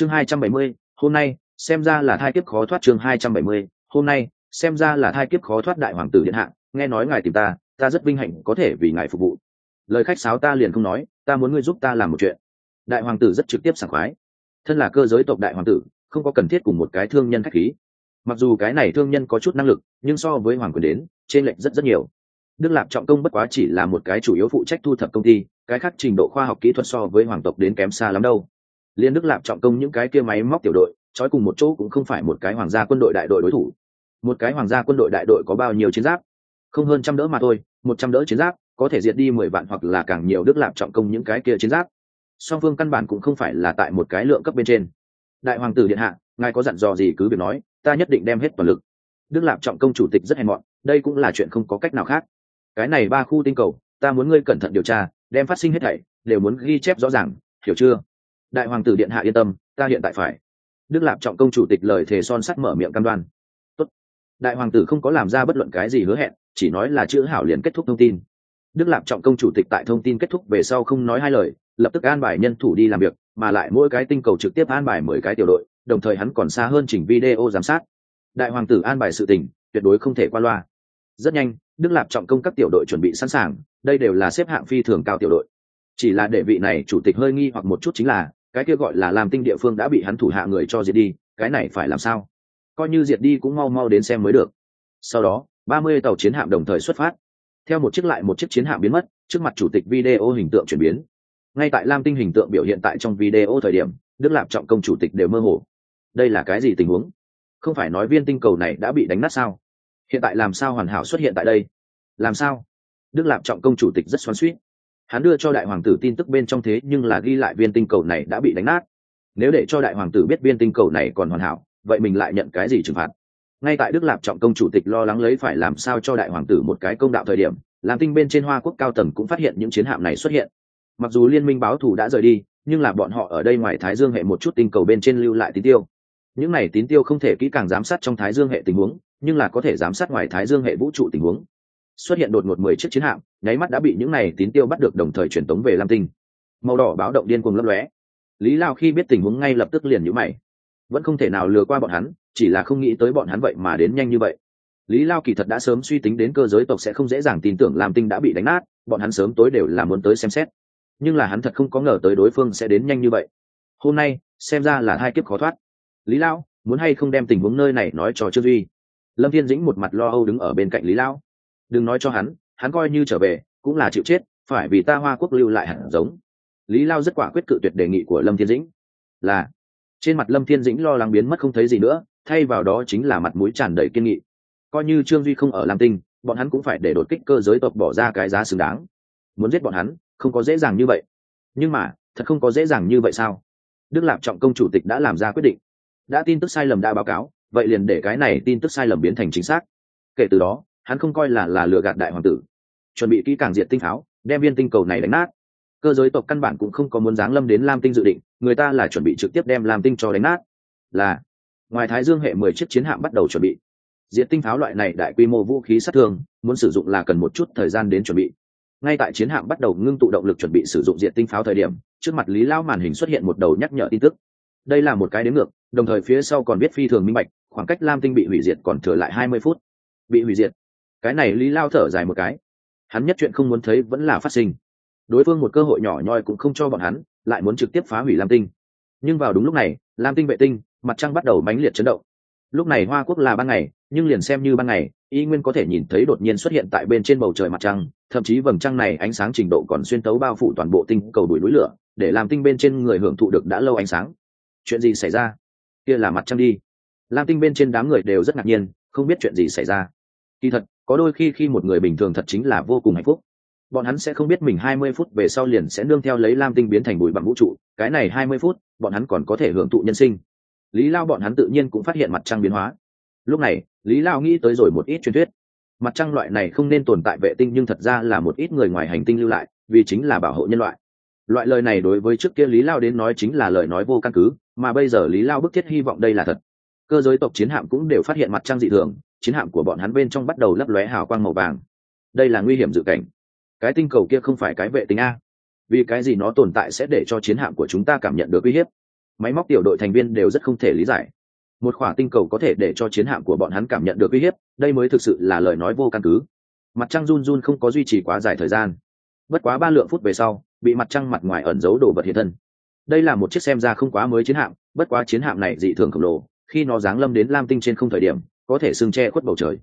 chương hai trăm bảy mươi, hôm nay, xem ra là thai kiếp khó thoát chương hai trăm bảy mươi, hôm nay, xem ra là thai kiếp khó thoát đại hoàng tử điện hạ, nghe nói ngài tìm ta ta rất vinh hạnh có thể vì ngài phục vụ. Lời khách sáo ta liền không nói, ta muốn ngươi giúp ta làm một chuyện. Đại hoàng tử rất trực tiếp sảng khoái. Thân là cơ giới tộc đại hoàng tử, không có cần thiết cùng một cái thương nhân khách khí. Mặc dù cái này thương nhân có chút năng lực, nhưng so với hoàng quyền đến trên lệnh rất rất nhiều. Đức lạp trọng công bất quá chỉ là một cái chủ yếu phụ trách thu thập công ty, cái khác trình độ khoa học kỹ thuật so với hoàng tộc đến kém xa lắm đâu liên đức lạp trọng công những cái kia máy móc tiểu đội, trói cùng một chỗ cũng không phải một cái hoàng gia quân đội đại đội đối thủ. Một cái hoàng gia quân đội đại đội có bao nhiêu chiến giáp? Không hơn trăm đỡ mà thôi, một trăm đỡ chiến giáp, có thể diệt đi mười vạn hoặc là càng nhiều đức lạp trọng công những cái kia chiến giáp. Song phương căn bản cũng không phải là tại một cái lượng cấp bên trên. Đại hoàng tử điện hạ, ngài có dặn dò gì cứ việc nói, ta nhất định đem hết toàn lực. Đức lạp trọng công chủ tịch rất hèn mọn, đây cũng là chuyện không có cách nào khác. Cái này ba khu tinh cầu, ta muốn ngươi cẩn thận điều tra, đem phát sinh hết thảy, đều muốn ghi chép rõ ràng, hiểu chưa? Đại hoàng tử điện hạ yên tâm, ta hiện tại phải. Đức lạp trọng công chủ tịch lời thề son sắt mở miệng cam đoan. Tốt. đại hoàng tử không có làm ra bất luận cái gì hứa hẹn, chỉ nói là chữ hảo liền kết thúc thông tin. Đức lạp trọng công chủ tịch tại thông tin kết thúc về sau không nói hai lời, lập tức an bài nhân thủ đi làm việc, mà lại mỗi cái tinh cầu trực tiếp an bài mười cái tiểu đội, đồng thời hắn còn xa hơn chỉnh video giám sát. Đại hoàng tử an bài sự tình, tuyệt đối không thể qua loa. Rất nhanh, đức lạp trọng công các tiểu đội chuẩn bị sẵn sàng, đây đều là xếp hạng phi thường cao tiểu đội. Chỉ là đệ vị này chủ tịch hơi nghi hoặc một chút chính là cái kia gọi là làm tinh địa phương đã bị hắn thủ hạ người cho diệt đi, cái này phải làm sao? Coi như diệt đi cũng mau mau đến xem mới được. Sau đó, ba mươi tàu chiến hạm đồng thời xuất phát. Theo một chiếc lại một chiếc chiến hạm biến mất, trước mặt chủ tịch video hình tượng chuyển biến. Ngay tại lam tinh hình tượng biểu hiện tại trong video thời điểm, đức lạp trọng công chủ tịch đều mơ hồ. Đây là cái gì tình huống? Không phải nói viên tinh cầu này đã bị đánh nát sao? Hiện tại làm sao hoàn hảo xuất hiện tại đây? Làm sao? Đức lạp trọng công chủ tịch rất xoắn suýt hắn đưa cho đại hoàng tử tin tức bên trong thế, nhưng là ghi lại viên tinh cầu này đã bị đánh nát. Nếu để cho đại hoàng tử biết viên tinh cầu này còn hoàn hảo, vậy mình lại nhận cái gì trừng phạt? Ngay tại đức lạp trọng công chủ tịch lo lắng lấy phải làm sao cho đại hoàng tử một cái công đạo thời điểm làm tinh bên trên hoa quốc cao tầng cũng phát hiện những chiến hạm này xuất hiện. Mặc dù liên minh báo thù đã rời đi, nhưng là bọn họ ở đây ngoài thái dương hệ một chút tinh cầu bên trên lưu lại tín tiêu. Những này tín tiêu không thể kỹ càng giám sát trong thái dương hệ tình huống, nhưng là có thể giám sát ngoài thái dương hệ vũ trụ tình huống xuất hiện đột ngột mười chiếc chiến hạm, nháy mắt đã bị những này tín tiêu bắt được đồng thời truyền tống về lam tinh. Màu đỏ báo động điên cuồng lấp lóe. Lý lao khi biết tình huống ngay lập tức liền nhũ mày. Vẫn không thể nào lừa qua bọn hắn, chỉ là không nghĩ tới bọn hắn vậy mà đến nhanh như vậy. Lý lao kỳ thật đã sớm suy tính đến cơ giới tộc sẽ không dễ dàng tin tưởng lam tinh đã bị đánh nát, bọn hắn sớm tối đều là muốn tới xem xét. Nhưng là hắn thật không có ngờ tới đối phương sẽ đến nhanh như vậy. Hôm nay, xem ra là hai kiếp khó thoát. Lý lao, muốn hay không đem tình huống nơi này nói cho trương duy? Lâm thiên dĩnh một mặt lo âu đứng ở bên cạnh lý lao đừng nói cho hắn hắn coi như trở về, cũng là chịu chết, phải vì ta hoa quốc lưu lại hẳn giống. Lý lao rất quả quyết cự tuyệt đề nghị của lâm thiên dĩnh. Là, trên mặt lâm thiên dĩnh lo lắng biến mất không thấy gì nữa, thay vào đó chính là mặt mũi tràn đầy kiên nghị. Coi như trương duy không ở lam tinh, bọn hắn cũng phải để đột kích cơ giới tộc bỏ ra cái giá xứng đáng. Muốn giết bọn hắn, không có dễ dàng như vậy. Nhưng mà, thật không có dễ dàng như vậy sao? Đức lạp trọng công chủ tịch đã làm ra quyết định. Đã tin tức sai lầm đã báo cáo, vậy liền để cái này tin tức sai lầm biến thành chính xác. Kể từ đó hắn không coi là là lừa gạt đại hoàng tử. Chuẩn bị kỹ càng diện tinh pháo, đem viên tinh cầu này đánh nát. Cơ giới tộc căn bản cũng không có muốn giáng lâm đến lam tinh dự định, người ta là chuẩn bị trực tiếp đem lam tinh cho đánh nát. Là, ngoài thái dương hệ mười chiếc chiến hạm bắt đầu chuẩn bị. Diện tinh pháo loại này đại quy mô vũ khí sát thương, muốn sử dụng là cần một chút thời gian đến chuẩn bị. Ngay tại chiến hạm bắt đầu ngưng tụ động lực chuẩn bị sử dụng diện tinh pháo thời điểm, trước mặt lý lao màn hình xuất hiện một đầu nhắc nhở tin tức. Đây là một cái đến ngược, đồng thời phía sau còn biết phi thường minh bạch, khoảng cách lam tinh bị hủy diệt còn thừa lại hai mươi phút. Bị hủy diệt cái này lý lao thở dài một cái. Hắn nhất chuyện không muốn thấy vẫn là phát sinh. Đối phương một cơ hội nhỏ nhoi cũng không cho bọn hắn, lại muốn trực tiếp phá hủy lam tinh. Nhưng vào đúng lúc này, lam tinh vệ tinh, mặt trăng bắt đầu mãnh liệt chấn động. Lúc này hoa quốc là ban ngày, nhưng liền xem như ban ngày, y nguyên có thể nhìn thấy đột nhiên xuất hiện tại bên trên bầu trời mặt trăng, thậm chí vầng trăng này ánh sáng trình độ còn xuyên tấu bao phủ toàn bộ tinh cầu đuổi núi lửa, để làm tinh bên trên người hưởng thụ được đã lâu ánh sáng. Chuyện gì xảy ra? Kia là mặt trăng đi. Lam tinh bên trên đám người đều rất ngạc nhiên, không biết chuyện gì xảy ra. Kỳ thật có đôi khi khi một người bình thường thật chính là vô cùng hạnh phúc. Bọn hắn sẽ không biết mình hai mươi phút về sau liền sẽ nương theo lấy lam tinh biến thành bụi bằng vũ trụ, cái này hai mươi phút, bọn hắn còn có thể hưởng thụ nhân sinh. Lý lao bọn hắn tự nhiên cũng phát hiện mặt trăng biến hóa. Lúc này, lý lao nghĩ tới rồi một ít truyền thuyết. Mặt trăng loại này không nên tồn tại vệ tinh nhưng thật ra là một ít người ngoài hành tinh lưu lại, vì chính là bảo hộ nhân loại. Loại lời này đối với trước kia lý lao đến nói chính là lời nói vô căn cứ, mà bây giờ lý lao bức thiết hy vọng đây là thật. Cơ giới tộc chiến hạm cũng đều phát hiện mặt trăng dị thường chiến hạm của bọn hắn bên trong bắt đầu lấp lóe hào quang màu vàng. Đây là nguy hiểm dự cảnh. Cái tinh cầu kia không phải cái vệ tinh a. Vì cái gì nó tồn tại sẽ để cho chiến hạm của chúng ta cảm nhận được uy hiếp? Máy móc tiểu đội thành viên đều rất không thể lý giải. Một khỏa tinh cầu có thể để cho chiến hạm của bọn hắn cảm nhận được uy hiếp, đây mới thực sự là lời nói vô căn cứ. Mặt trăng run run không có duy trì quá dài thời gian. Bất quá ba lượng phút về sau, bị mặt trăng mặt ngoài ẩn giấu đồ vật hiện thân. Đây là một chiếc xem ra không quá mới chiến hạm, bất quá chiến hạm này dị thường khổng lồ, khi nó giáng lâm đến lam tinh trên không thời điểm có thể xưng che khuất bầu trời.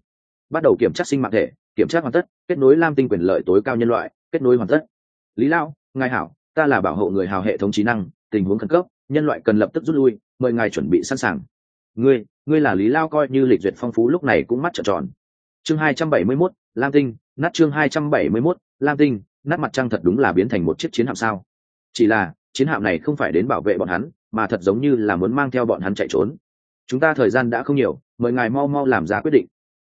Bắt đầu kiểm tra sinh mạng thể kiểm tra hoàn tất kết nối lam tinh quyền lợi tối cao nhân loại kết nối hoàn tất. Lý lao ngài hảo ta là bảo hộ người hào hệ thống trí năng tình huống khẩn cấp nhân loại cần lập tức rút lui mời ngài chuẩn bị sẵn sàng. Ngươi ngươi là lý lao coi như lịch duyệt phong phú lúc này cũng mắt trợn tròn. Chương hai trăm bảy mươi 271, lam tinh nát chương hai trăm bảy mươi 271, lam tinh nát mặt trăng thật đúng là biến thành một chiếc chiến hạm sao? Chỉ là chiến hạm này không phải đến bảo vệ bọn hắn mà thật giống như là muốn mang theo bọn hắn chạy trốn chúng ta thời gian đã không nhiều mời ngài mau mau làm ra quyết định.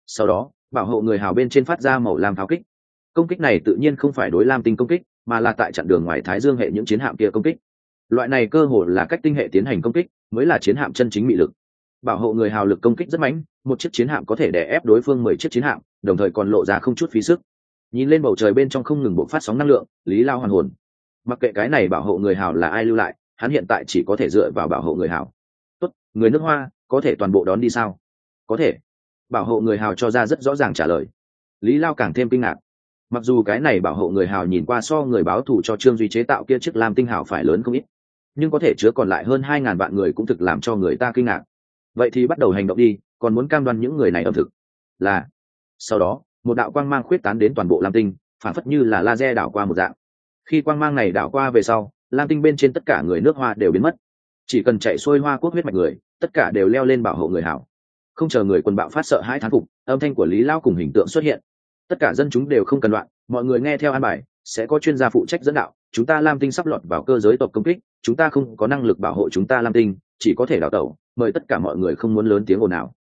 Sau đó bảo hộ người hào bên trên phát ra màu làm pháo kích. Công kích này tự nhiên không phải đối lam tinh công kích mà là tại chặn đường ngoài thái dương hệ những chiến hạm kia công kích. Loại này cơ hồ là cách tinh hệ tiến hành công kích mới là chiến hạm chân chính mị lực. Bảo hộ người hào lực công kích rất mạnh, một chiếc chiến hạm có thể đè ép đối phương mười chiếc chiến hạm đồng thời còn lộ ra không chút phí sức. Nhìn lên bầu trời bên trong không ngừng bộ phát sóng năng lượng lý lao hoàn hồn. Mặc kệ cái này bảo hộ người hào là ai lưu lại hắn hiện tại chỉ có thể dựa vào bảo hộ người hào. Tốt người nước hoa có thể toàn bộ đón đi sao? Có thể. Bảo hộ người hào cho ra rất rõ ràng trả lời. Lý lao càng thêm kinh ngạc. Mặc dù cái này bảo hộ người hào nhìn qua so người báo thù cho trương duy chế tạo kia chiếc lam tinh hào phải lớn không ít, nhưng có thể chứa còn lại hơn hai ngàn vạn người cũng thực làm cho người ta kinh ngạc. Vậy thì bắt đầu hành động đi, còn muốn cam đoan những người này ẩm thực. Là. Sau đó, một đạo quang mang khuyết tán đến toàn bộ lam tinh, phản phất như là laser đảo qua một dạng. Khi quang mang này đảo qua về sau, lam tinh bên trên tất cả người nước hoa đều biến mất chỉ cần chạy xuôi hoa quốc huyết mạch người, tất cả đều leo lên bảo hộ người hảo. Không chờ người quân bạo phát sợ hai thán phục, âm thanh của lý lao cùng hình tượng xuất hiện. Tất cả dân chúng đều không cần loạn, mọi người nghe theo an bài, sẽ có chuyên gia phụ trách dẫn đạo, chúng ta lam tinh sắp lọt vào cơ giới tộc công kích, chúng ta không có năng lực bảo hộ chúng ta lam tinh, chỉ có thể đào tẩu, mời tất cả mọi người không muốn lớn tiếng ồn ào.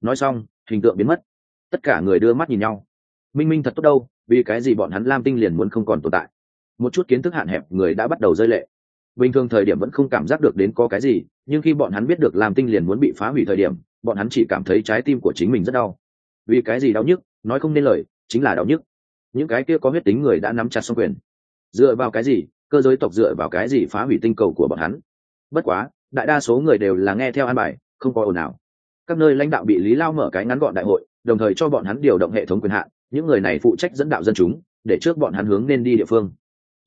Nói xong, hình tượng biến mất. Tất cả người đưa mắt nhìn nhau. Minh minh thật tốt đâu, vì cái gì bọn hắn lam tinh liền muốn không còn tồn tại? Một chút kiến thức hạn hẹp người đã bắt đầu rơi lệ bình thường thời điểm vẫn không cảm giác được đến có cái gì, nhưng khi bọn hắn biết được làm tinh liền muốn bị phá hủy thời điểm, bọn hắn chỉ cảm thấy trái tim của chính mình rất đau. Vì cái gì đau nhức? Nói không nên lời, chính là đau nhức. Những cái kia có huyết tính người đã nắm chặt xong quyền. Dựa vào cái gì? Cơ giới tộc dựa vào cái gì phá hủy tinh cầu của bọn hắn? Bất quá, đại đa số người đều là nghe theo an bài, không có ồn ào. các nơi lãnh đạo bị lý lao mở cái ngắn gọn đại hội, đồng thời cho bọn hắn điều động hệ thống quyền hạn, những người này phụ trách dẫn đạo dân chúng, để trước bọn hắn hướng nên đi địa phương.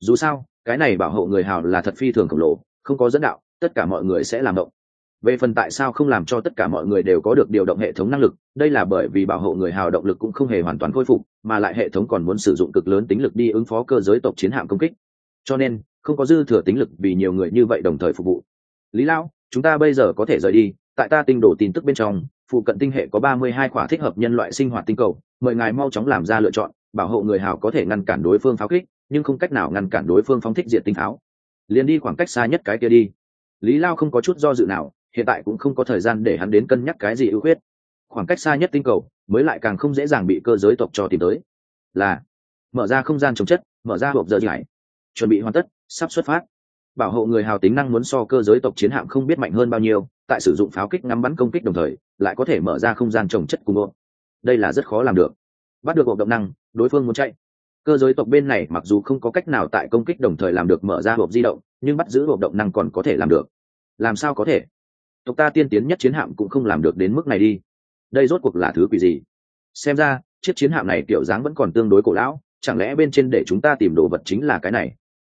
Dù sao cái này bảo hộ người hào là thật phi thường khổng lồ, không có dẫn đạo, tất cả mọi người sẽ làm động. Về phần tại sao không làm cho tất cả mọi người đều có được điều động hệ thống năng lực, đây là bởi vì bảo hộ người hào động lực cũng không hề hoàn toàn khôi phục, mà lại hệ thống còn muốn sử dụng cực lớn tính lực đi ứng phó cơ giới tộc chiến hạm công kích. Cho nên, không có dư thừa tính lực vì nhiều người như vậy đồng thời phục vụ. Lý lão, chúng ta bây giờ có thể rời đi, tại ta tinh đổ tin tức bên trong, phụ cận tinh hệ có ba mươi hai khỏa thích hợp nhân loại sinh hoạt tinh cầu, mời ngài mau chóng làm ra lựa chọn, bảo hộ người hào có thể ngăn cản đối phương pháo kích nhưng không cách nào ngăn cản đối phương phóng thích diện tinh tháo liền đi khoảng cách xa nhất cái kia đi. Lý lao không có chút do dự nào, hiện tại cũng không có thời gian để hắn đến cân nhắc cái gì ưu khuyết. Khoảng cách xa nhất tinh cầu, mới lại càng không dễ dàng bị cơ giới tộc cho tìm tới. Là, mở ra không gian chống chất, mở ra hộp giờ giải. Chuẩn bị hoàn tất, sắp xuất phát. Bảo hộ người hào tính năng muốn so cơ giới tộc chiến hạm không biết mạnh hơn bao nhiêu, tại sử dụng pháo kích ngắm bắn công kích đồng thời, lại có thể mở ra không gian trồng chất cùng ộp đây là rất khó làm được. Bắt được hộp động năng, đối phương muốn chạy cơ giới tộc bên này mặc dù không có cách nào tại công kích đồng thời làm được mở ra hộp di động, nhưng bắt giữ hộp động năng còn có thể làm được. Làm sao có thể? Tộc ta tiên tiến nhất chiến hạm cũng không làm được đến mức này đi. Đây rốt cuộc là thứ quỷ gì? Xem ra, chiếc chiến hạm này kiểu dáng vẫn còn tương đối cổ lão, chẳng lẽ bên trên để chúng ta tìm đồ vật chính là cái này?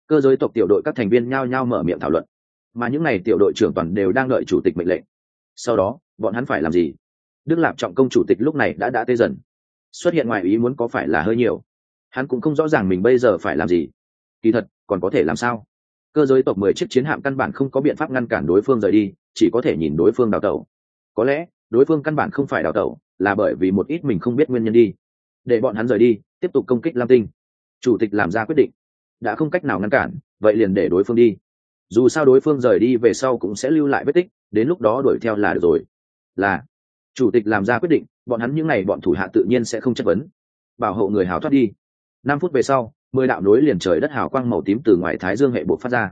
Cơ giới tộc tiểu đội các thành viên nhao nhao mở miệng thảo luận. Mà những n à y tiểu đội trưởng toàn đều đang đợi chủ tịch mệnh lệnh. Sau đó, bọn hắn phải làm gì? Đức lạp trọng công chủ tịch lúc này đã đã tê dần. Xuất hiện ngoài ý muốn có phải là hơi nhiều? Hắn cũng không rõ ràng mình bây giờ phải làm gì. Kỳ thật, còn có thể làm sao? Cơ giới tộc mười chiếc chiến hạm căn bản không có biện pháp ngăn cản đối phương rời đi, chỉ có thể nhìn đối phương đào tẩu. Có lẽ, đối phương căn bản không phải đào tẩu, là bởi vì một ít mình không biết nguyên nhân đi. Để bọn hắn rời đi, tiếp tục công kích lam tinh. Chủ tịch làm ra quyết định. Đã không cách nào ngăn cản, vậy liền để đối phương đi. Dù sao đối phương rời đi về sau cũng sẽ lưu lại vết tích, đến lúc đó đuổi theo là được rồi. Là, chủ tịch làm ra quyết định, bọn hắn những n à y bọn thủ hạ tự nhiên sẽ không chất vấn. Bảo hộ người hào thoát đi năm phút về sau, mười đạo nối liền trời đất hào quang màu tím từ ngoài thái dương hệ bộ phát ra.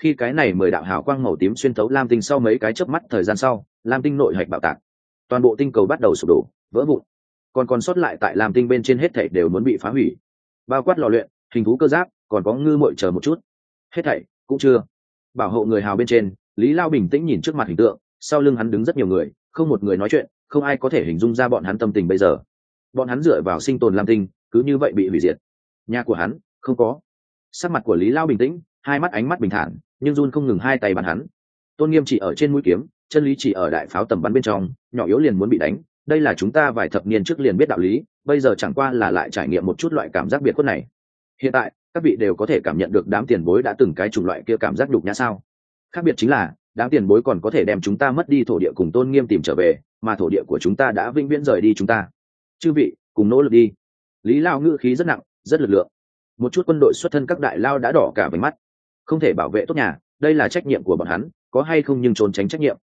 Khi cái này mười đạo hào quang màu tím xuyên thấu lam tinh sau mấy cái chớp mắt thời gian sau, lam tinh nội hạch bạo tạc. Toàn bộ tinh cầu bắt đầu sụp đổ, vỡ vụn. Còn còn sót lại tại lam tinh bên trên hết thảy đều muốn bị phá hủy. Bao quát lò luyện, hình thú cơ giáp, còn có ngư mội chờ một chút. Hết thảy cũng chưa. Bảo hộ người hào bên trên, lý lao bình tĩnh nhìn trước mặt hình tượng, sau lưng hắn đứng rất nhiều người, không một người nói chuyện, không ai có thể hình dung ra bọn hắn tâm tình bây giờ. Bọn hắn dựa vào sinh tồn lam tinh, cứ như vậy bị hủy diệt nhà của hắn? Không có. Sắc mặt của lý lao bình tĩnh, hai mắt ánh mắt bình thản, nhưng run không ngừng hai tay bàn hắn. Tôn nghiêm chỉ ở trên mũi kiếm, chân lý chỉ ở đại pháo tầm bắn bên trong, nhỏ yếu liền muốn bị đánh. Đây là chúng ta vài thập niên trước liền biết đạo lý, bây giờ chẳng qua là lại trải nghiệm một chút loại cảm giác biệt khuất này. Hiện tại, các vị đều có thể cảm nhận được đám tiền bối đã từng cái chủng loại kia cảm giác đục nhã sao? Khác biệt chính là, đám tiền bối còn có thể đem chúng ta mất đi thổ địa cùng tôn nghiêm tìm trở về, mà thổ địa của chúng ta đã vĩnh viễn rời đi chúng ta. Chư vị, cùng nỗ lực đi. Lý lao ngữ khí rất nặng rất lực lượng. Một chút quân đội xuất thân các đại lao đã đỏ cả váy mắt. Không thể bảo vệ tốt nhà, đây là trách nhiệm của bọn hắn, có hay không nhưng trốn tránh trách nhiệm.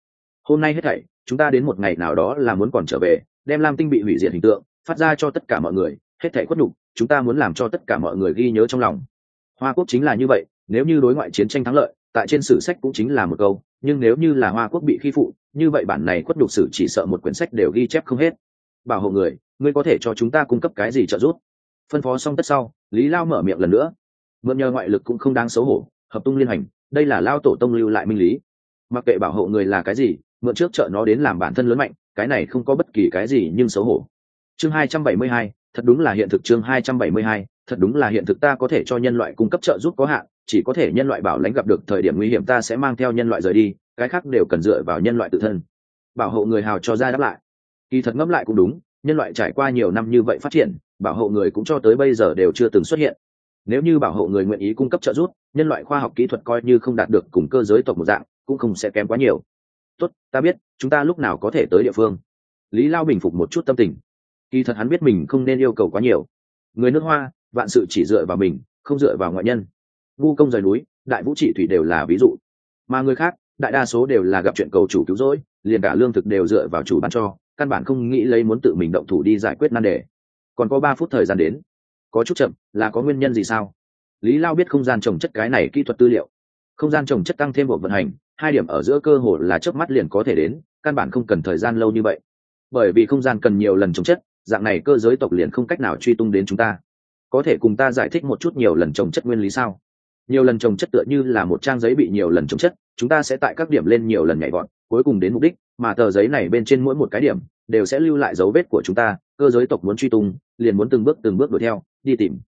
Hôm nay hết thảy, chúng ta đến một ngày nào đó là muốn còn trở về, đem lam tinh bị hủy diệt hình tượng, phát ra cho tất cả mọi người, hết thảy khuất nhục, chúng ta muốn làm cho tất cả mọi người ghi nhớ trong lòng. Hoa quốc chính là như vậy, nếu như đối ngoại chiến tranh thắng lợi, tại trên sử sách cũng chính là một câu, nhưng nếu như là hoa quốc bị khi phụ, như vậy bản này khuất nhục sử chỉ sợ một quyển sách đều ghi chép không hết. Bảo hộ người, ngươi có thể cho chúng ta cung cấp cái gì trợ giúp? Phân phó xong tất sau, lý lao mở miệng lần nữa. Mượn nhờ ngoại lực cũng không đáng xấu hổ, hợp tung liên hành, đây là lao tổ tông lưu lại minh lý. Mặc kệ bảo hộ người là cái gì, mượn trước chợ nó đến làm bản thân lớn mạnh, cái này không có bất kỳ cái gì nhưng xấu hổ. Chương hai trăm bảy mươi hai, thật đúng là hiện thực chương hai trăm bảy mươi hai, thật đúng là hiện thực ta có thể cho nhân loại cung cấp trợ giúp có hạn, chỉ có thể nhân loại bảo lãnh gặp được thời điểm nguy hiểm ta sẽ mang theo nhân loại rời đi, cái khác đều cần dựa vào nhân loại tự thân. Bảo hộ người hào cho ra đáp lại. Kỳ thật ngẫm lại cũng đúng, nhân loại trải qua nhiều năm như vậy phát triển bảo hộ người cũng cho tới bây giờ đều chưa từng xuất hiện. Nếu như bảo hộ người nguyện ý cung cấp trợ giúp, nhân loại khoa học kỹ thuật coi như không đạt được cùng cơ giới tộc một dạng, cũng không sẽ kém quá nhiều. Tốt, ta biết, chúng ta lúc nào có thể tới địa phương. Lý lao bình phục một chút tâm tình. Kỳ thật hắn biết mình không nên yêu cầu quá nhiều. Người nước hoa, vạn sự chỉ dựa vào mình, không dựa vào ngoại nhân. Ngu công rời núi, đại vũ trị thủy đều là ví dụ. Mà người khác, đại đa số đều là gặp chuyện cầu chủ cứu rỗi, liền cả lương thực đều dựa vào chủ bán cho, căn bản không nghĩ lấy muốn tự mình động thủ đi giải quyết nan đề còn có ba phút thời gian đến. Có chút chậm, là có nguyên nhân gì sao? Lý lao biết không gian trồng chất cái này kỹ thuật tư liệu. Không gian trồng chất tăng thêm bộ vận hành, hai điểm ở giữa cơ hồ là chớp mắt liền có thể đến, căn bản không cần thời gian lâu như vậy. Bởi vì không gian cần nhiều lần trồng chất, dạng này cơ giới tộc liền không cách nào truy tung đến chúng ta. Có thể cùng ta giải thích một chút nhiều lần trồng chất nguyên lý sao? Nhiều lần trồng chất tựa như là một trang giấy bị nhiều lần trồng chất, chúng ta sẽ tại các điểm lên nhiều lần nhảy vọt, cuối cùng đến mục đích, mà tờ giấy này bên trên mỗi một cái điểm đều sẽ lưu lại dấu vết của chúng ta, cơ giới tộc muốn truy tung, liền muốn từng bước từng bước đuổi theo, đi tìm.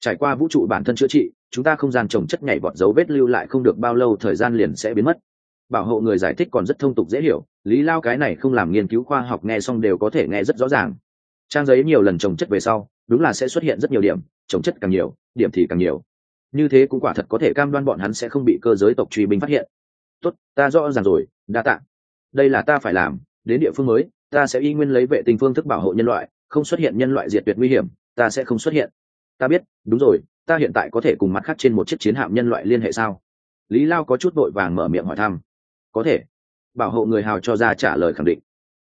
Trải qua vũ trụ bản thân chữa trị, chúng ta không gian trồng chất nhảy vọt dấu vết lưu lại không được bao lâu, thời gian liền sẽ biến mất. Bảo hộ người giải thích còn rất thông tục dễ hiểu, lý lao cái này không làm nghiên cứu khoa học nghe xong đều có thể nghe rất rõ ràng. Trang giấy nhiều lần trồng chất về sau, đúng là sẽ xuất hiện rất nhiều điểm, trồng chất càng nhiều, điểm thì càng nhiều. Như thế cũng quả thật có thể cam đoan bọn hắn sẽ không bị cơ giới tộc truy binh phát hiện. Tốt, ta rõ ràng rồi, đa tạ. Đây là ta phải làm, đến địa phương mới ta sẽ y nguyên lấy vệ tinh phương thức bảo hộ nhân loại, không xuất hiện nhân loại diệt tuyệt nguy hiểm, ta sẽ không xuất hiện. Ta biết, đúng rồi, ta hiện tại có thể cùng mặt khác trên một chiếc chiến hạm nhân loại liên hệ sao? Lý lao có chút vội vàng mở miệng hỏi thăm. Có thể. Bảo hộ người hào cho ra trả lời khẳng định.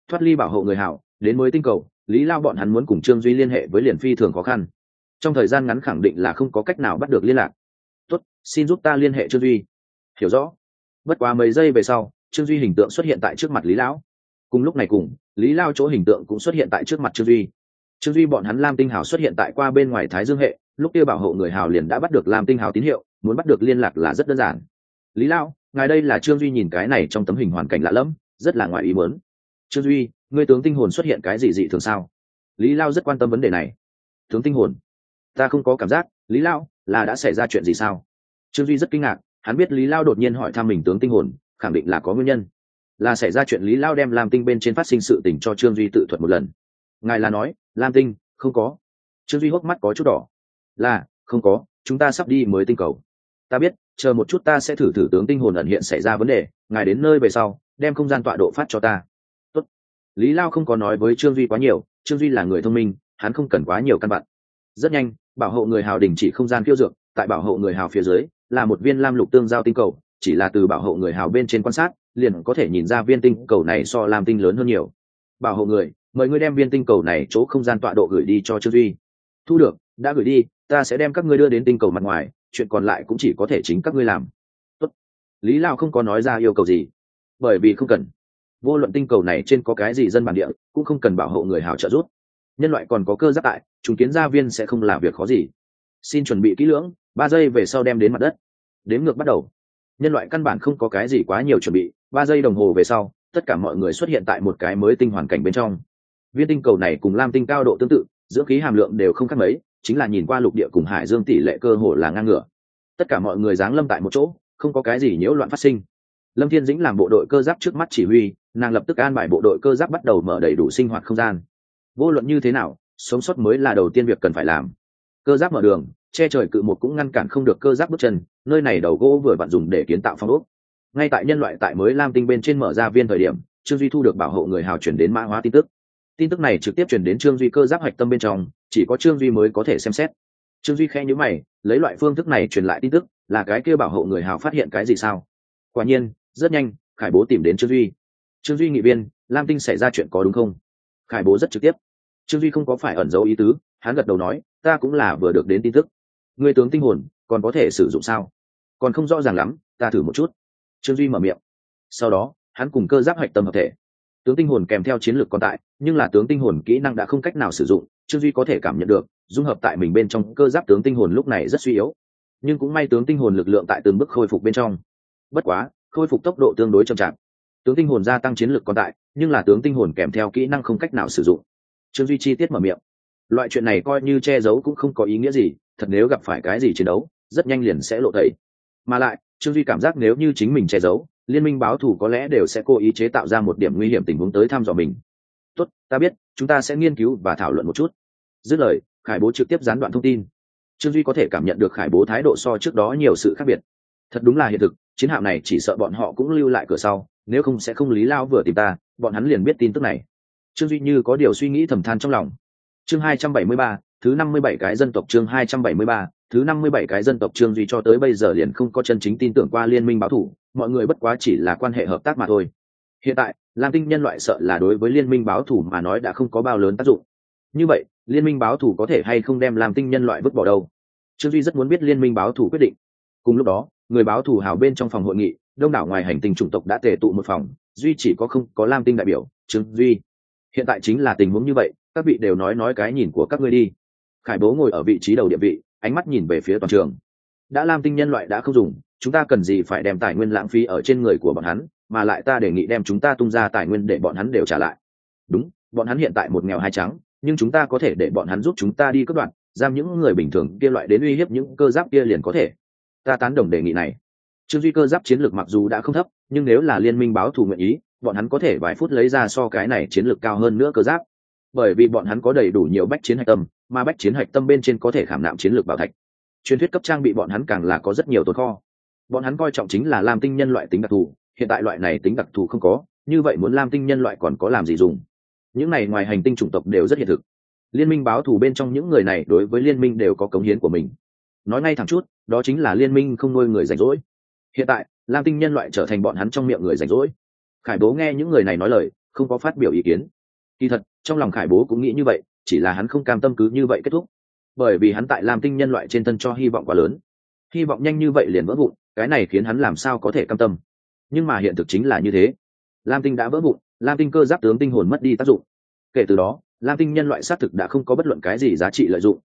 Thoát ly bảo hộ người hào, đến mới tinh cầu, lý lao bọn hắn muốn cùng trương duy liên hệ với liền phi thường khó khăn. Trong thời gian ngắn khẳng định là không có cách nào bắt được liên lạc. Tốt, xin giúp ta liên hệ trương duy. Hiểu rõ. Bất quá mấy giây về sau, trương duy hình tượng xuất hiện tại trước mặt lý lão. Cùng lúc này cùng lý lao chỗ hình tượng cũng xuất hiện tại trước mặt trương duy. Trương duy bọn hắn lam tinh hào xuất hiện tại qua bên ngoài thái dương hệ, lúc kia bảo hộ người hào liền đã bắt được lam tinh hào tín hiệu, muốn bắt được liên lạc là rất đơn giản. Lý lao, ngài đây là trương duy nhìn cái này trong tấm hình hoàn cảnh lạ lẫm, rất là ngoài ý muốn. Trương duy, ngươi tướng tinh hồn xuất hiện cái gì dị thường sao? Lý lao rất quan tâm vấn đề này. Tướng tinh hồn? Ta không có cảm giác. Lý lao, là đã xảy ra chuyện gì sao? Trương duy rất kinh ngạc, hắn biết lý lao đột nhiên hỏi thăm mình tướng tinh hồn, khẳng định là có nguyên nhân là xảy ra chuyện lý lao đem lam tinh bên trên phát sinh sự tình cho trương duy tự thuật một lần. Ngài là nói, lam tinh, không có. Trương duy hốc mắt có chút đỏ. Là, không có, chúng ta sắp đi mới tinh cầu. Ta biết, chờ một chút ta sẽ thử thử tướng tinh hồn ẩn hiện xảy ra vấn đề, ngài đến nơi về sau, đem không gian tọa độ phát cho ta. Tốt. lý lao không có nói với trương duy quá nhiều, trương duy là người thông minh, hắn không cần quá nhiều căn bản. Rất nhanh, bảo hộ người hào đình chỉ không gian phiêu dược, tại bảo hộ người hào phía dưới, là một viên lam lục tương giao tinh cầu, chỉ là từ bảo hộ người hào bên trên quan sát liền có thể nhìn ra viên tinh cầu này so làm tinh lớn hơn nhiều. Bảo hộ người, mời ngươi đem viên tinh cầu này chỗ không gian tọa độ gửi đi cho trương duy. Thu được, đã gửi đi, ta sẽ đem các ngươi đưa đến tinh cầu mặt ngoài, chuyện còn lại cũng chỉ có thể chính các ngươi làm. Tốt. lý lao không có nói ra yêu cầu gì, bởi vì không cần. Vô luận tinh cầu này trên có cái gì dân bản địa, cũng không cần bảo hộ người hào trợ giúp. Nhân loại còn có cơ giáp tại, chúng kiến gia viên sẽ không làm việc khó gì. Xin chuẩn bị kỹ lưỡng, ba giây về sau đem đến mặt đất. Đếm ngược bắt đầu. Nhân loại căn bản không có cái gì quá nhiều chuẩn bị ba giây đồng hồ về sau, tất cả mọi người xuất hiện tại một cái mới tinh hoàn cảnh bên trong. Viên tinh cầu này cùng lam tinh cao độ tương tự dưỡng khí hàm lượng đều không khác mấy, chính là nhìn qua lục địa cùng hải dương tỷ lệ cơ hồ là ngang ngửa. Tất cả mọi người giáng lâm tại một chỗ, không có cái gì nhiễu loạn phát sinh. Lâm thiên dĩnh làm bộ đội cơ giáp trước mắt chỉ huy, nàng lập tức an bài bộ đội cơ giáp bắt đầu mở đầy đủ sinh hoạt không gian. Vô luận như thế nào, sống sót mới là đầu tiên việc cần phải làm. Cơ giáp mở đường, che trời cự một cũng ngăn cản không được cơ giáp bước chân, nơi này đầu gỗ vừa vặn dùng để kiến tạo phong ốc ngay tại nhân loại tại mới lam tinh bên trên mở ra viên thời điểm, trương duy thu được bảo hộ người hào chuyển đến mã hóa tin tức. Tin tức này trực tiếp chuyển đến trương duy cơ giáp hạch tâm bên trong, chỉ có trương duy mới có thể xem xét. Trương duy khe nhữ mày, lấy loại phương thức này truyền lại tin tức, là cái kia bảo hộ người hào phát hiện cái gì sao? Quả nhiên, rất nhanh, khải bố tìm đến trương duy. Trương duy nghị viên, lam tinh xảy ra chuyện có đúng không? Khải bố rất trực tiếp. Trương duy không có phải ẩn giấu ý tứ, hắn gật đầu nói, ta cũng là vừa được đến tin tức. Người tướng tinh hồn, còn có thể sử dụng sao? Còn không rõ ràng lắm, ta thử một chút trương duy mở miệng. Sau đó, hắn cùng cơ giáp hạch tâm hợp thể. Tướng tinh hồn kèm theo chiến lược còn tại, nhưng là tướng tinh hồn kỹ năng đã không cách nào sử dụng, trương duy có thể cảm nhận được, dung hợp tại mình bên trong cơ giáp tướng tinh hồn lúc này rất suy yếu. Nhưng cũng may tướng tinh hồn lực lượng tại từng bước khôi phục bên trong. Bất quá, khôi phục tốc độ tương đối chậm chạp. Tướng tinh hồn gia tăng chiến lược còn tại, nhưng là tướng tinh hồn kèm theo kỹ năng không cách nào sử dụng. Trương duy chi tiết mở miệng. Loại chuyện này coi như che giấu cũng không có ý nghĩa gì, thật nếu gặp phải cái gì chiến đấu, rất nhanh liền sẽ lộ tẩy. Mà lại trương duy cảm giác nếu như chính mình che giấu, liên minh báo thù có lẽ đều sẽ cố ý chế tạo ra một điểm nguy hiểm tình huống tới thăm dò mình. Tốt, ta biết, chúng ta sẽ nghiên cứu và thảo luận một chút. Dứt lời, khải bố trực tiếp gián đoạn thông tin. Trương duy có thể cảm nhận được khải bố thái độ so trước đó nhiều sự khác biệt. Thật đúng là hiện thực, chiến hạm này chỉ sợ bọn họ cũng lưu lại cửa sau, nếu không sẽ không lý lao vừa tìm ta, bọn hắn liền biết tin tức này. Trương duy như có điều suy nghĩ thầm than trong lòng. Chương hai trăm bảy mươi ba, thứ năm mươi bảy cái dân tộc chương hai trăm bảy mươi ba thứ năm mươi bảy cái dân tộc trương duy cho tới bây giờ liền không có chân chính tin tưởng qua liên minh báo thủ, mọi người bất quá chỉ là quan hệ hợp tác mà thôi. Hiện tại, lam tinh nhân loại sợ là đối với liên minh báo thủ mà nói đã không có bao lớn tác dụng. Như vậy, liên minh báo thủ có thể hay không đem lam tinh nhân loại vứt bỏ đâu? Trương duy rất muốn biết liên minh báo thủ quyết định. Cùng lúc đó, người báo thủ hào bên trong phòng hội nghị, đông đảo ngoài hành tinh chủng tộc đã tề tụ một phòng, duy chỉ có không có lam tinh đại biểu, trương duy. Hiện tại chính là tình huống như vậy, các vị đều nói nói cái nhìn của các ngươi đi. Khải bố ngồi ở vị trí đầu địa vị ánh mắt nhìn về phía toàn trường. Đã làm tinh nhân loại đã không dùng, chúng ta cần gì phải đem tài nguyên lãng phí ở trên người của bọn hắn, mà lại ta đề nghị đem chúng ta tung ra tài nguyên để bọn hắn đều trả lại. Đúng, bọn hắn hiện tại một nghèo hai trắng, nhưng chúng ta có thể để bọn hắn giúp chúng ta đi cất đoạn giam những người bình thường kia loại đến uy hiếp những cơ giáp kia liền có thể. Ta tán đồng đề nghị này. Trương duy cơ giáp chiến lược mặc dù đã không thấp, nhưng nếu là liên minh báo thù nguyện ý, bọn hắn có thể vài phút lấy ra so cái này chiến lược cao hơn nữa cơ giáp. Bởi vì bọn hắn có đầy đủ nhiều bách chiến hạch tâm mà bách chiến hạch tâm bên trên có thể khảm nạm chiến lược bảo thạch. Truyền thuyết cấp trang bị bọn hắn càng là có rất nhiều tồn kho. Bọn hắn coi trọng chính là lam tinh nhân loại tính đặc thù, hiện tại loại này tính đặc thù không có, như vậy muốn lam tinh nhân loại còn có làm gì dùng? Những này ngoài hành tinh chủng tộc đều rất hiện thực. Liên minh báo thù bên trong những người này đối với liên minh đều có cống hiến của mình. Nói ngay thẳng chút, đó chính là liên minh không nuôi người rảnh rỗi. Hiện tại, lam tinh nhân loại trở thành bọn hắn trong miệng người rảnh rỗi. Khải bố nghe những người này nói lời, không có phát biểu ý kiến. Kỳ thật, trong lòng khải bố cũng nghĩ như vậy chỉ là hắn không cam tâm cứ như vậy kết thúc. Bởi vì hắn tại lam tinh nhân loại trên thân cho hy vọng quá lớn. Hy vọng nhanh như vậy liền vỡ vụn, cái này khiến hắn làm sao có thể cam tâm. Nhưng mà hiện thực chính là như thế. Lam tinh đã vỡ vụn, lam tinh cơ giáp tướng tinh hồn mất đi tác dụng. Kể từ đó, lam tinh nhân loại xác thực đã không có bất luận cái gì giá trị lợi dụng.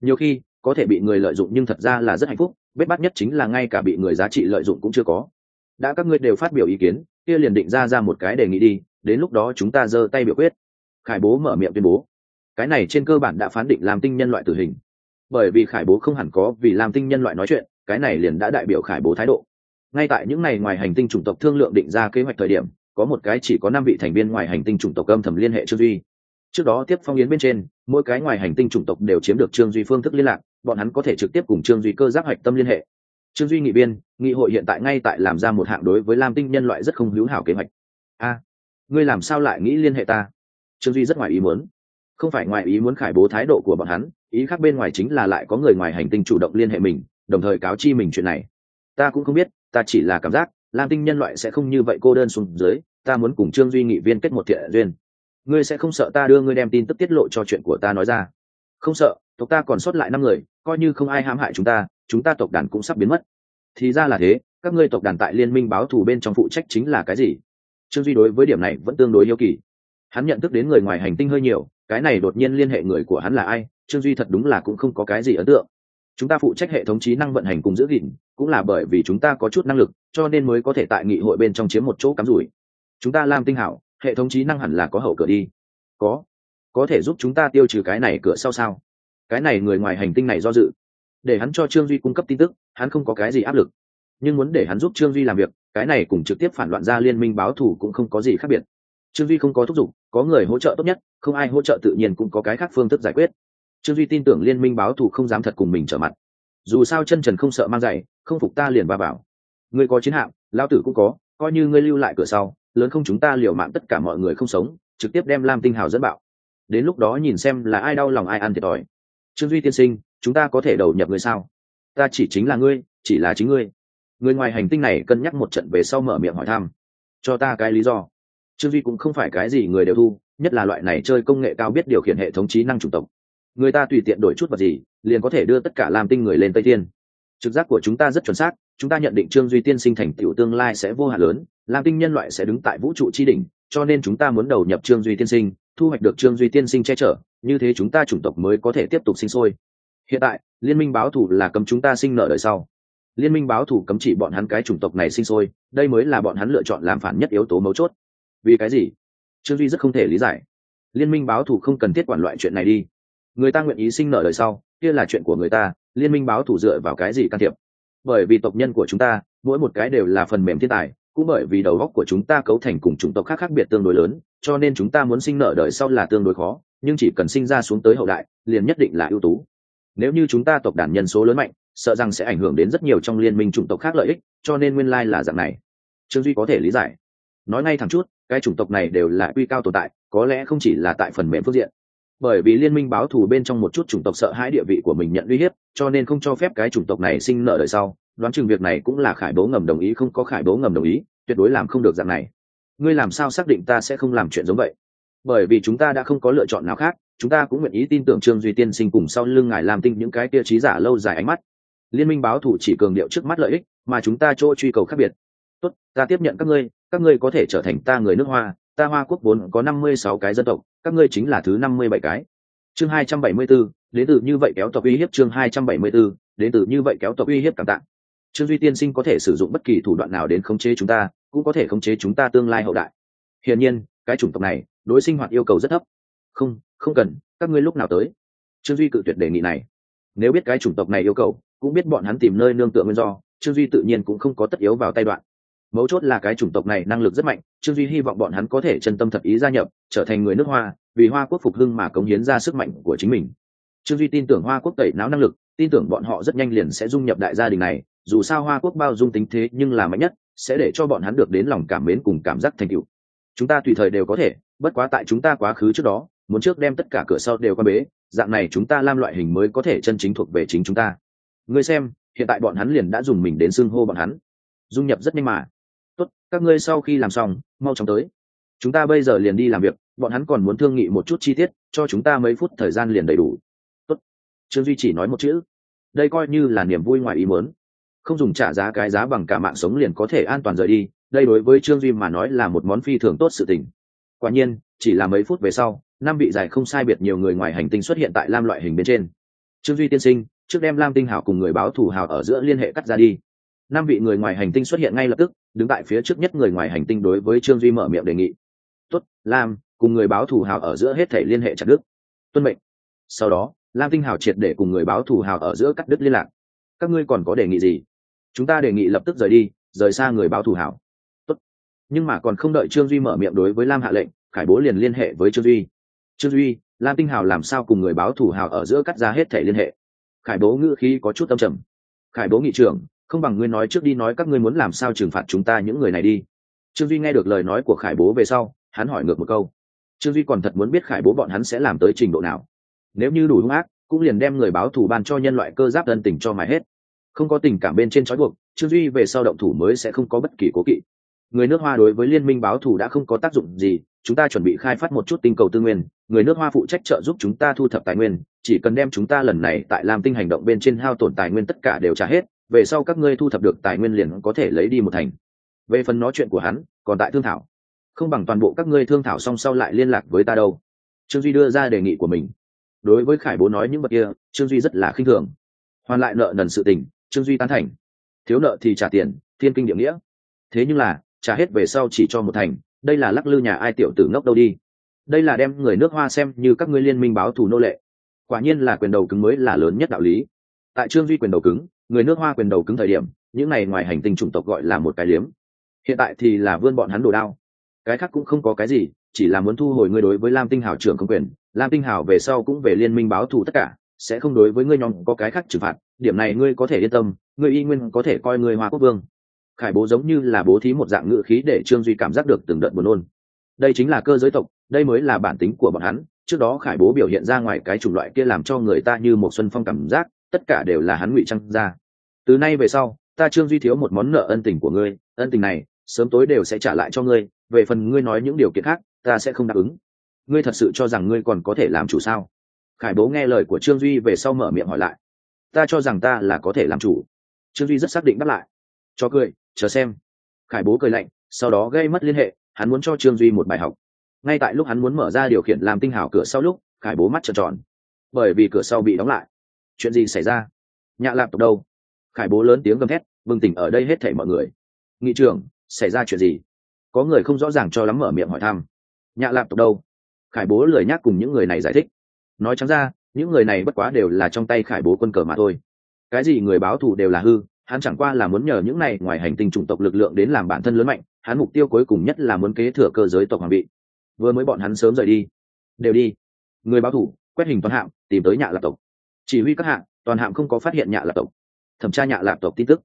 Nhiều khi, có thể bị người lợi dụng nhưng thật ra là rất hạnh phúc, bết bắt nhất chính là ngay cả bị người giá trị lợi dụng cũng chưa có. Đã các ngươi đều phát biểu ý kiến, kia liền định ra ra một cái đề nghị đi, đến lúc đó chúng ta giơ tay biểu quyết. Khải bố mở miệng tuyên bố cái này trên cơ bản đã phán định làm tinh nhân loại tử hình. Bởi vì khải bố không hẳn có, vì làm tinh nhân loại nói chuyện, cái này liền đã đại biểu khải bố thái độ. Ngay tại những ngày ngoài hành tinh chủng tộc thương lượng định ra kế hoạch thời điểm, có một cái chỉ có năm vị thành viên ngoài hành tinh chủng tộc âm thầm liên hệ trương duy. Trước đó tiếp phong yến bên trên, mỗi cái ngoài hành tinh chủng tộc đều chiếm được trương duy phương thức liên lạc, bọn hắn có thể trực tiếp cùng trương duy cơ giác hạch tâm liên hệ. Trương duy nghị viên nghị hội hiện tại ngay tại làm ra một hạng đối với lam tinh nhân loại rất không hữu hảo kế hoạch. A, ngươi làm sao lại nghĩ liên hệ ta? Trương duy rất ngoài ý muốn không phải ngoài ý muốn khải bố thái độ của bọn hắn, ý khác bên ngoài chính là lại có người ngoài hành tinh chủ động liên hệ mình, đồng thời cáo chi mình chuyện này. Ta cũng không biết, ta chỉ là cảm giác, lam tinh nhân loại sẽ không như vậy cô đơn xuống dưới, ta muốn cùng trương duy nghị viên kết một thiện duyên. Ngươi sẽ không sợ ta đưa ngươi đem tin tức tiết lộ cho chuyện của ta nói ra? Không sợ, tộc ta còn sót lại năm người, coi như không ai hãm hại chúng ta chúng ta tộc đàn cũng sắp biến mất. Thì ra là thế, các ngươi tộc đàn tại liên minh báo thù bên trong phụ trách chính là cái gì? Trương duy đối với điểm này vẫn tương đối yêu kỳ hắn nhận thức đến người ngoài hành tinh hơi nhiều, cái này đột nhiên liên hệ người của hắn là ai, trương duy thật đúng là cũng không có cái gì ấn tượng. Chúng ta phụ trách hệ thống trí năng vận hành cùng giữ gìn, cũng là bởi vì chúng ta có chút năng lực, cho nên mới có thể tại nghị hội bên trong chiếm một chỗ cắm rủi. Chúng ta làm tinh hảo, hệ thống trí năng hẳn là có hậu cửa đi. Có. Có thể giúp chúng ta tiêu trừ cái này cửa sau sao? Cái này người ngoài hành tinh này do dự. Để hắn cho trương duy cung cấp tin tức, hắn không có cái gì áp lực. Nhưng muốn để hắn giúp trương duy làm việc, cái này cùng trực tiếp phản loạn ra liên minh báo thù cũng không có gì khác biệt trương duy không có thúc giục, có người hỗ trợ tốt nhất, không ai hỗ trợ tự nhiên cũng có cái khác phương thức giải quyết. Trương duy tin tưởng liên minh báo thù không dám thật cùng mình trở mặt. Dù sao chân trần không sợ mang giày không phục ta liền va vào. Ngươi có chiến hạm lao tử cũng có, coi như ngươi lưu lại cửa sau, lớn không chúng ta liều mạng tất cả mọi người không sống, trực tiếp đem lam tinh hào dẫn bạo. Đến lúc đó nhìn xem là ai đau lòng ai ăn thiệt thòi. Trương duy tiên sinh, chúng ta có thể đầu nhập ngươi sao? Ta chỉ chính là ngươi, chỉ là chính ngươi. Người ngoài hành tinh này cân nhắc một trận về sau mở miệng hỏi thăm. Cho ta cái lý do trương duy cũng không phải cái gì người đều thu, nhất là loại này chơi công nghệ cao biết điều khiển hệ thống trí năng chủng tộc. Người ta tùy tiện đổi chút vật gì, liền có thể đưa tất cả làm tinh người lên tây thiên. Trực giác của chúng ta rất chuẩn xác, chúng ta nhận định trương duy tiên sinh thành tựu tương lai sẽ vô hạn lớn, làm tinh nhân loại sẽ đứng tại vũ trụ tri đỉnh, cho nên chúng ta muốn đầu nhập trương duy tiên sinh, thu hoạch được trương duy tiên sinh che chở, như thế chúng ta chủng tộc mới có thể tiếp tục sinh sôi. Hiện tại, liên minh báo thủ là cấm chúng ta sinh nợ đời sau. Liên minh báo thủ cấm chỉ bọn hắn cái chủng tộc này sinh sôi, đây mới là bọn hắn lựa chọn làm phản nhất yếu tố mấu chốt vì cái gì? Trương duy rất không thể lý giải. Liên minh báo thù không cần thiết quản loại chuyện này đi. Người ta nguyện ý sinh nở đời sau, kia là chuyện của người ta, liên minh báo thù dựa vào cái gì can thiệp? Bởi vì tộc nhân của chúng ta, mỗi một cái đều là phần mềm thiên tài, cũng bởi vì đầu góc của chúng ta cấu thành cùng chủng tộc khác khác biệt tương đối lớn, cho nên chúng ta muốn sinh nở đời sau là tương đối khó, nhưng chỉ cần sinh ra xuống tới hậu đại, liền nhất định là ưu tú. Nếu như chúng ta tộc đàn nhân số lớn mạnh, sợ rằng sẽ ảnh hưởng đến rất nhiều trong liên minh chủng tộc khác lợi ích, cho nên nguyên lai là dạng này. Trương duy có thể lý giải. Nói ngay thẳng chút cái chủng tộc này đều là uy cao tồn tại, có lẽ không chỉ là tại phần mềm phương diện. Bởi vì liên minh báo thù bên trong một chút chủng tộc sợ hãi địa vị của mình nhận uy hiếp, cho nên không cho phép cái chủng tộc này sinh nợ đời sau. Đoán chừng việc này cũng là khải bố ngầm đồng ý, không có khải bố ngầm đồng ý, tuyệt đối làm không được dạng này. Ngươi làm sao xác định ta sẽ không làm chuyện giống vậy? Bởi vì chúng ta đã không có lựa chọn nào khác, chúng ta cũng nguyện ý tin tưởng trương duy tiên sinh cùng sau lưng ngài làm tinh những cái tia trí giả lâu dài ánh mắt. Liên minh báo thủ chỉ cường điệu trước mắt lợi ích, mà chúng ta chỗ truy cầu khác biệt tốt ta tiếp nhận các ngươi các ngươi có thể trở thành ta người nước hoa ta hoa quốc vốn có năm mươi sáu cái dân tộc các ngươi chính là thứ năm mươi bảy cái. Chương hai trăm bảy mươi 274, đến từ như vậy kéo tộc uy hiếp chương hai trăm bảy mươi 274, đến từ như vậy kéo tộc uy hiếp cảm tạ. Trương duy tiên sinh có thể sử dụng bất kỳ thủ đoạn nào đến khống chế chúng ta cũng có thể khống chế chúng ta tương lai hậu đại. Hiển nhiên cái chủng tộc này đối sinh hoạt yêu cầu rất thấp. Không không cần các ngươi lúc nào tới? Trương duy cự tuyệt đề nghị này. Nếu biết cái chủng tộc này yêu cầu cũng biết bọn hắn tìm nơi nương tựa nguyên do trương duy tự nhiên cũng không có tất yếu vào tay đoạn mấu chốt là cái chủng tộc này năng lực rất mạnh, trương duy hy vọng bọn hắn có thể chân tâm thật ý gia nhập, trở thành người nước hoa, vì hoa quốc phục hưng mà cống hiến ra sức mạnh của chính mình. Trương duy tin tưởng hoa quốc tẩy não năng lực, tin tưởng bọn họ rất nhanh liền sẽ dung nhập đại gia đình này, dù sao hoa quốc bao dung tính thế nhưng là mạnh nhất, sẽ để cho bọn hắn được đến lòng cảm mến cùng cảm giác thành tựu. Chúng ta tùy thời đều có thể, bất quá tại chúng ta quá khứ trước đó, muốn trước đem tất cả cửa sau đều qua bế, dạng này chúng ta làm loại hình mới có thể chân chính thuộc về chính chúng ta. Ngươi xem, hiện tại bọn hắn liền đã dùng mình đến xưng hô bọn hắn. Dung nhập rất nhanh mà tốt, các ngươi sau khi làm xong, mau chóng tới. Chúng ta bây giờ liền đi làm việc, bọn hắn còn muốn thương nghị một chút chi tiết, cho chúng ta mấy phút thời gian liền đầy đủ. Tốt. Trương duy chỉ nói một chữ. Đây coi như là niềm vui ngoài ý muốn. Không dùng trả giá cái giá bằng cả mạng sống liền có thể an toàn rời đi, đây đối với trương duy mà nói là một món phi thường tốt sự tình. Quả nhiên, chỉ là mấy phút về sau, năm vị dài không sai biệt nhiều người ngoài hành tinh xuất hiện tại lam loại hình bên trên. Trương duy tiên sinh, trước đem lam tinh hảo cùng người báo thủ hào ở giữa liên hệ cắt ra đi năm vị người ngoài hành tinh xuất hiện ngay lập tức, đứng tại phía trước nhất người ngoài hành tinh đối với trương duy mở miệng đề nghị. Tuất lam, cùng người báo thủ hào ở giữa hết thể liên hệ chặt đức tuân mệnh. Sau đó, lam tinh hào triệt để cùng người báo thủ hào ở giữa cắt đứt liên lạc. Các ngươi còn có đề nghị gì? Chúng ta đề nghị lập tức rời đi, rời xa người báo thủ hào. Tốt. nhưng mà còn không đợi trương duy mở miệng đối với lam hạ lệnh, khải bố liền liên hệ với trương duy. Trương duy, lam tinh hào làm sao cùng người báo thủ hào ở giữa cắt ra hết thể liên hệ? Khải bố ngữ khí có chút tâm trầm. Khải bố nghị trưởng không bằng ngươi nói trước đi nói các ngươi muốn làm sao trừng phạt chúng ta những người này đi. Trương duy nghe được lời nói của khải bố về sau, hắn hỏi ngược một câu. Trương duy còn thật muốn biết khải bố bọn hắn sẽ làm tới trình độ nào. Nếu như đủ hung ác, cũng liền đem người báo thù ban cho nhân loại cơ giáp thân tình cho mài hết. Không có tình cảm bên trên trói buộc, trương duy về sau động thủ mới sẽ không có bất kỳ cố kỵ. Người nước hoa đối với liên minh báo thù đã không có tác dụng gì, chúng ta chuẩn bị khai phát một chút tinh cầu tư nguyên, người nước hoa phụ trách trợ giúp chúng ta thu thập tài nguyên, chỉ cần đem chúng ta lần này tại lam tinh hành động bên trên hao tổn tài nguyên tất cả đều trả hết về sau các ngươi thu thập được tài nguyên liền có thể lấy đi một thành. Về phần nói chuyện của hắn, còn tại thương thảo. Không bằng toàn bộ các ngươi thương thảo xong sau lại liên lạc với ta đâu. Trương duy đưa ra đề nghị của mình. Đối với khải bố nói những vật kia, trương duy rất là khinh thường. Hoàn lại nợ nần sự tình, trương duy tán thành. Thiếu nợ thì trả tiền, thiên kinh địa nghĩa. Thế nhưng là, trả hết về sau chỉ cho một thành, đây là lắc lư nhà ai tiểu tử ngốc đâu đi. Đây là đem người nước hoa xem như các ngươi liên minh báo thù nô lệ. Quả nhiên là quyền đầu cứng mới là lớn nhất đạo lý tại trương duy quyền đầu cứng, người nước hoa quyền đầu cứng thời điểm, những này ngoài hành tinh chủng tộc gọi là một cái liếm. Hiện tại thì là vươn bọn hắn đồ đao. Cái khác cũng không có cái gì, chỉ là muốn thu hồi ngươi đối với lam tinh hào trưởng công quyền. Lam tinh hào về sau cũng về liên minh báo thù tất cả, sẽ không đối với ngươi nhóm có cái khác trừng phạt. Điểm này ngươi có thể yên tâm, ngươi y nguyên có thể coi ngươi hoa quốc vương. Khải bố giống như là bố thí một dạng ngự khí để trương duy cảm giác được từng đợt buồn nôn. Đây chính là cơ giới tộc, đây mới là bản tính của bọn hắn. Trước đó khải bố biểu hiện ra ngoài cái chủng loại kia làm cho người ta như một xuân phong cảm giác tất cả đều là hắn ngụy trăng ra. Từ nay về sau, ta trương duy thiếu một món nợ ân tình của ngươi, ân tình này, sớm tối đều sẽ trả lại cho ngươi, về phần ngươi nói những điều kiện khác, ta sẽ không đáp ứng. Ngươi thật sự cho rằng ngươi còn có thể làm chủ sao? Khải bố nghe lời của trương duy về sau mở miệng hỏi lại. Ta cho rằng ta là có thể làm chủ. Trương duy rất xác định đáp lại. Cho cười, chờ xem. Khải bố cười lạnh, sau đó gây mất liên hệ, hắn muốn cho trương duy một bài học. Ngay tại lúc hắn muốn mở ra điều khiển làm tinh hảo cửa sau lúc, khải bố mắt trợn tròn. Bởi vì cửa sau bị đóng lại chuyện gì xảy ra? Nhạ lạp tộc đâu? Khải bố lớn tiếng gầm thét, bừng tỉnh ở đây hết thảy mọi người. Nghị trưởng, xảy ra chuyện gì? Có người không rõ ràng cho lắm mở miệng hỏi thăm. Nhạ lạp tộc đâu? Khải bố lười nhác cùng những người này giải thích. Nói chẳng ra, những người này bất quá đều là trong tay khải bố quân cờ mà thôi. Cái gì người báo thù đều là hư, hắn chẳng qua là muốn nhờ những này ngoài hành tinh chủng tộc lực lượng đến làm bản thân lớn mạnh, hắn mục tiêu cuối cùng nhất là muốn kế thừa cơ giới tộc hoàng vị. Vừa mới bọn hắn sớm rời đi. Đều đi. Người báo thủ quét hình toàn hạm tìm tới nhạ lạp tộc chỉ huy các hạng, toàn hạng không có phát hiện nhạ lạp tộc. Thẩm tra nhạ lạp tộc tin tức.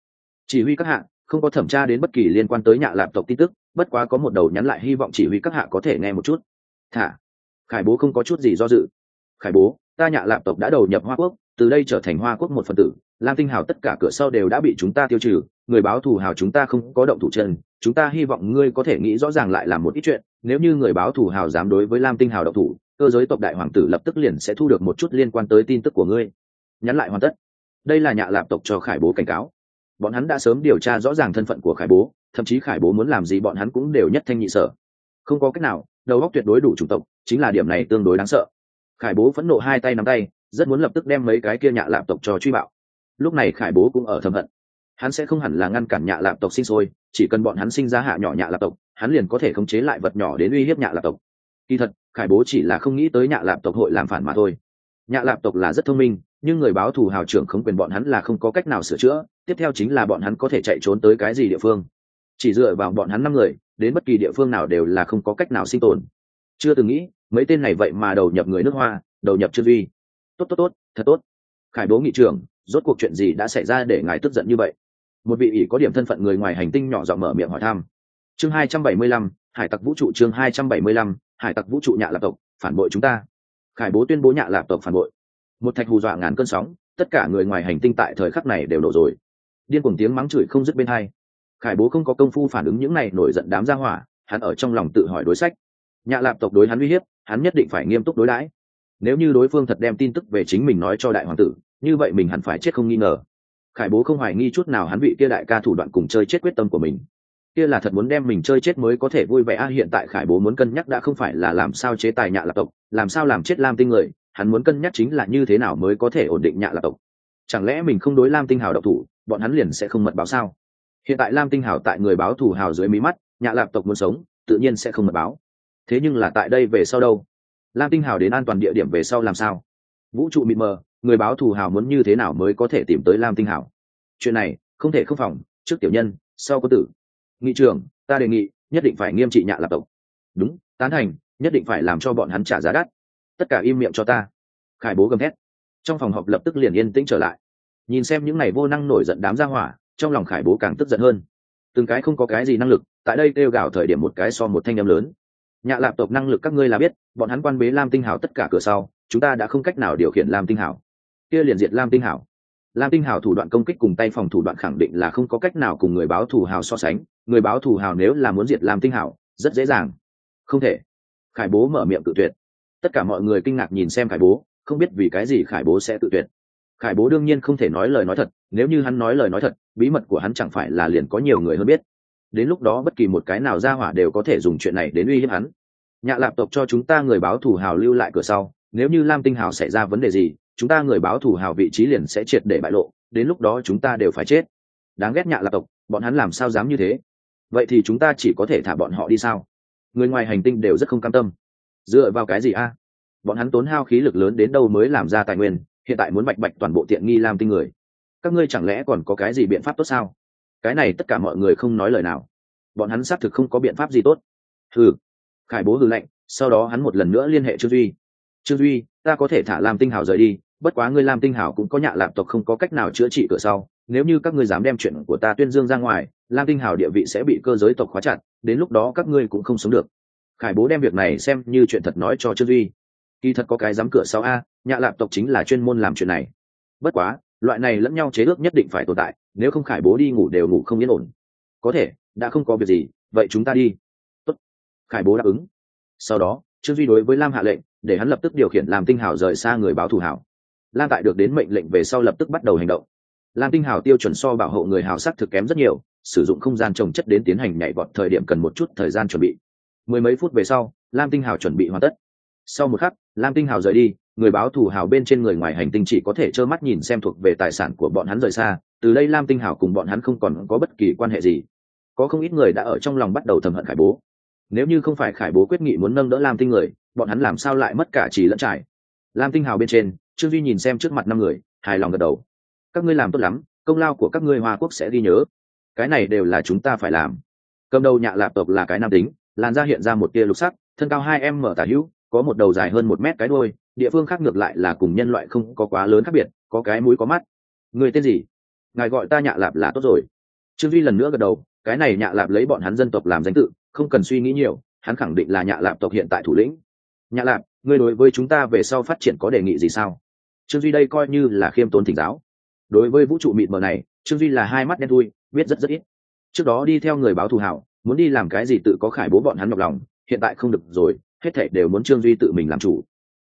Chỉ huy các hạng, không có thẩm tra đến bất kỳ liên quan tới nhạ lạp tộc tin tức, bất quá có một đầu nhắn lại hy vọng chỉ huy các hạ có thể nghe một chút. Thả, khải bố không có chút gì do dự. Khải bố, ta nhạ lạp tộc đã đầu nhập hoa quốc, từ đây trở thành hoa quốc một phần tử. Lam tinh hào tất cả cửa sau đều đã bị chúng ta tiêu trừ. Người báo thù hào chúng ta không có động thủ chân. Chúng ta hy vọng ngươi có thể nghĩ rõ ràng lại làm một ít chuyện. Nếu như người báo thù hào dám đối với lam tinh hào động thủ cơ giới tộc đại hoàng tử lập tức liền sẽ thu được một chút liên quan tới tin tức của ngươi. Nhắn lại hoàn tất. Đây là nhạ lạp tộc cho khải bố cảnh cáo. Bọn hắn đã sớm điều tra rõ ràng thân phận của khải bố, thậm chí khải bố muốn làm gì bọn hắn cũng đều nhất thanh nhị sở. Không có cách nào, đầu óc tuyệt đối đủ chủng tộc, chính là điểm này tương đối đáng sợ. Khải bố phẫn nộ hai tay nắm tay, rất muốn lập tức đem mấy cái kia nhạ lạp tộc cho truy bạo. Lúc này khải bố cũng ở thầm hận. Hắn sẽ không hẳn là ngăn cản nhạ lạp tộc sinh sôi, chỉ cần bọn hắn sinh ra hạ nhỏ nhạ lạp tộc, hắn liền có thể khống chế lại vật nhỏ đến uy hiếp nhạ lạp tộc. Kỳ thật khải bố chỉ là không nghĩ tới nhạ lạp tộc hội làm phản mà thôi. Nhạ lạp tộc là rất thông minh, nhưng người báo thù hào trưởng không quyền bọn hắn là không có cách nào sửa chữa, tiếp theo chính là bọn hắn có thể chạy trốn tới cái gì địa phương. Chỉ dựa vào bọn hắn năm người, đến bất kỳ địa phương nào đều là không có cách nào sinh tồn. Chưa từng nghĩ, mấy tên này vậy mà đầu nhập người nước hoa, đầu nhập trương duy tốt tốt tốt, thật tốt. Khải bố nghị trưởng, rốt cuộc chuyện gì đã xảy ra để ngài tức giận như vậy? Một vị ỷ có điểm thân phận người ngoài hành tinh nhỏ giọng mở miệng hỏi thăm. Chương hai trăm bảy mươi lăm, hải tặc vũ trụ chương hai trăm bảy mươi lăm hải tặc vũ trụ nhạ lạp tộc, phản bội chúng ta. Khải bố tuyên bố nhạ lạp tộc phản bội. Một thạch hù dọa ngàn cơn sóng, tất cả người ngoài hành tinh tại thời khắc này đều nổ rồi. Điên cuồng tiếng mắng chửi không dứt bên hai. Khải bố không có công phu phản ứng những này nổi giận đám ra hỏa, hắn ở trong lòng tự hỏi đối sách. Nhạ lạp tộc đối hắn uy hiếp, hắn nhất định phải nghiêm túc đối đãi. Nếu như đối phương thật đem tin tức về chính mình nói cho đại hoàng tử, như vậy mình hẳn phải chết không nghi ngờ. Khải bố không hoài nghi chút nào hắn bị kia đại ca thủ đoạn cùng chơi chết quyết tâm của mình kia là thật muốn đem mình chơi chết mới có thể vui vẻ. A hiện tại khải bố muốn cân nhắc đã không phải là làm sao chế tài nhạ lạp tộc, làm sao làm chết lam tinh người, hắn muốn cân nhắc chính là như thế nào mới có thể ổn định nhạ lạp tộc. Chẳng lẽ mình không đối lam tinh hào độc thủ, bọn hắn liền sẽ không mật báo sao? Hiện tại lam tinh hào tại người báo thủ hào dưới mí mắt, nhạ lạp tộc muốn sống, tự nhiên sẽ không mật báo. Thế nhưng là tại đây về sau đâu? Lam tinh hào đến an toàn địa điểm về sau làm sao? Vũ trụ mịt mờ, người báo thù hào muốn như thế nào mới có thể tìm tới lam tinh hào? Chuyện này, không thể không phòng, trước tiểu nhân, sau có tử nghị trưởng ta đề nghị nhất định phải nghiêm trị nhạ lạp tộc. Đúng, tán thành, nhất định phải làm cho bọn hắn trả giá đắt. Tất cả im miệng cho ta. Khải bố gầm thét. Trong phòng họp lập tức liền yên tĩnh trở lại. Nhìn xem những này vô năng nổi giận đám ra hỏa, trong lòng khải bố càng tức giận hơn. Từng cái không có cái gì năng lực, tại đây kêu gào thời điểm một cái so một thanh em lớn. Nhạ lạp tộc năng lực các ngươi là biết, bọn hắn quan bế lam tinh hảo tất cả cửa sau, chúng ta đã không cách nào điều khiển lam tinh hảo. Kia liền diệt lam tinh hảo lam tinh hảo thủ đoạn công kích cùng tay phòng thủ đoạn khẳng định là không có cách nào cùng người báo thủ hào so sánh. Người báo thủ hào nếu là muốn diệt lam tinh hảo rất dễ dàng. Không thể. Khải bố mở miệng tự tuyệt. Tất cả mọi người kinh ngạc nhìn xem khải bố, không biết vì cái gì khải bố sẽ tự tuyệt. Khải bố đương nhiên không thể nói lời nói thật, nếu như hắn nói lời nói thật, bí mật của hắn chẳng phải là liền có nhiều người hơn biết. Đến lúc đó bất kỳ một cái nào ra hỏa đều có thể dùng chuyện này đến uy hiếp hắn. Nhạ lạp tộc cho chúng ta người báo thủ hào lưu lại cửa sau, nếu như lam tinh hào xảy ra vấn đề gì chúng ta người báo thù hào vị trí liền sẽ triệt để bại lộ, đến lúc đó chúng ta đều phải chết. Đáng ghét nhạ lạp tộc, bọn hắn làm sao dám như thế? Vậy thì chúng ta chỉ có thể thả bọn họ đi sao? Người ngoài hành tinh đều rất không cam tâm. Dựa vào cái gì a? Bọn hắn tốn hao khí lực lớn đến đâu mới làm ra tài nguyên, hiện tại muốn bạch bạch toàn bộ tiện nghi làm tinh người. Các ngươi chẳng lẽ còn có cái gì biện pháp tốt sao? Cái này tất cả mọi người không nói lời nào. Bọn hắn xác thực không có biện pháp gì tốt. Hừ. Khải bố hừ lệnh sau đó hắn một lần nữa liên hệ trương duy. Trương duy, ta có thể thả làm tinh hào rời đi bất quá ngươi làm tinh hảo cũng có nhạ lạp tộc không có cách nào chữa trị cửa sau, nếu như các ngươi dám đem chuyện của ta tuyên dương ra ngoài, lam tinh hảo địa vị sẽ bị cơ giới tộc khóa chặt, đến lúc đó các ngươi cũng không sống được. Khải bố đem việc này xem như chuyện thật nói cho trương duy. Kỳ thật có cái dám cửa sau a, nhạ lạp tộc chính là chuyên môn làm chuyện này. Bất quá, loại này lẫn nhau chế ước nhất định phải tồn tại, nếu không khải bố đi ngủ đều ngủ không yên ổn. Có thể, đã không có việc gì, vậy chúng ta đi. Tốt. khải bố đáp ứng. Sau đó, trương duy đối với lam hạ lệnh, để hắn lập tức điều khiển làm tinh hảo rời xa người báo thù hảo lam tại được đến mệnh lệnh về sau lập tức bắt đầu hành động. Lam tinh hào tiêu chuẩn so bảo hộ người hào sắc thực kém rất nhiều, sử dụng không gian trồng chất đến tiến hành nhảy vọt thời điểm cần một chút thời gian chuẩn bị. Mười mấy phút về sau, lam tinh hào chuẩn bị hoàn tất. Sau một khắc, lam tinh hào rời đi, người báo thù hào bên trên người ngoài hành tinh chỉ có thể trơ mắt nhìn xem thuộc về tài sản của bọn hắn rời xa, từ đây lam tinh hào cùng bọn hắn không còn có bất kỳ quan hệ gì. Có không ít người đã ở trong lòng bắt đầu thầm hận khải bố. Nếu như không phải khải bố quyết nghị muốn nâng đỡ lam tinh người, bọn hắn làm sao lại mất cả chỉ lẫn trải? Lam tinh hào bên trên trương duy nhìn xem trước mặt năm người, hài lòng gật đầu. Các ngươi làm tốt lắm, công lao của các ngươi hoa quốc sẽ ghi nhớ. Cái này đều là chúng ta phải làm. Cầm đầu nhạ lạp tộc là cái nam tính, làn da hiện ra một tia lục sắc, thân cao hai em mở tả hữu, có một đầu dài hơn một mét cái đôi địa phương khác ngược lại là cùng nhân loại không có quá lớn khác biệt, có cái mũi có mắt. Người tên gì? Ngài gọi ta nhạ lạp là tốt rồi. Trương duy lần nữa gật đầu, cái này nhạ lạp lấy bọn hắn dân tộc làm danh tự, không cần suy nghĩ nhiều, hắn khẳng định là nhạ lạp tộc hiện tại thủ lĩnh. Nhạ lạp ngươi đối với chúng ta về sau phát triển có đề nghị gì sao? Trương duy đây coi như là khiêm tốn thỉnh giáo. Đối với vũ trụ mịt mờ này, trương duy là hai mắt đen thui, biết rất rất ít. Trước đó đi theo người báo thù hảo, muốn đi làm cái gì tự có khải bố bọn hắn nhọc lòng, hiện tại không được rồi, hết thảy đều muốn trương duy tự mình làm chủ.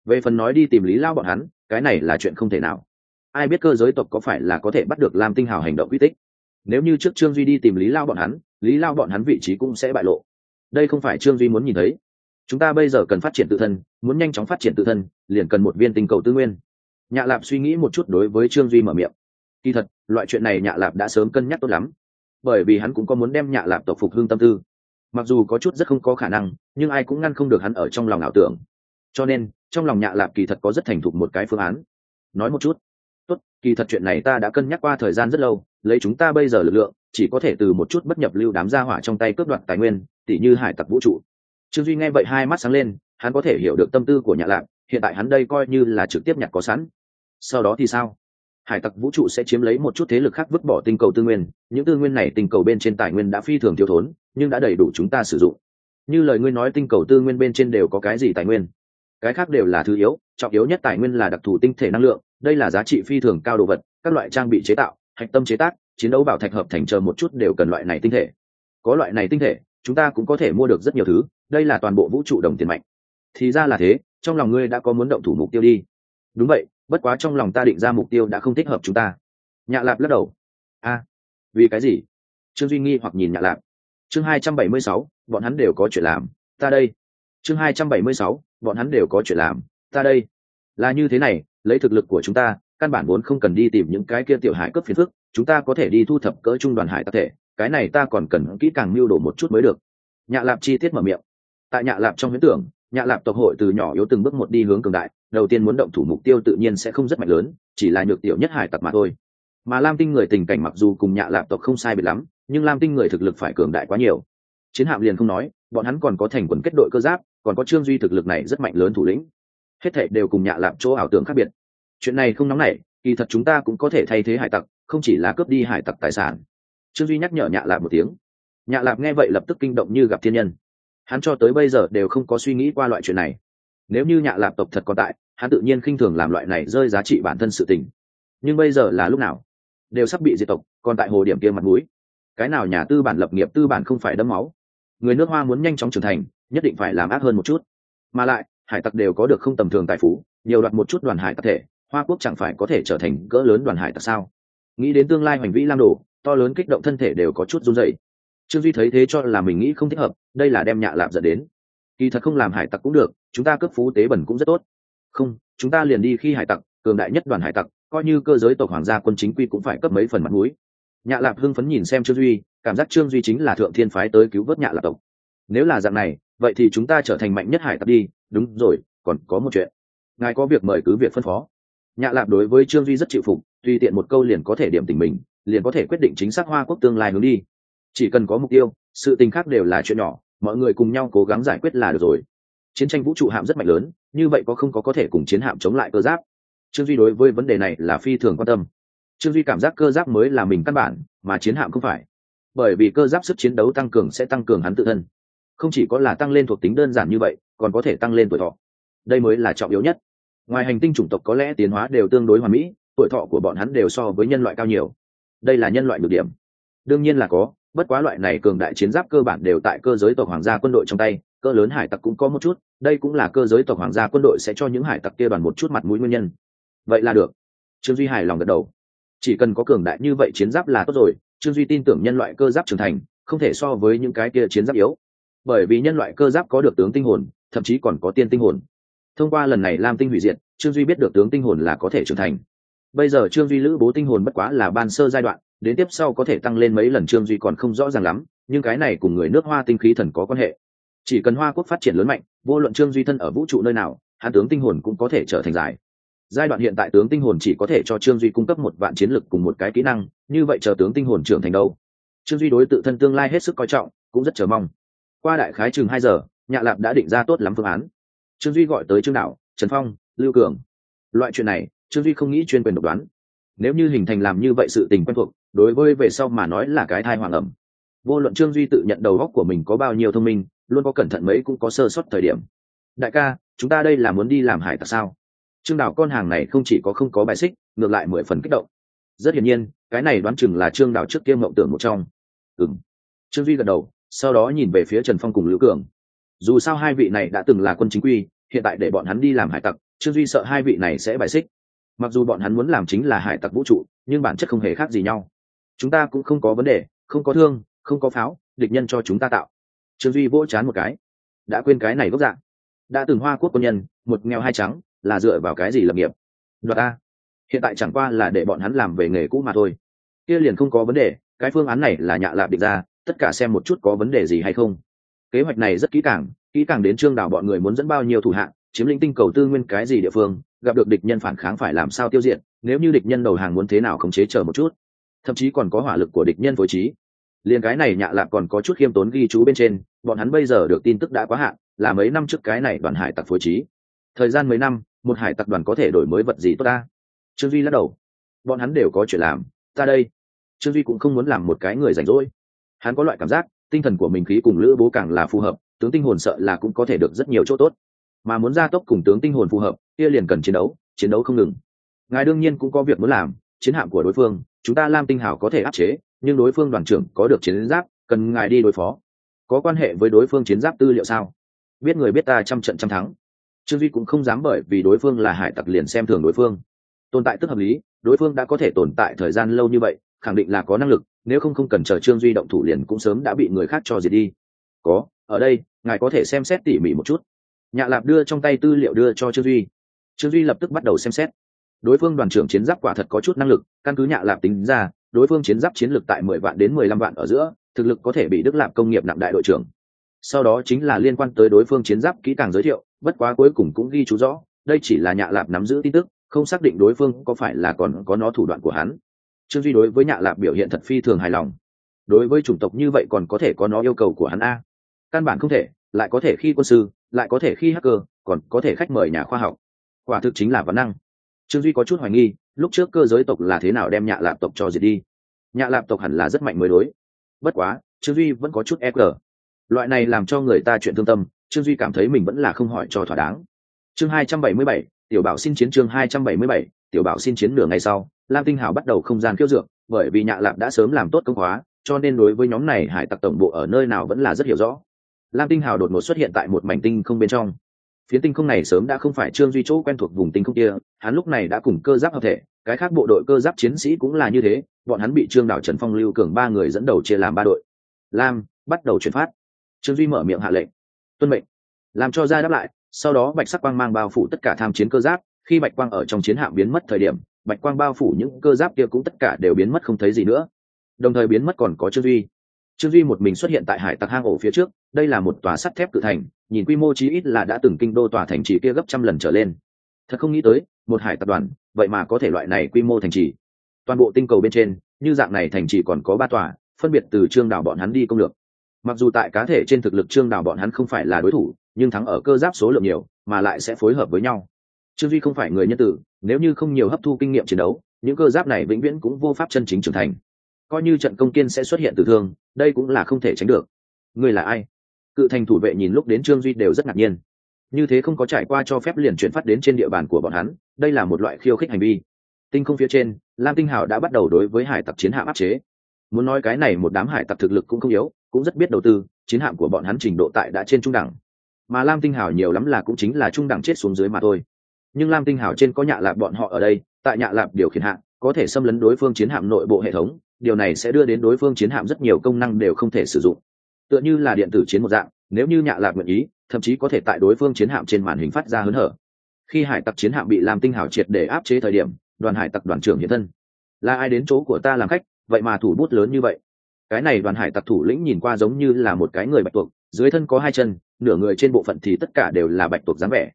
Về phần nói đi tìm lý lao bọn hắn, cái này là chuyện không thể nào. Ai biết cơ giới tộc có phải là có thể bắt được lam tinh hào hành động quy tích? Nếu như trước trương duy đi tìm lý lao bọn hắn, lý lao bọn hắn vị trí cũng sẽ bại lộ. Đây không phải trương duy muốn nhìn thấy. Chúng ta bây giờ cần phát triển tự thân, muốn nhanh chóng phát triển tự thân, liền cần một viên tinh cầu tư nguyên nhạ lạp suy nghĩ một chút đối với trương duy mở miệng. Kỳ thật, loại chuyện này nhạ lạp đã sớm cân nhắc tốt lắm. Bởi vì hắn cũng có muốn đem nhạ lạp tộc phục hương tâm tư. Mặc dù có chút rất không có khả năng, nhưng ai cũng ngăn không được hắn ở trong lòng ảo tưởng. Cho nên, trong lòng nhạ lạp kỳ thật có rất thành thục một cái phương án. Nói một chút. Tốt, kỳ thật chuyện này ta đã cân nhắc qua thời gian rất lâu, lấy chúng ta bây giờ lực lượng, chỉ có thể từ một chút bất nhập lưu đám gia hỏa trong tay cướp đoạt tài nguyên, tỉ như hải tặc vũ trụ. Trương duy nghe vậy hai mắt sáng lên, hắn có thể hiểu được tâm tư của nhạ lạp, hiện tại hắn đây coi như là trực tiếp nhặt có sẵn sau đó thì sao? Hải tặc vũ trụ sẽ chiếm lấy một chút thế lực khác vứt bỏ tinh cầu tư nguyên. Những tư nguyên này tinh cầu bên trên tài nguyên đã phi thường thiếu thốn, nhưng đã đầy đủ chúng ta sử dụng. Như lời ngươi nói tinh cầu tư nguyên bên trên đều có cái gì tài nguyên? Cái khác đều là thứ yếu, trọng yếu nhất tài nguyên là đặc thù tinh thể năng lượng. Đây là giá trị phi thường cao đồ vật, các loại trang bị chế tạo, hạch tâm chế tác, chiến đấu bảo thạch hợp thành chờ một chút đều cần loại này tinh thể. Có loại này tinh thể, chúng ta cũng có thể mua được rất nhiều thứ. Đây là toàn bộ vũ trụ đồng tiền mạnh. Thì ra là thế, trong lòng ngươi đã có muốn động thủ mục tiêu đi. Đúng vậy bất quá trong lòng ta định ra mục tiêu đã không thích hợp chúng ta. Nhạ lạp lắc đầu. A, vì cái gì? Trương duy nghi hoặc nhìn nhạ lạp. Chương hai trăm bảy mươi sáu, bọn hắn đều có chuyện làm, ta đây. Chương hai trăm bảy mươi sáu, bọn hắn đều có chuyện làm, ta đây. Là như thế này, lấy thực lực của chúng ta, căn bản vốn không cần đi tìm những cái kia tiểu hải cấp phiền phức, chúng ta có thể đi thu thập cỡ trung đoàn hải tập thể, cái này ta còn cần kỹ càng mưu đồ một chút mới được. Nhạ lạp chi tiết mở miệng. Tại nhạ lạp trong huyễn tưởng nhạ lạp tộc hội từ nhỏ yếu từng bước một đi hướng cường đại, đầu tiên muốn động thủ mục tiêu tự nhiên sẽ không rất mạnh lớn, chỉ là nhược tiểu nhất hải tặc mà thôi. Mà lam tinh người tình cảnh mặc dù cùng nhạ lạp tộc không sai biệt lắm, nhưng lam tinh người thực lực phải cường đại quá nhiều. Chiến hạm liền không nói, bọn hắn còn có thành quần kết đội cơ giáp, còn có trương duy thực lực này rất mạnh lớn thủ lĩnh. Hết thệ đều cùng nhạ lạp chỗ ảo tưởng khác biệt. Chuyện này không nóng nảy, kỳ thật chúng ta cũng có thể thay thế hải tặc, không chỉ là cướp đi hải tặc tài sản. Trương duy nhắc nhở nhạ lạp một tiếng. Nhạ lạp nghe vậy lập tức kinh động như gặp thiên nhân hắn cho tới bây giờ đều không có suy nghĩ qua loại chuyện này. Nếu như nhạ lạp tộc thật còn tại, hắn tự nhiên khinh thường làm loại này rơi giá trị bản thân sự tình. Nhưng bây giờ là lúc nào? Đều sắp bị diệt tộc, còn tại hồ điểm kia mặt mũi. Cái nào nhà tư bản lập nghiệp tư bản không phải đấm máu? Người nước hoa muốn nhanh chóng trưởng thành, nhất định phải làm ác hơn một chút. Mà lại, hải tặc đều có được không tầm thường tài phú, nhiều đoạt một chút đoàn hải tặc thể, hoa quốc chẳng phải có thể trở thành cỡ lớn đoàn hải tặc sao? Nghĩ đến tương lai hoành vĩ lam đồ, to lớn kích động thân thể đều có chút run dậy trương duy thấy thế cho là mình nghĩ không thích hợp đây là đem nhạ lạp dẫn đến. Kỳ thật không làm hải tặc cũng được, chúng ta cướp phú tế bẩn cũng rất tốt. Không, chúng ta liền đi khi hải tặc, cường đại nhất đoàn hải tặc, coi như cơ giới tộc hoàng gia quân chính quy cũng phải cấp mấy phần mặt mũi. Nhạ lạp hưng phấn nhìn xem trương duy, cảm giác trương duy chính là thượng thiên phái tới cứu vớt nhạ lạp tộc. Nếu là dạng này, vậy thì chúng ta trở thành mạnh nhất hải tặc đi, đúng rồi, còn có một chuyện. Ngài có việc mời cứ việc phân phó. Nhạ lạp đối với trương duy rất chịu phục tùy tiện một câu liền có thể điểm tình mình, liền có thể quyết định chính xác hoa quốc tương lai hướng đi. Chỉ cần có mục tiêu, sự tình khác đều là chuyện nhỏ mọi người cùng nhau cố gắng giải quyết là được rồi. Chiến tranh vũ trụ hạm rất mạnh lớn, như vậy có không có có thể cùng chiến hạm chống lại cơ giáp? Trương duy đối với vấn đề này là phi thường quan tâm. Trương duy cảm giác cơ giáp mới là mình căn bản, mà chiến hạm không phải. Bởi vì cơ giáp sức chiến đấu tăng cường sẽ tăng cường hắn tự thân. Không chỉ có là tăng lên thuộc tính đơn giản như vậy, còn có thể tăng lên tuổi thọ. Đây mới là trọng yếu nhất. Ngoài hành tinh chủng tộc có lẽ tiến hóa đều tương đối hoàn mỹ, tuổi thọ của bọn hắn đều so với nhân loại cao nhiều. Đây là nhân loại nhược điểm. Đương nhiên là có bất quá loại này cường đại chiến giáp cơ bản đều tại cơ giới tộc hoàng gia quân đội trong tay cơ lớn hải tặc cũng có một chút, đây cũng là cơ giới tộc hoàng gia quân đội sẽ cho những hải tặc kia đoàn một chút mặt mũi nguyên nhân. Vậy là được. Trương duy hài lòng gật đầu. Chỉ cần có cường đại như vậy chiến giáp là tốt rồi, trương duy tin tưởng nhân loại cơ giáp trưởng thành, không thể so với những cái kia chiến giáp yếu. Bởi vì nhân loại cơ giáp có được tướng tinh hồn, thậm chí còn có tiên tinh hồn. Thông qua lần này lam tinh hủy diệt, trương duy biết được tướng tinh hồn là có thể trưởng thành. Bây giờ trương duy lữ bố tinh hồn bất quá là ban sơ giai đoạn đến tiếp sau có thể tăng lên mấy lần trương duy còn không rõ ràng lắm, nhưng cái này cùng người nước hoa tinh khí thần có quan hệ. Chỉ cần hoa quốc phát triển lớn mạnh, vô luận trương duy thân ở vũ trụ nơi nào hạ tướng tinh hồn cũng có thể trở thành giải. Giai đoạn hiện tại tướng tinh hồn chỉ có thể cho trương duy cung cấp một vạn chiến lực cùng một cái kỹ năng, như vậy chờ tướng tinh hồn trưởng thành đâu? Trương duy đối tự thân tương lai hết sức coi trọng, cũng rất chờ mong. Qua đại khái chừng hai giờ nhạ lạp đã định ra tốt lắm phương án. Trương duy gọi tới trương đạo, trần phong, lưu cường. Loại chuyện này, trương duy không nghĩ chuyên quyền độc đoán nếu như hình thành làm như vậy sự tình quen thuộc, đối với về sau mà nói là cái thai hoàng ẩm. Vô luận trương duy tự nhận đầu góc của mình có bao nhiêu thông minh, luôn có cẩn thận mấy cũng có sơ suất thời điểm. Đại ca, chúng ta đây là muốn đi làm hải tặc sao? Trương đảo con hàng này không chỉ có không có bài xích, ngược lại mười phần kích động. Rất hiển nhiên, cái này đoán chừng là trương đảo trước kia mộng tưởng một trong. Ừ m trương duy gật đầu, sau đó nhìn về phía trần phong cùng lữ cường. Dù sao hai vị này đã từng là quân chính quy, hiện tại để bọn hắn đi làm hải tặc, trương duy sợ hai vị này sẽ bài xích mặc dù bọn hắn muốn làm chính là hải tặc vũ trụ, nhưng bản chất không hề khác gì nhau. Chúng ta cũng không có vấn đề, không có thương, không có pháo, địch nhân cho chúng ta tạo. Trương duy vỗ chán một cái. Đã quên cái này gốc dạng. Đã từng hoa quốc quân nhân, một nghèo hai trắng, là dựa vào cái gì lập nghiệp? Đoạt a hiện tại chẳng qua là để bọn hắn làm về nghề cũ mà thôi. Kia liền không có vấn đề, cái phương án này là nhạ lạp định ra, tất cả xem một chút có vấn đề gì hay không. Kế hoạch này rất kỹ càng kỹ càng đến trương đảo bọn người muốn dẫn bao nhiêu thủ hạng, chiếm lĩnh tinh cầu tư nguyên cái gì địa phương gặp được địch nhân phản kháng phải làm sao tiêu diệt, nếu như địch nhân đầu hàng muốn thế nào khống chế chờ một chút. Thậm chí còn có hỏa lực của địch nhân phối trí. Liền cái này nhạ lạc còn có chút khiêm tốn ghi chú bên trên, bọn hắn bây giờ được tin tức đã quá hạn, là mấy năm trước cái này đoàn hải tặc phối trí. Thời gian mấy năm, một hải tặc đoàn có thể đổi mới vật gì tốt ta? Trương duy lắc đầu. Bọn hắn đều có chuyện làm, ta đây. Trương duy cũng không muốn làm một cái người rảnh rỗi. Hắn có loại cảm giác, tinh thần của mình khí cùng lữ bố càng là phù hợp, tướng tinh hồn sợ là cũng có thể được rất nhiều chỗ tốt. Mà muốn gia tốc cùng tướng tinh hồn phù hợp kia liền cần chiến đấu chiến đấu không ngừng. Ngài đương nhiên cũng có việc muốn làm, chiến hạm của đối phương, chúng ta lam tinh hảo có thể áp chế, nhưng đối phương đoàn trưởng có được chiến giáp, cần ngài đi đối phó. Có quan hệ với đối phương chiến giáp tư liệu sao? Biết người biết ta trăm trận trăm thắng. Trương duy cũng không dám bởi vì đối phương là hải tặc liền xem thường đối phương. Tồn tại tức hợp lý, đối phương đã có thể tồn tại thời gian lâu như vậy, khẳng định là có năng lực, nếu không không cần chờ trương duy động thủ liền cũng sớm đã bị người khác cho diệt đi. Có, ở đây, ngài có thể xem xét tỉ mỉ một chút. Nhạ lạp đưa trong tay tư liệu đưa cho trương duy trương duy lập tức bắt đầu xem xét. Đối phương đoàn trưởng chiến giáp quả thật có chút năng lực, căn cứ nhạ lạp tính ra, đối phương chiến giáp chiến lực tại mười vạn đến mười lăm vạn ở giữa, thực lực có thể bị đức lạp công nghiệp nặng đại đội trưởng. Sau đó chính là liên quan tới đối phương chiến giáp kỹ càng giới thiệu, bất quá cuối cùng cũng ghi chú rõ, đây chỉ là nhạ lạp nắm giữ tin tức, không xác định đối phương có phải là còn có nó thủ đoạn của hắn. Trương duy đối với nhạ lạp biểu hiện thật phi thường hài lòng. Đối với chủng tộc như vậy còn có thể có nó yêu cầu của hắn a. Căn bản không thể, lại có thể khi quân sư, lại có thể khi hacker, còn có thể khách mời nhà khoa học quả thực chính là vấn năng. Trương duy có chút hoài nghi, lúc trước cơ giới tộc là thế nào đem nhạ lạp tộc cho diệt đi. Nhạ lạp tộc hẳn là rất mạnh mới đối. Bất quá, trương duy vẫn có chút e gờ loại này làm cho người ta chuyện thương tâm, trương duy cảm thấy mình vẫn là không hỏi cho thỏa đáng. Chương hai trăm bảy mươi bảy, tiểu bảo xin chiến chương hai trăm bảy mươi bảy, tiểu bảo xin chiến nửa ngày sau, lam tinh hào bắt đầu không gian khiêu dược, bởi vì nhạ lạp đã sớm làm tốt công hóa cho nên đối với nhóm này hải tặc tổng bộ ở nơi nào vẫn là rất hiểu rõ. Lam tinh hào đột ngột xuất hiện tại một mảnh tinh không bên trong phiến tinh không này sớm đã không phải trương duy chỗ quen thuộc vùng tinh không kia, hắn lúc này đã cùng cơ giáp hợp thể, cái khác bộ đội cơ giáp chiến sĩ cũng là như thế, bọn hắn bị trương đảo trần phong lưu cường ba người dẫn đầu chia làm ba đội. Lam, bắt đầu chuyển phát. Trương duy mở miệng hạ lệnh. Tuân mệnh. Làm cho ra đáp lại, sau đó bạch sắc quang mang bao phủ tất cả tham chiến cơ giáp, khi bạch quang ở trong chiến hạm biến mất thời điểm, bạch quang bao phủ những cơ giáp kia cũng tất cả đều biến mất không thấy gì nữa. Đồng thời biến mất còn có trương duy trương duy một mình xuất hiện tại hải tặc hang ổ phía trước, đây là một tòa sắt thép cự thành, nhìn quy mô chí ít là đã từng kinh đô tòa thành trì kia gấp trăm lần trở lên. Thật không nghĩ tới, một hải tập đoàn, vậy mà có thể loại này quy mô thành trì. Toàn bộ tinh cầu bên trên, như dạng này thành trì còn có ba tòa, phân biệt từ trương đảo bọn hắn đi công lược. Mặc dù tại cá thể trên thực lực trương đảo bọn hắn không phải là đối thủ, nhưng thắng ở cơ giáp số lượng nhiều, mà lại sẽ phối hợp với nhau. Trương duy không phải người nhân tử, nếu như không nhiều hấp thu kinh nghiệm chiến đấu, những cơ giáp này vĩnh viễn cũng vô pháp chân chính trưởng thành. Coi như trận công kiên sẽ xuất hiện từ thương đây cũng là không thể tránh được. Người là ai? Cự thành thủ vệ nhìn lúc đến trương duy đều rất ngạc nhiên. Như thế không có trải qua cho phép liền chuyển phát đến trên địa bàn của bọn hắn, đây là một loại khiêu khích hành vi. Tinh không phía trên, lam tinh hào đã bắt đầu đối với hải tặc chiến hạm áp chế. Muốn nói cái này một đám hải tặc thực lực cũng không yếu, cũng rất biết đầu tư, chiến hạm của bọn hắn trình độ tại đã trên trung đẳng. Mà lam tinh hào nhiều lắm là cũng chính là trung đẳng chết xuống dưới mà thôi. Nhưng lam tinh hào trên có nhạ lạp bọn họ ở đây, tại nhạ lạp điều khiển hạm, có thể xâm lấn đối phương chiến hạm nội bộ hệ thống điều này sẽ đưa đến đối phương chiến hạm rất nhiều công năng đều không thể sử dụng. Tựa như là điện tử chiến một dạng, nếu như nhạ lạc nguyện ý, thậm chí có thể tại đối phương chiến hạm trên màn hình phát ra hớn hở. Khi hải tặc chiến hạm bị làm tinh hảo triệt để áp chế thời điểm, đoàn hải tặc đoàn trưởng hiện thân. Là ai đến chỗ của ta làm khách, vậy mà thủ bút lớn như vậy? Cái này đoàn hải tặc thủ lĩnh nhìn qua giống như là một cái người bạch tuộc, dưới thân có hai chân, nửa người trên bộ phận thì tất cả đều là bạch tuộc dáng vẻ.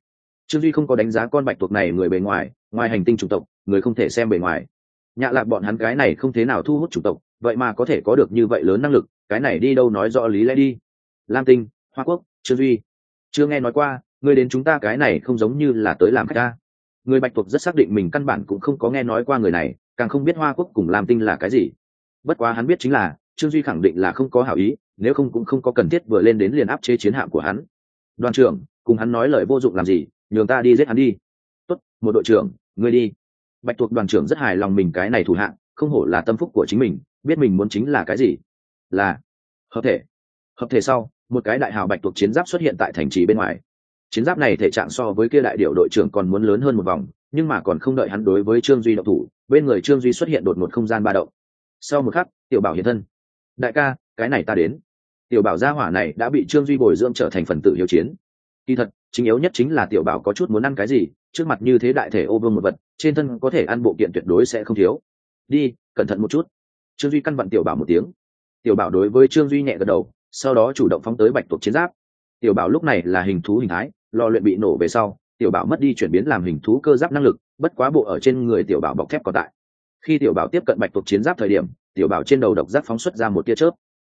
Trương duy không có đánh giá con bạch tuộc này người bề ngoài ngoài hành tinh chủng tộc, người không thể xem bề ngoài nhạ lạc bọn hắn cái này không thế nào thu hút chủng tộc, vậy mà có thể có được như vậy lớn năng lực, cái này đi đâu nói rõ lý lẽ đi. Lam tinh, hoa quốc, trương duy. Chưa nghe nói qua, người đến chúng ta cái này không giống như là tới làm khách ta. Người bạch tuộc rất xác định mình căn bản cũng không có nghe nói qua người này, càng không biết hoa quốc cùng lam tinh là cái gì. Bất quá hắn biết chính là, trương duy khẳng định là không có hảo ý, nếu không cũng không có cần thiết vừa lên đến liền áp chế chiến hạm của hắn. Đoàn trưởng, cùng hắn nói lời vô dụng làm gì, nhường ta đi giết hắn đi. Tốt, một đội trưởng, ngươi đi bạch tuộc đoàn trưởng rất hài lòng mình cái này thủ hạng, không hổ là tâm phúc của chính mình, biết mình muốn chính là cái gì. Là, hợp thể. Hợp thể sau, một cái đại hào bạch tuộc chiến giáp xuất hiện tại thành trì bên ngoài. Chiến giáp này thể trạng so với kia đại điệu đội trưởng còn muốn lớn hơn một vòng, nhưng mà còn không đợi hắn đối với trương duy độc thủ, bên người trương duy xuất hiện đột một không gian ba động. Sau một khắc, tiểu bảo hiện thân. Đại ca, cái này ta đến. Tiểu bảo gia hỏa này đã bị trương duy bồi dưỡng trở thành phần tử hiếu chiến. Kỳ thật, chính yếu nhất chính là tiểu bảo có chút muốn ăn cái gì trước mặt như thế đại thể ô vương một vật, trên thân có thể ăn bộ kiện tuyệt đối sẽ không thiếu. Đi, cẩn thận một chút. Trương duy căn vặn tiểu bảo một tiếng. Tiểu bảo đối với trương duy nhẹ gật đầu, sau đó chủ động phóng tới bạch tuộc chiến giáp. Tiểu bảo lúc này là hình thú hình thái lò luyện bị nổ về sau, tiểu bảo mất đi chuyển biến làm hình thú cơ giáp năng lực, bất quá bộ ở trên người tiểu bảo bọc thép còn tại. Khi tiểu bảo tiếp cận bạch tuộc chiến giáp thời điểm, tiểu bảo trên đầu độc giáp phóng xuất ra một tia chớp.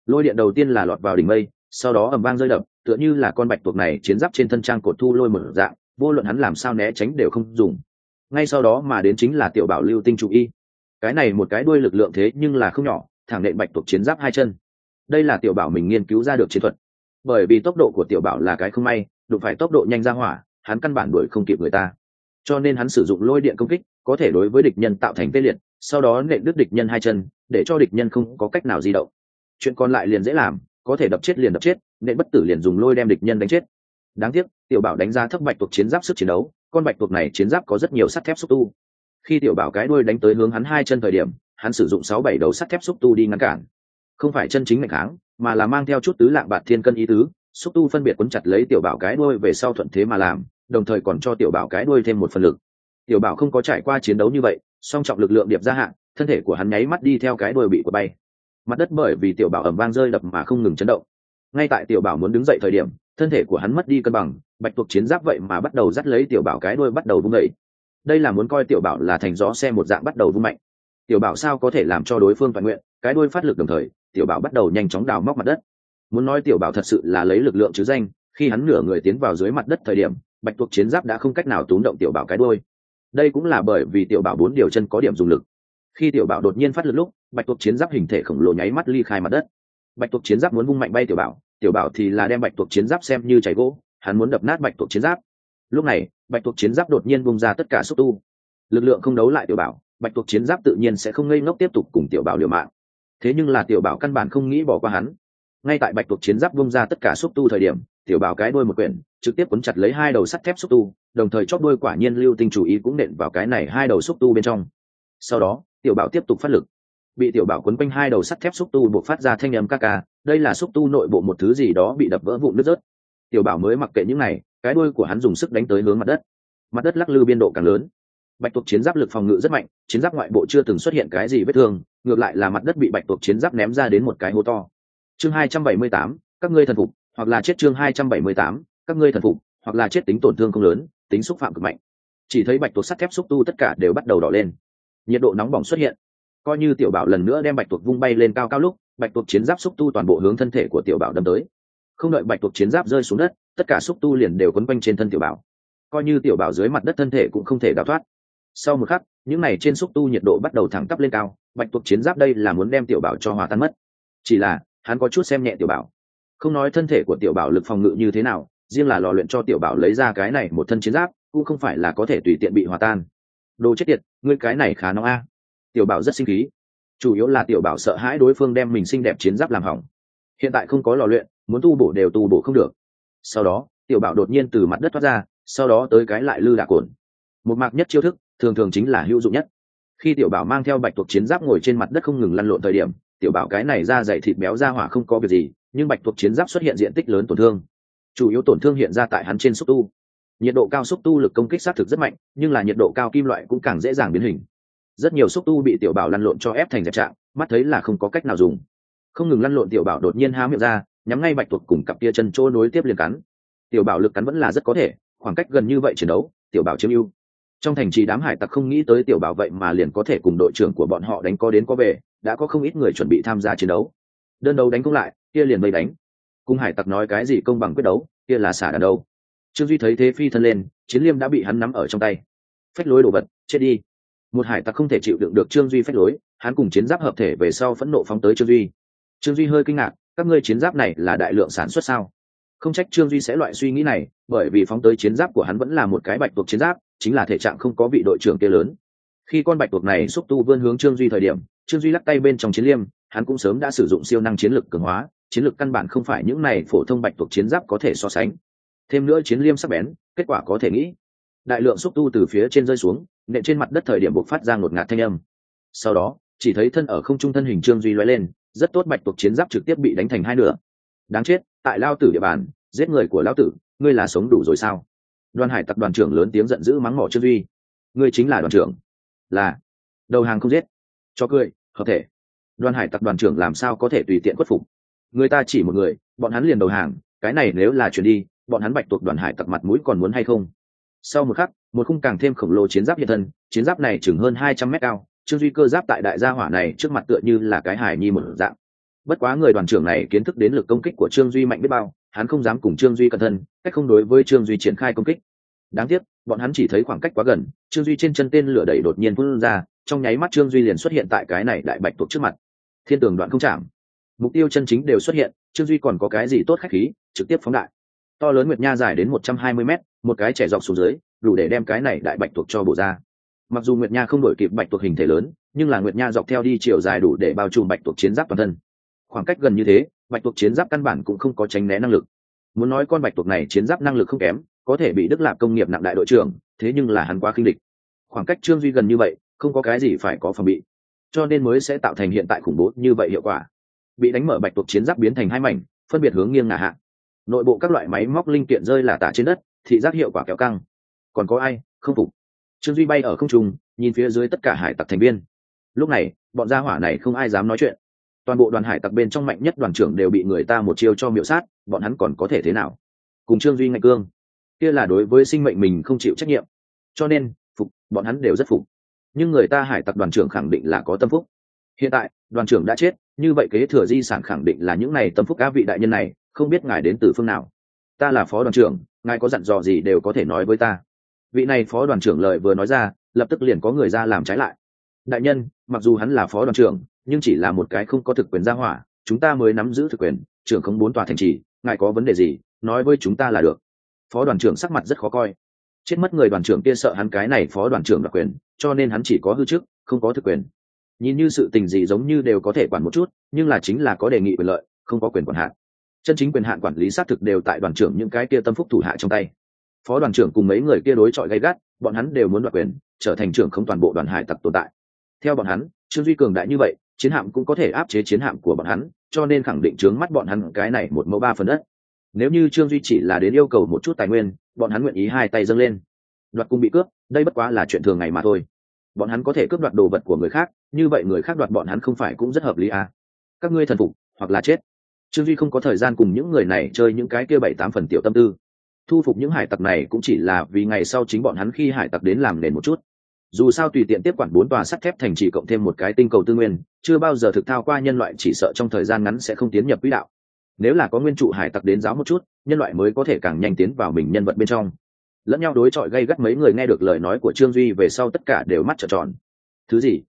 Lôi điện đầu tiên là lọt vào đỉnh mây, sau đó ầm vang rơi đập, tựa như là con bạch tuộc này chiến giáp trên thân trang cột thu lôi mở dạng vô luận hắn làm sao né tránh đều không dùng. Ngay sau đó mà đến chính là tiểu bảo lưu tinh chủ y. Cái này một cái đuôi lực lượng thế nhưng là không nhỏ, thẳng nện bạch tuộc chiến giáp hai chân. Đây là tiểu bảo mình nghiên cứu ra được chiến thuật. Bởi vì tốc độ của tiểu bảo là cái không may, đụng phải tốc độ nhanh ra hỏa, hắn căn bản đuổi không kịp người ta. Cho nên hắn sử dụng lôi điện công kích, có thể đối với địch nhân tạo thành tê liệt, sau đó nện đứt địch nhân hai chân, để cho địch nhân không có cách nào di động. Chuyện còn lại liền dễ làm, có thể đập chết liền đập chết, nện bất tử liền dùng lôi đem địch nhân đánh chết đáng tiếc, tiểu bảo đánh giá thấp bạch tuộc chiến giáp sức chiến đấu, con bạch tuộc này chiến giáp có rất nhiều sắt thép xúc tu. Khi tiểu bảo cái đuôi đánh tới hướng hắn hai chân thời điểm, hắn sử dụng sáu bảy đầu sắt thép xúc tu đi ngăn cản. Không phải chân chính mạnh kháng mà là mang theo chút tứ lạng bạt thiên cân ý tứ, xúc tu phân biệt quấn chặt lấy tiểu bảo cái đuôi về sau thuận thế mà làm, đồng thời còn cho tiểu bảo cái đuôi thêm một phần lực. Tiểu bảo không có trải qua chiến đấu như vậy, song trọng lực lượng điệp gia hạn thân thể của hắn nháy mắt đi theo cái đuôi bị của bay. Mặt đất bởi vì tiểu bảo ẩm vang rơi đập mà không ngừng chấn động. Ngay tại tiểu bảo muốn đứng dậy thời điểm thân thể của hắn mất đi cân bằng, bạch tuộc chiến giáp vậy mà bắt đầu dắt lấy tiểu bảo cái đuôi bắt đầu vung gậy. đây là muốn coi tiểu bảo là thành gió xe một dạng bắt đầu vung mạnh. Tiểu bảo sao có thể làm cho đối phương toàn nguyện, cái đuôi phát lực đồng thời, tiểu bảo bắt đầu nhanh chóng đào móc mặt đất. Muốn nói tiểu bảo thật sự là lấy lực lượng chứ danh, khi hắn nửa người tiến vào dưới mặt đất thời điểm, bạch tuộc chiến giáp đã không cách nào túm động tiểu bảo cái đuôi. Đây cũng là bởi vì tiểu bảo bốn điều chân có điểm dùng lực. Khi tiểu bảo đột nhiên phát lực lúc, bạch tuộc chiến giáp hình thể khổng lồ nháy mắt ly khai mặt đất. Bạch tuộc chiến giáp muốn vung mạnh bay tiểu bảo tiểu bảo thì là đem bạch tuộc chiến giáp xem như chảy gỗ, hắn muốn đập nát bạch tuộc chiến giáp. Lúc này, bạch tuộc chiến giáp đột nhiên bung ra tất cả xúc tu. Lực lượng không đấu lại tiểu bảo, bạch tuộc chiến giáp tự nhiên sẽ không ngây ngốc tiếp tục cùng tiểu bảo liều mạng. Thế nhưng là tiểu bảo căn bản không nghĩ bỏ qua hắn. Ngay tại bạch tuộc chiến giáp bung ra tất cả xúc tu thời điểm, tiểu bảo cái đuôi một quyển, trực tiếp cuốn chặt lấy hai đầu sắt thép xúc tu, đồng thời chót đuôi quả nhiên lưu tinh chủ ý cũng nện vào cái này hai đầu xúc tu bên trong. Sau đó, tiểu bảo tiếp tục phát lực. Bị tiểu bảo quấn quanh hai đầu sắt thép xúc tu buộc phát ra thanh âm ca ca đây là xúc tu nội bộ một thứ gì đó bị đập vỡ vụn nứt rớt. Tiểu bảo mới mặc kệ những này, cái đuôi của hắn dùng sức đánh tới hướng mặt đất. Mặt đất lắc lư biên độ càng lớn. Bạch tuộc chiến giáp lực phòng ngự rất mạnh, chiến giáp ngoại bộ chưa từng xuất hiện cái gì vết thương, ngược lại là mặt đất bị bạch tuộc chiến giáp ném ra đến một cái hố to. Chương hai trăm bảy mươi tám, các ngươi thần phục, hoặc là chết chương hai trăm bảy mươi tám, các ngươi thần phục, hoặc là chết tính tổn thương không lớn, tính xúc phạm cực mạnh. Chỉ thấy bạch tuộc sắt thép xúc tu tất cả đều bắt đầu đỏ lên. Nhiệt độ nóng bỏng xuất hiện. Coi như tiểu bảo lần nữa đem bạch tuộc vung bay lên cao cao lúc bạch tuộc chiến giáp xúc tu toàn bộ hướng thân thể của tiểu bảo đâm tới. Không đợi bạch tuộc chiến giáp rơi xuống đất, tất cả xúc tu liền đều quấn quanh trên thân tiểu bảo. Coi như tiểu bảo dưới mặt đất thân thể cũng không thể đào thoát. Sau một khắc, những này trên xúc tu nhiệt độ bắt đầu thẳng tắp lên cao, bạch tuộc chiến giáp đây là muốn đem tiểu bảo cho hòa tan mất. Chỉ là, hắn có chút xem nhẹ tiểu bảo. Không nói thân thể của tiểu bảo lực phòng ngự như thế nào, riêng là lò luyện cho tiểu bảo lấy ra cái này một thân chiến giáp, cũng không phải là có thể tùy tiện bị hòa tan. Đồ chết tiệt, ngươi cái này khá nóng a. Tiểu bảo rất sinh khí chủ yếu là tiểu bảo sợ hãi đối phương đem mình xinh đẹp chiến giáp làm hỏng. Hiện tại không có lò luyện, muốn tu bổ đều tu bổ không được. Sau đó, tiểu bảo đột nhiên từ mặt đất thoát ra, sau đó tới cái lại lư đạ cồn. Một mạc nhất chiêu thức, thường thường chính là hữu dụng nhất. Khi tiểu bảo mang theo bạch tuộc chiến giáp ngồi trên mặt đất không ngừng lăn lộn thời điểm, tiểu bảo cái này ra dày thịt béo ra hỏa không có việc gì, nhưng bạch tuộc chiến giáp xuất hiện diện tích lớn tổn thương. Chủ yếu tổn thương hiện ra tại hắn trên xúc tu. Nhiệt độ cao xúc tu lực công kích xác thực rất mạnh, nhưng là nhiệt độ cao kim loại cũng càng dễ dàng biến hình rất nhiều xúc tu bị tiểu bảo lăn lộn cho ép thành dẹp trạng, mắt thấy là không có cách nào dùng. Không ngừng lăn lộn tiểu bảo đột nhiên há miệng ra, nhắm ngay bạch tuộc cùng cặp kia chân chỗ nối tiếp liền cắn. Tiểu bảo lực cắn vẫn là rất có thể, khoảng cách gần như vậy chiến đấu, tiểu bảo chiếm ưu. Trong thành trì đám hải tặc không nghĩ tới tiểu bảo vậy mà liền có thể cùng đội trưởng của bọn họ đánh có đến có về, đã có không ít người chuẩn bị tham gia chiến đấu. Đơn đấu đánh công lại, kia liền vây đánh. Cùng hải tặc nói cái gì công bằng quyết đấu, kia là xả đàn đâu. Trương duy thấy thế phi thân lên, chiến liêm đã bị hắn nắm ở trong tay. Phách lối đồ vật, chết đi một hải tặc không thể chịu đựng được trương duy phách lối, hắn cùng chiến giáp hợp thể về sau phẫn nộ phóng tới trương duy. Trương duy hơi kinh ngạc, các ngươi chiến giáp này là đại lượng sản xuất sao? Không trách trương duy sẽ loại suy nghĩ này, bởi vì phóng tới chiến giáp của hắn vẫn là một cái bạch tuộc chiến giáp, chính là thể trạng không có vị đội trưởng kia lớn. Khi con bạch tuộc này xúc tu vươn hướng trương duy thời điểm, trương duy lắc tay bên trong chiến liêm, hắn cũng sớm đã sử dụng siêu năng chiến lực cường hóa, chiến lực căn bản không phải những này phổ thông bạch tuộc chiến giáp có thể so sánh. Thêm nữa chiến liêm sắc bén, kết quả có thể nghĩ đại lượng xúc tu từ phía trên rơi xuống, nện trên mặt đất thời điểm buộc phát ra ngột ngạt thanh âm. Sau đó, chỉ thấy thân ở không trung thân hình trương duy loay lên, rất tốt bạch tuộc chiến giáp trực tiếp bị đánh thành hai nửa. Đáng chết, tại lao tử địa bàn, giết người của lao tử, ngươi là sống đủ rồi sao? Đoàn hải tặc đoàn trưởng lớn tiếng giận dữ mắng mỏ trương duy. Ngươi chính là đoàn trưởng. Là. Đầu hàng không giết. Cho cười, hợp thể. Đoàn hải tặc đoàn trưởng làm sao có thể tùy tiện khuất phục? Người ta chỉ một người, bọn hắn liền đầu hàng, cái này nếu là chuyển đi, bọn hắn bạch tuộc đoàn hải tặc mặt mũi còn muốn hay không? Sau một khắc, một khung càng thêm khổng lồ chiến giáp hiện thân, chiến giáp này chừng hơn hai trăm mét cao, trương duy cơ giáp tại đại gia hỏa này trước mặt tựa như là cái hải nhi một dạng. Bất quá người đoàn trưởng này kiến thức đến lực công kích của trương duy mạnh biết bao, hắn không dám cùng trương duy cẩn thân, cách không đối với trương duy triển khai công kích. Đáng tiếc, bọn hắn chỉ thấy khoảng cách quá gần, trương duy trên chân tên lửa đẩy đột nhiên vươn ra, trong nháy mắt trương duy liền xuất hiện tại cái này đại bạch thuộc trước mặt. Thiên tường đoạn không chạm. Mục tiêu chân chính đều xuất hiện, trương duy còn có cái gì tốt khách khí, trực tiếp phóng đại to lớn nguyệt nha dài đến một trăm hai mươi mét, một cái trẻ dọc xuống dưới đủ để đem cái này đại bạch tuộc cho bổ ra. Mặc dù nguyệt nha không đổi kịp bạch tuộc hình thể lớn nhưng là nguyệt nha dọc theo đi chiều dài đủ để bao trùm bạch tuộc chiến giáp toàn thân. Khoảng cách gần như thế bạch tuộc chiến giáp căn bản cũng không có tránh né năng lực. Muốn nói con bạch tuộc này chiến giáp năng lực không kém có thể bị đức lạc công nghiệp nặng đại đội trưởng thế nhưng là hắn quá khinh địch. Khoảng cách trương duy gần như vậy không có cái gì phải có phòng bị. Cho nên mới sẽ tạo thành hiện tại khủng bố như vậy hiệu quả. Bị đánh mở bạch tuộc chiến giáp biến thành hai mảnh phân biệt hướng nghiêng ngả hạ nội bộ các loại máy móc linh kiện rơi là tả trên đất, thị giác hiệu quả kéo căng. Còn có ai? Không phục. Trương duy bay ở không trung, nhìn phía dưới tất cả hải tặc thành viên. Lúc này, bọn gia hỏa này không ai dám nói chuyện. Toàn bộ đoàn hải tặc bên trong mạnh nhất đoàn trưởng đều bị người ta một chiêu cho miệu sát, bọn hắn còn có thể thế nào? Cùng trương duy ngạch cương. Kia là đối với sinh mệnh mình không chịu trách nhiệm. Cho nên, phục, bọn hắn đều rất phục. Nhưng người ta hải tặc đoàn trưởng khẳng định là có tâm phúc. Hiện tại, đoàn trưởng đã chết, như vậy kế thừa di sản khẳng định là những này tâm phúc các vị đại nhân này không biết ngài đến từ phương nào. Ta là phó đoàn trưởng, ngài có dặn dò gì đều có thể nói với ta. Vị này phó đoàn trưởng lời vừa nói ra, lập tức liền có người ra làm trái lại. Đại nhân, mặc dù hắn là phó đoàn trưởng, nhưng chỉ là một cái không có thực quyền gia hỏa, chúng ta mới nắm giữ thực quyền, trưởng không bốn tòa thành trì, ngài có vấn đề gì, nói với chúng ta là được. Phó đoàn trưởng sắc mặt rất khó coi. Chết mất người đoàn trưởng kia sợ hắn cái này phó đoàn trưởng đặc quyền, cho nên hắn chỉ có hư chức không có thực quyền. Nhìn như sự tình gì giống như đều có thể quản một chút, nhưng là chính là có đề nghị quyền lợi, không có quyền quản hạn chân chính quyền hạn quản lý xác thực đều tại đoàn trưởng những cái kia tâm phúc thủ hạ trong tay. Phó đoàn trưởng cùng mấy người kia đối chọi gay gắt, bọn hắn đều muốn đoạt quyền, trở thành trưởng không toàn bộ đoàn hải tặc tồn tại. Theo bọn hắn, trương duy cường đại như vậy, chiến hạm cũng có thể áp chế chiến hạm của bọn hắn, cho nên khẳng định trướng mắt bọn hắn cái này một mẫu ba phần đất. Nếu như trương duy chỉ là đến yêu cầu một chút tài nguyên, bọn hắn nguyện ý hai tay dâng lên. Đoạt cung bị cướp, đây bất quá là chuyện thường ngày mà thôi. Bọn hắn có thể cướp đoạt đồ vật của người khác, như vậy người khác đoạt bọn hắn không phải cũng rất hợp lý à. các ngươi thần phục hoặc là chết trương duy không có thời gian cùng những người này chơi những cái kia bảy tám phần tiểu tâm tư. Thu phục những hải tặc này cũng chỉ là vì ngày sau chính bọn hắn khi hải tặc đến làm nền một chút. Dù sao tùy tiện tiếp quản bốn tòa sắt thép thành chỉ cộng thêm một cái tinh cầu tư nguyên, chưa bao giờ thực thao qua nhân loại chỉ sợ trong thời gian ngắn sẽ không tiến nhập quỹ đạo. Nếu là có nguyên trụ hải tặc đến giáo một chút, nhân loại mới có thể càng nhanh tiến vào mình nhân vật bên trong. Lẫn nhau đối chọi gây gắt mấy người nghe được lời nói của trương duy về sau tất cả đều mắt trợn tròn. Thứ gì?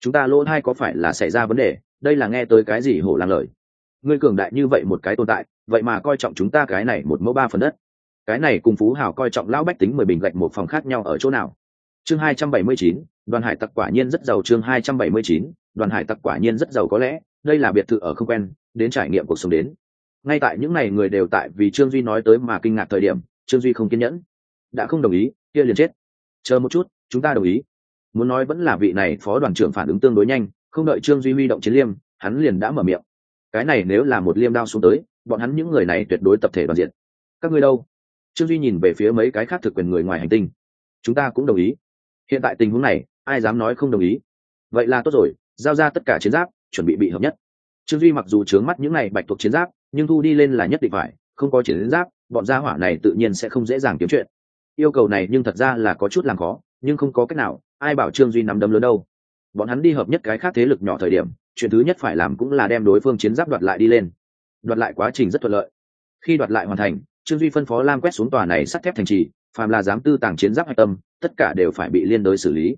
Chúng ta lỗ hai có phải là xảy ra vấn đề? Đây là nghe tới cái gì hổ làng lời? Ngươi cường đại như vậy một cái tồn tại, vậy mà coi trọng chúng ta cái này một mẫu ba phần đất. Cái này cùng phú hào coi trọng lão bách tính mười bình gạch một phòng khác nhau ở chỗ nào? Chương hai trăm bảy mươi chín, đoàn hải tặc quả nhiên rất giàu chương hai trăm bảy mươi chín, đoàn hải tặc quả nhiên rất giàu có lẽ, đây là biệt thự ở không quen, đến trải nghiệm cuộc sống đến. Ngay tại những ngày người đều tại vì trương duy nói tới mà kinh ngạc thời điểm, trương duy không kiên nhẫn. Đã không đồng ý, kia liền chết. Chờ một chút, chúng ta đồng ý. Muốn nói vẫn là vị này phó đoàn trưởng phản ứng tương đối nhanh, không đợi trương duy huy động chiến liêm, hắn liền đã mở miệng cái này nếu là một liêm đao xuống tới, bọn hắn những người này tuyệt đối tập thể đoàn diện. Các ngươi đâu? Trương duy nhìn về phía mấy cái khác thực quyền người ngoài hành tinh. Chúng ta cũng đồng ý. Hiện tại tình huống này, ai dám nói không đồng ý? Vậy là tốt rồi, giao ra tất cả chiến giáp, chuẩn bị bị hợp nhất. Trương duy mặc dù trướng mắt những này bạch thuộc chiến giáp, nhưng thu đi lên là nhất định phải, không có chiến giáp, bọn gia hỏa này tự nhiên sẽ không dễ dàng kiếm chuyện. Yêu cầu này nhưng thật ra là có chút làm khó, nhưng không có cách nào, ai bảo trương duy nắm đấm lớn đâu? Bọn hắn đi hợp nhất cái khác thế lực nhỏ thời điểm, chuyện thứ nhất phải làm cũng là đem đối phương chiến giáp đoạt lại đi lên. Đoạt lại quá trình rất thuận lợi. Khi đoạt lại hoàn thành, trương duy phân phó lam quét xuống tòa này sắt thép thành trì, phàm là dám tư tàng chiến giáp hạch tâm, tất cả đều phải bị liên đối xử lý.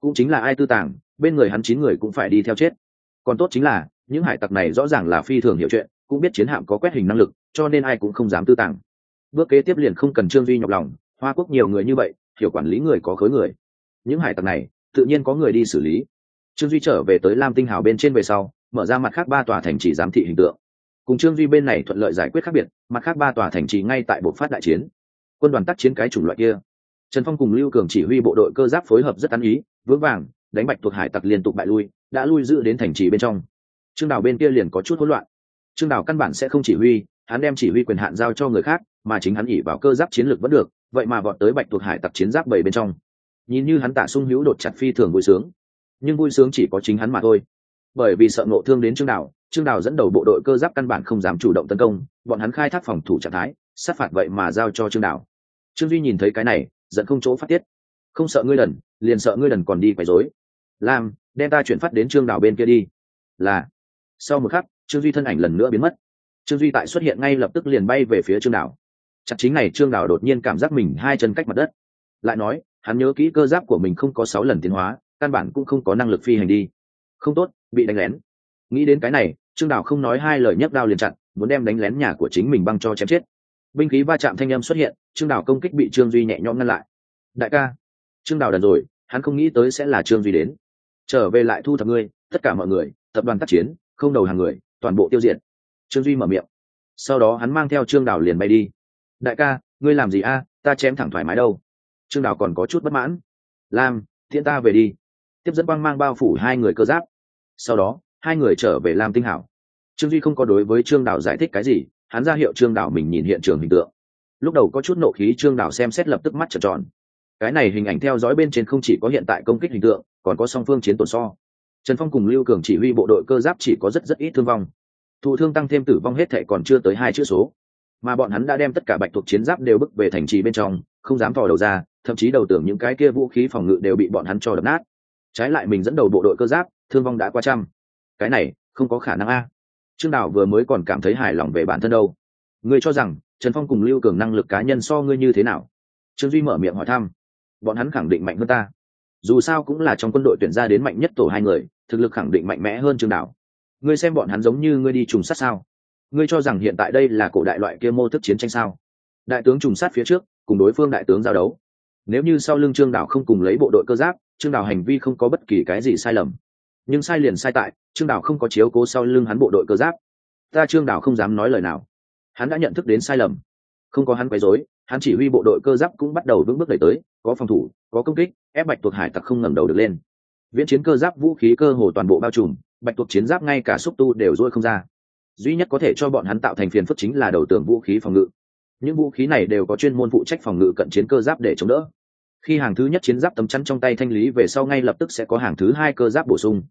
Cũng chính là ai tư tàng, bên người hắn chín người cũng phải đi theo chết. Còn tốt chính là, những hải tặc này rõ ràng là phi thường hiểu chuyện, cũng biết chiến hạm có quét hình năng lực, cho nên ai cũng không dám tư tàng. Bước kế tiếp liền không cần trương duy nhọc lòng, hoa quốc nhiều người như vậy, hiểu quản lý người có khối người. Những hải tặc này, tự nhiên có người đi xử lý trương duy trở về tới lam tinh hào bên trên về sau, mở ra mặt khác ba tòa thành trì giám thị hình tượng. Cùng trương duy bên này thuận lợi giải quyết khác biệt, mặt khác ba tòa thành trì ngay tại bộ phát đại chiến. Quân đoàn tác chiến cái chủng loại kia. Trần phong cùng lưu cường chỉ huy bộ đội cơ giáp phối hợp rất ăn ý, vững vàng, đánh bạch thuộc hải tặc liên tục bại lui, đã lui giữ đến thành trì bên trong. Trương đào bên kia liền có chút hỗn loạn. Trương đào căn bản sẽ không chỉ huy, hắn đem chỉ huy quyền hạn giao cho người khác, mà chính hắn ỉ vào cơ giáp chiến lược vẫn được, vậy mà vọt tới bạch thuộc hải tặc chiến giáp bảy bên trong. Nhìn như hắn tả sung hữu đột chặt phi thường vui sướng nhưng vui sướng chỉ có chính hắn mà thôi. Bởi vì sợ nộ thương đến trương đảo, trương đảo dẫn đầu bộ đội cơ giáp căn bản không dám chủ động tấn công bọn hắn khai thác phòng thủ trạng thái sát phạt vậy mà giao cho trương đảo. trương duy nhìn thấy cái này giận không chỗ phát tiết. Không sợ ngươi đần liền sợ ngươi đần còn đi quấy rối. Lam đem ta chuyển phát đến trương đảo bên kia đi. Là. Sau một khắc trương duy thân ảnh lần nữa biến mất. Trương duy tại xuất hiện ngay lập tức liền bay về phía trương đảo. chặt chính này trương đảo đột nhiên cảm giác mình hai chân cách mặt đất. Lại nói hắn nhớ kỹ cơ giáp của mình không có sáu lần tiến hóa căn bản cũng không có năng lực phi hành đi. Không tốt, bị đánh lén. Nghĩ đến cái này, trương đào không nói hai lời nhấc đao liền chặn, muốn đem đánh lén nhà của chính mình băng cho chém chết. Binh khí va chạm thanh âm xuất hiện, trương đào công kích bị trương duy nhẹ nhõm ngăn lại. Đại ca. Trương đào đần rồi, hắn không nghĩ tới sẽ là trương duy đến. Trở về lại thu thập ngươi, tất cả mọi người, tập đoàn tác chiến, không đầu hàng người, toàn bộ tiêu diệt. Trương duy mở miệng. Sau đó hắn mang theo trương đào liền bay đi. Đại ca, ngươi làm gì a? Ta chém thẳng thoải mái đâu. Trương đào còn có chút bất mãn. Lam thiện ta về đi tiếp dẫn quang mang bao phủ hai người cơ giáp. Sau đó, hai người trở về lam tinh hảo. Trương duy không có đối với trương đào giải thích cái gì, hắn ra hiệu trương đào mình nhìn hiện trường hình tượng. Lúc đầu có chút nộ khí, trương đào xem xét lập tức mắt trợn tròn. Cái này hình ảnh theo dõi bên trên không chỉ có hiện tại công kích hình tượng, còn có song phương chiến tổn so. Trần phong cùng lưu cường chỉ huy bộ đội cơ giáp chỉ có rất rất ít thương vong. Thụ thương tăng thêm tử vong hết thệ còn chưa tới hai chữ số. Mà bọn hắn đã đem tất cả bạch thuộc chiến giáp đều bức về thành trì bên trong, không dám thò đầu ra, thậm chí đầu tưởng những cái kia vũ khí phòng ngự đều bị bọn hắn cho đập nát trái lại mình dẫn đầu bộ đội cơ giáp, thương vong đã qua trăm. Cái này, không có khả năng a. Trương đào vừa mới còn cảm thấy hài lòng về bản thân đâu. Ngươi cho rằng, trần phong cùng lưu cường năng lực cá nhân so ngươi như thế nào? Trương duy mở miệng hỏi thăm. Bọn hắn khẳng định mạnh hơn ta. Dù sao cũng là trong quân đội tuyển ra đến mạnh nhất tổ hai người, thực lực khẳng định mạnh mẽ hơn trương đào. Ngươi xem bọn hắn giống như ngươi đi trùng sát sao? Ngươi cho rằng hiện tại đây là cổ đại loại kia mô thức chiến tranh sao? Đại tướng trùng sát phía trước, cùng đối phương đại tướng giao đấu nếu như sau lưng trương đảo không cùng lấy bộ đội cơ giáp, trương đảo hành vi không có bất kỳ cái gì sai lầm. Nhưng sai liền sai tại, trương đảo không có chiếu cố sau lưng hắn bộ đội cơ giáp. Ta trương đảo không dám nói lời nào. Hắn đã nhận thức đến sai lầm. Không có hắn quấy rối, hắn chỉ huy bộ đội cơ giáp cũng bắt đầu vững bước đẩy tới, có phòng thủ, có công kích, ép bạch tuộc hải tặc không ngẩng đầu được lên. Viễn chiến cơ giáp vũ khí cơ hồ toàn bộ bao trùm, bạch tuộc chiến giáp ngay cả xúc tu đều dôi không ra. Duy nhất có thể cho bọn hắn tạo thành phiền phức chính là đầu tường vũ khí phòng ngự những vũ khí này đều có chuyên môn phụ trách phòng ngự cận chiến cơ giáp để chống đỡ. Khi hàng thứ nhất chiến giáp tấm chắn trong tay thanh lý về sau ngay lập tức sẽ có hàng thứ hai cơ giáp bổ sung.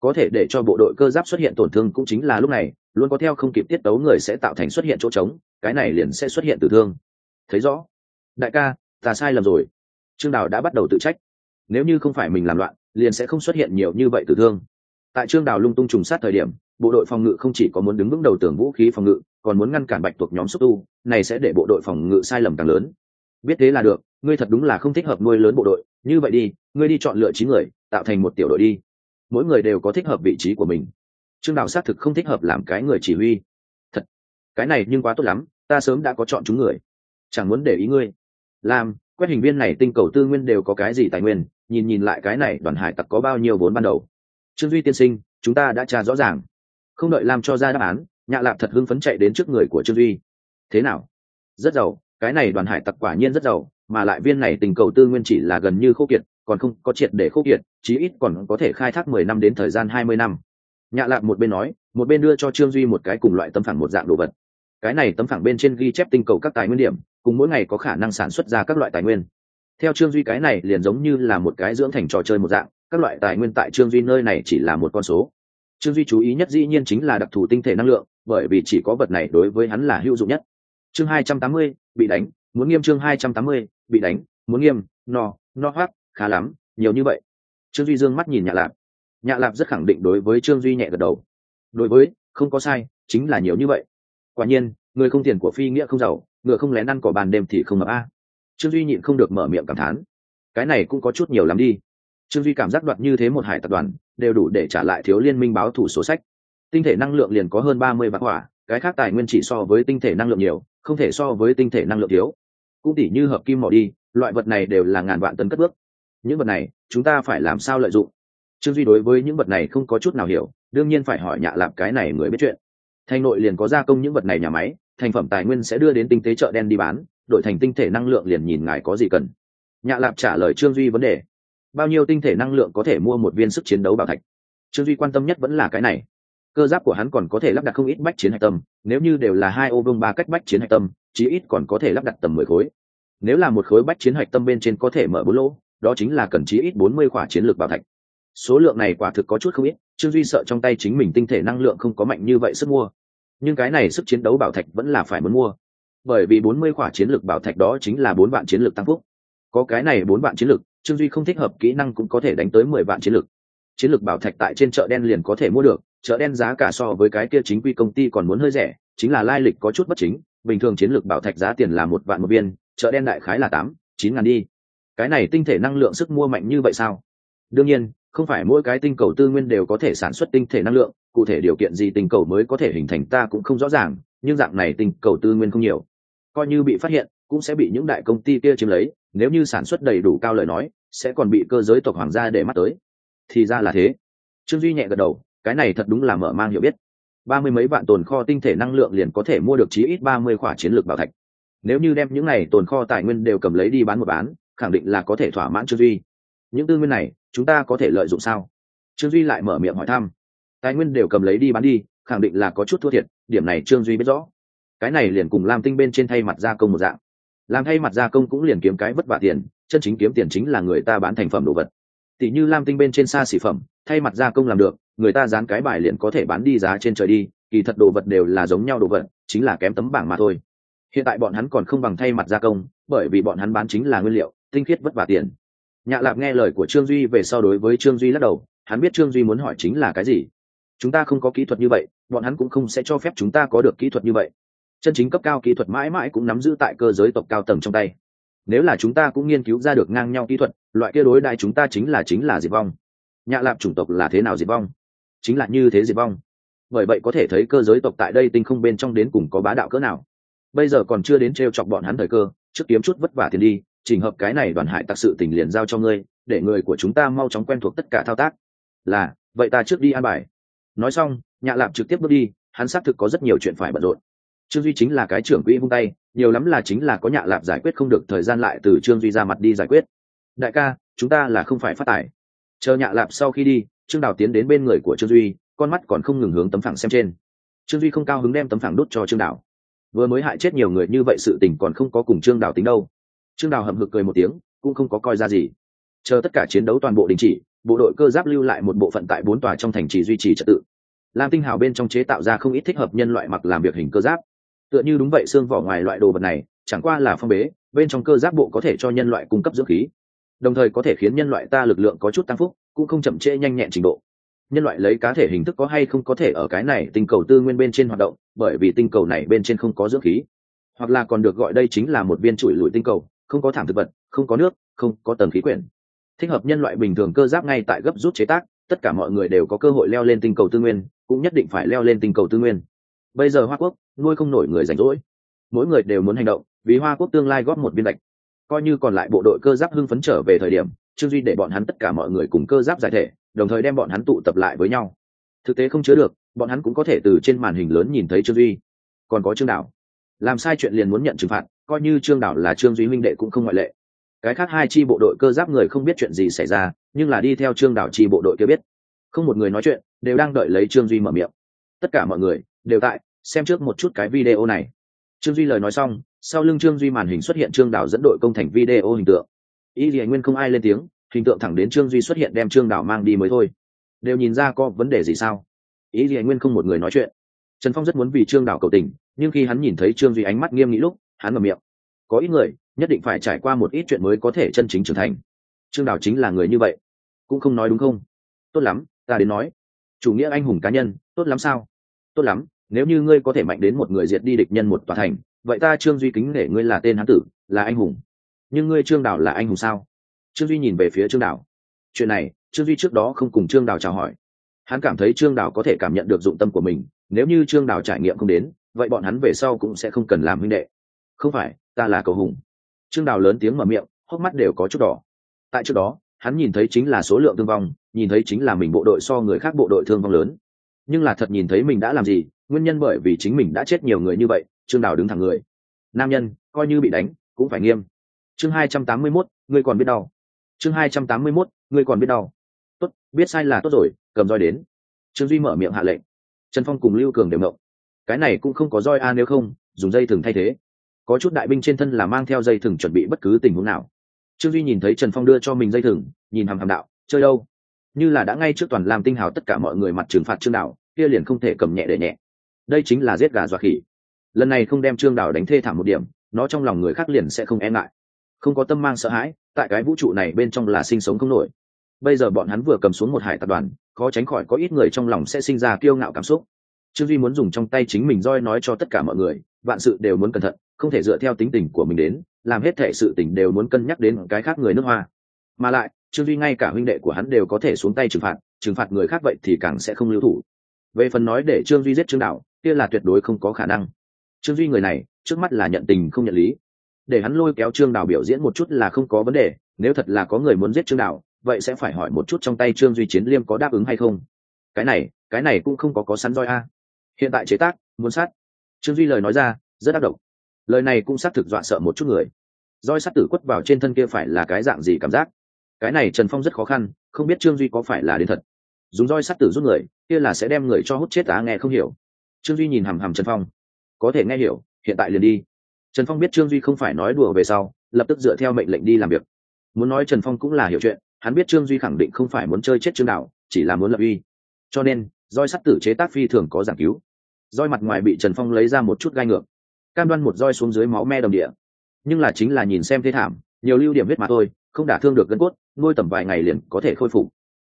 Có thể để cho bộ đội cơ giáp xuất hiện tổn thương cũng chính là lúc này, luôn có theo không kịp tiết tấu người sẽ tạo thành xuất hiện chỗ trống, cái này liền sẽ xuất hiện tử thương. Thấy rõ. Đại ca, ta sai lầm rồi. Trương đào đã bắt đầu tự trách. Nếu như không phải mình làm loạn, liền sẽ không xuất hiện nhiều như vậy tử thương. Tại trương đào lung tung trùng sát thời điểm, bộ đội phòng ngự không chỉ có muốn đứng vững đầu tường vũ khí phòng ngự còn muốn ngăn cản bạch tuộc nhóm xúc tu, này sẽ để bộ đội phòng ngự sai lầm càng lớn. Biết thế là được, ngươi thật đúng là không thích hợp nuôi lớn bộ đội. Như vậy đi, ngươi đi chọn lựa chín người, tạo thành một tiểu đội đi. Mỗi người đều có thích hợp vị trí của mình. Trương đào xác thực không thích hợp làm cái người chỉ huy. Thật, cái này nhưng quá tốt lắm, ta sớm đã có chọn chúng người. Chẳng muốn để ý ngươi. Làm, quét hình viên này tinh cầu tư nguyên đều có cái gì tài nguyên, nhìn nhìn lại cái này, đoàn hải tặc có bao nhiêu vốn ban đầu. Trương duy tiên sinh, chúng ta đã tra rõ ràng. Không đợi làm cho ra đáp án nhạ lạp thật hưng phấn chạy đến trước người của trương duy. Thế nào? Rất giàu, cái này đoàn hải tặc quả nhiên rất giàu, mà lại viên này tình cầu tư nguyên chỉ là gần như khô kiệt, còn không có triệt để khô kiệt, chí ít còn có thể khai thác mười năm đến thời gian hai mươi năm. Nhạ lạp một bên nói, một bên đưa cho trương duy một cái cùng loại tấm phẳng một dạng đồ vật. Cái này tấm phẳng bên trên ghi chép tinh cầu các tài nguyên điểm, cùng mỗi ngày có khả năng sản xuất ra các loại tài nguyên. Theo trương duy cái này liền giống như là một cái dưỡng thành trò chơi một dạng, các loại tài nguyên tại trương duy nơi này chỉ là một con số. Trương duy chú ý nhất dĩ nhiên chính là đặc thù tinh thể năng lượng bởi vì chỉ có vật này đối với hắn là hữu dụng nhất. Chương hai trăm tám mươi, bị đánh, muốn nghiêm chương hai trăm tám mươi, bị đánh, muốn nghiêm, no no hoác khá lắm, nhiều như vậy. Trương duy dương mắt nhìn nhạ lạp. Nhạ lạp rất khẳng định đối với trương duy nhẹ gật đầu. Đối với, không có sai, chính là nhiều như vậy. Quả nhiên, người không tiền của phi nghĩa không giàu, ngựa không lén ăn cỏ bàn đêm thì không mập a. Trương duy nhịn không được mở miệng cảm thán. Cái này cũng có chút nhiều lắm đi. Trương duy cảm giác đoạt như thế một hải tập đoàn, đều đủ để trả lại thiếu liên minh báo thủ số sách tinh thể năng lượng liền có hơn ba mươi vạn hỏa cái khác tài nguyên chỉ so với tinh thể năng lượng nhiều, không thể so với tinh thể năng lượng thiếu. Cũng tỉ như hợp kim mỏ đi, loại vật này đều là ngàn vạn tấn cất bước. Những vật này, chúng ta phải làm sao lợi dụng? Trương duy đối với những vật này không có chút nào hiểu, đương nhiên phải hỏi nhạ lạp cái này người biết chuyện. Thành nội liền có gia công những vật này nhà máy, thành phẩm tài nguyên sẽ đưa đến tinh tế chợ đen đi bán, đổi thành tinh thể năng lượng liền nhìn ngài có gì cần. Nhạ lạp trả lời trương duy vấn đề. Bao nhiêu tinh thể năng lượng có thể mua một viên sức chiến đấu bảo thạch? Trương duy quan tâm nhất vẫn là cái này cơ giáp của hắn còn có thể lắp đặt không ít bách chiến hạch tâm, nếu như đều là hai ô vương ba cách bách chiến hạch tâm, chí ít còn có thể lắp đặt tầm mười khối. Nếu là một khối bách chiến hạch tâm bên trên có thể mở bốn lỗ, đó chính là cần chí ít bốn mươi khỏa chiến lược bảo thạch. Số lượng này quả thực có chút không ít, trương duy sợ trong tay chính mình tinh thể năng lượng không có mạnh như vậy sức mua. Nhưng cái này sức chiến đấu bảo thạch vẫn là phải muốn mua. Bởi vì bốn mươi khỏa chiến lược bảo thạch đó chính là bốn vạn chiến lược tăng phúc. Có cái này bốn vạn chiến lược, trương duy không thích hợp kỹ năng cũng có thể đánh tới mười vạn chiến lược. Chiến lược bảo thạch tại trên chợ đen liền có thể mua được chợ đen giá cả so với cái kia chính quy công ty còn muốn hơi rẻ, chính là lai lịch có chút bất chính, bình thường chiến lược bảo thạch giá tiền là một vạn một viên, chợ đen đại khái là tám, chín ngàn đi. Cái này tinh thể năng lượng sức mua mạnh như vậy sao? Đương nhiên, không phải mỗi cái tinh cầu tư nguyên đều có thể sản xuất tinh thể năng lượng, cụ thể điều kiện gì tinh cầu mới có thể hình thành ta cũng không rõ ràng, nhưng dạng này tinh cầu tư nguyên không nhiều. Coi như bị phát hiện, cũng sẽ bị những đại công ty kia chiếm lấy, nếu như sản xuất đầy đủ cao lời nói, sẽ còn bị cơ giới tộc hoàng gia để mắt tới. Thì ra là thế. Trương duy nhẹ gật đầu cái này thật đúng là mở mang hiểu biết. Ba mươi mấy vạn tồn kho tinh thể năng lượng liền có thể mua được chí ít ba mươi khỏa chiến lược bảo thạch. Nếu như đem những này tồn kho tài nguyên đều cầm lấy đi bán một bán, khẳng định là có thể thỏa mãn trương duy. Những tư nguyên này, chúng ta có thể lợi dụng sao? Trương duy lại mở miệng hỏi thăm. Tài nguyên đều cầm lấy đi bán đi, khẳng định là có chút thua thiệt, điểm này trương duy biết rõ. Cái này liền cùng làm tinh bên trên thay mặt gia công một dạng. Làm thay mặt gia công cũng liền kiếm cái vất vả tiền, chân chính kiếm tiền chính là người ta bán thành phẩm đồ vật. Tỷ như lam tinh bên trên xa xỉ phẩm, thay mặt gia công làm được người ta dán cái bài liền có thể bán đi giá trên trời đi, kỳ thật đồ vật đều là giống nhau đồ vật, chính là kém tấm bảng mà thôi. Hiện tại bọn hắn còn không bằng thay mặt gia công, bởi vì bọn hắn bán chính là nguyên liệu, tinh khiết vất vả tiền. Nhạ lạp nghe lời của trương duy về so đối với trương duy lắc đầu, hắn biết trương duy muốn hỏi chính là cái gì. Chúng ta không có kỹ thuật như vậy, bọn hắn cũng không sẽ cho phép chúng ta có được kỹ thuật như vậy. Chân chính cấp cao kỹ thuật mãi mãi cũng nắm giữ tại cơ giới tộc cao tầng trong tay. Nếu là chúng ta cũng nghiên cứu ra được ngang nhau kỹ thuật, loại kia đối đại chúng ta chính là chính là diệt vong. Nhạ lạp chủng tộc là thế nào diệt vong? Chính là như thế diệt vong. Bởi vậy có thể thấy cơ giới tộc tại đây tinh không bên trong đến cùng có bá đạo cỡ nào. Bây giờ còn chưa đến t r e o chọc bọn hắn thời cơ, trước kiếm chút vất vả tiền đi trình hợp cái này đoàn hại tặc sự tình liền giao cho ngươi, để người của chúng ta mau chóng quen thuộc tất cả thao tác. Là, vậy ta trước đi an bài. Nói xong nhạ lạp trực tiếp bước đi, hắn xác thực có rất nhiều chuyện phải bận rộn. Trương duy chính là cái trưởng quỹ vung tay, nhiều lắm là chính là có nhạ lạp giải quyết không được thời gian lại từ trương duy ra mặt đi giải quyết. Đại ca, chúng ta là không phải phát tải chờ nhạ lạp sau khi đi trương đào tiến đến bên người của trương duy, con mắt còn không ngừng hướng tấm phẳng xem trên. Trương duy không cao hứng đem tấm phẳng đốt cho trương đào. Vừa mới hại chết nhiều người như vậy sự tình còn không có cùng trương đào tính đâu. Trương đào hậm hực cười một tiếng, cũng không có coi ra gì. Chờ tất cả chiến đấu toàn bộ đình chỉ, bộ đội cơ giáp lưu lại một bộ phận tại bốn tòa trong thành trì duy trì trật tự. Lam tinh hào bên trong chế tạo ra không ít thích hợp nhân loại mặc làm việc hình cơ giáp. Tựa như đúng vậy xương vỏ ngoài loại đồ vật này, chẳng qua là phong bế, bên trong cơ giáp bộ có thể cho nhân loại cung cấp dưỡng khí. Đồng thời có thể khiến nhân loại ta lực lượng có chút tăng phúc cũng không chậm trễ nhanh nhẹn trình độ. Nhân loại lấy cá thể hình thức có hay không có thể ở cái này tinh cầu tư nguyên bên trên hoạt động, bởi vì tinh cầu này bên trên không có dưỡng khí. Hoặc là còn được gọi đây chính là một viên trụi lùi tinh cầu, không có thảm thực vật, không có nước, không có tầng khí quyển. Thích hợp nhân loại bình thường cơ giáp ngay tại gấp rút chế tác, tất cả mọi người đều có cơ hội leo lên tinh cầu tư nguyên, cũng nhất định phải leo lên tinh cầu tư nguyên. Bây giờ hoa quốc nuôi không nổi người rảnh rỗi. Mỗi người đều muốn hành động, vì hoa quốc tương lai góp một viên lệch coi như còn lại bộ đội cơ giáp hưng phấn trở về thời điểm trương duy để bọn hắn tất cả mọi người cùng cơ giáp giải thể, đồng thời đem bọn hắn tụ tập lại với nhau. Thực tế không chứa được, bọn hắn cũng có thể từ trên màn hình lớn nhìn thấy trương duy. Còn có trương đảo. Làm sai chuyện liền muốn nhận trừng phạt, coi như trương đảo là trương duy Minh đệ cũng không ngoại lệ. Cái khác hai chi bộ đội cơ giáp người không biết chuyện gì xảy ra, nhưng là đi theo trương đảo chi bộ đội kia biết. Không một người nói chuyện, đều đang đợi lấy trương duy mở miệng. Tất cả mọi người, đều tại, xem trước một chút cái video này. Trương duy lời nói xong, sau lưng trương duy màn hình xuất hiện trương đảo dẫn đội công thành video hình tượng y thì nguyên không ai lên tiếng, hình tượng thẳng đến trương duy xuất hiện đem trương đảo mang đi mới thôi. Đều nhìn ra có vấn đề gì sao? Ý thì nguyên không một người nói chuyện. Trần phong rất muốn vì trương đảo cầu tình, nhưng khi hắn nhìn thấy trương duy ánh mắt nghiêm nghị lúc, hắn ngầm miệng. Có ít người, nhất định phải trải qua một ít chuyện mới có thể chân chính trưởng thành. Trương đảo chính là người như vậy, cũng không nói đúng không? Tốt lắm, ta đến nói. Chủ nghĩa anh hùng cá nhân, tốt lắm sao? Tốt lắm, nếu như ngươi có thể mạnh đến một người diệt đi địch nhân một tòa thành, vậy ta trương duy kính nể ngươi là tên hán tử, là anh hùng nhưng ngươi trương đảo là anh hùng sao? Trương duy nhìn về phía trương đảo. Chuyện này, trương duy trước đó không cùng trương đảo chào hỏi. Hắn cảm thấy trương đảo có thể cảm nhận được dụng tâm của mình, nếu như trương đảo trải nghiệm không đến, vậy bọn hắn về sau cũng sẽ không cần làm huynh đệ. Không phải, ta là cầu hùng. Trương đảo lớn tiếng mở miệng, hốc mắt đều có chút đỏ. Tại trước đó, hắn nhìn thấy chính là số lượng thương vong, nhìn thấy chính là mình bộ đội so người khác bộ đội thương vong lớn. Nhưng là thật nhìn thấy mình đã làm gì, nguyên nhân bởi vì chính mình đã chết nhiều người như vậy, trương đào đứng thẳng người. Nam nhân, coi như bị đánh, cũng phải nghiêm chương hai trăm tám mươi mốt, ngươi còn biết đau. Chương hai trăm tám mươi mốt, ngươi còn biết đau. Tốt, biết sai là tốt rồi, cầm roi đến. Trương duy mở miệng hạ lệnh. Trần phong cùng lưu cường đều mộng cái này cũng không có roi a, nếu không, dùng dây thừng thay thế. Có chút đại binh trên thân là mang theo dây thừng chuẩn bị bất cứ tình huống nào. Trương duy nhìn thấy trần phong đưa cho mình dây thừng, nhìn hàm hàm đạo, chơi đâu? Như là đã ngay trước toàn làm tinh hào tất cả mọi người mặt trừng phạt trương đạo kia liền không thể cầm nhẹ để nhẹ. Đây chính là giết gà dọa khỉ. Lần này không đem trương đào đánh thê thảm một điểm, nó trong lòng người khác liền sẽ không e ngại không có tâm mang sợ hãi, tại cái vũ trụ này bên trong là sinh sống không nổi. Bây giờ bọn hắn vừa cầm xuống một hải tập đoàn, khó tránh khỏi có ít người trong lòng sẽ sinh ra kiêu ngạo cảm xúc. Trương duy muốn dùng trong tay chính mình roi nói cho tất cả mọi người, vạn sự đều muốn cẩn thận, không thể dựa theo tính tình của mình đến, làm hết thể sự tình đều muốn cân nhắc đến cái khác người nước hoa. Mà lại, trương duy ngay cả huynh đệ của hắn đều có thể xuống tay trừng phạt trừng phạt người khác vậy thì càng sẽ không lưu thủ. Về phần nói để trương duy giết trương đạo, kia là tuyệt đối không có khả năng. Trương duy người này, trước mắt là nhận tình không nhận lý để hắn lôi kéo trương đào biểu diễn một chút là không có vấn đề, nếu thật là có người muốn giết trương đào, vậy sẽ phải hỏi một chút trong tay trương duy chiến liêm có đáp ứng hay không. Cái này cái này cũng không có có sắn roi a. Hiện tại chế tác, muốn sát. Trương duy lời nói ra, rất đắc động lời này cũng xác thực dọa sợ một chút người. Roi sắt tử quất vào trên thân kia phải là cái dạng gì cảm giác? Cái này trần phong rất khó khăn, không biết trương duy có phải là đến thật. Dùng roi sắt tử rút người, kia là sẽ đem người cho hút chết á nghe không hiểu. Trương duy nhìn hằm hằm trần phong. Có thể nghe hiểu, hiện tại liền đi trần phong biết trương duy không phải nói đùa về sau, lập tức dựa theo mệnh lệnh đi làm việc. Muốn nói trần phong cũng là hiểu chuyện, hắn biết trương duy khẳng định không phải muốn chơi chết trương đạo, chỉ là muốn lập uy. Cho nên, roi sắt tử chế tác phi thường có giảng cứu. Roi mặt ngoài bị trần phong lấy ra một chút gai ngược, cam đoan một roi xuống dưới máu me đồng địa. Nhưng là chính là nhìn xem thế thảm, nhiều lưu điểm huyết mà thôi, không đả thương được gân cốt, nuôi tầm vài ngày liền có thể khôi phục.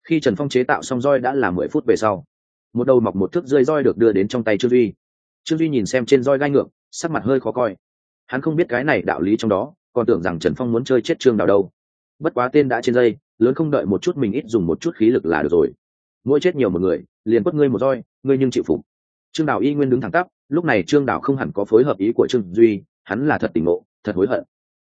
Khi trần phong chế tạo xong roi đã là mười phút về sau. Một đầu mọc một thước rơi roi được đưa đến trong tay trương duy. Trương duy nhìn xem trên roi gai ngược, sắc mặt hơi khó coi hắn không biết cái này đạo lý trong đó, còn tưởng rằng trần phong muốn chơi chết trương đào đâu. Bất quá tên đã trên dây, lớn không đợi một chút mình ít dùng một chút khí lực là được rồi. Mỗi chết nhiều một người, liền quất ngươi một roi, ngươi nhưng chịu phục. Trương đào y nguyên đứng thẳng tắp, lúc này trương đào không hẳn có phối hợp ý của trương duy, hắn là thật tỉnh ngộ, thật hối hận.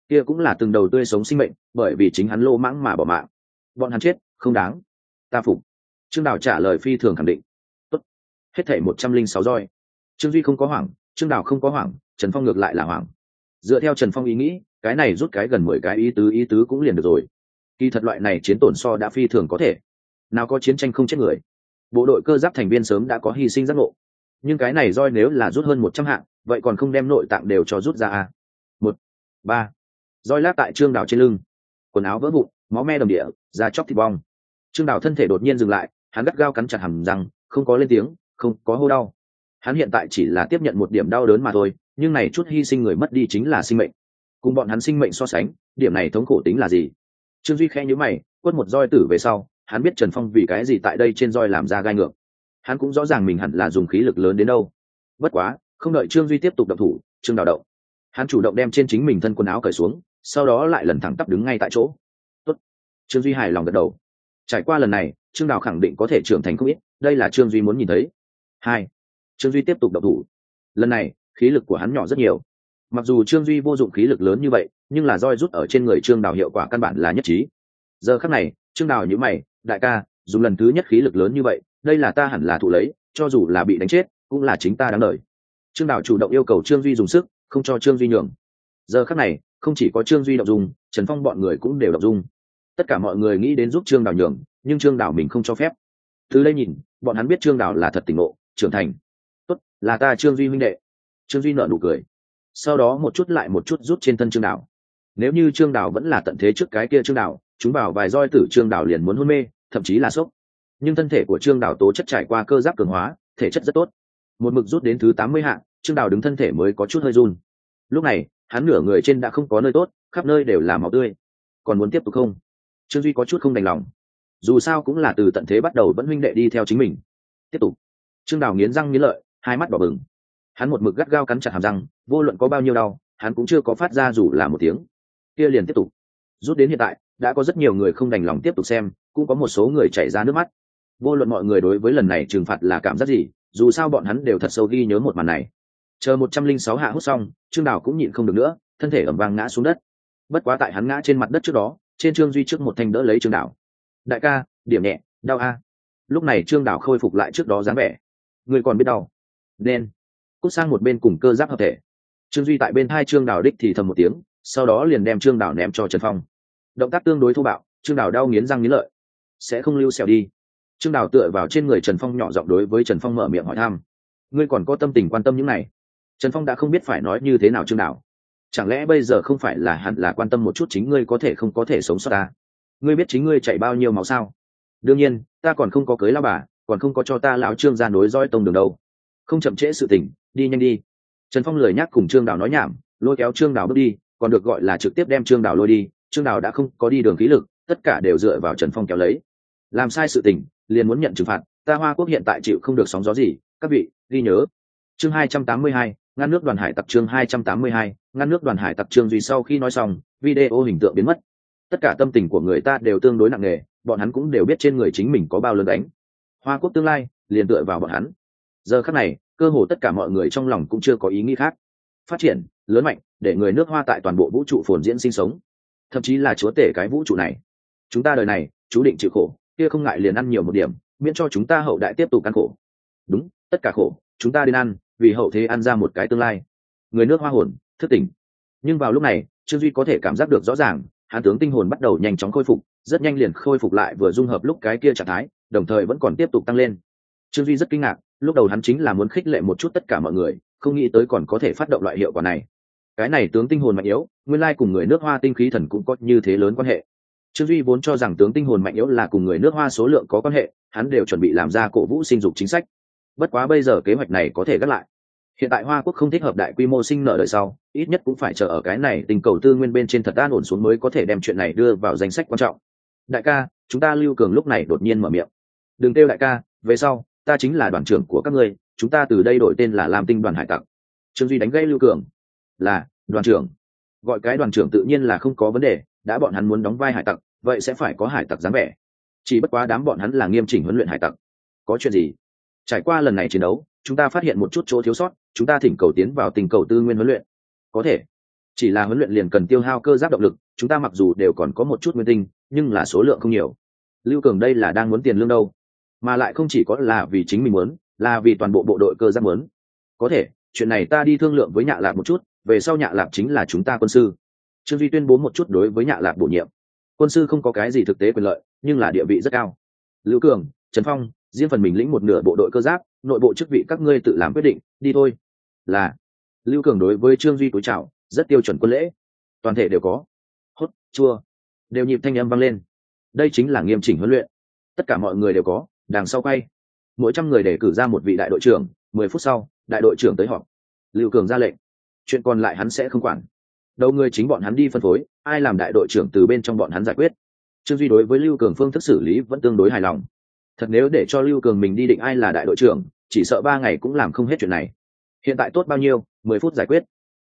Kia cũng là từng đầu tươi sống sinh mệnh, bởi vì chính hắn lô mãng mà bỏ mạng. Bọn hắn chết, không đáng. Ta phục. Trương đào trả lời phi thường khẳng định. Tốt. hết thể một trăm linh sáu roi. Trương duy không có hoảng, trương đào không có hoảng, trần phong ngược lại là hoảng dựa theo trần phong ý nghĩ, cái này rút cái gần mười cái ý tứ ý tứ cũng liền được rồi. Kỳ thật loại này chiến tổn so đã phi thường có thể. Nào có chiến tranh không chết người. Bộ đội cơ giáp thành viên sớm đã có hy sinh giác ngộ. Nhưng cái này roi nếu là rút hơn một trăm hạng, vậy còn không đem nội tạng đều cho rút ra à? một, ba. Roi lát tại trương đảo trên lưng. Quần áo vỡ vụn, máu me đầm địa, da chóc thịt bong. Trương đảo thân thể đột nhiên dừng lại, hắn gắt gao cắn chặt hầm răng, không có lên tiếng, không có hô đau. Hắn hiện tại chỉ là tiếp nhận một điểm đau đớn mà thôi nhưng này chút hy sinh người mất đi chính là sinh mệnh. Cùng bọn hắn sinh mệnh so sánh, điểm này thống khổ tính là gì? Trương duy khẽ nhữ mày, quất một roi tử về sau, hắn biết trần phong vì cái gì tại đây trên roi làm ra gai ngược. Hắn cũng rõ ràng mình hẳn là dùng khí lực lớn đến đâu. Bất quá, không đợi trương duy tiếp tục đập thủ, trương đào động. Hắn chủ động đem trên chính mình thân quần áo cởi xuống, sau đó lại lần thẳng tắp đứng ngay tại chỗ. Tốt. trương duy hài lòng gật đầu. Trải qua lần này, trương đào khẳng định có thể trưởng thành không ít, đây là trương duy muốn nhìn thấy. Hai. Trương duy tiếp tục đập thủ. Lần này khí lực của hắn nhỏ rất nhiều. Mặc dù trương duy vô dụng khí lực lớn như vậy, nhưng là roi rút ở trên người trương đào hiệu quả căn bản là nhất trí. Giờ khắc này, trương đào nhữ mày, đại ca, dùng lần thứ nhất khí lực lớn như vậy, đây là ta hẳn là thụ lấy, cho dù là bị đánh chết, cũng là chính ta đáng lời trương đào chủ động yêu cầu trương duy dùng sức, không cho trương duy nhường. Giờ khắc này, không chỉ có trương duy động dung, trần phong bọn người cũng đều động dung. Tất cả mọi người nghĩ đến giúp trương đào nhường, nhưng trương đào mình không cho phép. Từ đây nhìn, bọn hắn biết trương đào là thật tỉnh ngộ, trưởng thành. Tốt, là ta trương duy huynh đệ trương duy nợ nụ cười. Sau đó một chút lại một chút rút trên thân trương Đạo. nếu như trương Đạo vẫn là tận thế trước cái kia trương Đạo, chúng bảo vài roi tử trương Đạo liền muốn hôn mê thậm chí là sốc. Nhưng thân thể của trương Đạo tố chất trải qua cơ giáp cường hóa thể chất rất tốt. Một mực rút đến thứ tám mươi hạng trương Đạo đứng thân thể mới có chút hơi run. Lúc này hắn nửa người trên đã không có nơi tốt khắp nơi đều là máu tươi. Còn muốn tiếp tục không? Trương duy có chút không đành lòng. Dù sao cũng là từ tận thế bắt đầu vẫn huynh đệ đi theo chính mình. Tiếp tục. Trương đào nghiến răng nghiến lợi hai mắt đỏ bừng hắn một mực gắt gao cắn chặt hàm răng, vô luận có bao nhiêu đau, hắn cũng chưa có phát ra dù là một tiếng. Kia liền tiếp tục. Rút đến hiện tại, đã có rất nhiều người không đành lòng tiếp tục xem, cũng có một số người chảy ra nước mắt. Vô luận mọi người đối với lần này trừng phạt là cảm giác gì, dù sao bọn hắn đều thật sâu ghi nhớ một màn này. Chờ một trăm linh sáu hạ hút xong, trương đào cũng nhịn không được nữa, thân thể ẩm vang ngã xuống đất. Bất quá tại hắn ngã trên mặt đất trước đó, trên trương duy trước một thanh đỡ lấy trương đào. Đại ca, điểm nhẹ, đau a. Lúc này trương đào khôi phục lại trước đó dáng vẻ. Người còn biết đau? Nên cút sang một bên cùng cơ giáp hợp thể. Trương duy tại bên hai trương đào đích thì thầm một tiếng, sau đó liền đem trương đào ném cho trần phong. Động tác tương đối thô bạo, trương đào đau nghiến răng nghiến lợi. Sẽ không lưu xẻo đi. Trương đào tựa vào trên người trần phong nhỏ giọng đối với trần phong mở miệng hỏi thăm. Ngươi còn có tâm tình quan tâm những này? Trần phong đã không biết phải nói như thế nào trương đào. Chẳng lẽ bây giờ không phải là hẳn là quan tâm một chút chính ngươi có thể không có thể sống sót ta? Ngươi biết chính ngươi chạy bao nhiêu máu sao? Đương nhiên, ta còn không có cưới lao bà, còn không có cho ta lão trương ra nối roi tông đường đâu. Không chậm trễ sự tình đi nhanh đi. Trần phong lười nhắc cùng trương đào nói nhảm, lôi kéo trương đào bước đi, còn được gọi là trực tiếp đem trương đào lôi đi, trương đào đã không có đi đường khí lực, tất cả đều dựa vào trần phong kéo lấy. Làm sai sự tình, liền muốn nhận trừng phạt, ta hoa quốc hiện tại chịu không được sóng gió gì, các vị, ghi nhớ. Chương hai trăm tám mươi hai, ngăn nước đoàn hải tặc chương hai trăm tám mươi hai, ngăn nước đoàn hải tặc trương duy sau khi nói xong, video hình tượng biến mất. Tất cả tâm tình của người ta đều tương đối nặng nề, bọn hắn cũng đều biết trên người chính mình có bao lớn đánh. Hoa quốc tương lai, liền tựa vào bọn hắn. Giờ khắc này cơ hồ tất cả mọi người trong lòng cũng chưa có ý nghĩ khác. Phát triển, lớn mạnh, để người nước hoa tại toàn bộ vũ trụ phồn diễn sinh sống. Thậm chí là chúa tể cái vũ trụ này. Chúng ta đời này, chú định chịu khổ, kia không ngại liền ăn nhiều một điểm, miễn cho chúng ta hậu đại tiếp tục ăn khổ. Đúng, tất cả khổ, chúng ta đến ăn, vì hậu thế ăn ra một cái tương lai. Người nước hoa hồn, thức tỉnh. Nhưng vào lúc này, trương duy có thể cảm giác được rõ ràng, hán tướng tinh hồn bắt đầu nhanh chóng khôi phục, rất nhanh liền khôi phục lại vừa dung hợp lúc cái kia trạng thái, đồng thời vẫn còn tiếp tục tăng lên. Trương duy rất kinh ngạc lúc đầu hắn chính là muốn khích lệ một chút tất cả mọi người, không nghĩ tới còn có thể phát động loại hiệu quả này. Cái này tướng tinh hồn mạnh yếu, nguyên lai cùng người nước hoa tinh khí thần cũng có như thế lớn quan hệ. Trương duy vốn cho rằng tướng tinh hồn mạnh yếu là cùng người nước hoa số lượng có quan hệ, hắn đều chuẩn bị làm ra cổ vũ sinh dục chính sách. Bất quá bây giờ kế hoạch này có thể gác lại. Hiện tại hoa quốc không thích hợp đại quy mô sinh nợ đời sau, ít nhất cũng phải chờ ở cái này tình cầu tư nguyên bên trên thật an ổn xuống mới có thể đem chuyện này đưa vào danh sách quan trọng. Đại ca, chúng ta lưu cường lúc này đột nhiên mở miệng. Đừng kêu đại ca, về sau ta chính là đoàn trưởng của các ngươi, chúng ta từ đây đổi tên là lam tinh đoàn hải tặc. Trương duy đánh gây lưu cường. Là, đoàn trưởng. Gọi cái đoàn trưởng tự nhiên là không có vấn đề, đã bọn hắn muốn đóng vai hải tặc, vậy sẽ phải có hải tặc dáng vẻ. Chỉ bất quá đám bọn hắn là nghiêm chỉnh huấn luyện hải tặc. Có chuyện gì? Trải qua lần này chiến đấu, chúng ta phát hiện một chút chỗ thiếu sót, chúng ta thỉnh cầu tiến vào tình cầu tư nguyên huấn luyện. Có thể. Chỉ là huấn luyện liền cần tiêu hao cơ giáp động lực, chúng ta mặc dù đều còn có một chút nguyên tinh, nhưng là số lượng không nhiều. Lưu cường đây là đang muốn tiền lương đâu? Mà lại không chỉ có là vì chính mình muốn, là vì toàn bộ bộ đội cơ giáp muốn. Có thể, chuyện này ta đi thương lượng với nhạ lạp một chút, về sau nhạ lạp chính là chúng ta quân sư. Trương duy tuyên bố một chút đối với nhạ lạp bổ nhiệm. Quân sư không có cái gì thực tế quyền lợi, nhưng là địa vị rất cao. Lưu cường, trần phong, riêng phần mình lĩnh một nửa bộ đội cơ giáp, nội bộ chức vị các ngươi tự làm quyết định, đi thôi. Là, lưu cường đối với trương duy túi trào rất tiêu chuẩn quân lễ. Toàn thể đều có. Hốt, chua. Đều nhịp thanh âm vang lên. Đây chính là nghiêm chỉnh huấn luyện. Tất cả mọi người đều có đằng sau quay, mỗi trăm người để cử ra một vị đại đội trưởng, mười phút sau, đại đội trưởng tới họp. Lưu cường ra lệnh, chuyện còn lại hắn sẽ không quản. Đầu người chính bọn hắn đi phân phối, ai làm đại đội trưởng từ bên trong bọn hắn giải quyết. Trương duy đối với lưu cường phương thức xử lý vẫn tương đối hài lòng. Thật nếu để cho lưu cường mình đi định ai là đại đội trưởng, chỉ sợ ba ngày cũng làm không hết chuyện này. Hiện tại tốt bao nhiêu, mười phút giải quyết.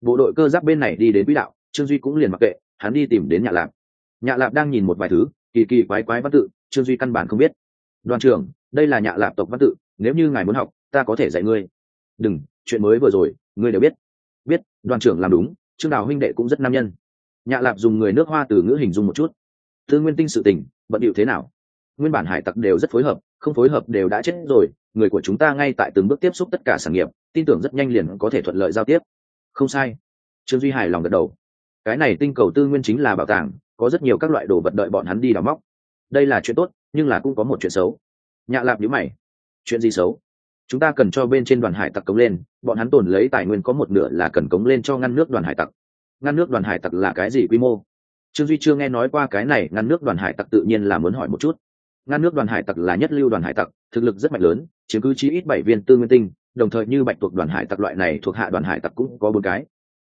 Bộ đội cơ giáp bên này đi đến quỹ đạo, trương duy cũng liền mặc kệ, hắn đi tìm đến nhà lạp. Nhạ lạp đang nhìn một vài thứ, kỳ kỳ quái quái văn tự, trương duy căn bản không biết đoàn trưởng, đây là nhạ lạp tộc văn tự, nếu như ngài muốn học, ta có thể dạy ngươi. Đừng, chuyện mới vừa rồi, ngươi đều biết. Biết, đoàn trưởng làm đúng, trương đào huynh đệ cũng rất nam nhân. Nhạ lạp dùng người nước hoa từ ngữ hình dung một chút. Thư nguyên tinh sự tình, bận điệu thế nào? Nguyên bản hải tặc đều rất phối hợp, không phối hợp đều đã chết rồi, người của chúng ta ngay tại từng bước tiếp xúc tất cả sản nghiệp, tin tưởng rất nhanh liền có thể thuận lợi giao tiếp. Không sai. Trương duy hài lòng gật đầu. Cái này tinh cầu tư nguyên chính là bảo tàng, có rất nhiều các loại đồ vật đợi bọn hắn đi đào móc. Đây là chuyện tốt nhưng là cũng có một chuyện xấu. Nhạ lạp nhữ mày. Chuyện gì xấu? Chúng ta cần cho bên trên đoàn hải tặc cống lên, bọn hắn tồn lấy tài nguyên có một nửa là cần cống lên cho ngăn nước đoàn hải tặc. Ngăn nước đoàn hải tặc là cái gì quy mô? Trương duy chưa nghe nói qua cái này, ngăn nước đoàn hải tặc tự nhiên là muốn hỏi một chút. Ngăn nước đoàn hải tặc là nhất lưu đoàn hải tặc, thực lực rất mạnh lớn, chiếm cứ chí ít bảy viên tư nguyên tinh, đồng thời như bạch thuộc đoàn hải tặc loại này thuộc hạ đoàn hải tặc cũng có bốn cái.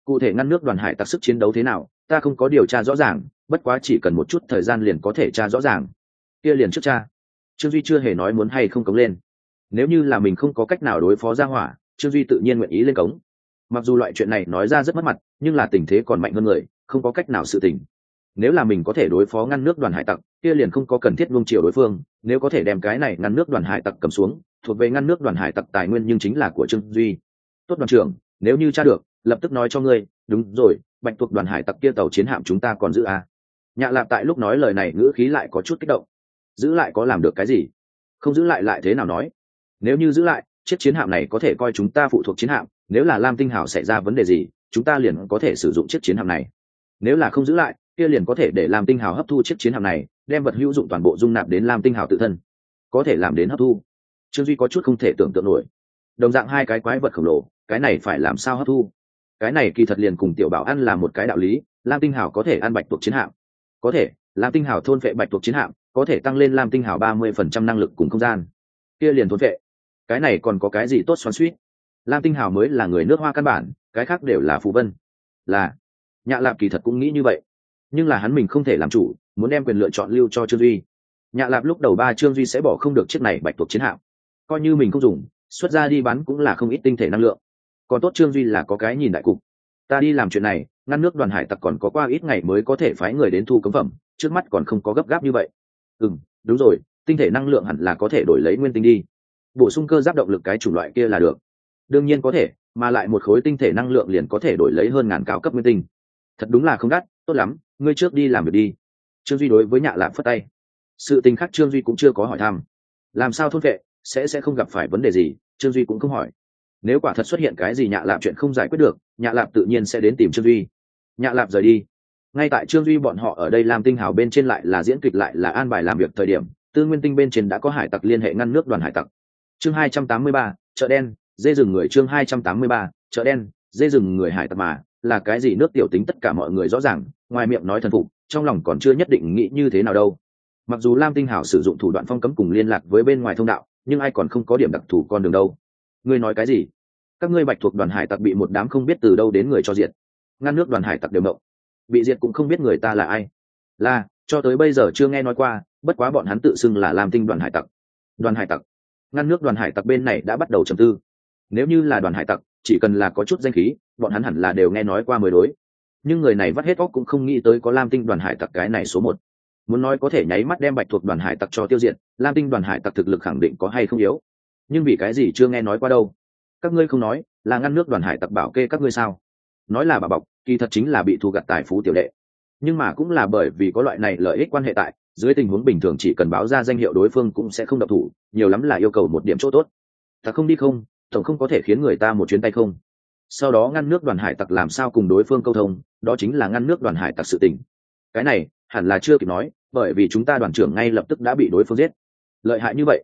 Cụ thể ngăn nước đoàn hải tặc sức chiến đấu thế nào, ta không có điều tra rõ ràng, bất quá chỉ cần một chút thời gian liền có thể tra rõ ràng kia liền trước cha. Trương duy chưa hề nói muốn hay không cống lên. Nếu như là mình không có cách nào đối phó ra hỏa, trương duy tự nhiên nguyện ý lên cống. Mặc dù loại chuyện này nói ra rất mất mặt, nhưng là tình thế còn mạnh hơn người, không có cách nào sự tình. Nếu là mình có thể đối phó ngăn nước đoàn hải tặc, kia liền không có cần thiết luông chiều đối phương, nếu có thể đem cái này ngăn nước đoàn hải tặc cầm xuống, thuộc về ngăn nước đoàn hải tặc tài nguyên nhưng chính là của trương duy. Tốt đoàn trưởng, nếu như cha được, lập tức nói cho ngươi, đúng rồi, bạch thuộc đoàn hải tặc kia tàu chiến hạm chúng ta còn giữ à. nhạ lạp tại lúc nói lời này, ngữ khí lại có chút kích động giữ lại có làm được cái gì? Không giữ lại lại thế nào nói? Nếu như giữ lại, chiếc chiến hạm này có thể coi chúng ta phụ thuộc chiến hạm, nếu là lam tinh hảo xảy ra vấn đề gì, chúng ta liền có thể sử dụng chiếc chiến hạm này. Nếu là không giữ lại, kia liền có thể để lam tinh hào hấp thu chiếc chiến hạm này, đem vật hữu dụng toàn bộ dung nạp đến lam tinh hào tự thân. Có thể làm đến hấp thu. Trương duy có chút không thể tưởng tượng nổi. Đồng dạng hai cái quái vật khổng lồ, cái này phải làm sao hấp thu? Cái này kỳ thật liền cùng tiểu bảo ăn là một cái đạo lý, lam tinh hào có thể ăn bạch tuộc chiến hạm có thể, lam tinh hào thôn vệ bạch tuộc chiến hạm có thể tăng lên lam tinh hào ba mươi phần trăm năng lực cùng không gian. Kia liền thôn vệ cái này còn có cái gì tốt xoắn suýt lam tinh hào mới là người nước hoa căn bản, cái khác đều là phù vân. Là nhạ lạp kỳ thật cũng nghĩ như vậy. Nhưng là hắn mình không thể làm chủ, muốn đem quyền lựa chọn lưu cho trương duy. Nhạ lạp lúc đầu ba trương duy sẽ bỏ không được chiếc này bạch tuộc chiến hạm. Coi như mình không dùng, xuất ra đi bán cũng là không ít tinh thể năng lượng. Còn tốt trương duy là có cái nhìn đại cục. Ta đi làm chuyện này ngăn nước đoàn hải tặc còn có qua ít ngày mới có thể phái người đến thu cấm phẩm, trước mắt còn không có gấp gáp như vậy. Ừ đúng rồi, tinh thể năng lượng hẳn là có thể đổi lấy nguyên tinh đi. Bổ sung cơ giáp động lực cái chủng loại kia là được. Đương nhiên có thể, mà lại một khối tinh thể năng lượng liền có thể đổi lấy hơn ngàn cao cấp nguyên tinh. Thật đúng là không đắt, tốt lắm, ngươi trước đi làm việc đi. Trương duy đối với nhạ lạp phất tay. Sự tình khác trương duy cũng chưa có hỏi thăm. Làm sao thôn vệ, sẽ sẽ không gặp phải vấn đề gì, trương duy cũng không hỏi. Nếu quả thật xuất hiện cái gì nhạ lạp chuyện không giải quyết được, nhạ lạp tự nhiên sẽ đến tìm trương duy nhạ lạp rời đi. Ngay tại trương duy bọn họ ở đây làm tinh hào bên trên lại là diễn kịch lại là an bài làm việc thời điểm, tư nguyên tinh bên trên đã có hải tặc liên hệ ngăn nước đoàn hải tặc. Chương hai trăm tám mươi ba, chợ đen, dê rừng người. Chương hai trăm tám mươi ba, chợ đen, dê rừng người hải tặc mà, là cái gì nước tiểu tính tất cả mọi người rõ ràng, ngoài miệng nói thần phục, trong lòng còn chưa nhất định nghĩ như thế nào đâu. Mặc dù lam tinh hảo sử dụng thủ đoạn phong cấm cùng liên lạc với bên ngoài thông đạo, nhưng ai còn không có điểm đặc thù con đường đâu. Ngươi nói cái gì? Các ngươi bạch thuộc đoàn hải tặc bị một đám không biết từ đâu đến người cho diệt ngăn nước đoàn hải tặc đều mộng. Bị diệt cũng không biết người ta là ai. Là, cho tới bây giờ chưa nghe nói qua, bất quá bọn hắn tự xưng là lam tinh đoàn hải tặc. Đoàn hải tặc. Ngăn nước đoàn hải tặc bên này đã bắt đầu trầm tư. Nếu như là đoàn hải tặc, chỉ cần là có chút danh khí, bọn hắn hẳn là đều nghe nói qua mới đối. Nhưng người này vắt hết óc cũng không nghĩ tới có lam tinh đoàn hải tặc cái này số một. Muốn nói có thể nháy mắt đem bạch thuộc đoàn hải tặc cho tiêu diệt, lam tinh đoàn hải tặc thực lực khẳng định có hay không yếu. Nhưng vì cái gì chưa nghe nói qua đâu? Các ngươi không nói, là ngăn nước đoàn hải tặc bảo kê các ngươi sao? Nói là bà bọc, kỳ thật chính là bị thu gặt tài phú tiểu đệ. Nhưng mà cũng là bởi vì có loại này lợi ích quan hệ tại, dưới tình huống bình thường chỉ cần báo ra danh hiệu đối phương cũng sẽ không độc thủ, nhiều lắm là yêu cầu một điểm chỗ tốt. Ta không đi không, tổng không có thể khiến người ta một chuyến tay không. Sau đó ngăn nước đoàn hải tặc làm sao cùng đối phương câu thông, đó chính là ngăn nước đoàn hải tặc sự tình. Cái này, hẳn là chưa kịp nói, bởi vì chúng ta đoàn trưởng ngay lập tức đã bị đối phương giết. Lợi hại như vậy.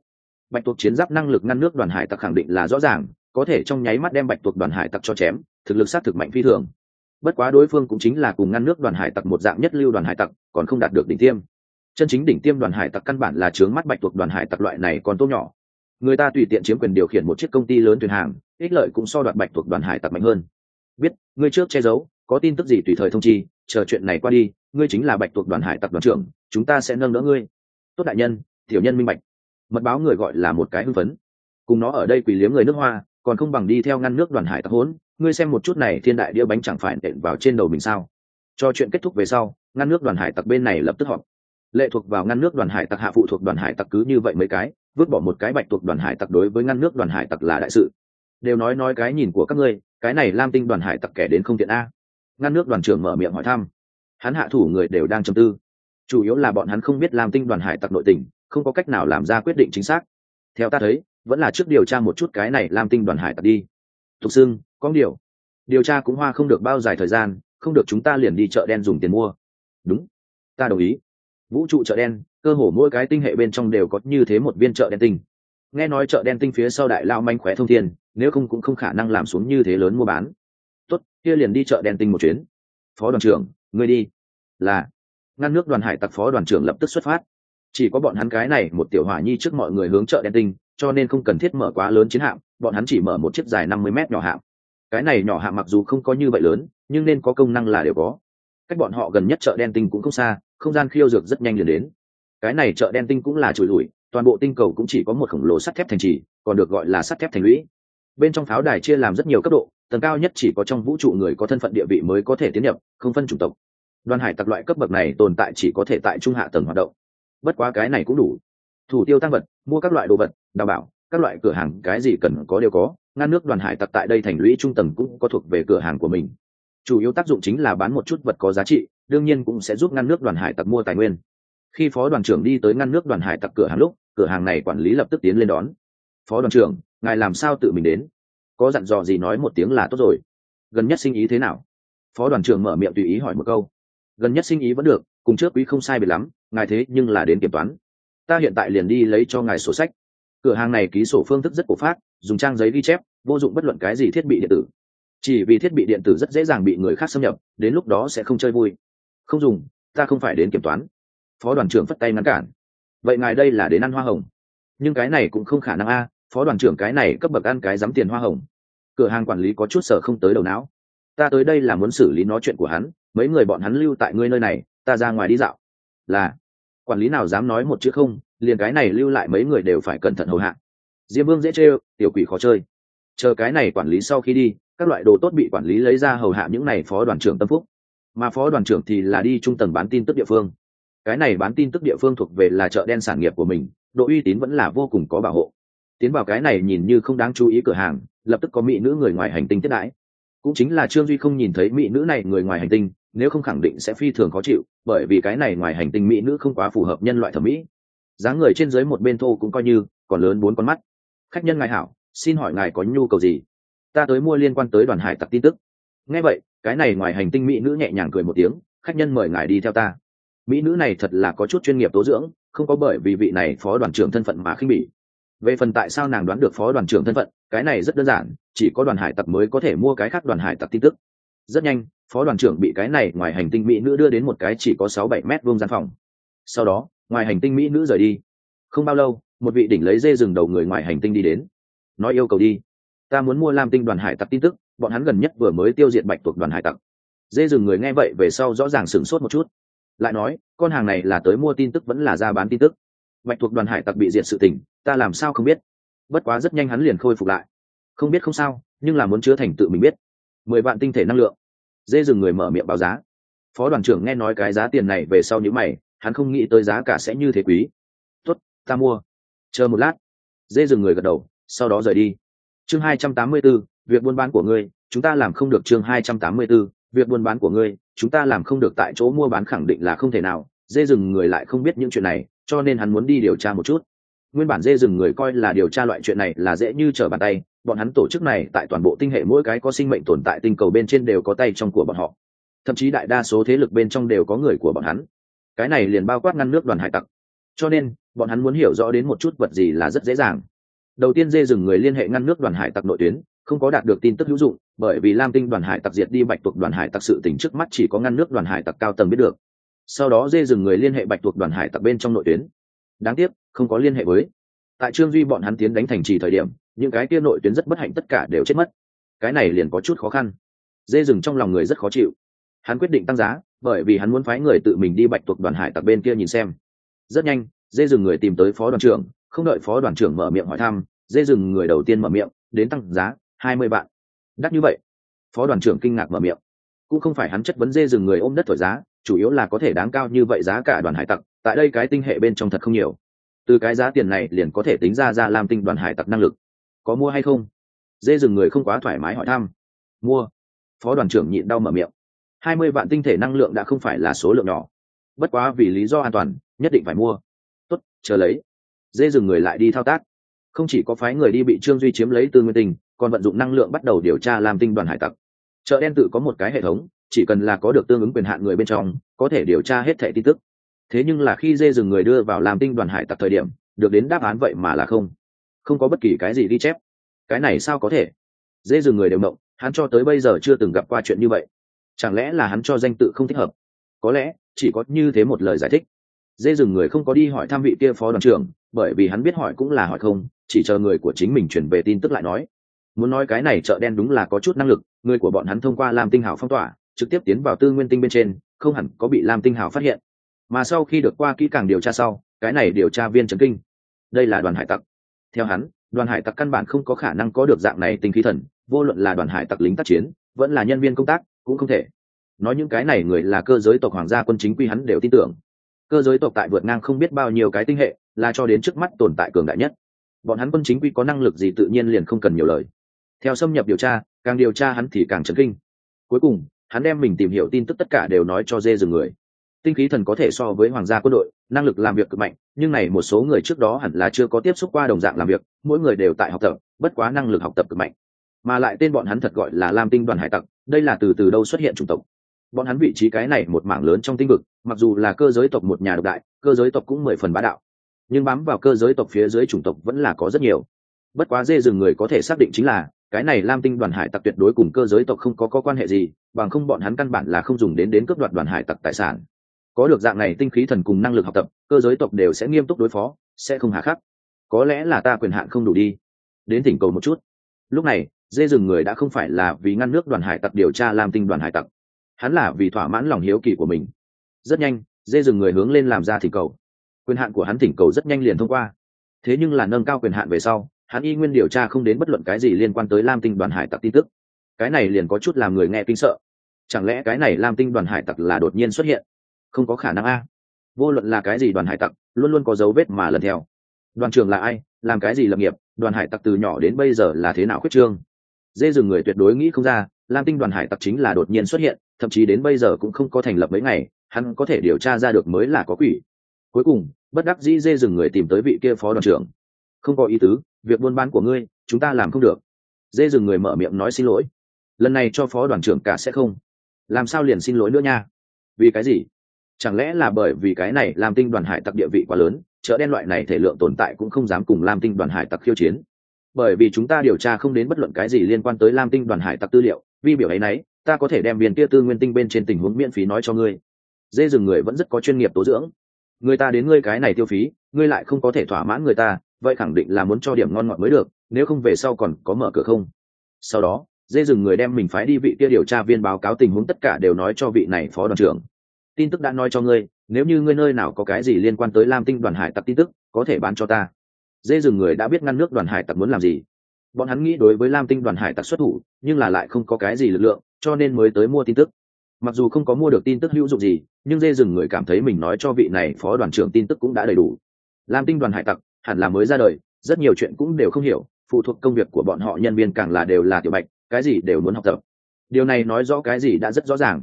Bạch tuộc chiến giáp năng lực ngăn nước đoàn hải tặc khẳng định là rõ ràng, có thể trong nháy mắt đem bạch tuộc đoàn hải tặc cho chém thực lực sát thực mạnh phi thường. Bất quá đối phương cũng chính là cùng ngăn nước đoàn hải tặc một dạng nhất lưu đoàn hải tặc, còn không đạt được đỉnh tiêm. Chân chính đỉnh tiêm đoàn hải tặc căn bản là chướng mắt bạch tuộc đoàn hải tặc loại này còn tốt nhỏ. Người ta tùy tiện chiếm quyền điều khiển một chiếc công ty lớn thuyền hàng, ích lợi cũng so đoạt bạch tuộc đoàn hải tặc mạnh hơn. Biết, ngươi trước che giấu, có tin tức gì tùy thời thông chi, chờ chuyện này qua đi, ngươi chính là bạch tuộc đoàn hải tặc đoàn trưởng, chúng ta sẽ nâng đỡ ngươi. Tốt đại nhân, tiểu nhân minh bạch. Mật báo người gọi là một cái hưng phấn. Cùng nó ở đây quỳ liếm người nước hoa, còn không bằng đi theo ngăn nước đoàn hải tặc hỗn ngươi xem một chút này thiên đại đĩa bánh chẳng phải nện vào trên đầu mình sao? Cho chuyện kết thúc về sau, ngăn nước đoàn hải tặc bên này lập tức họp. Lệ thuộc vào ngăn nước đoàn hải tặc, hạ phụ thuộc đoàn hải tặc cứ như vậy mấy cái, vứt bỏ một cái bạch thuộc đoàn hải tặc đối với ngăn nước đoàn hải tặc là đại sự. Đều nói nói cái nhìn của các ngươi, cái này lam tinh đoàn hải tặc kẻ đến không tiện a. Ngăn nước đoàn trưởng mở miệng hỏi thăm. Hắn hạ thủ người đều đang trầm tư. Chủ yếu là bọn hắn không biết lam tinh đoàn hải tặc nội tình, không có cách nào làm ra quyết định chính xác. Theo ta thấy, vẫn là trước điều tra một chút cái này lam tinh đoàn hải tặc đi. Thục xưng có điều. Điều tra cũng hoa không được bao dài thời gian, không được chúng ta liền đi chợ đen dùng tiền mua. Đúng. Ta đồng ý. Vũ trụ chợ đen, cơ hồ mỗi cái tinh hệ bên trong đều có như thế một viên chợ đen tinh. Nghe nói chợ đen tinh phía sau đại lao manh khóe thông thiên, nếu không cũng không khả năng làm xuống như thế lớn mua bán. Tốt, kia liền đi chợ đen tinh một chuyến. Phó đoàn trưởng, ngươi đi. Là. Ngăn nước đoàn hải tặc phó đoàn trưởng lập tức xuất phát. Chỉ có bọn hắn cái này một tiểu hỏa nhi trước mọi người hướng chợ đen tinh, cho nên không cần thiết mở quá lớn chiến hạm, bọn hắn chỉ mở một chiếc dài năm mươi mét nhỏ hạm cái này nhỏ hạ mặc dù không có như vậy lớn, nhưng nên có công năng là đều có. Cách bọn họ gần nhất chợ đen tinh cũng không xa, không gian khiêu dược rất nhanh liền đến. Cái này chợ đen tinh cũng là trùi lùi toàn bộ tinh cầu cũng chỉ có một khổng lồ sắt thép thành trì, còn được gọi là sắt thép thành lũy. Bên trong pháo đài chia làm rất nhiều cấp độ, tầng cao nhất chỉ có trong vũ trụ người có thân phận địa vị mới có thể tiến nhập, không phân chủng tộc. Đoàn hải tặc loại cấp bậc này tồn tại chỉ có thể tại trung hạ tầng hoạt động. Bất quá cái này cũng đủ. Thủ tiêu tăng vật, mua các loại đồ vật đào bảo, các loại cửa hàng cái gì cần có đều có ngăn nước đoàn hải tặc tại đây thành lũy trung tầng cũng có thuộc về cửa hàng của mình. Chủ yếu tác dụng chính là bán một chút vật có giá trị, đương nhiên cũng sẽ giúp ngăn nước đoàn hải tặc mua tài nguyên. Khi phó đoàn trưởng đi tới ngăn nước đoàn hải tặc cửa hàng lúc, cửa hàng này quản lý lập tức tiến lên đón. Phó đoàn trưởng, ngài làm sao tự mình đến? Có dặn dò gì nói một tiếng là tốt rồi. Gần nhất sinh ý thế nào? Phó đoàn trưởng mở miệng tùy ý hỏi một câu. Gần nhất sinh ý vẫn được, cùng trước quý không sai biệt lắm, ngài thế nhưng là đến kiểm toán. Ta hiện tại liền đi lấy cho ngài sổ sách. Cửa hàng này ký sổ phương thức rất cổ phát dùng trang giấy ghi chép, vô dụng bất luận cái gì thiết bị điện tử. Chỉ vì thiết bị điện tử rất dễ dàng bị người khác xâm nhập, đến lúc đó sẽ không chơi vui. Không dùng, ta không phải đến kiểm toán. Phó đoàn trưởng phất tay ngăn cản. Vậy ngài đây là đến ăn hoa hồng. Nhưng cái này cũng không khả năng a, phó đoàn trưởng cái này cấp bậc ăn cái dám tiền hoa hồng. Cửa hàng quản lý có chút sở không tới đầu não. Ta tới đây là muốn xử lý nói chuyện của hắn, mấy người bọn hắn lưu tại ngươi nơi này, ta ra ngoài đi dạo. Là, quản lý nào dám nói một chữ không, liền cái này lưu lại mấy người đều phải cẩn thận hầu hạ diêm vương dễ chơi, tiểu quỷ khó chơi. Chờ cái này quản lý sau khi đi các loại đồ tốt bị quản lý lấy ra hầu hạ những này phó đoàn trưởng tâm phúc. Mà phó đoàn trưởng thì là đi trung tầng bán tin tức địa phương. Cái này bán tin tức địa phương thuộc về là chợ đen sản nghiệp của mình độ uy tín vẫn là vô cùng có bảo hộ. Tiến vào cái này nhìn như không đáng chú ý cửa hàng lập tức có mỹ nữ người ngoài hành tinh tiếp đãi. Cũng chính là trương duy không nhìn thấy mỹ nữ này người ngoài hành tinh nếu không khẳng định sẽ phi thường khó chịu bởi vì cái này ngoài hành tinh mỹ nữ không quá phù hợp nhân loại thẩm mỹ. Dáng người trên dưới một bên thô cũng coi như còn lớn bốn con mắt khách nhân ngài hảo, xin hỏi ngài có nhu cầu gì? Ta tới mua liên quan tới đoàn hải tặc tin tức. Nghe vậy, cái này ngoài hành tinh mỹ nữ nhẹ nhàng cười một tiếng, khách nhân mời ngài đi theo ta. Mỹ nữ này thật là có chút chuyên nghiệp tố dưỡng, không có bởi vì vị này phó đoàn trưởng thân phận mà khinh bỉ. Về phần tại sao nàng đoán được phó đoàn trưởng thân phận, cái này rất đơn giản, chỉ có đoàn hải tặc mới có thể mua cái khác đoàn hải tặc tin tức. Rất nhanh, phó đoàn trưởng bị cái này ngoài hành tinh mỹ nữ đưa đến một cái chỉ có sáu bảy mét vuông gian phòng. Sau đó, ngoài hành tinh mỹ nữ rời đi. Không bao lâu một vị đỉnh lấy dê rừng đầu người ngoài hành tinh đi đến. Nói yêu cầu đi. Ta muốn mua lam tinh đoàn hải tặc tin tức, bọn hắn gần nhất vừa mới tiêu diệt bạch thuộc đoàn hải tặc. Dê rừng người nghe vậy về sau rõ ràng sửng sốt một chút. Lại nói, con hàng này là tới mua tin tức vẫn là ra bán tin tức. Bạch thuộc đoàn hải tặc bị diệt sự tình, ta làm sao không biết. Bất quá rất nhanh hắn liền khôi phục lại. Không biết không sao, nhưng là muốn chứa thành tự mình biết. Mười vạn tinh thể năng lượng. Dê rừng người mở miệng báo giá. Phó đoàn trưởng nghe nói cái giá tiền này về sau những mày, hắn không nghĩ tới giá cả sẽ như thế quý. Tuất ta mua chờ một lát. Dê rừng người gật đầu sau đó rời đi. Chương hai trăm tám mươi 284, việc buôn bán của ngươi chúng ta làm không được chương hai trăm tám mươi 284, việc buôn bán của ngươi chúng ta làm không được tại chỗ mua bán khẳng định là không thể nào. Dê rừng người lại không biết những chuyện này cho nên hắn muốn đi điều tra một chút. Nguyên bản dê rừng người coi là điều tra loại chuyện này là dễ như trở bàn tay bọn hắn tổ chức này tại toàn bộ tinh hệ mỗi cái có sinh mệnh tồn tại tinh cầu bên trên đều có tay trong của bọn họ. Thậm chí đại đa số thế lực bên trong đều có người của bọn hắn. Cái này liền bao quát ngăn nước đoàn hải tặc. Cho nên bọn hắn muốn hiểu rõ đến một chút vật gì là rất dễ dàng. Đầu tiên dê rừng người liên hệ ngăn nước đoàn hải tặc nội tuyến, không có đạt được tin tức hữu dụng, bởi vì lam tinh đoàn hải tặc diệt đi bạch tuộc đoàn hải tặc sự tỉnh trước mắt chỉ có ngăn nước đoàn hải tặc cao tầng biết được. Sau đó dê dừng người liên hệ bạch tuộc đoàn hải tặc bên trong nội tuyến. Đáng tiếc, không có liên hệ với. Tại trương duy bọn hắn tiến đánh thành trì thời điểm, những cái kia nội tuyến rất bất hạnh tất cả đều chết mất. Cái này liền có chút khó khăn. Dê dừng trong lòng người rất khó chịu. Hắn quyết định tăng giá, bởi vì hắn muốn phái người tự mình đi bạch tuộc đoàn hải tặc bên kia nhìn xem. Rất nhanh dê rừng người tìm tới phó đoàn trưởng, không đợi phó đoàn trưởng mở miệng hỏi thăm, dê rừng người đầu tiên mở miệng, đến tăng giá hai mươi vạn. Đắt như vậy? Phó đoàn trưởng kinh ngạc mở miệng. Cũng không phải hắn chất vấn dê rừng người ôm đất thổi giá, chủ yếu là có thể đáng cao như vậy giá cả đoàn hải tặc, tại đây cái tinh hệ bên trong thật không nhiều. Từ cái giá tiền này liền có thể tính ra ra làm tinh đoàn hải tặc năng lực. Có mua hay không? Dê rừng người không quá thoải mái hỏi thăm. Mua. Phó đoàn trưởng nhịn đau mở miệng. hai mươi vạn tinh thể năng lượng đã không phải là số lượng nhỏ. Bất quá vì lý do an toàn, nhất định phải mua chờ lấy. Dê dừng người lại đi thao tác. Không chỉ có phái người đi bị trương duy chiếm lấy từ nguyên tình còn vận dụng năng lượng bắt đầu điều tra làm tinh đoàn hải tặc. Chợ đen tự có một cái hệ thống, chỉ cần là có được tương ứng quyền hạn người bên trong, có thể điều tra hết thẻ tin tức. Thế nhưng là khi dê dừng người đưa vào làm tinh đoàn hải tặc thời điểm, được đến đáp án vậy mà là không. Không có bất kỳ cái gì ghi chép. Cái này sao có thể? Dê dừng người đều mộng, hắn cho tới bây giờ chưa từng gặp qua chuyện như vậy. Chẳng lẽ là hắn cho danh tự không thích hợp? Có lẽ, chỉ có như thế một lời giải thích dê dừng người không có đi hỏi tham vị kia phó đoàn trưởng, bởi vì hắn biết hỏi cũng là hỏi không, chỉ chờ người của chính mình chuyển về tin tức lại nói. Muốn nói cái này chợ đen đúng là có chút năng lực, người của bọn hắn thông qua làm tinh hào phong tỏa, trực tiếp tiến vào tư nguyên tinh bên trên, không hẳn có bị làm tinh hào phát hiện. Mà sau khi được qua kỹ càng điều tra sau, cái này điều tra viên trấn kinh. Đây là đoàn hải tặc. Theo hắn, đoàn hải tặc căn bản không có khả năng có được dạng này tinh khí thần, vô luận là đoàn hải tặc lính tác chiến, vẫn là nhân viên công tác, cũng không thể. Nói những cái này người là cơ giới tộc hoàng gia quân chính quy hắn đều tin tưởng cơ giới tộc tại vượt ngang không biết bao nhiêu cái tinh hệ, là cho đến trước mắt tồn tại cường đại nhất. Bọn hắn quân chính quy có năng lực gì tự nhiên liền không cần nhiều lời. Theo xâm nhập điều tra, càng điều tra hắn thì càng chấn kinh. Cuối cùng, hắn đem mình tìm hiểu tin tức tất cả đều nói cho dê rừng người. Tinh khí thần có thể so với hoàng gia quân đội, năng lực làm việc cực mạnh, nhưng này một số người trước đó hẳn là chưa có tiếp xúc qua đồng dạng làm việc, mỗi người đều tại học tập, bất quá năng lực học tập cực mạnh. Mà lại tên bọn hắn thật gọi là lam tinh đoàn hải tặc, đây là từ từ đâu xuất hiện chủng tộc bọn hắn vị trí cái này một mảng lớn trong tinh vực mặc dù là cơ giới tộc một nhà độc đại cơ giới tộc cũng mười phần bá đạo. Nhưng bám vào cơ giới tộc phía dưới chủng tộc vẫn là có rất nhiều. Bất quá dê rừng người có thể xác định chính là cái này lam tinh đoàn hải tặc tuyệt đối cùng cơ giới tộc không có, có quan hệ gì bằng không bọn hắn căn bản là không dùng đến đến cướp đoạt đoàn hải tặc tài sản. Có được dạng này tinh khí thần cùng năng lực học tập cơ giới tộc đều sẽ nghiêm túc đối phó sẽ không hà khắc. Có lẽ là ta quyền hạn không đủ đi. Đến thỉnh cầu một chút. Lúc này dê rừng người đã không phải là vì ngăn nước đoàn hải tặc điều tra lam tinh đoàn hải tặc hắn là vì thỏa mãn lòng hiếu kỳ của mình. Rất nhanh, dê rừng người hướng lên làm ra thỉnh cầu. Quyền hạn của hắn thỉnh cầu rất nhanh liền thông qua. Thế nhưng là nâng cao quyền hạn về sau, hắn y nguyên điều tra không đến bất luận cái gì liên quan tới lam tinh đoàn hải tặc tin tức. Cái này liền có chút làm người nghe kinh sợ. Chẳng lẽ cái này lam tinh đoàn hải tặc là đột nhiên xuất hiện? Không có khả năng a. Vô luận là cái gì đoàn hải tặc, luôn luôn có dấu vết mà lần theo. Đoàn trường là ai, làm cái gì lập nghiệp, đoàn hải tặc từ nhỏ đến bây giờ là thế nào khuyết trương? Dê rừng người tuyệt đối nghĩ không ra, lam tinh đoàn hải tặc chính là đột nhiên xuất hiện thậm chí đến bây giờ cũng không có thành lập mấy ngày, hắn có thể điều tra ra được mới là có quỷ. Cuối cùng, bất đắc dĩ dê rừng người tìm tới vị kia phó đoàn trưởng. Không có ý tứ, việc buôn bán của ngươi, chúng ta làm không được. Dê rừng người mở miệng nói xin lỗi. Lần này cho phó đoàn trưởng cả sẽ không. Làm sao liền xin lỗi nữa nha? Vì cái gì? Chẳng lẽ là bởi vì cái này làm tinh đoàn hải tặc địa vị quá lớn, chợ đen loại này thể lượng tồn tại cũng không dám cùng lam tinh đoàn hải tặc khiêu chiến? Bởi vì chúng ta điều tra không đến bất luận cái gì liên quan tới lam tinh đoàn hải tặc tư liệu vi biểu ấy nấy, ta có thể đem viên kia tư nguyên tinh bên trên tình huống miễn phí nói cho ngươi. Dê rừng người vẫn rất có chuyên nghiệp tố dưỡng. Người ta đến ngươi cái này tiêu phí, ngươi lại không có thể thỏa mãn người ta, vậy khẳng định là muốn cho điểm ngon ngọt mới được, nếu không về sau còn có mở cửa không? Sau đó, dê rừng người đem mình phái đi vị kia điều tra viên báo cáo tình huống tất cả đều nói cho vị này phó đoàn trưởng. Tin tức đã nói cho ngươi, nếu như ngươi nơi nào có cái gì liên quan tới lam tinh đoàn hải tặc tin tức, có thể bán cho ta. Dê rừng người đã biết ngăn nước đoàn hải tặc muốn làm gì bọn hắn nghĩ đối với lam tinh đoàn hải tặc xuất thủ, nhưng là lại không có cái gì lực lượng, cho nên mới tới mua tin tức. Mặc dù không có mua được tin tức hữu dụng gì, nhưng dê rừng người cảm thấy mình nói cho vị này phó đoàn trưởng tin tức cũng đã đầy đủ. Lam tinh đoàn hải tặc hẳn là mới ra đời, rất nhiều chuyện cũng đều không hiểu, phụ thuộc công việc của bọn họ nhân viên càng là đều là tiểu bạch, cái gì đều muốn học tập. Điều này nói rõ cái gì đã rất rõ ràng.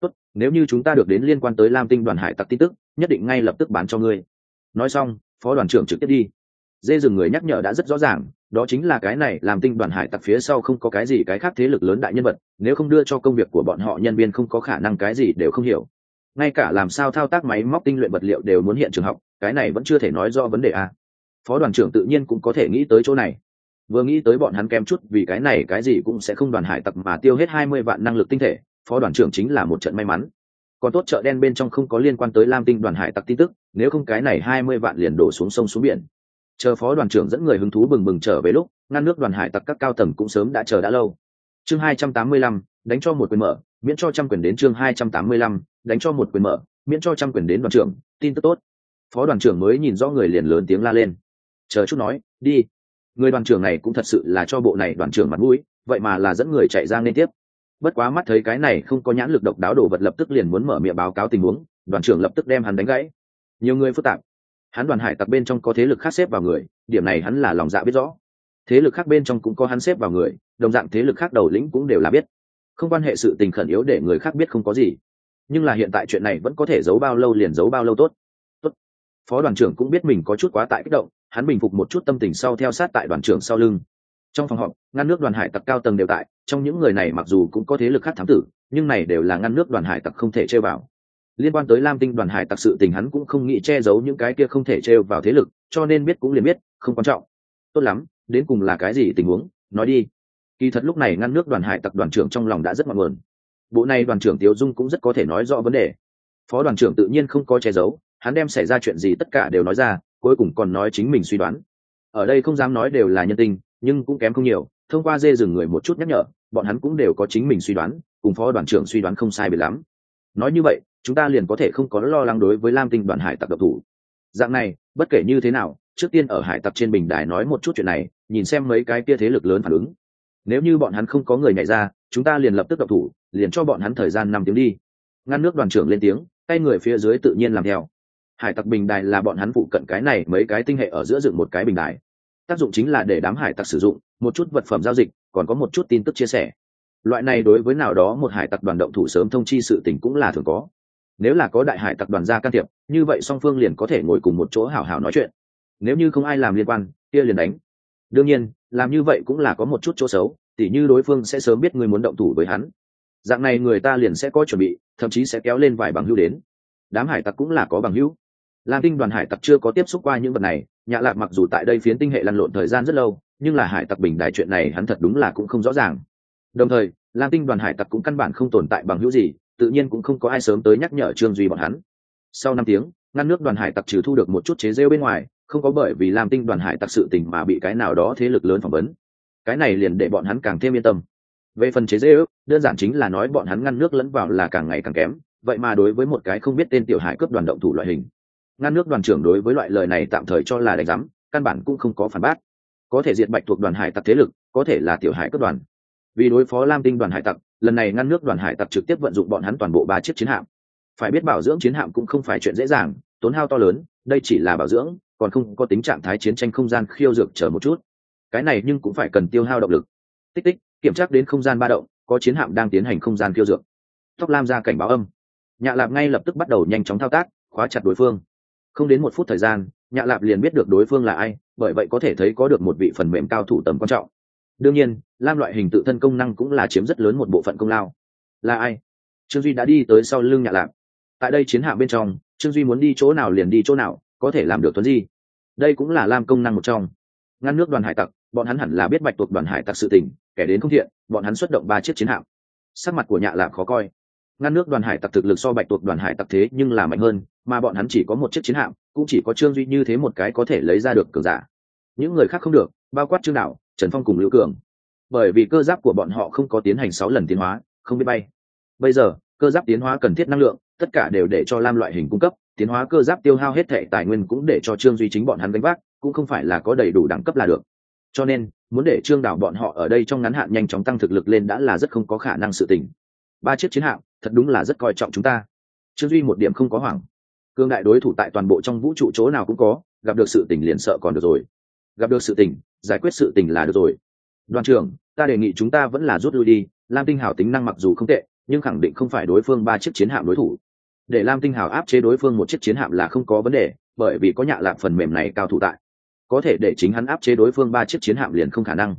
Tốt, nếu như chúng ta được đến liên quan tới lam tinh đoàn hải tặc tin tức, nhất định ngay lập tức bán cho ngươi. Nói xong, phó đoàn trưởng trực tiếp đi. Dê rừng người nhắc nhở đã rất rõ ràng đó chính là cái này làm tinh đoàn hải tặc phía sau không có cái gì cái khác thế lực lớn đại nhân vật, nếu không đưa cho công việc của bọn họ nhân viên không có khả năng cái gì đều không hiểu. Ngay cả làm sao thao tác máy móc tinh luyện vật liệu đều muốn hiện trường học, cái này vẫn chưa thể nói do vấn đề a phó đoàn trưởng tự nhiên cũng có thể nghĩ tới chỗ này. Vừa nghĩ tới bọn hắn kém chút, vì cái này cái gì cũng sẽ không đoàn hải tặc mà tiêu hết hai mươi vạn năng lực tinh thể, phó đoàn trưởng chính là một trận may mắn. Còn tốt chợ đen bên trong không có liên quan tới lam tinh đoàn hải tặc tin tức, nếu không cái này hai mươi vạn liền đổ xuống sông xuống biển chờ phó đoàn trưởng dẫn người hứng thú bừng bừng trở về lúc, ngăn nước đoàn hải tặc các cao tầng cũng sớm đã chờ đã lâu. Chương hai trăm tám mươi lăm, đánh cho một quyền mở, miễn cho trăm quyền đến chương hai trăm tám mươi lăm, đánh cho một quyền mở, miễn cho trăm quyền đến đoàn trưởng, tin tức tốt. Phó đoàn trưởng mới nhìn rõ người liền lớn tiếng la lên. Chờ chút nói, đi. Người đoàn trưởng này cũng thật sự là cho bộ này đoàn trưởng mặt mũi, vậy mà là dẫn người chạy ra liên tiếp. Bất quá mắt thấy cái này không có nhãn lực độc đáo đồ vật lập tức liền muốn mở miệng báo cáo tình huống, đoàn trưởng lập tức đem hắn đánh gãy. Nhiều người phức tạp hắn đoàn hải tặc bên trong có thế lực khác xếp vào người, điểm này hắn là lòng dạ biết rõ. Thế lực khác bên trong cũng có hắn xếp vào người, đồng dạng thế lực khác đầu lĩnh cũng đều là biết. Không quan hệ sự tình khẩn yếu để người khác biết không có gì. Nhưng là hiện tại chuyện này vẫn có thể giấu bao lâu liền giấu bao lâu tốt. Tốt. Phó đoàn trưởng cũng biết mình có chút quá tại kích động, hắn bình phục một chút tâm tình sau theo sát tại đoàn trưởng sau lưng. Trong phòng họp, ngăn nước đoàn hải tặc cao tầng đều tại, trong những người này mặc dù cũng có thế lực khác thám tử, nhưng này đều là ngăn nước đoàn hải tặc không thể chơi vào liên quan tới lam tinh đoàn hải tặc sự tình hắn cũng không nghĩ che giấu những cái kia không thể trêu vào thế lực, cho nên biết cũng liền biết, không quan trọng. Tốt lắm, đến cùng là cái gì tình huống, nói đi. Kỳ thật lúc này ngăn nước đoàn hải tặc đoàn trưởng trong lòng đã rất mặn nguồn. Bộ này đoàn trưởng tiêu dung cũng rất có thể nói rõ vấn đề. Phó đoàn trưởng tự nhiên không có che giấu, hắn đem xảy ra chuyện gì tất cả đều nói ra, cuối cùng còn nói chính mình suy đoán. Ở đây không dám nói đều là nhân tình, nhưng cũng kém không nhiều, thông qua dê dừng người một chút nhắc nhở, bọn hắn cũng đều có chính mình suy đoán, cùng phó đoàn trưởng suy đoán không sai biệt lắm. Nói như vậy chúng ta liền có thể không có lo lắng đối với lam tinh đoàn hải tặc độc thủ. Dạng này, bất kể như thế nào, trước tiên ở hải tặc trên bình đài nói một chút chuyện này, nhìn xem mấy cái kia thế lực lớn phản ứng. Nếu như bọn hắn không có người nhảy ra, chúng ta liền lập tức độc thủ, liền cho bọn hắn thời gian năm tiếng đi. Ngăn nước đoàn trưởng lên tiếng, tay người phía dưới tự nhiên làm theo. Hải tặc bình đài là bọn hắn phụ cận cái này mấy cái tinh hệ ở giữa dựng một cái bình đài. Tác dụng chính là để đám hải tặc sử dụng, một chút vật phẩm giao dịch, còn có một chút tin tức chia sẻ. Loại này đối với nào đó một hải tặc đoàn động thủ sớm thông chi sự tình cũng là thường có nếu là có đại hải tặc đoàn gia can thiệp, như vậy song phương liền có thể ngồi cùng một chỗ hảo hảo nói chuyện. Nếu như không ai làm liên quan, kia liền đánh. Đương nhiên, làm như vậy cũng là có một chút chỗ xấu, tỉ như đối phương sẽ sớm biết người muốn động thủ với hắn. Dạng này người ta liền sẽ có chuẩn bị, thậm chí sẽ kéo lên vài bằng hữu đến. Đám hải tặc cũng là có bằng hữu. Lam tinh đoàn hải tặc chưa có tiếp xúc qua những vật này nhạ lạc mặc dù tại đây phiến tinh hệ lăn lộn thời gian rất lâu, nhưng là hải tặc bình đại chuyện này hắn thật đúng là cũng không rõ ràng. Đồng thời, lam tinh đoàn hải tặc cũng căn bản không tồn tại bằng hữu gì tự nhiên cũng không có ai sớm tới nhắc nhở trương duy bọn hắn. Sau năm tiếng, ngăn nước đoàn hải tặc trừ thu được một chút chế rêu bên ngoài, không có bởi vì làm tinh đoàn hải tặc sự tình mà bị cái nào đó thế lực lớn phỏng vấn. Cái này liền để bọn hắn càng thêm yên tâm. Về phần chế rêu, đơn giản chính là nói bọn hắn ngăn nước lẫn vào là càng ngày càng kém, vậy mà đối với một cái không biết tên tiểu hải cướp đoàn động thủ loại hình. Ngăn nước đoàn trưởng đối với loại lời này tạm thời cho là đánh giám, căn bản cũng không có phản bác. Có thể diệt bạch thuộc đoàn hải tặc thế lực, có thể là tiểu hải cướp đoàn vì đối phó lam tinh đoàn hải tặc, lần này ngăn nước đoàn hải tặc trực tiếp vận dụng bọn hắn toàn bộ ba chiếc chiến hạm. Phải biết bảo dưỡng chiến hạm cũng không phải chuyện dễ dàng, tốn hao to lớn, đây chỉ là bảo dưỡng, còn không có tính trạng thái chiến tranh không gian khiêu dược chờ một chút. Cái này nhưng cũng phải cần tiêu hao động lực. Tích tích, kiểm tra đến không gian ba động, có chiến hạm đang tiến hành không gian khiêu dược. Tóc lam ra cảnh báo âm. Nhạ lạp ngay lập tức bắt đầu nhanh chóng thao tác, khóa chặt đối phương. Không đến một phút thời gian, nhạ lạp liền biết được đối phương là ai, bởi vậy có thể thấy có được một vị phần mềm cao thủ tầm quan trọng đương nhiên, lam loại hình tự thân công năng cũng là chiếm rất lớn một bộ phận công lao. Là ai? Trương duy đã đi tới sau lưng nhạ lạp. Tại đây chiến hạm bên trong, trương duy muốn đi chỗ nào liền đi chỗ nào, có thể làm được tuấn di. Đây cũng là lam công năng một trong. Ngăn nước đoàn hải tặc, bọn hắn hẳn là biết bạch tuộc đoàn hải tặc sự tình, kẻ đến không thiện, bọn hắn xuất động ba chiếc chiến hạm. Sắc mặt của nhạ lạp khó coi. Ngăn nước đoàn hải tặc thực lực so bạch tuộc đoàn hải tặc thế nhưng là mạnh hơn, mà bọn hắn chỉ có một chiếc chiến hạm, cũng chỉ có trương duy như thế một cái có thể lấy ra được cường giả. Những người khác không được, bao quát chương đạo trần phong cùng lưu cường. Bởi vì cơ giáp của bọn họ không có tiến hành sáu lần tiến hóa, không biết bay. Bây giờ, cơ giáp tiến hóa cần thiết năng lượng, tất cả đều để cho lam loại hình cung cấp, tiến hóa cơ giáp tiêu hao hết thệ tài nguyên cũng để cho trương duy chính bọn hắn gánh vác, cũng không phải là có đầy đủ đẳng cấp là được. Cho nên, muốn để trương đảo bọn họ ở đây trong ngắn hạn nhanh chóng tăng thực lực lên đã là rất không có khả năng sự tình. Ba chiếc chiến hạm, thật đúng là rất coi trọng chúng ta. Trương duy một điểm không có hoảng. Cương đại đối thủ tại toàn bộ trong vũ trụ chỗ nào cũng có, gặp được sự tình liền sợ còn được rồi gặp được sự tình, giải quyết sự tình là được rồi. Đoàn trưởng, ta đề nghị chúng ta vẫn là rút lui đi, lam tinh hảo tính năng mặc dù không tệ, nhưng khẳng định không phải đối phương ba chiếc chiến hạm đối thủ. Để lam tinh hảo áp chế đối phương một chiếc chiến hạm là không có vấn đề, bởi vì có nhạ lạc phần mềm này cao thủ tại. Có thể để chính hắn áp chế đối phương ba chiếc chiến hạm liền không khả năng.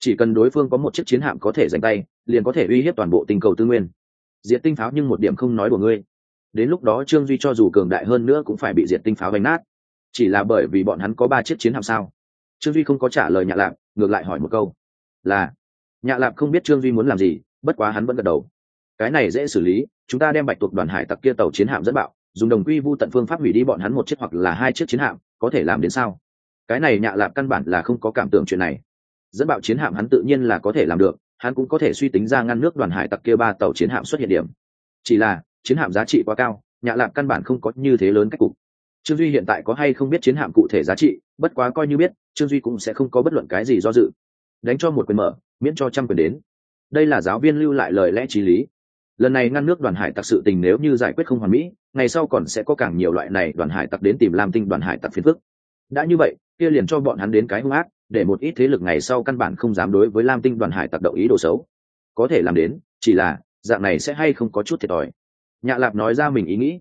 Chỉ cần đối phương có một chiếc chiến hạm có thể giành tay, liền có thể uy hiếp toàn bộ tinh cầu tư nguyên. Diệt tinh pháo nhưng một điểm không nói của ngươi. Đến lúc đó trương duy cho dù cường đại hơn nữa cũng phải bị diệt tinh pháo đánh nát. Chỉ là bởi vì bọn hắn có ba chiếc chiến hạm sao? Trương duy không có trả lời nhạ Lạp, ngược lại hỏi một câu là nhạ lạp không biết trương duy muốn làm gì bất quá hắn vẫn gật đầu. Cái này dễ xử lý chúng ta đem bạch tuộc đoàn hải tặc kia tàu chiến hạm dẫn bạo dùng đồng quy vu tận phương pháp hủy đi bọn hắn một chiếc hoặc là hai chiếc chiến hạm có thể làm đến sao? Cái này nhạ lạp căn bản là không có cảm tưởng chuyện này. Dẫn bạo chiến hạm hắn tự nhiên là có thể làm được hắn cũng có thể suy tính ra ngăn nước đoàn hải tặc kia ba tàu chiến hạm xuất hiện điểm. Chỉ là chiến hạm giá trị quá cao nhạ lạp căn bản không có như thế lớn cách cục. Trương duy hiện tại có hay không biết chiến hạm cụ thể giá trị bất quá coi như biết trương duy cũng sẽ không có bất luận cái gì do dự. Đánh cho một quyền mở miễn cho trăm quyền đến. Đây là giáo viên lưu lại lời lẽ t r í lý. Lần này ngăn nước đoàn hải tặc sự tình nếu như giải quyết không hoàn mỹ ngày sau còn sẽ có càng nhiều loại này đoàn hải tặc đến tìm làm tinh đoàn hải tặc phiền phức. Đã như vậy kia liền cho bọn hắn đến cái hung ác để một ít thế lực ngày sau căn bản không dám đối với lam tinh đoàn hải tặc động ý đồ xấu. Có thể làm đến chỉ là dạng này sẽ hay không có chút thiệt thòi. Nhạ lạp nói ra mình ý nghĩ.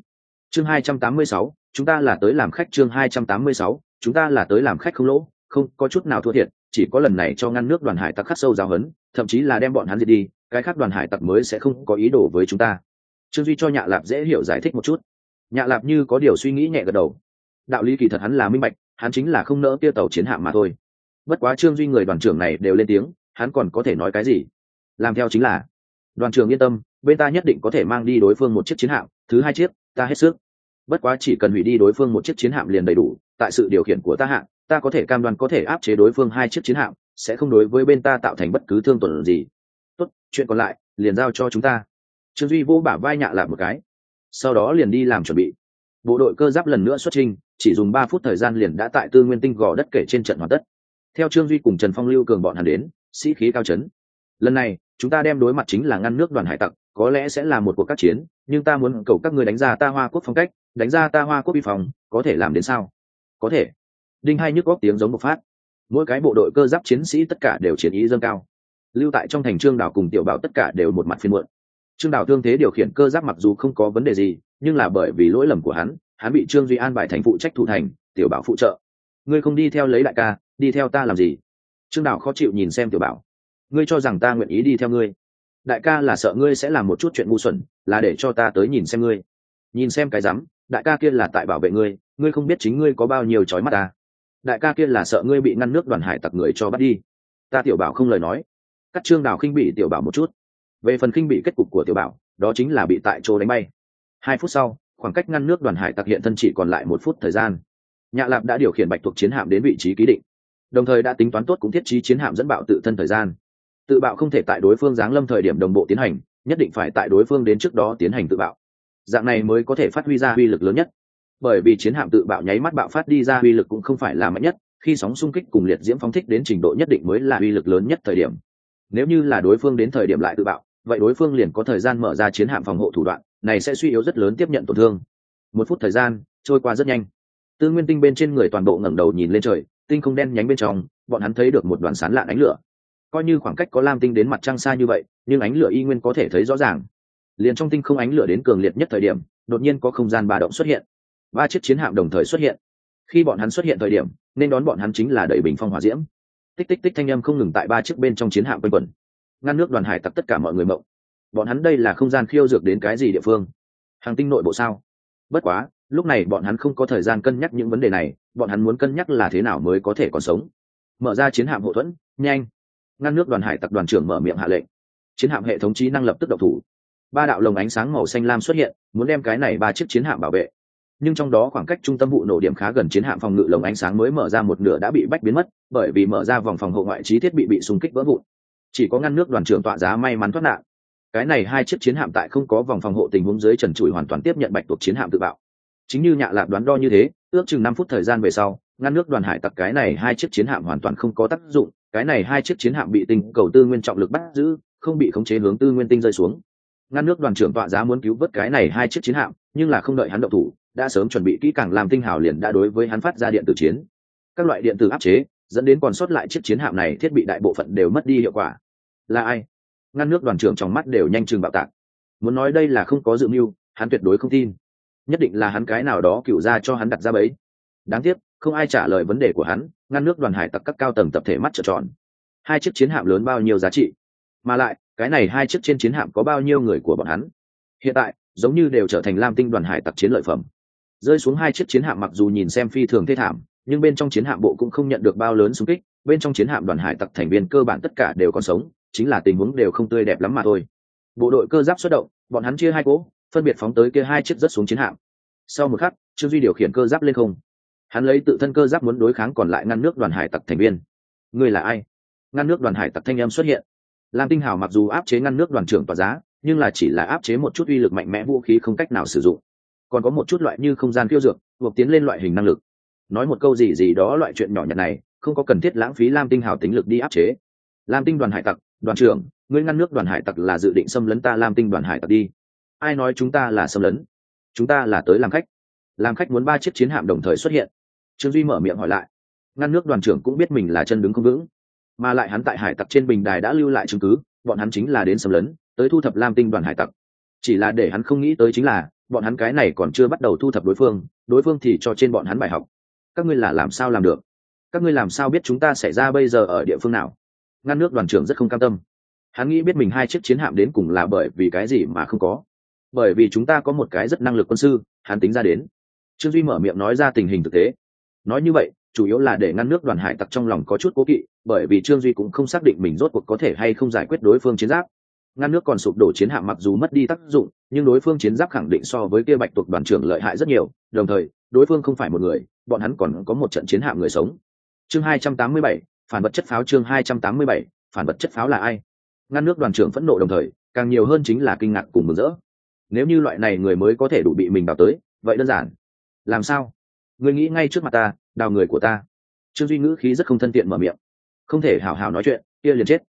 Chương 286, chúng ta là tới làm khách chương 286, chúng ta là tới làm khách không lỗ, không có chút nào thua thiệt, chỉ có lần này cho ngăn nước đoàn hải tặc khắc sâu giáo hấn, thậm chí là đem bọn hắn diệt đi, cái khác đoàn hải tặc mới sẽ không có ý đồ với chúng ta. Trương duy cho nhạ lạp dễ hiểu giải thích một chút. Nhạ lạp như có điều suy nghĩ nhẹ gật đầu. Đạo lý kỳ thật hắn là minh bạch, hắn chính là không nỡ tiêu tàu chiến hạm mà thôi. Bất quá trương duy người đoàn trưởng này đều lên tiếng, hắn còn có thể nói cái gì? Làm theo chính là, đoàn trưởng yên tâm, bên ta nhất định có thể mang đi đối phương một chiếc chiến hạm, thứ hai chiếc, ta hết sức. Bất quá chỉ cần hủy đi đối phương một chiếc chiến hạm liền đầy đủ tại sự điều khiển của ta hạng, ta có thể cam đoan có thể áp chế đối phương hai chiếc chiến hạm, sẽ không đối với bên ta tạo thành bất cứ thương tổn gì. Tốt, chuyện còn lại, liền giao cho chúng ta. Trương duy vô bả vai nhạ lại một cái. Sau đó liền đi làm chuẩn bị. Bộ đội cơ giáp lần nữa xuất trình chỉ dùng ba phút thời gian liền đã tại tư nguyên tinh gò đất kể trên trận hoàn tất. Theo trương duy cùng trần phong lưu cường bọn hắn đến, sĩ khí cao chấn. Lần này, chúng ta đem đối mặt chính là ngăn nước đoàn hải tặc, có lẽ sẽ là một cuộc các chiến, nhưng ta muốn cầu các người đánh ra ta hoa quốc phong cách, đánh ra ta hoa quốc vi phòng có thể làm đến sao? Có thể. Đinh hai nhức góc tiếng giống một phát. Mỗi cái bộ đội cơ giáp chiến sĩ tất cả đều chiến ý dâng cao. Lưu tại trong thành trương đảo cùng tiểu bảo tất cả đều một mặt phiên muộn. Trương đảo thương thế điều khiển cơ giáp mặc dù không có vấn đề gì, nhưng là bởi vì lỗi lầm của hắn hắn bị trương duy an bài thành phụ trách thủ thành, tiểu bảo phụ trợ. Ngươi không đi theo lấy đại ca, đi theo ta làm gì? Trương đảo khó chịu nhìn xem tiểu bảo. Ngươi cho rằng ta nguyện ý đi theo ngươi. Đại ca là sợ ngươi sẽ làm một chút chuyện ngu xuẩn, là để cho ta tới nhìn xem ngươi. Nhìn xem cái rắm, đại ca kia là tại bảo vệ ngươi ngươi không biết chính ngươi có bao nhiêu trói mắt ta. Đại ca kia là sợ ngươi bị ngăn nước đoàn hải tặc người cho bắt đi. Ta tiểu bảo không lời nói. Cắt trương đào khinh bị tiểu bảo một chút. Về phần khinh bị kết cục của tiểu bảo, đó chính là bị tại chỗ đánh bay. Hai phút sau, khoảng cách ngăn nước đoàn hải tặc hiện thân chỉ còn lại một phút thời gian. Nhạ lạp đã điều khiển bạch thuộc chiến hạm đến vị trí ký định. Đồng thời đã tính toán tốt cũng thiết trí chiến hạm dẫn bạo tự thân thời gian. Tự bạo không thể tại đối phương giáng lâm thời điểm đồng bộ tiến hành, nhất định phải tại đối phương đến trước đó tiến hành tự bạo. Dạng này mới có thể phát huy ra uy lực lớn nhất bởi vì chiến hạm tự bạo nháy mắt bạo phát đi ra uy lực cũng không phải là mạnh nhất, khi sóng xung kích cùng liệt diễm phóng thích đến trình độ nhất định mới là uy lực lớn nhất thời điểm. Nếu như là đối phương đến thời điểm lại tự bạo, vậy đối phương liền có thời gian mở ra chiến hạm phòng hộ thủ đoạn, này sẽ suy yếu rất lớn tiếp nhận tổn thương. Một phút thời gian, trôi qua rất nhanh. Tư nguyên tinh bên trên người toàn bộ ngẩng đầu nhìn lên trời, tinh không đen nhánh bên trong, bọn hắn thấy được một đoàn sán lạn ánh lửa. Coi như khoảng cách có lam tinh đến mặt trăng xa như vậy, nhưng ánh lửa y nguyên có thể thấy rõ ràng. Liền trong tinh không ánh lửa đến cường liệt nhất thời điểm, đột nhiên có không gian ba động xuất hiện ba chiếc chiến hạm đồng thời xuất hiện. Khi bọn hắn xuất hiện thời điểm, nên đón bọn hắn chính là đẩy bình phong hỏa diễm. Tích tích tích thanh âm không ngừng tại ba chiếc bên trong chiến hạm quanh quẩn. Ngăn nước đoàn hải tặc tất cả mọi người mộng. Bọn hắn đây là không gian khiêu dược đến cái gì địa phương? Hàng tinh nội bộ sao? Bất quá, lúc này bọn hắn không có thời gian cân nhắc những vấn đề này, bọn hắn muốn cân nhắc là thế nào mới có thể còn sống. Mở ra chiến hạm hậu thuẫn, nhanh. Ngăn nước đoàn hải tặc đoàn trưởng mở miệng hạ lệnh. Chiến hạm hệ thống trí năng lập tức độc thủ. Ba đạo lồng ánh sáng màu xanh lam xuất hiện, muốn đem cái này ba chiếc chiến hạm bảo vệ nhưng trong đó khoảng cách trung tâm vụ nổ điểm khá gần chiến hạm phòng ngự lồng ánh sáng mới mở ra một nửa đã bị bách biến mất, bởi vì mở ra vòng phòng hộ ngoại trí thiết bị bị xung kích vỡ vụn. Chỉ có ngăn nước đoàn trưởng tọa giá may mắn thoát nạn. Cái này hai chiếc chiến hạm tại không có vòng phòng hộ tình huống dưới trần trụi hoàn toàn tiếp nhận bạch tuộc chiến hạm tự bạo. Chính như nhạ lạc đoán đo như thế, ước chừng năm phút thời gian về sau, ngăn nước đoàn hải tặc cái này hai chiếc chiến hạm hoàn toàn không có tác dụng, cái này hai chiếc chiến hạm bị tình cầu tư nguyên trọng lực bắt giữ, không bị khống chế hướng tư nguyên tinh rơi xuống. Ngăn nước đoàn trưởng tọa giá muốn cứu vớt cái này hai chiếc chiến hạm, nhưng là không đợi hắn động thủ đã sớm chuẩn bị kỹ càng làm tinh hào liền đã đối với hắn phát ra điện tử chiến. Các loại điện tử áp chế, dẫn đến còn sót lại chiếc chiến hạm này thiết bị đại bộ phận đều mất đi hiệu quả. Là ai? Ngăn nước đoàn trưởng trong mắt đều nhanh chừng bạo tạc. Muốn nói đây là không có dự mưu, hắn tuyệt đối không tin. Nhất định là hắn cái nào đó cựu ra cho hắn đặt ra bẫy. Đáng tiếc, không ai trả lời vấn đề của hắn, ngăn nước đoàn hải tặc các cao tầng tập thể mắt trợn tròn. Hai chiếc chiến hạm lớn bao nhiêu giá trị? Mà lại, cái này hai chiếc trên chiến hạm có bao nhiêu người của bọn hắn? Hiện tại, giống như đều trở thành lam tinh đoàn hải tặc chiến lợi phẩm rơi xuống hai chiếc chiến hạm mặc dù nhìn xem phi thường thê thảm, nhưng bên trong chiến hạm bộ cũng không nhận được bao lớn xung kích, bên trong chiến hạm đoàn hải tặc thành viên cơ bản tất cả đều còn sống, chính là tình huống đều không tươi đẹp lắm mà thôi. Bộ đội cơ giáp xuất động, bọn hắn chia hai cỗ, phân biệt phóng tới kia hai chiếc rất xuống chiến hạm. Sau một khắc, trương duy điều khiển cơ giáp lên không. Hắn lấy tự thân cơ giáp muốn đối kháng còn lại ngăn nước đoàn hải tặc thành viên. Ngươi là ai? Ngăn nước đoàn hải tặc thanh em xuất hiện. Lam tinh hào mặc dù áp chế ngăn nước đoàn trưởng tòa giá, nhưng là chỉ là áp chế một chút uy lực mạnh mẽ vũ khí không cách nào sử dụng còn có một chút loại như không gian phiêu dược, buộc tiến lên loại hình năng lực. Nói một câu gì gì đó loại chuyện nhỏ nhặt này, không có cần thiết lãng phí lam tinh hào tính lực đi áp chế. Lam tinh đoàn hải tặc, đoàn trưởng, ngươi ngăn nước đoàn hải tặc là dự định xâm lấn ta lam tinh đoàn hải tặc đi. Ai nói chúng ta là xâm lấn? Chúng ta là tới làm khách. Làm khách muốn ba chiếc chiến hạm đồng thời xuất hiện. Trương duy mở miệng hỏi lại. Ngăn nước đoàn trưởng cũng biết mình là chân đứng không vững, mà lại hắn tại hải tặc trên bình đài đã lưu lại chứng cứ, bọn hắn chính là đến xâm lấn, tới thu thập lam tinh đoàn hải tặc. Chỉ là để hắn không nghĩ tới chính là bọn hắn cái này còn chưa bắt đầu thu thập đối phương đối phương thì cho trên bọn hắn bài học. Các ngươi là làm sao làm được? Các ngươi làm sao biết chúng ta xảy ra bây giờ ở địa phương nào? Ngăn nước đoàn trưởng rất không cam tâm. Hắn nghĩ biết mình hai chiếc chiến hạm đến cùng là bởi vì cái gì mà không có. Bởi vì chúng ta có một cái rất năng lực quân sư, hắn tính ra đến. Trương duy mở miệng nói ra tình hình thực tế. Nói như vậy, chủ yếu là để ngăn nước đoàn hải tặc trong lòng có chút cố kỵ, bởi vì trương duy cũng không xác định mình rốt cuộc có thể hay không giải quyết đối phương chiến giáp ngăn nước còn sụp đổ chiến hạm mặc dù mất đi tác dụng, nhưng đối phương chiến giáp khẳng định so với kia bạch tuộc đoàn trưởng lợi hại rất nhiều, đồng thời, đối phương không phải một người, bọn hắn còn có một trận chiến hạm người sống. Chương hai trăm tám mươi bảy, phản vật chất pháo chương hai trăm tám mươi bảy, phản vật chất pháo là ai? Ngăn nước đoàn trưởng phẫn nộ đồng thời, càng nhiều hơn chính là kinh ngạc cùng mừng rỡ. Nếu như loại này người mới có thể đủ bị mình đào tới, vậy đơn giản. Làm sao? Người nghĩ ngay trước mặt ta, đào người của ta. Trương duy ngữ khí rất không thân thiện mở miệng. Không thể hào hào nói chuyện, kia liền chết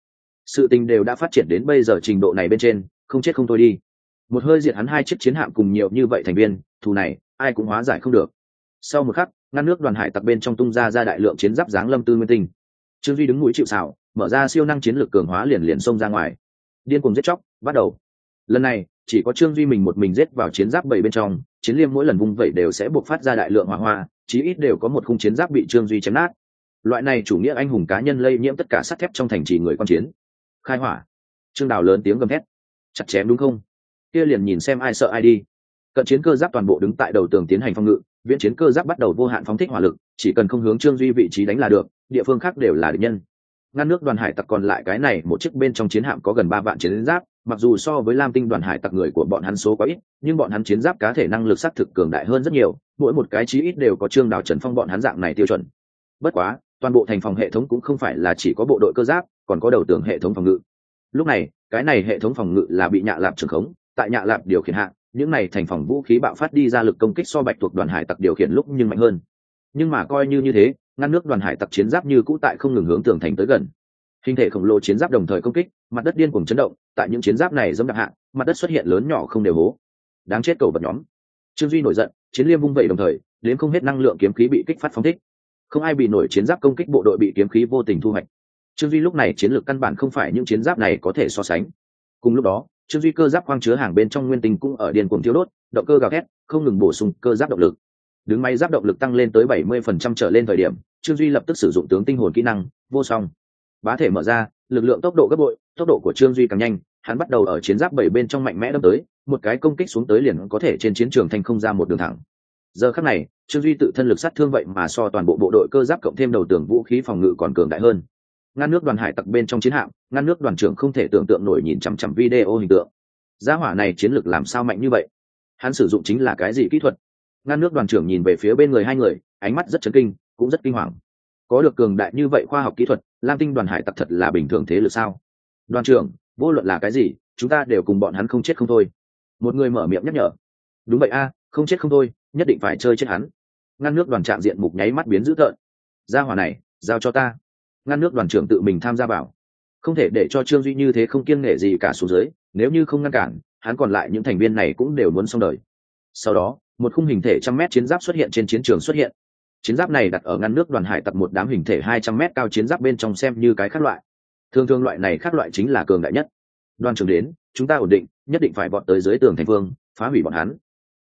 sự tình đều đã phát triển đến bây giờ trình độ này bên trên, không chết không thôi đi. Một hơi diệt hắn hai chiếc chiến hạm cùng nhiều như vậy thành viên, thù này, ai cũng hóa giải không được. Sau một khắc, ngăn nước đoàn hải tặc bên trong tung ra ra đại lượng chiến giáp giáng lâm tư nguyên tinh. Trương duy đứng mũi chịu xảo mở ra siêu năng chiến lược cường hóa liền liền xông ra ngoài. Điên cùng giết chóc, bắt đầu. Lần này, chỉ có trương duy mình một mình giết vào chiến giáp bảy bên trong, chiến liêm mỗi lần vung vẩy đều sẽ buộc phát ra đại lượng hỏa hoa, chí ít đều có một khung chiến giáp bị trương duy chém nát. Loại này chủ nghĩa anh hùng cá nhân lây nhiễm tất cả sắt thép trong thành trì người quan chiến khai hỏa. Trương đào lớn tiếng gầm thét, chặt chém đúng không? Kia liền nhìn xem ai sợ ai đi. Cận chiến cơ giáp toàn bộ đứng tại đầu tường tiến hành phòng ngự viễn chiến cơ giáp bắt đầu vô hạn phóng thích hỏa lực chỉ cần không hướng trương duy vị trí đánh là được địa phương khác đều là địch nhân. Ngăn nước đoàn hải tặc còn lại cái này một chiếc bên trong chiến hạm có gần ba vạn chiến giáp mặc dù so với lam tinh đoàn hải tặc người của bọn hắn số quá ít nhưng bọn hắn chiến giáp cá thể năng lực s á thực cường đại hơn rất nhiều mỗi một cái chí ít đều có trương đào trần phong bọn hắn dạng này tiêu chuẩn. Bất quá toàn bộ thành phòng hệ thống cũng không phải là chỉ có bộ đội cơ giáp còn có đầu tường hệ thống phòng ngự. Lúc này cái này hệ thống phòng ngự là bị nhạ lạp trưởng khống tại nhạ lạp điều khiển hạ, những này thành phòng vũ khí bạo phát đi ra lực công kích so bạch thuộc đoàn hải tặc điều khiển lúc nhưng mạnh hơn. Nhưng mà coi như như thế ngăn nước đoàn hải tặc chiến giáp như cũ tại không ngừng hướng tường thành tới gần. Hình thể khổng lồ chiến giáp đồng thời công kích mặt đất điên cuồng chấn động tại những chiến giáp này dẫm đạp hạ mặt đất xuất hiện lớn nhỏ không đều hố. Đáng chết cầu vật nhóm. Trương duy nổi giận chiến liêm vung vẩy đồng thời đến không hết năng lượng kiếm khí bị kích phát phóng thích. Không ai bị nổi chiến giáp công kích bộ đội bị kiếm khí vô tình thu hoạch trương duy lúc này chiến lược căn bản không phải những chiến giáp này có thể so sánh. Cùng lúc đó, trương duy cơ giáp khoang chứa hàng bên trong nguyên tinh cũng ở điền cuồng thiếu đốt, động cơ gào thét, không ngừng bổ sung cơ giáp động lực. Đứng máy giáp động lực tăng lên tới bảy mươi phần trăm trở lên thời điểm, trương duy lập tức sử dụng tướng tinh hồn kỹ năng, vô song. Bá thể mở ra, lực lượng tốc độ gấp bội, tốc độ của trương duy càng nhanh, hắn bắt đầu ở chiến giáp bảy bên trong mạnh mẽ đâm tới, một cái công kích xuống tới liền có thể trên chiến trường thành không ra một đường thẳng. Giờ khắc này, trương duy tự thân lực sát thương vậy mà so toàn bộ bộ đội cơ giáp cộng thêm đầu tường vũ khí phòng ngự còn cường đại hơn ngăn nước đoàn hải tặc bên trong chiến hạm, ngăn nước đoàn trưởng không thể tưởng tượng nổi nhìn chằm chằm video hình tượng. Gia hỏa này chiến lược làm sao mạnh như vậy? Hắn sử dụng chính là cái gì kỹ thuật? Ngăn nước đoàn trưởng nhìn về phía bên người hai người, ánh mắt rất chấn kinh, cũng rất kinh hoàng. Có được cường đại như vậy khoa học kỹ thuật, lam tinh đoàn hải tặc thật là bình thường thế lực sao? Đoàn trưởng, vô luận là cái gì, chúng ta đều cùng bọn hắn không chết không thôi. Một người mở miệng nhắc nhở. Đúng vậy a, không chết không thôi, nhất định phải chơi chết hắn. Ngăn nước đoàn trạng diện mục nháy mắt biến dữ tợn. Gia hỏa này, giao cho ta ngăn nước đoàn trưởng tự mình tham gia vào. Không thể để cho trương duy như thế không kiêng nghệ gì cả xuống dưới, nếu như không ngăn cản, hắn còn lại những thành viên này cũng đều muốn xong đời. Sau đó, một khung hình thể trăm mét chiến giáp xuất hiện trên chiến trường xuất hiện. Chiến giáp này đặt ở ngăn nước đoàn hải tặc một đám hình thể hai trăm mét cao chiến giáp bên trong xem như cái khác loại. Thường thường loại này khác loại chính là cường đại nhất. Đoàn trưởng đến, chúng ta ổn định, nhất định phải bọn tới dưới tường thành phương phá hủy bọn hắn.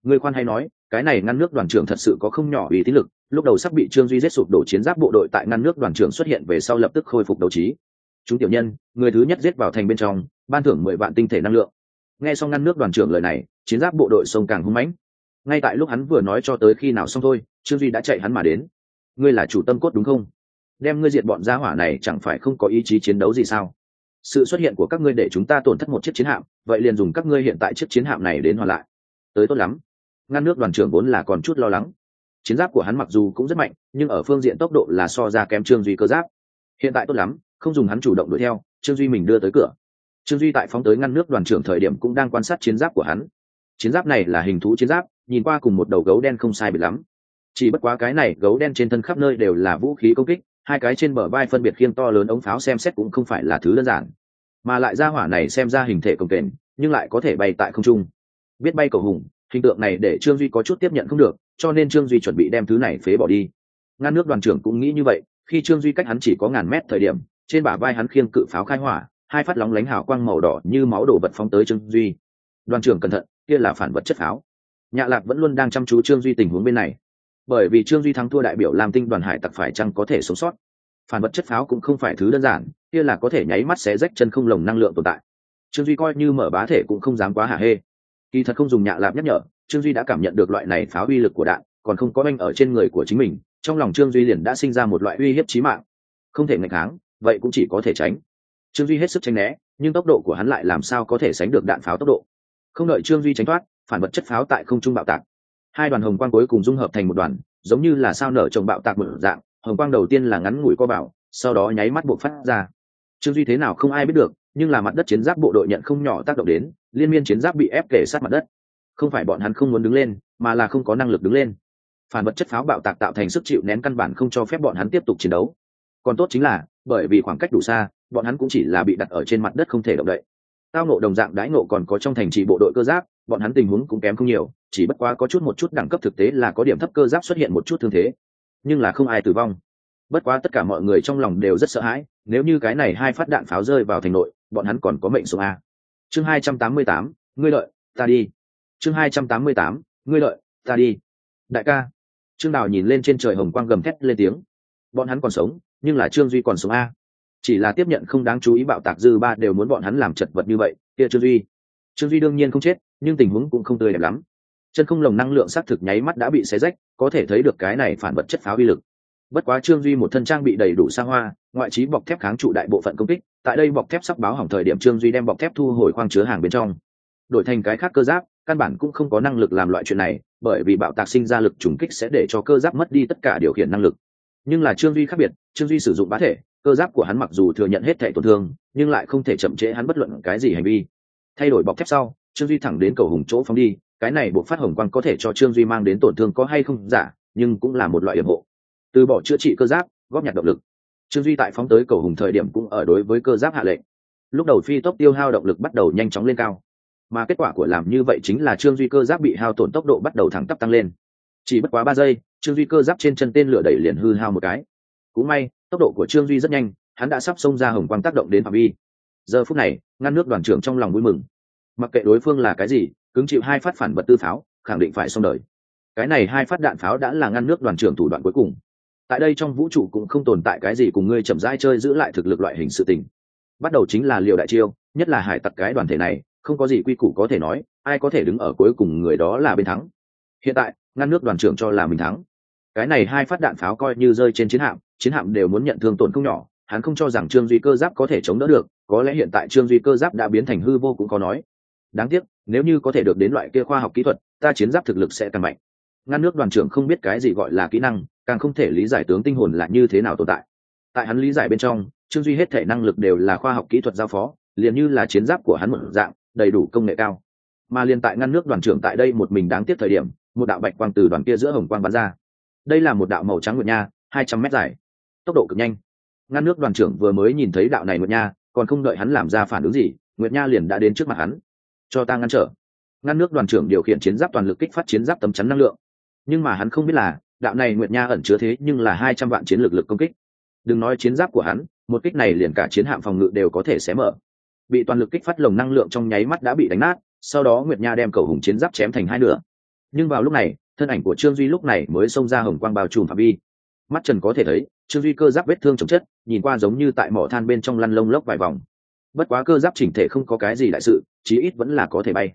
Người khoan hay nói cái này ngăn nước đoàn trưởng thật sự có không nhỏ ý tín lực, lúc đầu sắp bị trương duy giết sụp đổ chiến giáp bộ đội tại ngăn nước đoàn trưởng xuất hiện về sau lập tức khôi phục đấu trí. Chúng tiểu nhân, người thứ nhất giết vào thành bên trong, ban thưởng mười vạn tinh thể năng lượng. Nghe xong ngăn nước đoàn trưởng lời này, chiến giáp bộ đội sông càng hung mãnh. Ngay tại lúc hắn vừa nói cho tới khi nào xong thôi, trương duy đã chạy hắn mà đến. Ngươi là chủ tâm cốt đúng không? Đem ngươi diệt bọn gia hỏa này chẳng phải không có ý chí chiến đấu gì sao? Sự xuất hiện của các ngươi để chúng ta tổn thất một chiếc chiến hạm, vậy liền dùng các ngươi hiện tại chiếc chiến hạm này đến hoàn lại. Tới tốt lắm ngăn nước đoàn trưởng vốn là còn chút lo lắng. Chiến giáp của hắn mặc dù cũng rất mạnh, nhưng ở phương diện tốc độ là so ra kém trương duy cơ giáp. Hiện tại tốt lắm, không dùng hắn chủ động đuổi theo, trương duy mình đưa tới cửa. Trương duy tại phóng tới ngăn nước đoàn trưởng thời điểm cũng đang quan sát chiến giáp của hắn. Chiến giáp này là hình thú chiến giáp, nhìn qua cùng một đầu gấu đen không sai biệt lắm. Chỉ bất quá cái này gấu đen trên thân khắp nơi đều là vũ khí công kích, hai cái trên bờ vai phân biệt khiêng to lớn ống pháo xem xét cũng không phải là thứ đơn giản. Mà lại ra hỏa này xem ra hình thể công kềnh, nhưng lại có thể bay tại không trung. Biết bay cầu hùng hình tượng này để trương duy có chút tiếp nhận không được, cho nên trương duy chuẩn bị đem thứ này phế bỏ đi. Ngăn nước đoàn trưởng cũng nghĩ như vậy, khi trương duy cách hắn chỉ có ngàn mét thời điểm, trên bả vai hắn khiêng cự pháo khai hỏa, hai phát lóng lánh hào quang màu đỏ như máu đổ vật phóng tới trương duy. Đoàn trưởng cẩn thận, kia là phản vật chất pháo. Nhạ lạc vẫn luôn đang chăm chú trương duy tình huống bên này. Bởi vì trương duy thắng thua đại biểu làm tinh đoàn hải tặc phải chăng có thể sống sót? Phản vật chất pháo cũng không phải thứ đơn giản, kia là có thể nháy mắt xé rách chân không lồng năng lượng tồn tại. Trương duy coi như mở bá thể cũng không dám quá hạ hê kỳ thật không dùng nhạ lạp nhắc nhở, trương duy đã cảm nhận được loại này pháo uy lực của đạn, còn không có anh ở trên người của chính mình, trong lòng trương duy liền đã sinh ra một loại uy hiếp trí mạng. Không thể ngạch kháng, vậy cũng chỉ có thể tránh. Trương duy hết sức tránh né, nhưng tốc độ của hắn lại làm sao có thể sánh được đạn pháo tốc độ. Không đợi trương duy tránh thoát, phản vật chất pháo tại không trung bạo tạc. Hai đoàn hồng quang cuối cùng dung hợp thành một đoàn, giống như là sao nở trồng bạo tạc mở dạng, hồng quang đầu tiên là ngắn ngủi co bảo, sau đó nháy mắt buộc phát ra. Trương duy thế nào không ai biết được nhưng là mặt đất chiến giáp bộ đội nhận không nhỏ tác động đến, liên miên chiến giáp bị ép kể sát mặt đất. Không phải bọn hắn không muốn đứng lên, mà là không có năng lực đứng lên. Phản vật chất pháo bạo tạc tạo thành sức chịu nén căn bản không cho phép bọn hắn tiếp tục chiến đấu. Còn tốt chính là, bởi vì khoảng cách đủ xa, bọn hắn cũng chỉ là bị đặt ở trên mặt đất không thể động đậy. Tao nộ đồng dạng đãi nộ còn có trong thành trì bộ đội cơ giáp, bọn hắn tình huống cũng kém không nhiều, chỉ bất quá có chút một chút đẳng cấp thực tế là có điểm thấp cơ giáp xuất hiện một chút thương thế. Nhưng là không ai tử vong. Bất quá tất cả mọi người trong lòng đều rất sợ hãi nếu như cái này hai phát đạn pháo rơi vào thành nội, bọn hắn còn có mệnh số a. Chương hai trăm tám mươi tám, ngươi lợi, ta đi. Chương hai trăm tám mươi tám, ngươi lợi, ta đi. Đại ca. Trương đào nhìn lên trên trời hồng quang gầm thét lên tiếng. Bọn hắn còn sống, nhưng là trương duy còn sống a. Chỉ là tiếp nhận không đáng chú ý bạo tạc dư ba đều muốn bọn hắn làm chật vật như vậy, kia trương duy. Trương duy đương nhiên không chết, nhưng tình huống cũng không tươi đẹp lắm. Chân không lồng năng lượng xác thực nháy mắt đã bị xé rách, có thể thấy được cái này phản vật chất pháo vi lực. Bất quá trương duy một thân trang bị đầy đủ xa hoa ngoại trí bọc thép kháng trụ đại bộ phận công kích, tại đây bọc thép sắp báo hỏng thời điểm trương duy đem bọc thép thu hồi khoang chứa hàng bên trong. Đổi thành cái khác cơ giáp, căn bản cũng không có năng lực làm loại chuyện này, bởi vì bạo tạc sinh ra lực trùng kích sẽ để cho cơ giáp mất đi tất cả điều khiển năng lực. Nhưng là trương duy khác biệt, trương duy sử dụng bá thể, cơ giáp của hắn mặc dù thừa nhận hết thẻ tổn thương, nhưng lại không thể chậm trễ hắn bất luận cái gì hành vi. Thay đổi bọc thép sau, trương duy thẳng đến cầu hùng chỗ phóng đi, cái này buộc phát hồng quang có thể cho trương duy mang đến tổn thương có hay không giả, nhưng cũng là một loại hiểm hộ. Từ bỏ chữa trị cơ giáp, góp nhặt động lực trương duy tại phóng tới cầu hùng thời điểm cũng ở đối với cơ giáp hạ lệnh. Lúc đầu phi tốc tiêu hao động lực bắt đầu nhanh chóng lên cao. Mà kết quả của làm như vậy chính là trương duy cơ giáp bị hao tổn tốc độ bắt đầu thẳng tắp tăng lên. Chỉ bất quá ba giây, trương duy cơ giáp trên chân tên lửa đẩy liền hư hao một cái. Cũng may, tốc độ của trương duy rất nhanh, hắn đã sắp xông ra hồng quang tác động đến phạm vi. Giờ phút này, ngăn nước đoàn trưởng trong lòng vui mừng. Mặc kệ đối phương là cái gì, cứng chịu hai phát phản vật tư pháo, khẳng định phải xong đời. Cái này hai phát đạn pháo đã là ngăn nước đoàn trưởng thủ đoạn cuối cùng tại đây trong vũ trụ cũng không tồn tại cái gì cùng ngươi chậm rãi chơi giữ lại thực lực loại hình sự tình. Bắt đầu chính là liều đại chiêu, nhất là hải tặc cái đoàn thể này, không có gì quy củ có thể nói, ai có thể đứng ở cuối cùng người đó là bên thắng. Hiện tại, ngăn nước đoàn trưởng cho là mình thắng. Cái này hai phát đạn pháo coi như rơi trên chiến hạm chiến hạm đều muốn nhận thương tổn không nhỏ, hắn không cho rằng trương duy cơ giáp có thể chống đỡ được, có lẽ hiện tại trương duy cơ giáp đã biến thành hư vô cũng có nói. Đáng tiếc, nếu như có thể được đến loại kia khoa học kỹ thuật, ta chiến giáp thực lực sẽ càng mạnh ngăn nước đoàn trưởng không biết cái gì gọi là kỹ năng, càng không thể lý giải tướng tinh hồn là như thế nào tồn tại. Tại hắn lý giải bên trong trương duy hết thể năng lực đều là khoa học kỹ thuật giao phó, liền như là chiến giáp của hắn một dạng, đầy đủ công nghệ cao. Mà liền tại ngăn nước đoàn trưởng tại đây một mình đáng tiếc thời điểm, một đạo bạch quang từ đoàn kia giữa hồng quang bắn ra. Đây là một đạo màu trắng nguyệt nha, hai trăm mét dài. Tốc độ cực nhanh. Ngăn nước đoàn trưởng vừa mới nhìn thấy đạo này nguyệt nha, còn không đợi hắn làm ra phản ứng gì, nguyệt nha liền đã đến trước mặt hắn. Cho ta ngăn trở. Ngăn nước đoàn trưởng điều khiển chiến giáp toàn lực kích phát chiến giáp tấm chắn năng lượng nhưng mà hắn không biết là, đạo này nguyệt nha ẩn chứa thế nhưng là hai trăm vạn chiến lực lực công kích. Đừng nói chiến giáp của hắn, một kích này liền cả chiến hạm phòng ngự đều có thể xé mở. Bị toàn lực kích phát lồng năng lượng trong nháy mắt đã bị đánh nát, sau đó nguyệt nha đem cầu hùng chiến giáp chém thành hai nửa. Nhưng vào lúc này, thân ảnh của trương duy lúc này mới xông ra hồng quang bao trùm phạm vi. Mắt trần có thể thấy, trương duy cơ giáp vết thương chồng chất, nhìn qua giống như tại mỏ than bên trong lăn lông lốc vài vòng. Bất quá cơ giáp chỉnh thể không có cái gì đại sự, chí ít vẫn là có thể bay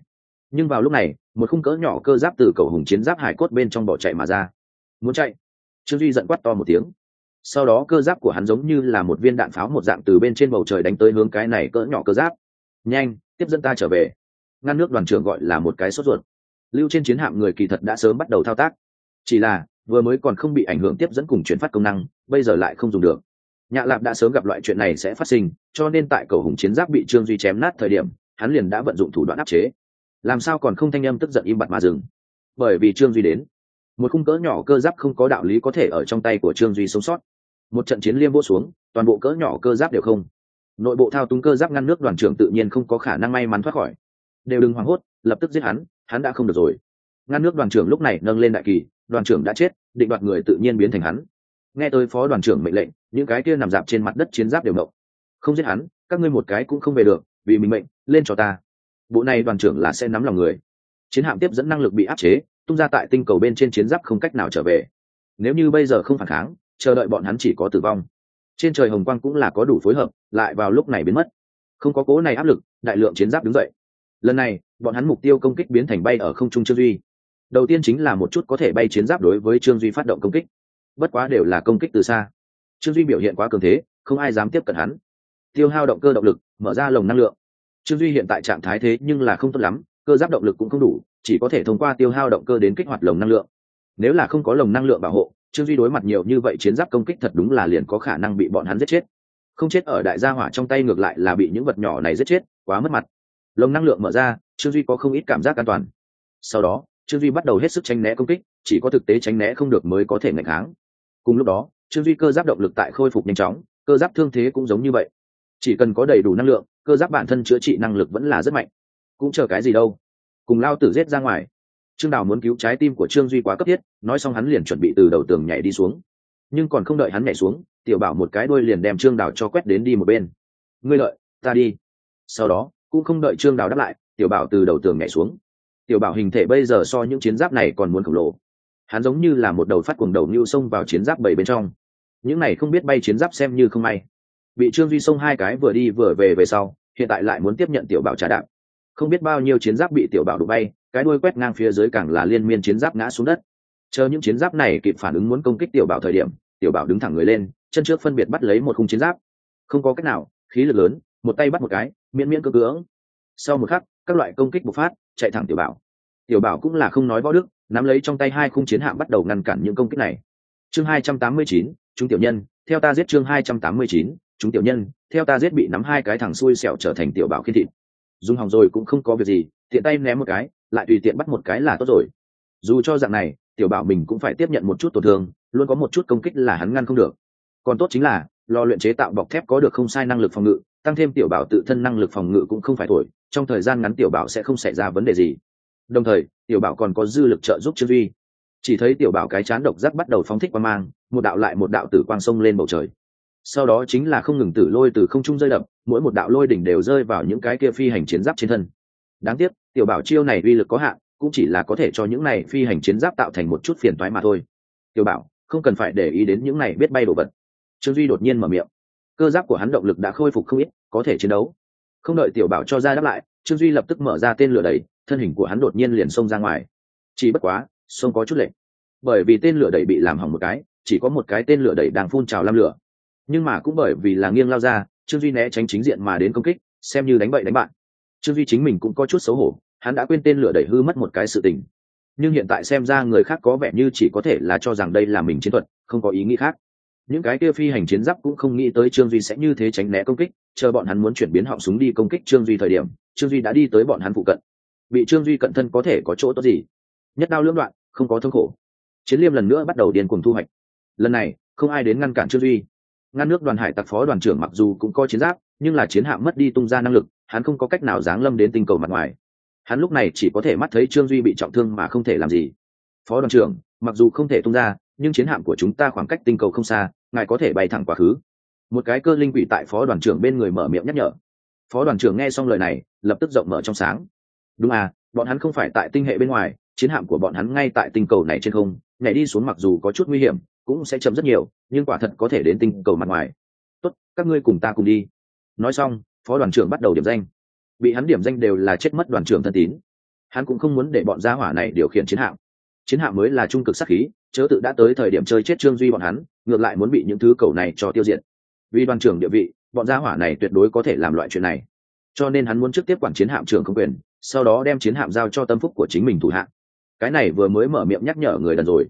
nhưng vào lúc này, một khung cỡ nhỏ cơ giáp từ cầu hùng chiến giáp hải cốt bên trong bỏ chạy mà ra. Muốn chạy? Trương duy giận quát to một tiếng. Sau đó cơ giáp của hắn giống như là một viên đạn pháo một dạng từ bên trên bầu trời đánh tới hướng cái này cỡ nhỏ cơ giáp. Nhanh, tiếp dẫn ta trở về. Ngăn nước đoàn trưởng gọi là một cái sốt ruột. Lưu trên chiến hạm người kỳ thật đã sớm bắt đầu thao tác. Chỉ là, vừa mới còn không bị ảnh hưởng tiếp dẫn cùng chuyển phát công năng, bây giờ lại không dùng được. Nhạ lạp đã sớm gặp loại chuyện này sẽ phát sinh, cho nên tại cầu hùng chiến giáp bị trương duy chém nát thời điểm, hắn liền đã vận dụng thủ đoạn áp chế làm sao còn không thanh âm tức giận im bặt mà dừng? Bởi vì trương duy đến. Một khung cỡ nhỏ cơ giáp không có đạo lý có thể ở trong tay của trương duy sống sót. Một trận chiến liêm vô xuống, toàn bộ cỡ nhỏ cơ giáp đều không. Nội bộ thao túng cơ giáp ngăn nước đoàn trưởng tự nhiên không có khả năng may mắn thoát khỏi. Đều đừng hoảng hốt, lập tức giết hắn hắn đã không được rồi. Ngăn nước đoàn trưởng lúc này nâng lên đại kỳ, đoàn trưởng đã chết, định đoạt người tự nhiên biến thành hắn. Nghe tới phó đoàn trưởng mệnh lệnh, những cái kia nằm dạp trên mặt đất chiến giáp đều động. Không giết hắn, các ngươi một cái cũng không về được, vì mình mệnh, lên cho ta bộ này đoàn trưởng là sẽ nắm lòng người. Chiến hạm tiếp dẫn năng lực bị áp chế, tung ra tại tinh cầu bên trên chiến giáp không cách nào trở về. Nếu như bây giờ không phản kháng, chờ đợi bọn hắn chỉ có tử vong. Trên trời hồng quang cũng là có đủ phối hợp, lại vào lúc này biến mất. Không có cố này áp lực, đại lượng chiến giáp đứng dậy. Lần này, bọn hắn mục tiêu công kích biến thành bay ở không trung trương duy. Đầu tiên chính là một chút có thể bay chiến giáp đối với trương duy phát động công kích. Bất quá đều là công kích từ xa. Trương duy biểu hiện quá cường thế, không ai dám tiếp cận hắn. Tiêu hao động cơ động lực, mở ra lồng năng lượng trương duy hiện tại trạng thái thế nhưng là không tốt lắm, cơ giáp động lực cũng không đủ, chỉ có thể thông qua tiêu hao động cơ đến kích hoạt lồng năng lượng. Nếu là không có lồng năng lượng bảo hộ, trương duy đối mặt nhiều như vậy chiến giáp công kích thật đúng là liền có khả năng bị bọn hắn giết chết. Không chết ở đại gia hỏa trong tay ngược lại là bị những vật nhỏ này giết chết, quá mất mặt. Lồng năng lượng mở ra, trương duy có không ít cảm giác an toàn. Sau đó, trương duy bắt đầu hết sức tránh né công kích, chỉ có thực tế tránh né không được mới có thể ngạch kháng. Cùng lúc đó, trương duy cơ giáp động lực tại khôi phục nhanh chóng, cơ giáp thương thế cũng giống như vậy. Chỉ cần có đầy đủ năng lượng cơ giáp bản thân chữa trị năng lực vẫn là rất mạnh. Cũng chờ cái gì đâu. Cùng lao tử giết ra ngoài. Trương đào muốn cứu trái tim của trương duy quá cấp thiết, nói xong hắn liền chuẩn bị từ đầu tường nhảy đi xuống. Nhưng còn không đợi hắn nhảy xuống, tiểu bảo một cái đuôi liền đem trương đào cho quét đến đi một bên. Ngươi lợi ta đi. Sau đó, cũng không đợi trương đào đáp lại, tiểu bảo từ đầu tường nhảy xuống. Tiểu bảo hình thể bây giờ so những chiến giáp này còn muốn khổng lồ. Hắn giống như là một đầu phát cuồng đầu như xông vào chiến giáp bảy bên trong. Những này không biết bay chiến giáp xem như không may bị trương duy xông hai cái vừa đi vừa về về sau, hiện tại lại muốn tiếp nhận tiểu bảo trả đạm không biết bao nhiêu chiến giáp bị tiểu bảo đụng bay, cái đuôi quét ngang phía dưới càng là liên miên chiến giáp ngã xuống đất. Chờ những chiến giáp này kịp phản ứng muốn công kích tiểu bảo thời điểm, tiểu bảo đứng thẳng người lên, chân trước phân biệt bắt lấy một khung chiến giáp. Không có cách nào, khí lực lớn, một tay bắt một cái, miễn miễn cơ cưỡng. Sau một khắc, các loại công kích bộc phát, chạy thẳng tiểu bảo. Tiểu bảo cũng là không nói võ đức, nắm lấy trong tay hai khung chiến hạm bắt đầu ngăn cản những công kích này. Chương hai trăm tám mươi chín, chúng tiểu nhân, theo ta giết chương hai trăm tám mươi chín chúng tiểu nhân, theo ta giết bị nắm hai cái thằng xui xẻo trở thành tiểu bảo khiên thịt. Dùng hỏng rồi cũng không có việc gì, tiện tay ném một cái, lại tùy tiện bắt một cái là tốt rồi. Dù cho dạng này, tiểu bảo mình cũng phải tiếp nhận một chút tổn thương, luôn có một chút công kích là hắn ngăn không được. Còn tốt chính là lò luyện chế tạo bọc thép có được không sai năng lực phòng ngự, tăng thêm tiểu bảo tự thân năng lực phòng ngự cũng không phải thổi trong thời gian ngắn tiểu bảo sẽ không xảy ra vấn đề gì. Đồng thời, tiểu bảo còn có dư lực trợ giúp chư duy chỉ thấy tiểu bảo cái chán độc giác bắt đầu phóng thích qua mang, một đạo lại một đạo tử quang sông lên bầu trời sau đó chính là không ngừng tử lôi từ không trung rơi đập, mỗi một đạo lôi đỉnh đều rơi vào những cái kia phi hành chiến giáp trên thân. Đáng tiếc, tiểu bảo chiêu này uy lực có hạn, cũng chỉ là có thể cho những này phi hành chiến giáp tạo thành một chút phiền toái mà thôi. Tiểu bảo, không cần phải để ý đến những này biết bay đồ vật. Trương duy đột nhiên mở miệng. Cơ giáp của hắn động lực đã khôi phục không ít, có thể chiến đấu. Không đợi tiểu bảo cho ra đáp lại, trương duy lập tức mở ra tên lửa đẩy, thân hình của hắn đột nhiên liền xông ra ngoài. Chỉ bất quá, xông có chút lệch. Bởi vì tên lửa đẩy bị làm hỏng một cái, chỉ có một cái tên lửa đẩy đang phun trào lam lửa nhưng mà cũng bởi vì là nghiêng lao ra, trương duy né tránh chính diện mà đến công kích, xem như đánh bậy đánh bạn. Trương duy chính mình cũng có chút xấu hổ, hắn đã quên tên lửa đẩy hư mất một cái sự tình. Nhưng hiện tại xem ra người khác có vẻ như chỉ có thể là cho rằng đây là mình chiến thuật, không có ý nghĩ khác. Những cái kia phi hành chiến giáp cũng không nghĩ tới trương duy sẽ như thế tránh né công kích, chờ bọn hắn muốn chuyển biến họng súng đi công kích trương duy thời điểm, trương duy đã đi tới bọn hắn phụ cận. Bị trương duy cận thân có thể có chỗ tốt gì? Nhất đao lưỡng đoạn, không có thương khổ. Chiến liêm lần nữa bắt đầu điên cuồng thu hoạch. Lần này, không ai đến ngăn cản trương duy ngăn nước đoàn hải tặc phó đoàn trưởng mặc dù cũng có chiến giáp, nhưng là chiến hạm mất đi tung ra năng lực, hắn không có cách nào giáng lâm đến tinh cầu mặt ngoài. Hắn lúc này chỉ có thể mắt thấy trương duy bị trọng thương mà không thể làm gì. Phó đoàn trưởng, mặc dù không thể tung ra, nhưng chiến hạm của chúng ta khoảng cách tinh cầu không xa, ngài có thể bay thẳng quá khứ. Một cái cơ linh quỷ tại phó đoàn trưởng bên người mở miệng nhắc nhở. Phó đoàn trưởng nghe xong lời này, lập tức rộng mở trong sáng. Đúng à bọn hắn không phải tại tinh hệ bên ngoài, chiến hạm của bọn hắn ngay tại tinh cầu này trên không, nhảy đi xuống mặc dù có chút nguy hiểm cũng sẽ chậm rất nhiều, nhưng quả thật có thể đến tinh cầu mặt ngoài. Tốt, các ngươi cùng ta cùng đi. Nói xong, phó đoàn trưởng bắt đầu điểm danh. Bị hắn điểm danh đều là chết mất đoàn trưởng thân tín. Hắn cũng không muốn để bọn gia hỏa này điều khiển chiến hạm. Chiến hạm mới là trung cực sắc khí, chớ tự đã tới thời điểm chơi chết trương duy bọn hắn, ngược lại muốn bị những thứ cầu này cho tiêu diệt. Vì đoàn trưởng địa vị, bọn gia hỏa này tuyệt đối có thể làm loại chuyện này. Cho nên hắn muốn trực tiếp quản chiến hạm trưởng không quyền, sau đó đem chiến hạm giao cho tâm phúc của chính mình thủ hạng cái này vừa mới mở miệng nhắc nhở người đần rồi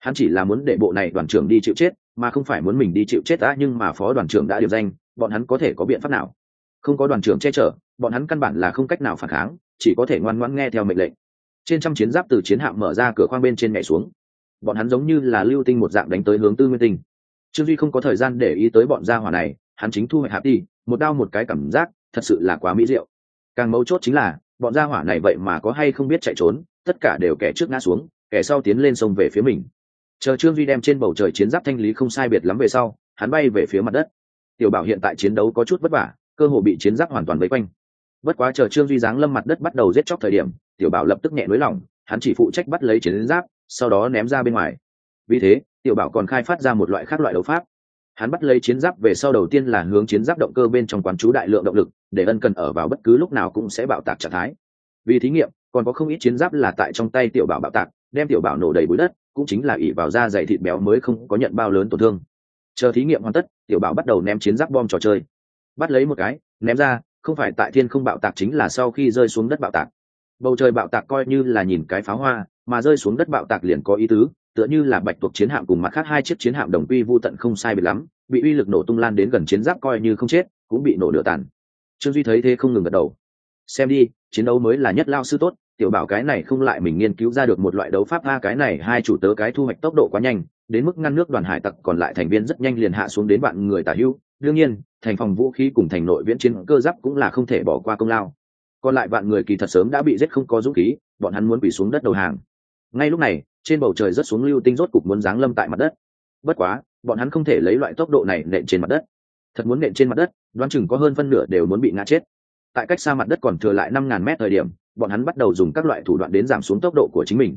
hắn chỉ là muốn để bộ này đoàn trưởng đi chịu chết, mà không phải muốn mình đi chịu chết đã nhưng mà phó đoàn trưởng đã điều danh, bọn hắn có thể có biện pháp nào? Không có đoàn trưởng che chở, bọn hắn căn bản là không cách nào phản kháng, chỉ có thể ngoan ngoãn nghe theo mệnh lệnh. Trên trăm chiến giáp từ chiến hạm mở ra cửa khoang bên trên nhảy xuống. Bọn hắn giống như là lưu tinh một dạng đánh tới hướng tư nguyên tinh. Trương duy không có thời gian để ý tới bọn gia hỏa này, hắn chính thu hoạch hạp đi, một đao một cái cảm giác, thật sự là quá mỹ diệu. Càng mấu chốt chính là, bọn gia hỏa này vậy mà có hay không biết chạy trốn, tất cả đều kẻ trước ngã xuống, kẻ sau tiến lên sông về phía mình chờ trương duy đem trên bầu trời chiến giáp thanh lý không sai biệt lắm về sau, hắn bay về phía mặt đất. Tiểu bảo hiện tại chiến đấu có chút vất vả, cơ hồ bị chiến giáp hoàn toàn vây quanh. Bất quá chờ trương duy giáng lâm mặt đất bắt đầu giết chóc thời điểm, tiểu bảo lập tức nhẹ nới lỏng, hắn chỉ phụ trách bắt lấy chiến giáp, sau đó ném ra bên ngoài. Vì thế, tiểu bảo còn khai phát ra một loại khác loại đấu pháp. Hắn bắt lấy chiến giáp về sau đầu tiên là hướng chiến giáp động cơ bên trong quán chú đại lượng động lực, để ân cần ở vào bất cứ lúc nào cũng sẽ bạo tạc trạng thái. Vì thí nghiệm, còn có không ít chiến giáp là tại trong tay tiểu bảo bạo tạc, đem tiểu bảo nổ đầy bụi đất cũng chính là ỉ vào da dày thịt béo mới không có nhận bao lớn tổn thương. Chờ thí nghiệm hoàn tất, tiểu bảo bắt đầu ném chiến giáp bom trò chơi. Bắt lấy một cái, ném ra, không phải tại thiên không bạo tạc chính là sau khi rơi xuống đất bạo tạc. Bầu trời bạo tạc coi như là nhìn cái pháo hoa, mà rơi xuống đất bạo tạc liền có ý tứ, tựa như là bạch tuộc chiến hạm cùng mặt khác hai chiếc chiến hạm đồng quy vô tận không sai biệt lắm, bị uy lực nổ tung lan đến gần chiến giáp coi như không chết, cũng bị nổ nửa tàn. Trương duy thấy thế không ngừng gật đầu. Xem đi, chiến đấu mới là nhất lao sư tốt tiểu bảo cái này không lại mình nghiên cứu ra được một loại đấu pháp, a, cái này hai chủ tớ cái thu hoạch tốc độ quá nhanh, đến mức ngăn nước đoàn hải tặc còn lại thành viên rất nhanh liền hạ xuống đến bạn người tả hưu đương nhiên, thành phòng vũ khí cùng thành nội viễn chiến cơ giáp cũng là không thể bỏ qua công lao. Còn lại bạn người kỳ thật sớm đã bị giết không có dũng khí, bọn hắn muốn bị xuống đất đầu hàng. Ngay lúc này, trên bầu trời rất xuống lưu tinh rốt cục muốn giáng lâm tại mặt đất. Bất quá, bọn hắn không thể lấy loại tốc độ này nện trên mặt đất. Thật muốn nện trên mặt đất, đoán chừng có hơn phân nửa đều muốn bị ngã chết. Tại cách xa mặt đất còn thừa lại năm ngàn mét thời điểm bọn hắn bắt đầu dùng các loại thủ đoạn đến giảm xuống tốc độ của chính mình.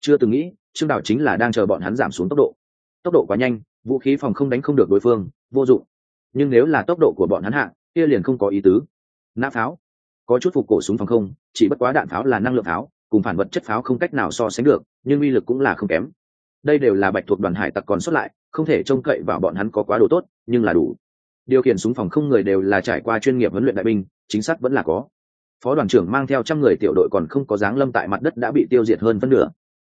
Chưa từng nghĩ, trương đào chính là đang chờ bọn hắn giảm xuống tốc độ. Tốc độ quá nhanh, vũ khí phòng không đánh không được đối phương, vô dụng. Nhưng nếu là tốc độ của bọn hắn hạ, kia liền không có ý tứ. Nã pháo. Có chút phục cổ súng phòng không, chỉ bất quá đạn pháo là năng lượng pháo, cùng phản vật chất pháo không cách nào so sánh được, nhưng uy lực cũng là không kém. Đây đều là bạch thuộc đoàn hải tặc còn xuất lại, không thể trông cậy vào bọn hắn có quá đồ tốt, nhưng là đủ. Điều khiển súng phòng không người đều là trải qua chuyên nghiệp huấn luyện đại binh, chính xác vẫn là có phó đoàn trưởng mang theo trăm người tiểu đội còn không có dáng lâm tại mặt đất đã bị tiêu diệt hơn phân nửa.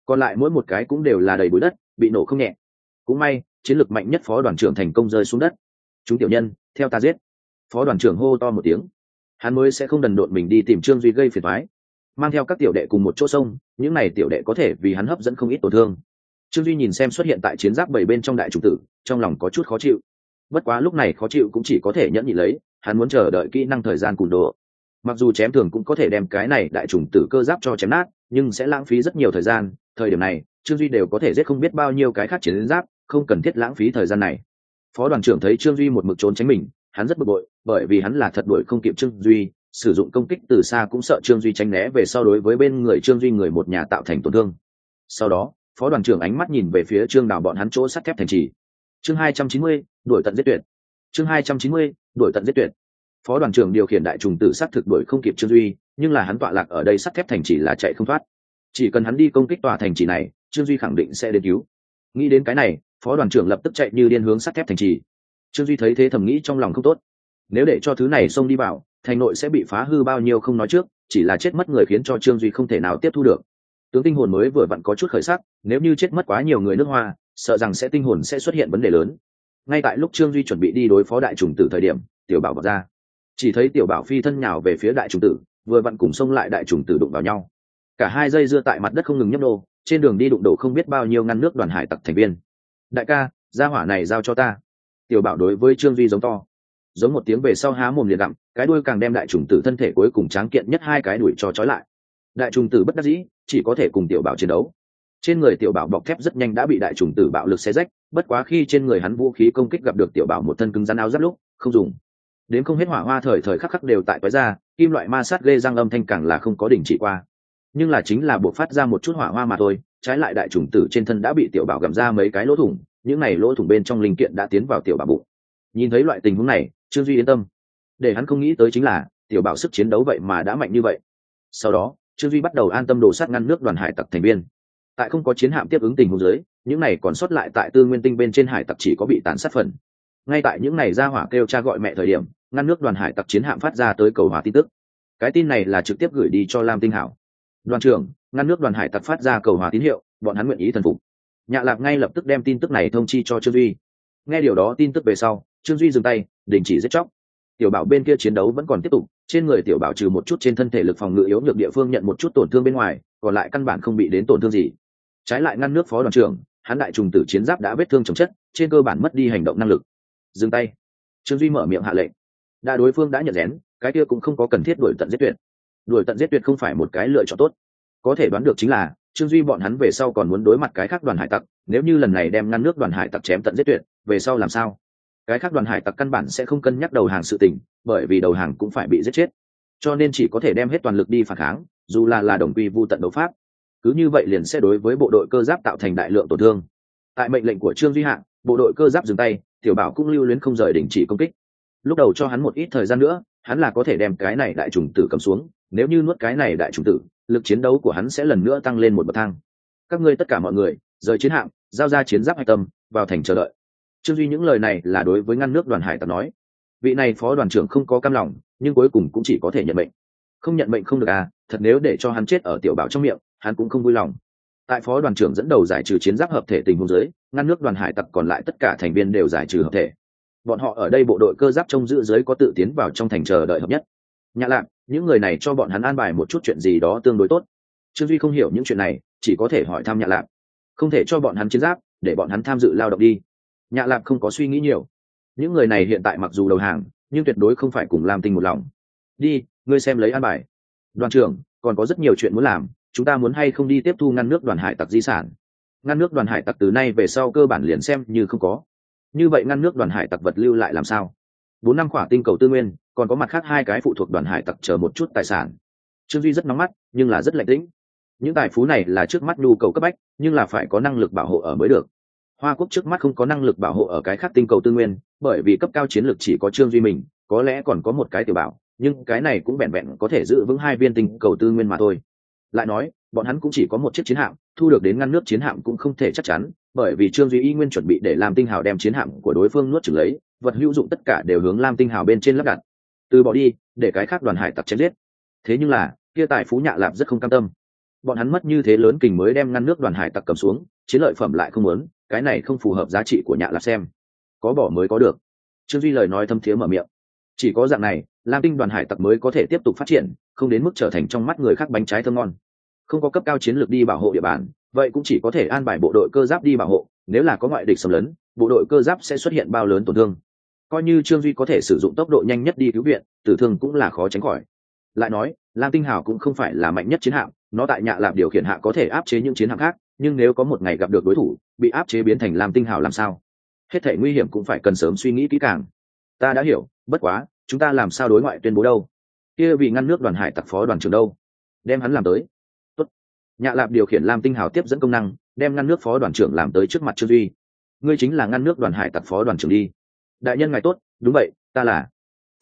Còn lại mỗi một cái cũng đều là đầy bụi đất, bị nổ không nhẹ. Cũng may, chiến lược mạnh nhất phó đoàn trưởng thành công rơi xuống đất. Chúng tiểu nhân, theo ta giết. Phó đoàn trưởng hô to một tiếng. Hắn mới sẽ không đần độn mình đi tìm trương duy gây phiền thoái mang theo các tiểu đệ cùng một chỗ sông, những n à y tiểu đệ có thể vì hắn hấp dẫn không ít tổn thương. Trương duy nhìn xem xuất hiện tại chiến giáp bảy bên trong đại chủ tử, trong lòng có chút khó chịu. Bất quá lúc này khó chịu cũng chỉ có thể nhẫn nhị lấy, hắn muốn chờ đợi kỹ năng thời gian cùn đồ mặc dù chém thường cũng có thể đem cái này đại trùng tử cơ giáp cho chém nát, nhưng sẽ lãng phí rất nhiều thời gian. Thời điểm này, trương duy đều có thể giết không biết bao nhiêu cái khác chiến giáp, không cần thiết lãng phí thời gian này. Phó đoàn trưởng thấy trương duy một mực trốn tránh mình, hắn rất bực bội, bởi vì hắn là thật đuổi không kịp trương duy, sử dụng công kích từ xa cũng sợ trương duy tránh né về sau đối với bên người trương duy người một nhà tạo thành tổn thương. Sau đó, phó đoàn trưởng ánh mắt nhìn về phía trương đào bọn hắn chỗ sắt thép thành trì. Chương hai trăm chín mươi, đuổi tận giết tuyệt. Chương hai trăm chín mươi, đuổi tận giết tuyệt phó đoàn trưởng điều khiển đại trùng tử s thực đuổi không kịp trương duy, nhưng là hắn tọa lạc ở đây sắt thép thành trì là chạy không thoát. Chỉ cần hắn đi công kích tòa thành trì này, trương duy khẳng định sẽ đến cứu. Nghĩ đến cái này, phó đoàn trưởng lập tức chạy như điên hướng sắt thép thành trì. Trương duy thấy thế thầm nghĩ trong lòng không tốt. Nếu để cho thứ này xông đi vào, thành nội sẽ bị phá hư bao nhiêu không nói trước, chỉ là chết mất người khiến cho trương duy không thể nào tiếp thu được. Tướng tinh hồn mới vừa vặn có chút khởi sắc, nếu như chết mất quá nhiều người nước hoa, sợ rằng sẽ tinh hồn sẽ xuất hiện vấn đề lớn. Ngay tại lúc trương duy chuẩn bị đi đối phó đại trùng tử thời điểm, tiểu bảo vọt ra chỉ thấy tiểu bảo phi thân nhào về phía đại trùng tử, vừa vặn cùng xông lại đại trùng tử đụng vào nhau. Cả hai dây dưa tại mặt đất không ngừng nhấp đô trên đường đi đụng đổ không biết bao nhiêu ngăn nước đoàn hải tặc thành viên. Đại ca, gia hỏa này giao cho ta. Tiểu bảo đối với trương duy giống to. Giống một tiếng về sau há mồm liền đặm cái đuôi càng đem đại trùng tử thân thể cuối cùng tráng kiện nhất hai cái đuổi cho trói lại. Đại trùng tử bất đắc dĩ, chỉ có thể cùng tiểu bảo chiến đấu. Trên người tiểu bảo bọc thép rất nhanh đã bị đại trùng tử bạo lực xé rách, bất quá khi trên người hắn vũ khí công kích gặp được tiểu bảo một thân cứng rắn áo giáp lúc, không dùng đến không hết hỏa hoa thời thời khắc khắc đều tại quái ra, kim loại ma sát ghê răng âm thanh càng là không có đình chỉ qua. Nhưng là chính là buộc phát ra một chút hỏa hoa mà thôi, trái lại đại trùng tử trên thân đã bị tiểu bảo gặm ra mấy cái lỗ thủng, những này lỗ thủng bên trong linh kiện đã tiến vào tiểu bảo bụng. Nhìn thấy loại tình huống này, trương duy yên tâm. Để hắn không nghĩ tới chính là, tiểu bảo sức chiến đấu vậy mà đã mạnh như vậy. Sau đó, trương duy bắt đầu an tâm đồ sát ngăn nước đoàn hải tặc thành viên. Tại không có chiến hạm tiếp ứng tình huống dưới, những này còn sót lại tại tư nguyên tinh bên trên hải tặc chỉ có bị tàn sát phần ngay tại những ngày ra hỏa kêu cha gọi mẹ thời điểm, ngăn nước đoàn hải tặc chiến hạm phát ra tới cầu hòa tin tức. Cái tin này là trực tiếp gửi đi cho lam tinh hảo. Đoàn trưởng, ngăn nước đoàn hải tặc phát ra cầu hòa tín hiệu, bọn hắn nguyện ý thần phục. Nhạ lạc ngay lập tức đem tin tức này thông chi cho trương duy. Nghe điều đó tin tức về sau, trương duy dừng tay, đình chỉ giết chóc. Tiểu bảo bên kia chiến đấu vẫn còn tiếp tục, trên người tiểu bảo trừ một chút trên thân thể lực phòng ngự yếu nhược địa phương nhận một chút tổn thương bên ngoài, còn lại căn bản không bị đến tổn thương gì. Trái lại ngăn nước phó đoàn trưởng, hắn đại trùng tử chiến giáp đã vết thương chồng chất, trên cơ bản mất đi hành động năng lực dừng tay. Trương duy mở miệng hạ lệnh. Đã đối phương đã nhận rén, cái kia cũng không có cần thiết đuổi tận giết tuyệt. Đuổi tận giết tuyệt không phải một cái lựa chọn tốt. Có thể đoán được chính là, trương duy bọn hắn về sau còn muốn đối mặt cái khác đoàn hải tặc, nếu như lần này đem ngăn nước đoàn hải tặc chém tận giết tuyệt, về sau làm sao? Cái khác đoàn hải tặc căn bản sẽ không cân nhắc đầu hàng sự tình, bởi vì đầu hàng cũng phải bị giết chết. Cho nên chỉ có thể đem hết toàn lực đi phản kháng, dù là là đồng quy vu tận đấu pháp. Cứ như vậy liền sẽ đối với bộ đội cơ giáp tạo thành đại lượng tổn thương. Tại mệnh lệnh của trương duy hạng bộ đội cơ giáp dừng tay tiểu bảo cũng lưu luyến không rời đình chỉ công kích. Lúc đầu cho hắn một ít thời gian nữa, hắn là có thể đem cái này đại trùng tử cầm xuống, nếu như nuốt cái này đại trùng tử, lực chiến đấu của hắn sẽ lần nữa tăng lên một bậc thang. Các ngươi tất cả mọi người, rời chiến hạm, giao ra chiến giáp hạch tâm, vào thành chờ đợi. Trương duy những lời này là đối với ngăn nước đoàn hải tặc nói. Vị này phó đoàn trưởng không có cam lòng, nhưng cuối cùng cũng chỉ có thể nhận mệnh. Không nhận mệnh không được à thật nếu để cho hắn chết ở tiểu bảo trong miệng, hắn cũng không vui lòng. Tại phó đoàn trưởng dẫn đầu giải trừ chiến giáp hợp thể tình huống dưới ngăn nước đoàn hải tặc còn lại tất cả thành viên đều giải trừ hợp thể. Bọn họ ở đây bộ đội cơ giáp trông giữ dưới có tự tiến vào trong thành chờ đợi hợp nhất. Nhã lạc những người này cho bọn hắn an bài một chút chuyện gì đó tương đối tốt. Trương duy không hiểu những chuyện này, chỉ có thể hỏi thăm nhã lạc không thể cho bọn hắn chiến giáp, để bọn hắn tham dự lao động đi. Nhã lạc không có suy nghĩ nhiều. Những người này hiện tại mặc dù đầu hàng, nhưng tuyệt đối không phải cùng làm tình một lòng. Đi, ngươi xem lấy an bài. Đoàn trưởng, còn có rất nhiều chuyện muốn làm, chúng ta muốn hay không đi tiếp thu ngăn nước đoàn hải tặc di sản? Ngăn nước đoàn hải tặc từ nay về sau cơ bản liền xem như không có. Như vậy ngăn nước đoàn hải tặc vật lưu lại làm sao? Bốn năm khỏa tinh cầu tư nguyên, còn có mặt khác hai cái phụ thuộc đoàn hải tặc chờ một chút tài sản. Trương duy rất nóng mắt, nhưng là rất lạnh tĩnh. Những tài phú này là trước mắt nhu cầu cấp bách, nhưng là phải có năng lực bảo hộ ở mới được. Hoa quốc trước mắt không có năng lực bảo hộ ở cái khác tinh cầu tư nguyên, bởi vì cấp cao chiến lược chỉ có trương duy mình, có lẽ còn có một cái tiểu bảo, nhưng cái này cũng vẹn vẹn có thể giữ vững hai viên tinh cầu tư nguyên mà thôi. Lại nói, bọn hắn cũng chỉ có một chiếc chiến hạm thu được đến ngăn nước chiến hạm cũng không thể chắc chắn, bởi vì trương duy y nguyên chuẩn bị để làm tinh hào đem chiến hạm của đối phương nuốt trừng lấy, vật hữu dụng tất cả đều hướng lam tinh hào bên trên lắp đặt. Từ bỏ đi, để cái khác đoàn hải tặc chết giết. Thế nhưng là, kia tài phú nhạ lạp rất không cam tâm. Bọn hắn mất như thế lớn kình mới đem ngăn nước đoàn hải tặc cầm xuống, chiến lợi phẩm lại không muốn, cái này không phù hợp giá trị của nhạ lạp xem. Có bỏ mới có được. Trương duy lời nói thâm thiế mở miệng. Chỉ có dạng này, lam tinh đoàn hải tặc mới có thể tiếp tục phát triển, không đến mức trở thành trong mắt người khác bánh trái thơm ngon không có cấp cao chiến lược đi bảo hộ địa bàn, vậy cũng chỉ có thể an bài bộ đội cơ giáp đi bảo hộ, nếu là có ngoại địch xâm lấn, bộ đội cơ giáp sẽ xuất hiện bao lớn tổn thương. Coi như trương duy có thể sử dụng tốc độ nhanh nhất đi cứu viện, tử thương cũng là khó tránh khỏi. Lại nói, lam tinh hào cũng không phải là mạnh nhất chiến hạm, nó tại nhạ lạp điều khiển hạ có thể áp chế những chiến hạm khác, nhưng nếu có một ngày gặp được đối thủ, bị áp chế biến thành lam tinh hào làm sao? Hết thể nguy hiểm cũng phải cần sớm suy nghĩ kỹ càng. Ta đã hiểu, bất quá, chúng ta làm sao đối ngoại tuyên bố đâu? Kia bị ngăn nước đoàn hải tặc phó đoàn trưởng đâu? Đem hắn làm tới nhạ lạp điều khiển lam tinh hào tiếp dẫn công năng, đem ngăn nước phó đoàn trưởng làm tới trước mặt trương duy. Ngươi chính là ngăn nước đoàn hải tặc phó đoàn trưởng đi. Đại nhân ngài tốt, đúng vậy, ta là.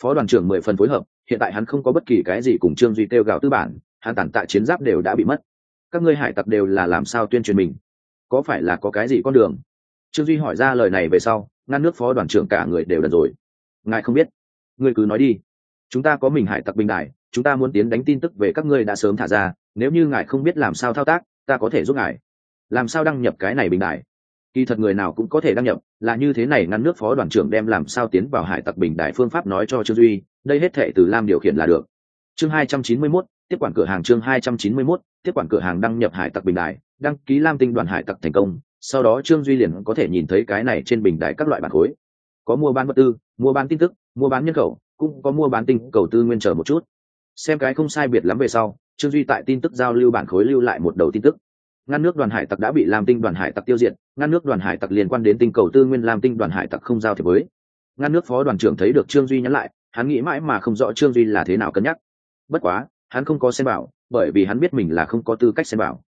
Phó đoàn trưởng mười phần phối hợp, hiện tại hắn không có bất kỳ cái gì cùng trương duy kêu gào tư bản, hắn tàn tạ chiến giáp đều đã bị mất. Các ngươi hải tặc đều là làm sao tuyên truyền mình? Có phải là có cái gì con đường? Trương duy hỏi ra lời này về sau, ngăn nước phó đoàn trưởng cả người đều đần rồi. Ngài không biết. Ngươi cứ nói đi. Chúng ta có mình hải tặc bình đại chúng ta muốn tiến đánh tin tức về các ngươi đã sớm thả ra nếu như ngài không biết làm sao thao tác ta có thể giúp ngài. Làm sao đăng nhập cái này bình đại kỳ thật người nào cũng có thể đăng nhập là như thế này ngăn nước phó đoàn trưởng đem làm sao tiến vào hải tặc bình đại phương pháp nói cho trương duy đây hết thệ từ lam điều khiển là được. Chương hai trăm chín mươi 291, tiếp quản cửa hàng chương hai trăm chín mươi 291, tiếp quản cửa hàng đăng nhập hải tặc bình đại đăng ký lam tinh đoàn hải tặc thành công sau đó trương duy liền có thể nhìn thấy cái này trên bình đại các loại bản khối. Có mua bán vật tư mua bán tin tức mua bán nhân khẩu cũng có mua bán tinh cầu tư nguyên chờ một chút xem cái không sai biệt lắm về sau, trương duy tại tin tức giao lưu bản khối lưu lại một đầu tin tức. Ngăn nước đoàn hải tặc đã bị làm tinh đoàn hải tặc tiêu diệt, ngăn nước đoàn hải tặc liên quan đến tinh cầu tư nguyên làm tinh đoàn hải tặc không giao thiệp với. Ngăn nước phó đoàn trưởng thấy được trương duy nhắn lại, hắn nghĩ mãi mà không rõ trương duy là thế nào cân nhắc. Bất quá, hắn không có xem bảo bởi vì hắn biết mình là không có tư cách xem bảo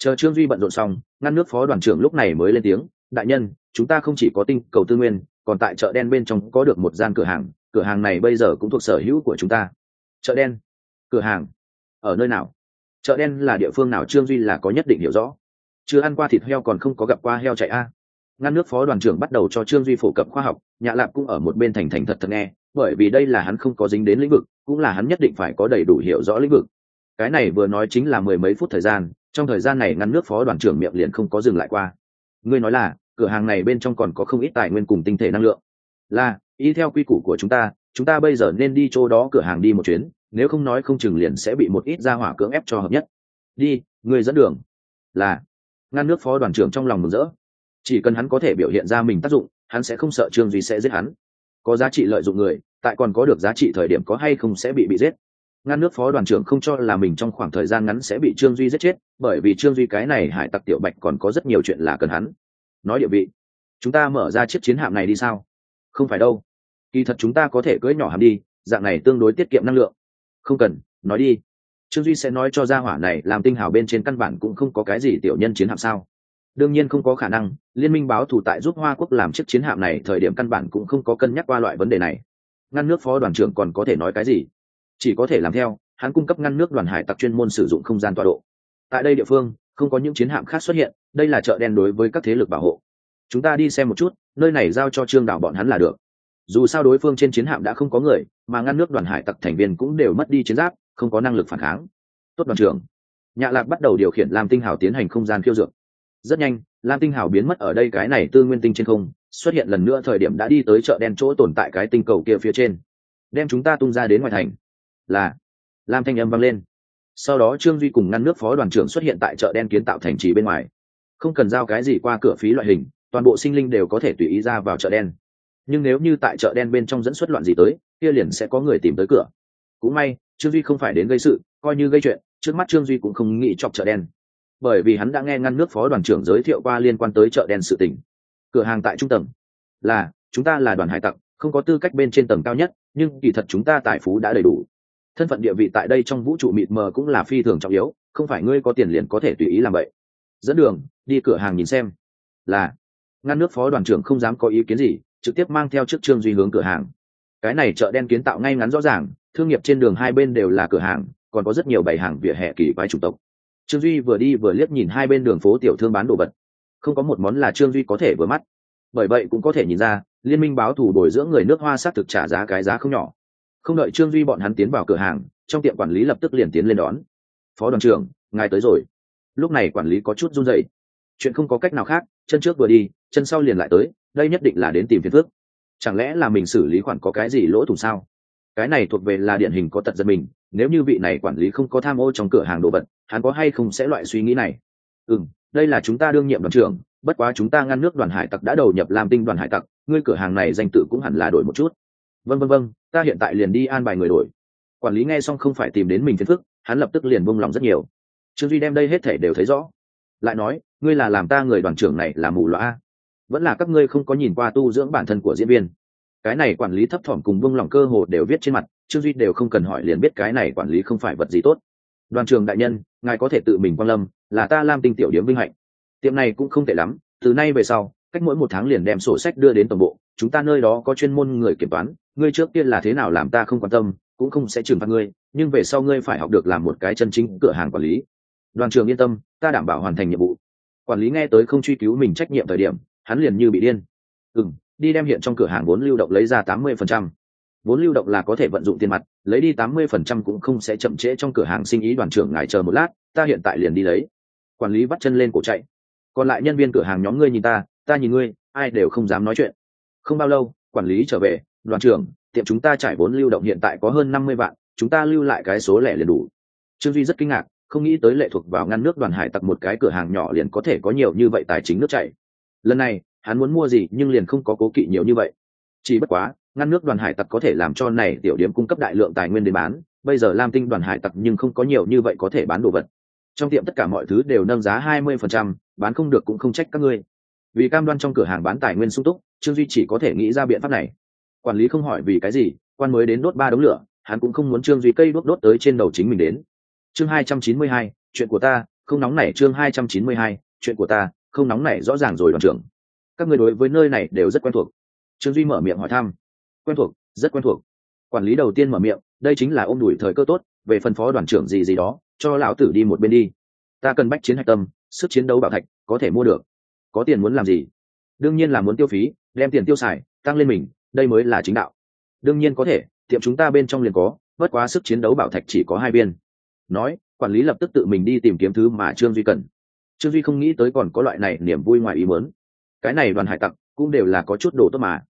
chờ trương duy bận rộn xong, ngăn nước phó đoàn trưởng lúc này mới lên tiếng, đại nhân, chúng ta không chỉ có tinh cầu tư nguyên, còn tại chợ đen bên trong có được một gian cửa hàng cửa hàng này bây giờ cũng thuộc sở hữu của chúng ta. Chợ đen? Cửa hàng. Ở nơi nào? Chợ đen là địa phương nào? Trương duy là có nhất định hiểu rõ. Chưa ăn qua thịt heo còn không có gặp qua heo chạy a. Ngăn nước phó đoàn trưởng bắt đầu cho trương duy phổ cập khoa học nhạ lạp cũng ở một bên thành thành thật thật nghe, bởi vì đây là hắn không có dính đến lĩnh vực, cũng là hắn nhất định phải có đầy đủ hiểu rõ lĩnh vực. Cái này vừa nói chính là mười mấy phút thời gian, trong thời gian này ngăn nước phó đoàn trưởng miệng liền không có dừng lại qua. Ngươi nói là, cửa hàng này bên trong còn có không ít tài nguyên cùng tinh thể năng lượng. Là, y theo quy củ của chúng ta chúng ta bây giờ nên đi chỗ đó cửa hàng đi một chuyến nếu không nói không chừng liền sẽ bị một ít gia hỏa cưỡng ép cho hợp nhất. Đi, người dẫn đường. Là, ngăn nước phó đoàn trưởng trong lòng mừng rỡ. Chỉ cần hắn có thể biểu hiện ra mình tác dụng, hắn sẽ không sợ trương duy sẽ giết hắn. Có giá trị lợi dụng người, tại còn có được giá trị thời điểm có hay không sẽ bị bị giết. Ngăn nước phó đoàn trưởng không cho là mình trong khoảng thời gian ngắn sẽ bị trương duy giết chết, bởi vì trương duy cái này hải tặc tiểu bạch còn có rất nhiều chuyện là cần hắn. Nói địa vị, chúng ta mở ra chiếc chiến hạm này đi sao? Không phải đâu. Kỳ thật chúng ta có thể cưỡi nhỏ hạm đi, dạng này tương đối tiết kiệm năng lượng không cần, nói đi. Trương duy sẽ nói cho gia hỏa này làm tinh hào bên trên căn bản cũng không có cái gì tiểu nhân chiến hạm sao. Đương nhiên không có khả năng, liên minh báo thù tại giúp hoa quốc làm chiếc chiến hạm này thời điểm căn bản cũng không có cân nhắc qua loại vấn đề này. Ngăn nước phó đoàn trưởng còn có thể nói cái gì? Chỉ có thể làm theo, hắn cung cấp ngăn nước đoàn hải tặc chuyên môn sử dụng không gian tọa độ. Tại đây địa phương, không có những chiến hạm khác xuất hiện, đây là chợ đen đối với các thế lực bảo hộ. Chúng ta đi xem một chút, nơi này giao cho trương đảo bọn hắn là được dù sao đối phương trên chiến hạm đã không có người, mà ngăn nước đoàn hải tặc thành viên cũng đều mất đi chiến giáp, không có năng lực phản kháng. Tốt đoàn trưởng. Nhạ lạc bắt đầu điều khiển lam tinh hào tiến hành không gian khiêu dược. Rất nhanh, lam tinh hào biến mất ở đây, cái này tư nguyên tinh trên không, xuất hiện lần nữa thời điểm đã đi tới chợ đen chỗ tồn tại cái tinh cầu kia phía trên. Đem chúng ta tung ra đến ngoài thành. Là. Lam thanh âm vang lên. Sau đó trương duy cùng ngăn nước phó đoàn trưởng xuất hiện tại chợ đen kiến tạo thành trì bên ngoài. Không cần giao cái gì qua cửa phí loại hình, toàn bộ sinh linh đều có thể tùy ý ra vào chợ đen nhưng nếu như tại chợ đen bên trong dẫn xuất loạn gì tới, kia liền sẽ có người tìm tới cửa. Cũng may, trương duy không phải đến gây sự, coi như gây chuyện, trước mắt trương duy cũng không nghĩ chọc chợ đen. Bởi vì hắn đã nghe ngăn nước phó đoàn trưởng giới thiệu qua liên quan tới chợ đen sự tỉnh cửa hàng tại trung tầng. Là, chúng ta là đoàn hải tặc, không có tư cách bên trên tầng cao nhất, nhưng kỳ thật chúng ta tài phú đã đầy đủ. Thân phận địa vị tại đây trong vũ trụ mịt mờ cũng là phi thường trọng yếu, không phải ngươi có tiền liền có thể tùy ý làm vậy. Dẫn đường, đi cửa hàng nhìn xem. Là, ngăn nước phó đoàn trưởng không dám có ý kiến gì trực tiếp mang theo trước trương duy hướng cửa hàng. Cái này chợ đen kiến tạo ngay ngắn rõ ràng, thương nghiệp trên đường hai bên đều là cửa hàng, còn có rất nhiều bày hàng vỉa hè kỳ quái chủng tộc. Trương duy vừa đi vừa liếc nhìn hai bên đường phố tiểu thương bán đồ vật. Không có một món là trương duy có thể vừa mắt. Bởi vậy cũng có thể nhìn ra, liên minh báo thù bồi dưỡng người nước hoa xác thực trả giá cái giá không nhỏ. Không đợi trương duy bọn hắn tiến vào cửa hàng, trong tiệm quản lý lập tức liền tiến lên đón. Phó đoàn trưởng, ngài tới rồi. Lúc này quản lý có chút run dậy chuyện không có cách nào khác, chân trước vừa đi, chân sau liền lại tới đây nhất định là đến tìm phiền phước chẳng lẽ là mình xử lý khoản có cái gì lỗ thủng sao? Cái này thuộc về là điển hình có tật giật mình, nếu như vị này quản lý không có tham ô trong cửa hàng đồ vật, hắn có hay không sẽ loại suy nghĩ này? Ừ đây là chúng ta đương nhiệm đoàn trưởng, bất quá chúng ta ngăn nước đoàn hải tặc đã đầu nhập làm tinh đoàn hải tặc, ngươi cửa hàng này danh tự cũng hẳn là đổi một chút. Vân vân vân ta hiện tại liền đi an bài người đổi. Quản lý nghe xong không phải tìm đến mình phiền phức, hắn lập tức liền buông lòng rất nhiều. Trương duy đem đây hết thể đều thấy rõ. Lại nói, ngươi là làm ta người đoàn trưởng này là mù loa vẫn là các ngươi không có nhìn qua tu dưỡng bản thân của diễn viên. Cái này quản lý thấp thỏm cùng buông lòng cơ hồ đều viết trên mặt, trương duy đều không cần hỏi liền biết cái này quản lý không phải vật gì tốt. Đoàn trường đại nhân, ngài có thể tự mình quan lâm, là ta lam tinh tiểu điểm vinh hạnh. Tiệm này cũng không tệ lắm, từ nay về sau, cách mỗi một tháng liền đem sổ sách đưa đến tổng bộ, chúng ta nơi đó có chuyên môn người kiểm toán, ngươi trước tiên là thế nào làm ta không quan tâm, cũng không sẽ trừng phạt ngươi, nhưng về sau ngươi phải học được làm một cái chân chính cửa hàng quản lý. Đoàn trường yên tâm, ta đảm bảo hoàn thành nhiệm vụ. Quản lý nghe tới không truy cứu mình trách nhiệm thời điểm hắn liền như bị điên. Ừ đi đem hiện trong cửa hàng vốn lưu động lấy ra tám mươi phần trăm. Vốn lưu động là có thể vận dụng tiền mặt, lấy đi tám mươi phần trăm cũng không sẽ chậm trễ trong cửa hàng sinh ý đoàn trưởng ngài chờ một lát, ta hiện tại liền đi lấy. Quản lý bắt chân lên cổ chạy. Còn lại nhân viên cửa hàng nhóm ngươi nhìn ta ta nhìn ngươi, ai đều không dám nói chuyện. Không bao lâu, quản lý trở về, đoàn trưởng, tiệm chúng ta trải vốn lưu động hiện tại có hơn năm mươi vạn, chúng ta lưu lại cái số lẻ liền đủ. Trương duy rất kinh ngạc, không nghĩ tới lệ thuộc vào ngăn nước đoàn hải tặc một cái cửa hàng nhỏ liền có thể có nhiều như vậy tài chính nước chảy lần này hắn muốn mua gì nhưng liền không có cố kỵ nhiều như vậy. Chỉ bất quá ngăn nước đoàn hải tặc có thể làm cho này tiểu điểm cung cấp đại lượng tài nguyên để bán bây giờ lam tinh đoàn hải tặc nhưng không có nhiều như vậy có thể bán đồ vật. Trong tiệm tất cả mọi thứ đều nâng giá hai mươi phần trăm, bán không được cũng không trách các ngươi. Vì cam đoan trong cửa hàng bán tài nguyên sung túc trương duy chỉ có thể nghĩ ra biện pháp này. Quản lý không hỏi vì cái gì quan mới đến đốt ba đống lửa hắn cũng không muốn trương duy cây đốt đốt tới trên đầu chính mình đến. Chương hai trăm chín mươi hai chuyện của ta không nóng nảy chương hai trăm chín mươi hai chuyện của ta không nóng này rõ ràng rồi đoàn trưởng. Các người đối với nơi này đều rất quen thuộc. Trương duy mở miệng hỏi thăm. Quen thuộc, rất quen thuộc. Quản lý đầu tiên mở miệng, đây chính là ôm đuổi thời cơ tốt, về phân phó đoàn trưởng gì gì đó, cho lão tử đi một bên đi. Ta cần bách chiến hạch tâm, sức chiến đấu bảo thạch, có thể mua được. Có tiền muốn làm gì? Đương nhiên là muốn tiêu phí, đem tiền tiêu xài, tăng lên mình, đây mới là chính đạo. Đương nhiên có thể, tiệm chúng ta bên trong liền có, bất quá sức chiến đấu bảo thạch chỉ có hai viên nói, quản lý lập tức tự mình đi tìm kiếm thứ mà trương duy cần trương duy không nghĩ tới còn có loại này niềm vui ngoài ý muốn. Cái này đoàn hải tặc cũng đều là có chút đồ tốt mà.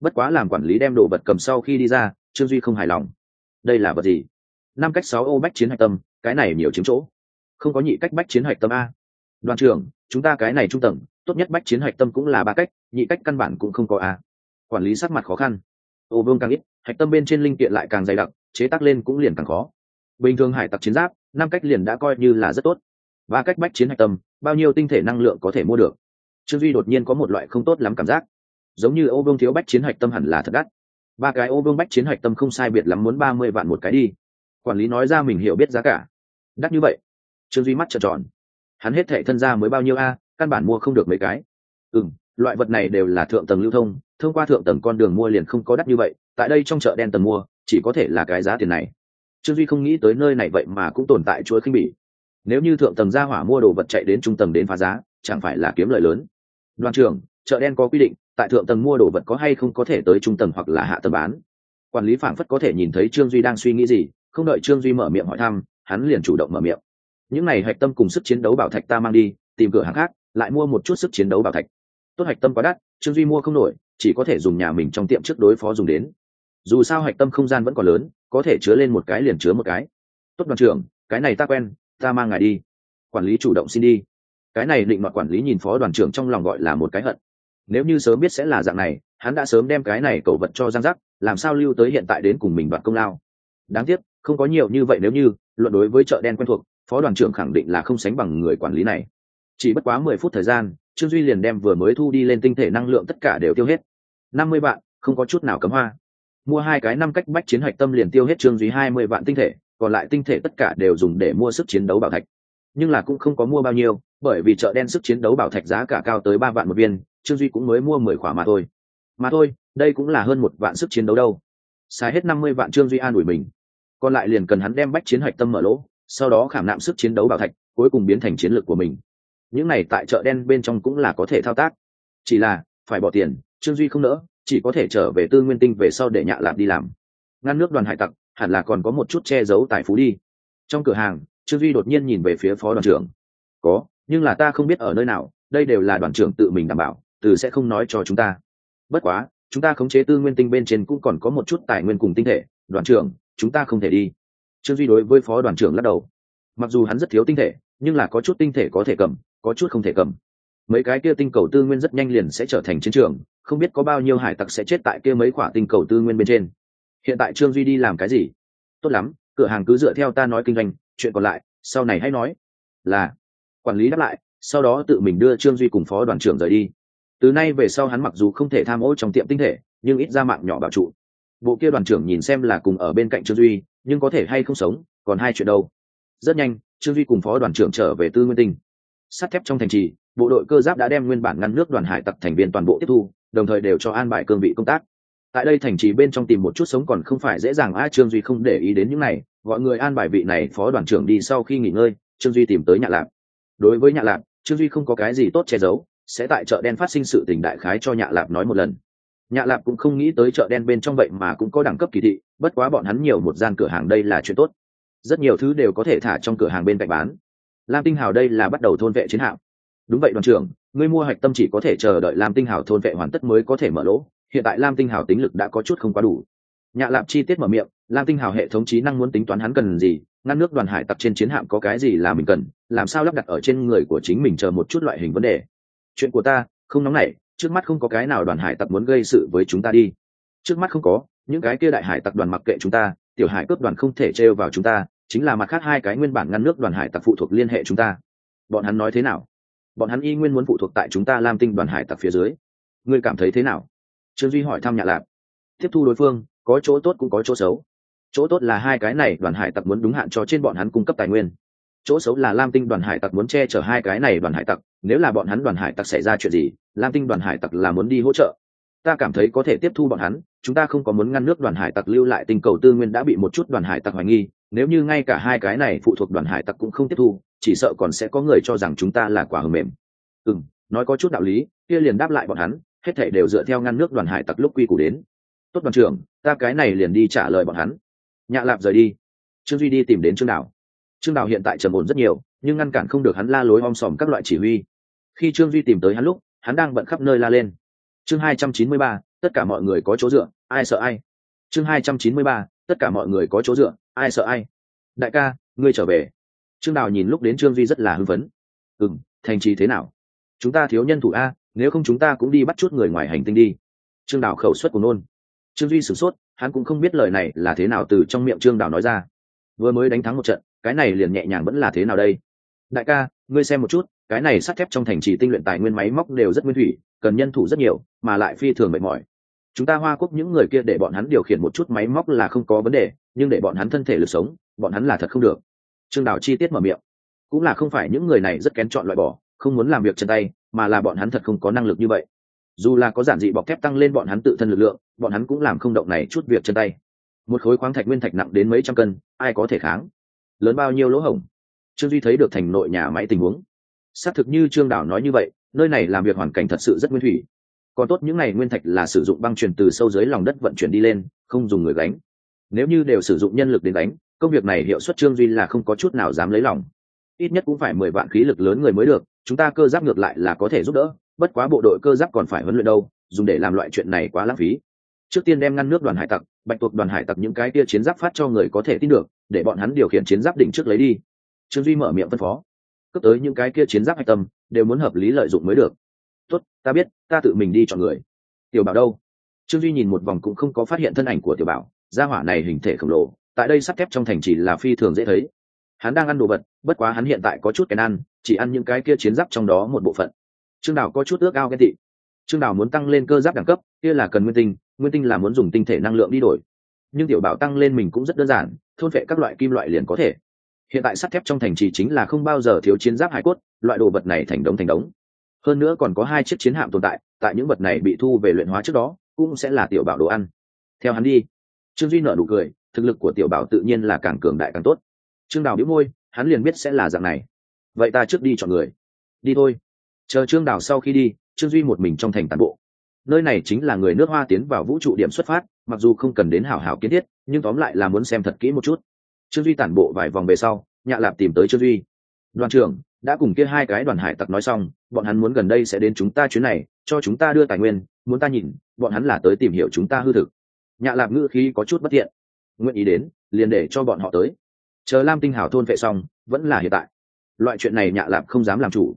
Bất quá làm quản lý đem đồ vật cầm sau khi đi ra, trương duy không hài lòng. Đây là vật gì? Năm cách sáu ô bách chiến hạch tâm, cái này nhiều chiếm chỗ. Không có nhị cách bách chiến hạch tâm a. Đoàn trưởng, chúng ta cái này trung tầng, tốt nhất bách chiến hạch tâm cũng là ba cách, nhị cách căn bản cũng không có a. Quản lý sắc mặt khó khăn. Ô vương càng ít, hạch tâm bên trên linh kiện lại càng dày đặc, chế tác lên cũng liền càng khó. Bình thường hải tặc chiến giáp, năm cách liền đã coi như là rất tốt. Ba cách bách chiến hạch tâm bao nhiêu tinh thể năng lượng có thể mua được. Trương duy đột nhiên có một loại không tốt lắm cảm giác. Giống như ô vương thiếu bách chiến hạch tâm hẳn là thật đắt. Ba cái ô vương bách chiến hạch tâm không sai biệt lắm muốn ba mươi vạn một cái đi. Quản lý nói ra mình hiểu biết giá cả. Đắt như vậy. Trương duy mắt trợn tròn. Hắn hết thệ thân ra mới bao nhiêu a, căn bản mua không được mấy cái. Ừ m loại vật này đều là thượng tầng lưu thông thông qua thượng tầng con đường mua liền không có đắt như vậy, tại đây trong chợ đen tầng mua, chỉ có thể là cái giá tiền này. Trương duy không nghĩ tới nơi này vậy mà cũng tồn tại chuỗi khinh bỉ nếu như thượng tầng ra hỏa mua đồ vật chạy đến trung tầng đến phá giá, chẳng phải là kiếm lợi lớn? Đoàn trưởng, chợ đen có quy định, tại thượng tầng mua đồ vật có hay không có thể tới trung tầng hoặc là hạ tầng bán? Quản lý phảng phất có thể nhìn thấy trương duy đang suy nghĩ gì, không đợi trương duy mở miệng hỏi thăm, hắn liền chủ động mở miệng. Những này hạch tâm cùng sức chiến đấu bảo thạch ta mang đi, tìm cửa hàng khác, lại mua một chút sức chiến đấu bảo thạch. Tốt hạch tâm quá đắt, trương duy mua không nổi, chỉ có thể dùng nhà mình trong tiệm trước đối phó dùng đến. Dù sao hạch tâm không gian vẫn còn lớn, có thể chứa lên một cái liền chứa một cái. Tốt đoàn trưởng, cái này ta quen ta mang ngài đi. Quản lý chủ động xin đi. Cái này định mặt quản lý nhìn phó đoàn trưởng trong lòng gọi là một cái hận. Nếu như sớm biết sẽ là dạng này, hắn đã sớm đem cái này cầu vật cho giang giác, làm sao lưu tới hiện tại đến cùng mình đoạt công lao? Đáng tiếc, không có nhiều như vậy nếu như, luận đối với chợ đen quen thuộc, phó đoàn trưởng khẳng định là không sánh bằng người quản lý này. Chỉ bất quá mười phút thời gian, trương duy liền đem vừa mới thu đi lên tinh thể năng lượng tất cả đều tiêu hết. Năm mươi vạn, không có chút nào cấm hoa. Mua hai cái năm cách bách chiến hạch tâm liền tiêu hết trương duy hai mươi vạn tinh thể còn lại tinh thể tất cả đều dùng để mua sức chiến đấu bảo thạch. Nhưng là cũng không có mua bao nhiêu, bởi vì chợ đen sức chiến đấu bảo thạch giá cả cao tới ba vạn một viên, trương duy cũng mới mua mười khỏa mà thôi. Mà thôi, đây cũng là hơn một vạn sức chiến đấu đâu. Xài hết năm mươi vạn trương duy an ủi mình. Còn lại liền cần hắn đem bách chiến hạch tâm mở lỗ, sau đó khảm nạm sức chiến đấu bảo thạch, cuối cùng biến thành chiến lược của mình. Những này tại chợ đen bên trong cũng là có thể thao tác. Chỉ là, phải bỏ tiền, trương duy không nỡ, chỉ có thể trở về tư nguyên tinh về sau để nhạ lạp đi làm. Ngăn nước đoàn hải tặc hẳn là còn có một chút che giấu tài phú đi. Trong cửa hàng, trương duy đột nhiên nhìn về phía phó đoàn trưởng. Có, nhưng là ta không biết ở nơi nào, đây đều là đoàn trưởng tự mình đảm bảo, từ sẽ không nói cho chúng ta. Bất quá, chúng ta khống chế tư nguyên tinh bên trên cũng còn có một chút tài nguyên cùng tinh thể, đoàn trưởng, chúng ta không thể đi. Trương duy đối với phó đoàn trưởng lắc đầu. Mặc dù hắn rất thiếu tinh thể, nhưng là có chút tinh thể có thể cầm, có chút không thể cầm. Mấy cái kia tinh cầu tư nguyên rất nhanh liền sẽ trở thành chiến trường, không biết có bao nhiêu hải tặc sẽ chết tại kia mấy khoả tinh cầu tư nguyên bên trên hiện tại trương duy đi làm cái gì? Tốt lắm, cửa hàng cứ dựa theo ta nói kinh doanh, chuyện còn lại, sau này hãy nói. Là, quản lý đáp lại, sau đó tự mình đưa trương duy cùng phó đoàn trưởng rời đi. Từ nay về sau hắn mặc dù không thể tham ô trong tiệm tinh thể, nhưng ít ra mạng nhỏ bảo trụ. Bộ kia đoàn trưởng nhìn xem là cùng ở bên cạnh trương duy, nhưng có thể hay không sống, còn hai chuyện đâu. Rất nhanh, trương duy cùng phó đoàn trưởng trở về tư nguyên tinh. Sắt thép trong thành trì, bộ đội cơ giáp đã đem nguyên bản ngăn nước đoàn hải tặc thành viên toàn bộ tiếp thu, đồng thời đều cho an bài cương vị công tác tại đây thành trì bên trong tìm một chút sống còn không phải dễ dàng. A, trương duy không để ý đến những này. Gọi người an bài vị này phó đoàn trưởng đi sau khi nghỉ ngơi, trương duy tìm tới nhạ lạp. Đối với nhạ lạp, trương duy không có cái gì tốt che giấu, sẽ tại chợ đen phát sinh sự tình đại khái cho nhạ lạp nói một lần. Nhạ lạp cũng không nghĩ tới chợ đen bên trong vậy mà cũng có đẳng cấp kỳ thị, bất quá bọn hắn nhiều một gian cửa hàng đây là chuyện tốt. Rất nhiều thứ đều có thể thả trong cửa hàng bên cạnh bán. Lam tinh hào đây là bắt đầu thôn vệ chiến hạm. Đúng vậy đoàn trưởng, ngươi mua hạch tâm chỉ có thể chờ đợi lam tinh hào thôn vệ hoàn tất mới có thể mở lỗ hiện tại lam tinh hào tính lực đã có chút không quá đủ. Nhạ lạp chi tiết mở miệng, lam tinh hào hệ thống trí năng muốn tính toán hắn cần gì, ngăn nước đoàn hải tặc trên chiến hạm có cái gì là mình cần, làm sao lắp đặt ở trên người của chính mình chờ một chút loại hình vấn đề. Chuyện của ta, không nóng nảy, trước mắt không có cái nào đoàn hải tặc muốn gây sự với chúng ta đi. Trước mắt không có, những cái kia đại hải tặc đoàn mặc kệ chúng ta, tiểu hải cướp đoàn không thể trêu vào chúng ta, chính là mặt khác hai cái nguyên bản ngăn nước đoàn hải tặc phụ thuộc liên hệ chúng ta. Bọn hắn nói thế nào? Bọn hắn y nguyên muốn phụ thuộc tại chúng ta lam tinh đoàn hải tặc phía dưới. Ngươi cảm thấy thế nào? Trương duy hỏi thăm nhạ lạp. Tiếp thu đối phương, có chỗ tốt cũng có chỗ xấu. Chỗ tốt là hai cái này đoàn hải tặc muốn đúng hạn cho trên bọn hắn cung cấp tài nguyên. Chỗ xấu là lam tinh đoàn hải tặc muốn che chở hai cái này đoàn hải tặc, nếu là bọn hắn đoàn hải tặc xảy ra chuyện gì, lam tinh đoàn hải tặc là muốn đi hỗ trợ. Ta cảm thấy có thể tiếp thu bọn hắn, chúng ta không có muốn ngăn nước đoàn hải tặc lưu lại tình cầu tư nguyên đã bị một chút đoàn hải tặc hoài nghi, nếu như ngay cả hai cái này phụ thuộc đoàn hải tặc cũng không tiếp thu, chỉ sợ còn sẽ có người cho rằng chúng ta là quả hờ mềm. Ừ nói có chút đạo lý, kia liền đáp lại bọn hắn hết thể đều dựa theo ngăn nước đoàn hải tặc lúc quy củ đến. Tốt đoàn trưởng, ta cái này liền đi trả lời bọn hắn. Nhạ lạp rời đi. Trương duy đi tìm đến trương đảo trương đảo hiện tại trầm ổn rất nhiều, nhưng ngăn cản không được hắn la lối om sòm các loại chỉ huy. Khi trương duy tìm tới hắn lúc, hắn đang bận khắp nơi la lên. Chương hai trăm chín mươi ba, tất cả mọi người có chỗ dựa, ai sợ ai? Chương hai trăm chín mươi ba, tất cả mọi người có chỗ dựa, ai sợ ai? Đại ca, ngươi trở về. Trương đào nhìn lúc đến trương duy rất là hưng phấn. Ừ m thành trì thế nào? Chúng ta thiếu nhân thủ a nếu không chúng ta cũng đi bắt chút người ngoài hành tinh đi. Trương đào khẩu suất của nôn. Trương duy sửng sốt, hắn cũng không biết lời này là thế nào từ trong miệng trương đào nói ra. Vừa mới đánh thắng một trận, cái này liền nhẹ nhàng vẫn là thế nào đây? Đại ca, ngươi xem một chút, cái này sắt thép trong thành trì tinh luyện tài nguyên máy móc đều rất nguyên thủy, cần nhân thủ rất nhiều, mà lại phi thường mệt mỏi. Chúng ta hoa quốc những người kia để bọn hắn điều khiển một chút máy móc là không có vấn đề, nhưng để bọn hắn thân thể lực sống, bọn hắn là thật không được. Trương đào chi tiết mở miệng. Cũng là không phải những người này rất kén chọn loại bỏ, không muốn làm việc chân tay mà là bọn hắn thật không có năng lực như vậy. Dù là có giản dị bọc thép tăng lên bọn hắn tự thân lực lượng, bọn hắn cũng làm không động này chút việc chân tay. Một khối khoáng thạch nguyên thạch nặng đến mấy trăm cân, ai có thể kháng? Lớn bao nhiêu lỗ hổng? Trương duy thấy được thành nội nhà máy tình huống. Xác thực như trương đảo nói như vậy, nơi này làm việc hoàn cảnh thật sự rất nguyên thủy. Còn tốt những n à y nguyên thạch là sử dụng băng truyền từ sâu dưới lòng đất vận chuyển đi lên, không dùng người gánh. Nếu như đều sử dụng nhân lực đến đánh công việc này hiệu suất trương duy là không có chút nào dám lấy lòng ít nhất cũng phải mười vạn khí lực lớn người mới được, chúng ta cơ giáp ngược lại là có thể giúp đỡ, bất quá bộ đội cơ giáp còn phải huấn luyện đâu, dùng để làm loại chuyện này quá lãng phí. Trước tiên đem ngăn nước đoàn hải tặc, bạch tuộc đoàn hải tặc những cái kia chiến giáp phát cho người có thể tin được, để bọn hắn điều khiển chiến giáp đỉnh trước lấy đi. Trương duy mở miệng phân phó. Cấp tới những cái kia chiến giáp hạch tâm, đều muốn hợp lý lợi dụng mới được. Tốt, ta biết, ta tự mình đi chọn người. Tiểu bảo đâu? Trương duy nhìn một vòng cũng không có phát hiện thân ảnh của tiểu bảo. Gia hỏa này hình thể khổng lồ, tại đây sắt thép trong thành chỉ là phi thường dễ thấy hắn đang ăn đồ vật, bất quá hắn hiện tại có chút kèn ăn, chỉ ăn những cái kia chiến giáp trong đó một bộ phận. Trương đào có chút ước ao ghen tị. Trương đào muốn tăng lên cơ giáp đẳng cấp, kia là cần nguyên tinh nguyên tinh là muốn dùng tinh thể năng lượng đi đổi. Nhưng tiểu bảo tăng lên mình cũng rất đơn giản, thôn vệ các loại kim loại liền có thể. Hiện tại sắt thép trong thành trì chính là không bao giờ thiếu chiến giáp hải cốt, loại đồ vật này thành đống thành đống. Hơn nữa còn có hai chiếc chiến hạm tồn tại tại những vật này bị thu về luyện hóa trước đó, cũng sẽ là tiểu bảo đồ ăn. Theo hắn đi, trương duy nợ nụ cười, thực lực của tiểu bảo tự nhiên là càng cường đại càng tốt trương đào biếu môi, hắn liền biết sẽ là dạng này. Vậy ta trước đi chọn người. Đi thôi. Chờ trương đào sau khi đi, trương duy một mình trong thành tàn bộ. Nơi này chính là người nước hoa tiến vào vũ trụ điểm xuất phát, mặc dù không cần đến hảo hảo kiến thiết, nhưng tóm lại là muốn xem thật kỹ một chút. Trương duy tản bộ vài vòng về sau nhạ lạp tìm tới trương duy. Đoàn trưởng, đã cùng kia hai cái đoàn hải tặc nói xong, bọn hắn muốn gần đây sẽ đến chúng ta chuyến này, cho chúng ta đưa tài nguyên, muốn ta nhìn, bọn hắn là tới tìm hiểu chúng ta hư thực. Nhạ lạp ngữ khí có chút bất thiện. Nguyện ý đến, liền để cho bọn họ tới chờ lam tinh hảo thôn vệ xong, vẫn là hiện tại. Loại chuyện này nhạ lạp không dám làm chủ.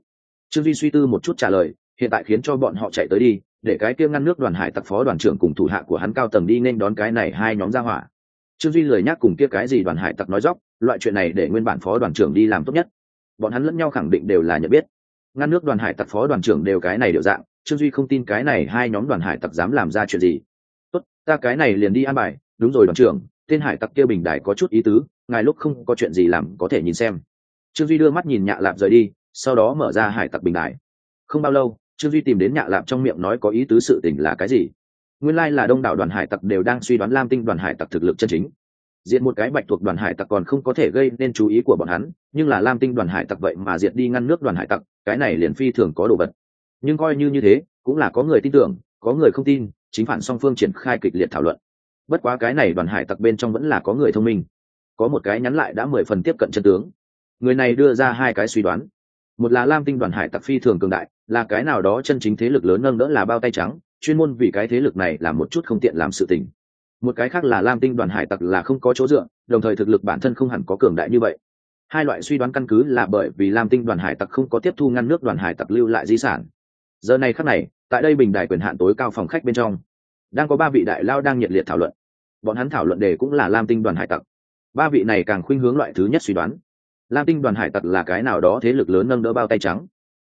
Trương duy suy tư một chút trả lời, hiện tại khiến cho bọn họ chạy tới đi, để cái kia ngăn nước đoàn hải tặc phó đoàn trưởng cùng thủ hạ của hắn cao tầng đi nên đón cái này hai nhóm ra hỏa. Trương duy lời nhắc cùng kia cái gì đoàn hải tặc nói dóc, loại chuyện này để nguyên bản phó đoàn trưởng đi làm tốt nhất. Bọn hắn lẫn nhau khẳng định đều là nhận biết. Ngăn nước đoàn hải tặc phó đoàn trưởng đều cái này đều dạng, trương duy không tin cái này hai nhóm đoàn hải tặc dám làm ra chuyện gì. Tốt, ta cái này liền đi an bài, đúng rồi đoàn trưởng, tên hải tặc kia bình đài có chút ý tứ ngài lúc không có chuyện gì làm có thể nhìn xem. Trương duy đưa mắt nhìn nhạ lạp rời đi, sau đó mở ra hải tặc bình đại không bao lâu, trương duy tìm đến nhạ lạp trong miệng nói có ý tứ sự tình là cái gì. Nguyên lai là đông đảo đoàn hải tặc đều đang suy đoán lam tinh đoàn hải tặc thực lực chân chính. Diện một cái bạch thuộc đoàn hải tặc còn không có thể gây nên chú ý của bọn hắn, nhưng là lam tinh đoàn hải tặc vậy mà diệt đi ngăn nước đoàn hải tặc, cái này liền phi thường có đồ vật. Nhưng coi như như thế, cũng là có người tin tưởng, có người không tin, chính phản song phương triển khai kịch liệt thảo luận. Bất quá cái này đoàn hải tặc bên trong vẫn là có người thông minh có một cái nhắn lại đã mười phần tiếp cận chân tướng. Người này đưa ra hai cái suy đoán. Một là lam tinh đoàn hải tặc phi thường cường đại, là cái nào đó chân chính thế lực lớn nâng đỡ là bao tay trắng, chuyên môn vì cái thế lực này là một chút không tiện làm sự tình. Một cái khác là lam tinh đoàn hải tặc là không có chỗ dựa, đồng thời thực lực bản thân không hẳn có cường đại như vậy. Hai loại suy đoán căn cứ là bởi vì lam tinh đoàn hải tặc không có tiếp thu ngăn nước đoàn hải tặc lưu lại di sản. Giờ này khác này, tại đây bình đài quyền hạn tối cao phòng khách bên trong, đang có ba vị đại lao đang nhiệt liệt thảo luận. Bọn hắn thảo luận đề cũng là lam tinh đoàn hải tặc ba vị này càng khuynh hướng loại thứ nhất suy đoán. Lam tinh đoàn hải tặc là cái nào đó thế lực lớn nâng đỡ bao tay trắng.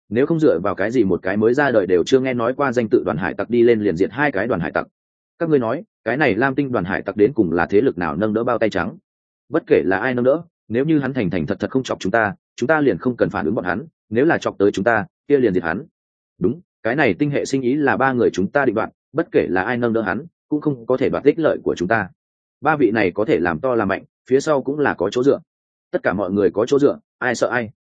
Nếu không dựa vào cái gì một cái mới ra đời đều chưa nghe nói qua danh tự đoàn hải tặc đi lên liền diệt hai cái đoàn hải tặc. Các ngươi nói, cái này lam tinh đoàn hải tặc đến cùng là thế lực nào nâng đỡ bao tay trắng? Bất kể là ai nâng đỡ, nếu như hắn thành thành thật thật không chọc chúng ta chúng ta liền không cần phản ứng bọn hắn, nếu là chọc tới chúng ta, kia liền diệt hắn. Đúng, cái này tinh hệ sinh ý là ba người chúng ta định đoạn bất kể là ai nâng đỡ hắn, cũng không có thể đoạt tích lợi của chúng ta ba vị này có thể làm to làm mạnh, phía sau cũng là có chỗ dựa. Tất cả mọi người có chỗ dựa, ai sợ ai?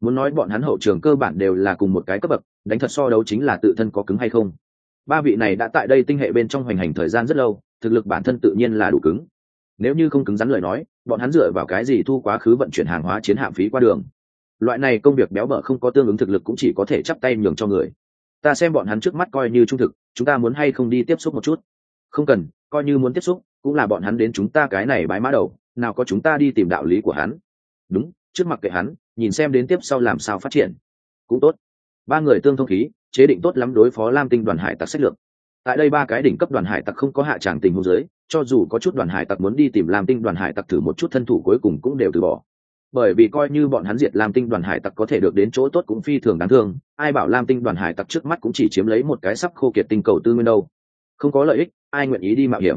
Muốn nói bọn hắn hậu trường cơ bản đều là cùng một cái cấp bậc, đánh thật so đấu chính là tự thân có cứng hay không? Ba vị này đã tại đây tinh hệ bên trong hoành hành thời gian rất lâu, thực lực bản thân tự nhiên là đủ cứng. Nếu như không cứng rắn lời nói, bọn hắn dựa vào cái gì thu quá khứ vận chuyển hàng hóa chiến hạm phí qua đường? Loại này công việc béo bở không có tương ứng thực lực cũng chỉ có thể chắp tay nhường cho người. Ta xem bọn hắn trước mắt coi như trung thực, chúng ta muốn hay không đi tiếp xúc một chút? Không cần, coi như muốn tiếp xúc cũng là bọn hắn đến chúng ta cái này bái mã đầu, nào có chúng ta đi tìm đạo lý của hắn. Đúng, trước mặt kệ hắn, nhìn xem đến tiếp sau làm sao phát triển. Cũng tốt. Ba người tương thông khí, chế định tốt lắm đối phó lam tinh đoàn hải tặc sách lược. Tại đây ba cái đỉnh cấp đoàn hải tặc không có hạ tràng tình hô giới cho dù có chút đoàn hải tặc muốn đi tìm lam tinh đoàn hải tặc thử một chút thân thủ cuối cùng cũng đều từ bỏ. Bởi vì coi như bọn hắn diệt lam tinh đoàn hải tặc có thể được đến chỗ tốt cũng phi thường đáng thương, ai bảo lam tinh đoàn hải tặc trước mắt cũng chỉ chiếm lấy một cái sắp khô kiệt tinh cầu tư nguyên đâu. Không có lợi ích, ai nguyện ý đi mạo hiểm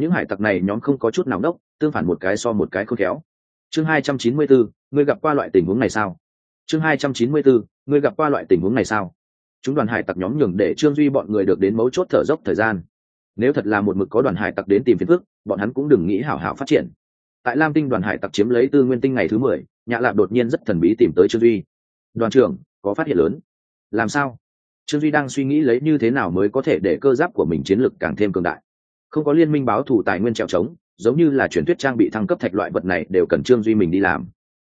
những hải tặc này nhóm không có chút nào đốc, tương phản một cái so một cái khôn khéo. Chương hai trăm chín mươi bốn ngươi gặp qua loại tình huống này sao? Chương hai trăm chín mươi bốn ngươi gặp qua loại tình huống này sao? Chúng đoàn hải tặc nhóm nhường để trương duy bọn người được đến mấu chốt thở dốc thời gian. Nếu thật là một mực có đoàn hải tặc đến tìm phiền phức, bọn hắn cũng đừng nghĩ hảo hảo phát triển. Tại lam tinh đoàn hải tặc chiếm lấy tư nguyên tinh ngày thứ mười nhạ lạp đột nhiên rất thần bí tìm tới trương duy. Đoàn trưởng, có phát hiện lớn. Làm sao? Trương duy đang suy nghĩ lấy như thế nào mới có thể để cơ giáp của mình chiến lực càng thêm cường đại không có liên minh báo thủ tài nguyên trèo trống, giống như là truyền thuyết trang bị thăng cấp thạch loại vật này đều cần trương duy mình đi làm.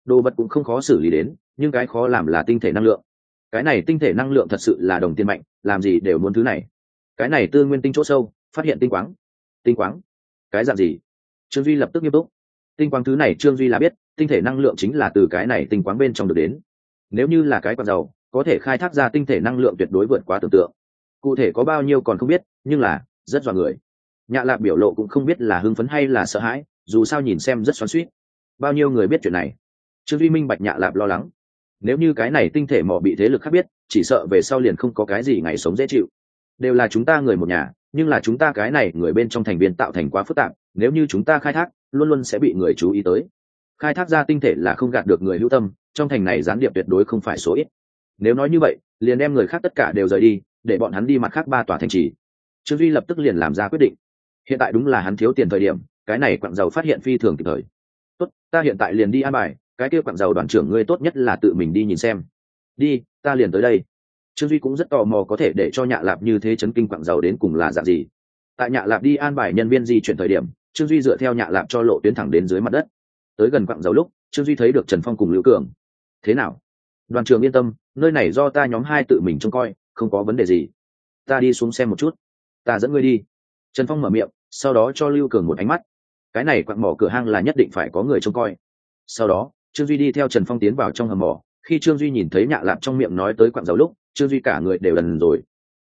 Đồ vật cũng không khó xử lý đến, nhưng cái khó làm là tinh thể năng lượng. Cái này tinh thể năng lượng thật sự là đồng tiền mạnh, làm gì đều muốn thứ này. Cái này tư nguyên tinh chỗ sâu, phát hiện tinh quáng. Tinh quáng? Cái dạng gì? Trương duy lập tức nghiêm túc. Tinh quáng thứ này trương duy là biết, tinh thể năng lượng chính là từ cái này tinh quáng bên trong được đến. Nếu như là cái quạt dầu, có thể khai thác ra tinh thể năng lượng tuyệt đối vượt quá tưởng tượng. Cụ thể có bao nhiêu còn không biết, nhưng là rất dọa người nhạ lạp biểu lộ cũng không biết là hưng phấn hay là sợ hãi, dù sao nhìn xem rất xoắn suýt bao nhiêu người biết chuyện này? Trương duy minh bạch nhạ lạp lo lắng. Nếu như cái này tinh thể mỏ bị thế lực khác biết, chỉ sợ về sau liền không có cái gì ngày sống dễ chịu. Đều là chúng ta người một nhà, nhưng là chúng ta cái này người bên trong thành viên tạo thành quá phức tạp, nếu như chúng ta khai thác, luôn luôn sẽ bị người chú ý tới. Khai thác ra tinh thể là không gạt được người hữu tâm, trong thành này gián điệp tuyệt đối không phải số ít. Nếu nói như vậy, liền đem người khác tất cả đều rời đi, để bọn hắn đi mặt khác ba tòa thành trì. Trương duy lập tức liền làm ra quyết định hiện tại đúng là hắn thiếu tiền thời điểm, cái này quặng dầu phát hiện phi thường kịp thời. Tốt, ta hiện tại liền đi an bài, cái kia quặng dầu đoàn trưởng ngươi tốt nhất là tự mình đi nhìn xem. Đi, ta liền tới đây. Trương duy cũng rất tò mò có thể để cho nhạ lạp như thế chấn kinh quặng dầu đến cùng là dạng gì. Tại nhạ lạp đi an bài nhân viên di chuyển thời điểm, trương duy dựa theo nhạ lạp cho lộ tuyến thẳng đến dưới mặt đất. Tới gần quặng dầu lúc, trương duy thấy được trần phong cùng lưu cường. Thế nào? Đoàn trưởng yên tâm, nơi này do ta nhóm hai tự mình trông coi, không có vấn đề gì. Ta đi xuống xem một chút. Ta dẫn ngươi đi trần phong mở miệng, sau đó cho lưu cường một ánh mắt. Cái này quặng mỏ cửa hang là nhất định phải có người trông coi. Sau đó, trương duy đi theo trần phong tiến vào trong hầm mỏ. Khi trương duy nhìn thấy nhạ lạp trong miệng nói tới quặng dầu lúc, trương duy cả người đều lần rồi.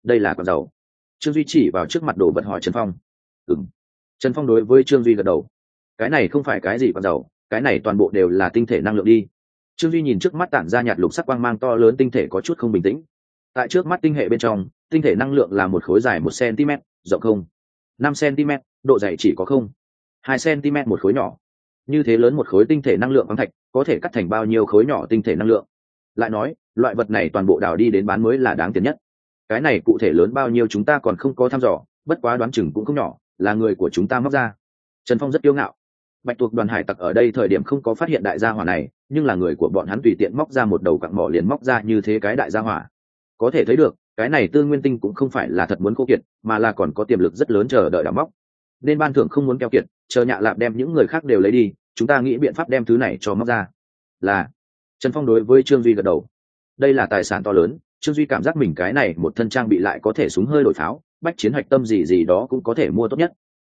Đây là quặng dầu. Trương duy chỉ vào trước mặt đồ vật hỏi trần phong. Ừ m trần phong đối với trương duy gật đầu. Cái này không phải cái gì quặng dầu, cái này toàn bộ đều là tinh thể năng lượng đi. Trương duy nhìn trước mắt tản ra nhạt lục sắc quang mang to lớn tinh thể có chút không bình tĩnh. Tại trước mắt tinh hệ bên trong, tinh thể năng lượng là một khối dài một cm rộng không? Năm cm, độ dày chỉ có không. Hai cm một khối nhỏ. Như thế lớn một khối tinh thể năng lượng khoáng thạch, có thể cắt thành bao nhiêu khối nhỏ tinh thể năng lượng? Lại nói, loại vật này toàn bộ đào đi đến bán mới là đáng tiền nhất. Cái này cụ thể lớn bao nhiêu chúng ta còn không có thăm dò, bất quá đoán chừng cũng không nhỏ, là người của chúng ta móc ra. Trần phong rất kiêu ngạo. Bạch tuộc đoàn hải tặc ở đây thời điểm không có phát hiện đại gia hỏa này, nhưng là người của bọn hắn tùy tiện móc ra một đầu cặn mỏ liền móc ra như thế cái đại gia hỏa. Có thể thấy được cái này tư nguyên tinh cũng không phải là thật muốn khô kiệt, mà là còn có tiềm lực rất lớn chờ đợi đào móc. Nên ban thưởng không muốn keo kiệt, chờ nhạ lạp đem những người khác đều lấy đi, chúng ta nghĩ biện pháp đem thứ này cho móc ra. Là, trần phong đối với trương duy gật đầu. Đây là tài sản to lớn, trương duy cảm giác mình cái này một thân trang bị lại có thể súng hơi đổi pháo, bách chiến hạch tâm gì gì đó cũng có thể mua tốt nhất.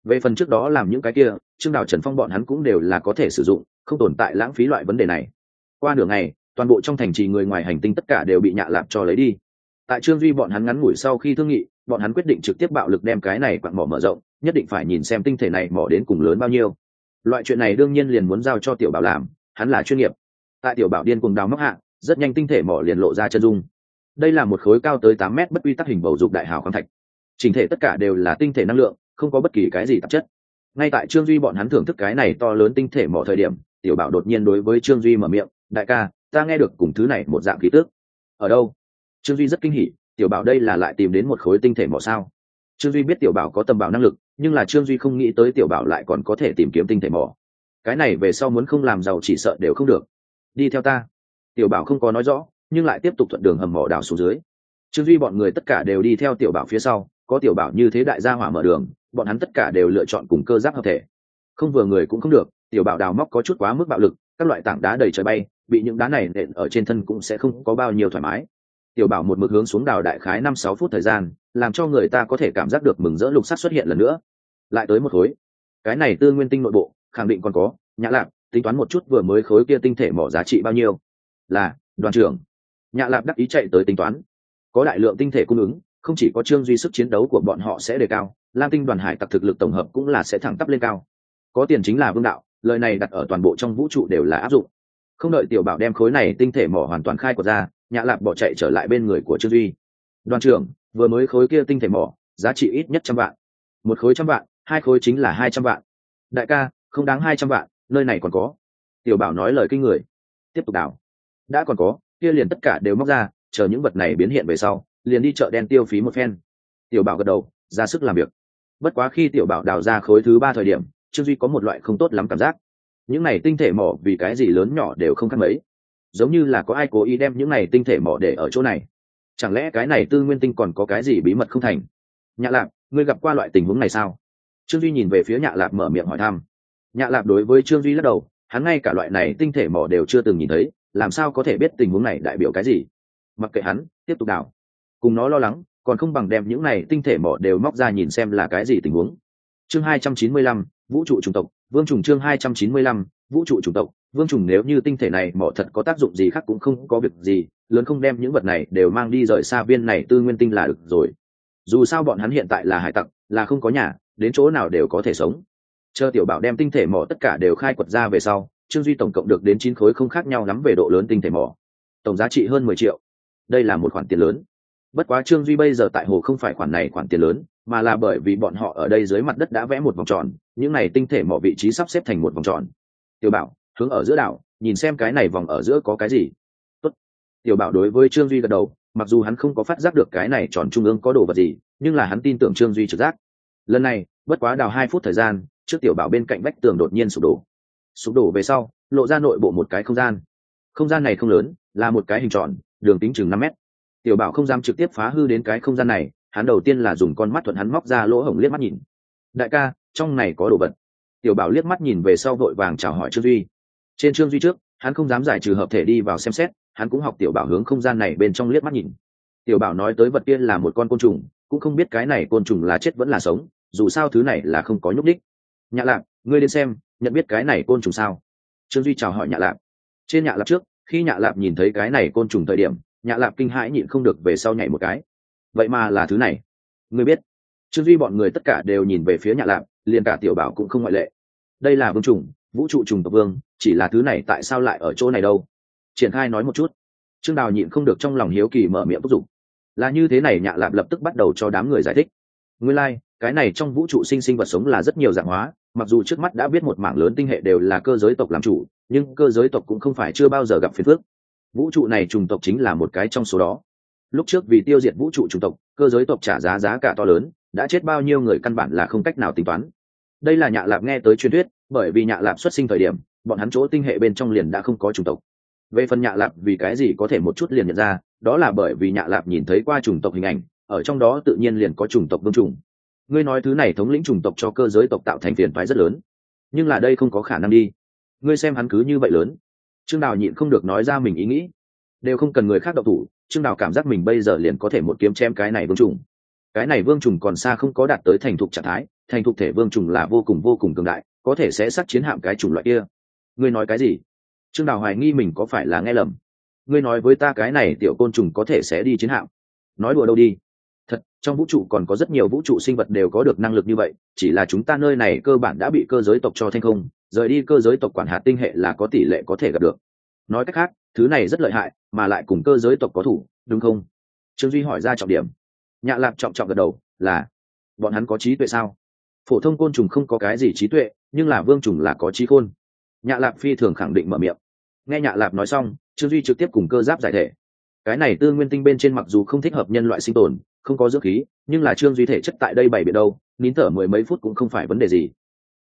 Về phần trước đó làm những cái kia, trương đào trần phong bọn hắn cũng đều là có thể sử dụng, không tồn tại lãng phí loại vấn đề này. Qua nửa ngày, toàn bộ trong thành trì người ngoài hành tinh tất cả đều bị nhạ lạp cho lấy đi tại trương duy bọn hắn ngắn ngủi sau khi thương nghị, bọn hắn quyết định trực tiếp bạo lực đem cái này quặng mỏ mở rộng, nhất định phải nhìn xem tinh thể này mỏ đến cùng lớn bao nhiêu. Loại chuyện này đương nhiên liền muốn giao cho tiểu bảo làm, hắn là chuyên nghiệp. Tại tiểu bảo điên cùng đào móc hạ, rất nhanh tinh thể mỏ liền lộ ra chân dung. Đây là một khối cao tới tám mét bất quy tắc hình bầu dục đại hào khoáng thạch. Trình thể tất cả đều là tinh thể năng lượng, không có bất kỳ cái gì tạp chất. Ngay tại trương duy bọn hắn thưởng thức cái này to lớn tinh thể mỏ thời điểm, tiểu bảo đột nhiên đối với trương duy mở miệng, đại ca, ta nghe được cùng thứ này một dạng khí tước ở đâu? Trương duy rất kinh hỉ, tiểu bảo đây là lại tìm đến một khối tinh thể mỏ sao? Trương duy biết tiểu bảo có tầm bảo năng lực, nhưng là trương duy không nghĩ tới tiểu bảo lại còn có thể tìm kiếm tinh thể mỏ. Cái này về sau muốn không làm giàu chỉ sợ đều không được. Đi theo ta. Tiểu bảo không có nói rõ, nhưng lại tiếp tục thuận đường hầm mỏ đào xuống dưới. Trương duy bọn người tất cả đều đi theo tiểu bảo phía sau, có tiểu bảo như thế đại gia hỏa mở đường, bọn hắn tất cả đều lựa chọn cùng cơ giáp hợp thể. Không vừa người cũng không được, tiểu bảo đào móc có chút quá mức bạo lực, các loại tảng đá đầy trời bay, bị những đá này nện ở trên thân cũng sẽ không có bao nhiêu thoải mái tiểu bảo một mực hướng xuống đào đại khái năm sáu phút thời gian, làm cho người ta có thể cảm giác được mừng rỡ lục sắt xuất hiện lần nữa. Lại tới một khối. Cái này tư nguyên tinh nội bộ, khẳng định còn có, nhã lạp, tính toán một chút vừa mới khối kia tinh thể mỏ giá trị bao nhiêu. Là, đoàn trưởng. Nhã lạp đắc ý chạy tới tính toán. Có đại lượng tinh thể cung ứng, không chỉ có trương duy sức chiến đấu của bọn họ sẽ đề cao, lam tinh đoàn hải tặc thực lực tổng hợp cũng là sẽ thẳng tắp lên cao. Có tiền chính là vương đạo, lời này đặt ở toàn bộ trong vũ trụ đều là áp dụng. Không đợi tiểu bảo đem khối này tinh thể mỏ hoàn toàn khai quật ra nhã lạp bỏ chạy trở lại bên người của trương duy. Đoàn trưởng, vừa mới khối kia tinh thể mỏ, giá trị ít nhất trăm vạn. Một khối trăm vạn, hai khối chính là hai trăm vạn. Đại ca, không đáng hai trăm vạn, nơi này còn có. Tiểu bảo nói lời kinh người. Tiếp tục đảo. Đã còn có, kia liền tất cả đều móc ra, chờ những vật này biến hiện về sau, liền đi chợ đen tiêu phí một phen. Tiểu bảo gật đầu, ra sức làm việc. Bất quá khi tiểu bảo đào ra khối thứ ba thời điểm, trương duy có một loại không tốt lắm cảm giác. Những này tinh thể mỏ vì cái gì lớn nhỏ đều không khác mấy giống như là có ai cố ý đem những này tinh thể mỏ để ở chỗ này. Chẳng lẽ cái này tư nguyên tinh còn có cái gì bí mật không thành? Nhạ lạp, ngươi gặp qua loại tình huống này sao? Trương duy nhìn về phía nhạ lạp mở miệng hỏi thăm. Nhạ lạp đối với trương duy lắc đầu, hắn ngay cả loại này tinh thể mỏ đều chưa từng nhìn thấy, làm sao có thể biết tình huống này đại biểu cái gì? Mặc kệ hắn, tiếp tục đào cùng nó lo lắng, còn không bằng đem những này tinh thể mỏ đều móc ra nhìn xem là cái gì tình huống. Chương hai trăm chín mươi lăm, vũ trụ chủng tộc, vương trùng chương hai trăm chín mươi lăm, vũ trụ chủng tộc vương trùng nếu như tinh thể này mỏ thật có tác dụng gì khác cũng không có việc gì, lớn không đem những vật này đều mang đi rời xa viên này tư nguyên tinh là được rồi. Dù sao bọn hắn hiện tại là hải tặc, là không có nhà, đến chỗ nào đều có thể sống. Chờ tiểu bảo đem tinh thể mỏ tất cả đều khai quật ra về sau, trương duy tổng cộng được đến chín khối không khác nhau lắm về độ lớn tinh thể mỏ. Tổng giá trị hơn mười triệu. Đây là một khoản tiền lớn. Bất quá trương duy bây giờ tại hồ không phải khoản này khoản tiền lớn, mà là bởi vì bọn họ ở đây dưới mặt đất đã vẽ một vòng tròn, những này tinh thể mỏ vị trí sắp xếp thành một vòng tròn. Tiểu bảo hướng ở giữa đảo, nhìn xem cái này vòng ở giữa có cái gì. Tốt. tiểu bảo đối với trương duy gật đầu, mặc dù hắn không có phát giác được cái này tròn trung ương có đồ vật gì, nhưng là hắn tin tưởng trương duy trực giác. Lần này, bất quá đào hai phút thời gian, trước tiểu bảo bên cạnh vách tường đột nhiên sụp đổ. Sụp đổ về sau, lộ ra nội bộ một cái không gian. Không gian này không lớn, là một cái hình tròn, đường tính chừng năm mét. Tiểu bảo không dám trực tiếp phá hư đến cái không gian này, hắn đầu tiên là dùng con mắt thuận hắn móc ra lỗ hổng liếc mắt nhìn. Đại ca, trong này có đồ vật. Tiểu bảo liếc mắt nhìn về sau vội vàng chào hỏi trương duy trên trương duy trước, hắn không dám giải trừ hợp thể đi vào xem xét, hắn cũng học tiểu bảo hướng không gian này bên trong liếc mắt nhìn. Tiểu bảo nói tới vật kia là một con côn trùng, cũng không biết cái này côn trùng là chết vẫn là sống, dù sao thứ này là không có nhúc đích nhạ lạp, ngươi lên xem, nhận biết cái này côn trùng sao? Trương duy chào hỏi nhạ lạp. Trên nhạ lạp trước, khi nhạ lạp nhìn thấy cái này côn trùng thời điểm nhạ lạp kinh hãi nhịn không được về sau nhảy một cái. Vậy mà là thứ này. Ngươi biết, trương duy bọn người tất cả đều nhìn về phía nhạ lạp, liền cả tiểu bảo cũng không ngoại lệ. Đây là vương trùng vũ trụ trùng tộc vương chỉ là thứ này tại sao lại ở chỗ này đâu? Triển khai nói một chút. Trương đào nhịn không được trong lòng hiếu kỳ mở miệng thúc giục. Là như thế này nhạ lạp lập tức bắt đầu cho đám người giải thích. Nguyên lai、like, cái này trong vũ trụ sinh sinh vật sống là rất nhiều dạng hóa mặc dù trước mắt đã biết một mảng lớn tinh hệ đều là cơ giới tộc làm chủ nhưng cơ giới tộc cũng không phải chưa bao giờ gặp phiền phước vũ trụ này trùng tộc chính là một cái trong số đó. Lúc trước vì tiêu diệt vũ trụ trùng tộc cơ giới tộc trả giá giá cả to lớn đã chết bao nhiêu người căn bản là không cách nào tính toán. Đây là nhạ lạp nghe tới truyền thuyết bởi vì nhạ lạp xuất sinh thời điểm, bọn hắn chỗ tinh hệ bên trong liền đã không có chủng tộc. Về phần nhạ lạp vì cái gì có thể một chút liền nhận ra, đó là bởi vì nhạ lạp nhìn thấy qua chủng tộc hình ảnh, ở trong đó tự nhiên liền có chủng tộc vương trùng ngươi nói thứ này thống lĩnh chủng tộc cho cơ giới tộc tạo thành phiền toái rất lớn, nhưng là đây không có khả năng đi. Ngươi xem hắn cứ như vậy lớn. Trương đào nhịn không được nói ra mình ý nghĩ. Đều không cần người khác đậu thủ, trương đào cảm giác mình bây giờ liền có thể một kiếm chém cái này vương trùng cái này vương trùng còn xa không có đạt tới thành thục trạng thái, thành thục thể vương trùng là vô cùng vô cùng cường đại có thể sẽ sát chiến hạm cái chủng loại kia. Ngươi nói cái gì? Trương đào hoài nghi mình có phải là nghe lầm. Ngươi nói với ta cái này tiểu côn trùng có thể sẽ đi chiến hạm. Nói đùa đâu đi. Thật, trong vũ trụ còn có rất nhiều vũ trụ sinh vật đều có được năng lực như vậy, chỉ là chúng ta nơi này cơ bản đã bị cơ giới tộc cho thanh không, rời đi cơ giới tộc quản hạt tinh hệ là có tỷ lệ có thể gặp được. Nói cách khác, thứ này rất lợi hại, mà lại cùng cơ giới tộc có thủ, đúng không? Trương duy hỏi ra trọng điểm. Nhạ lạp trọng trọng gật đầu, là, bọn hắn có trí tuệ sao? Phổ thông côn trùng không có cái gì trí tuệ, nhưng là vương trùng là có trí khôn. Nhạ lạp phi thường khẳng định mở miệng. Nghe nhạ lạp nói xong, trương duy trực tiếp cùng cơ giáp giải thể. Cái này tư nguyên tinh bên trên mặc dù không thích hợp nhân loại sinh tồn, không có dưỡng khí, nhưng là trương duy thể chất tại đây bày biện đâu, nín thở mười mấy phút cũng không phải vấn đề gì.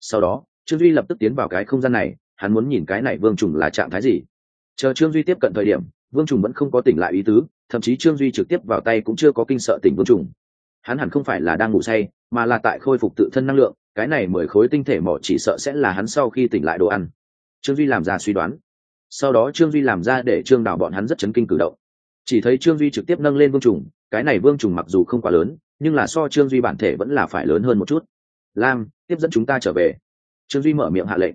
Sau đó, trương duy lập tức tiến vào cái không gian này, hắn muốn nhìn cái này vương trùng là trạng thái gì. Chờ trương duy tiếp cận thời điểm, vương trùng vẫn không có tỉnh lại ý tứ, thậm chí trương duy trực tiếp vào tay cũng chưa có kinh sợ tỉnh vương trùng. Hắn hẳn không phải là đang ngủ say mà là tại khôi phục tự thân năng lượng, cái này mười khối tinh thể mỏ chỉ sợ sẽ là hắn sau khi tỉnh lại đồ ăn. Trương duy làm ra suy đoán. Sau đó trương duy làm ra để trương đảo bọn hắn rất chấn kinh cử động. Chỉ thấy trương duy trực tiếp nâng lên vương trùng, cái này vương trùng mặc dù không quá lớn, nhưng là so trương duy bản thể vẫn là phải lớn hơn một chút. Lam, tiếp dẫn chúng ta trở về. Trương duy mở miệng hạ lệnh.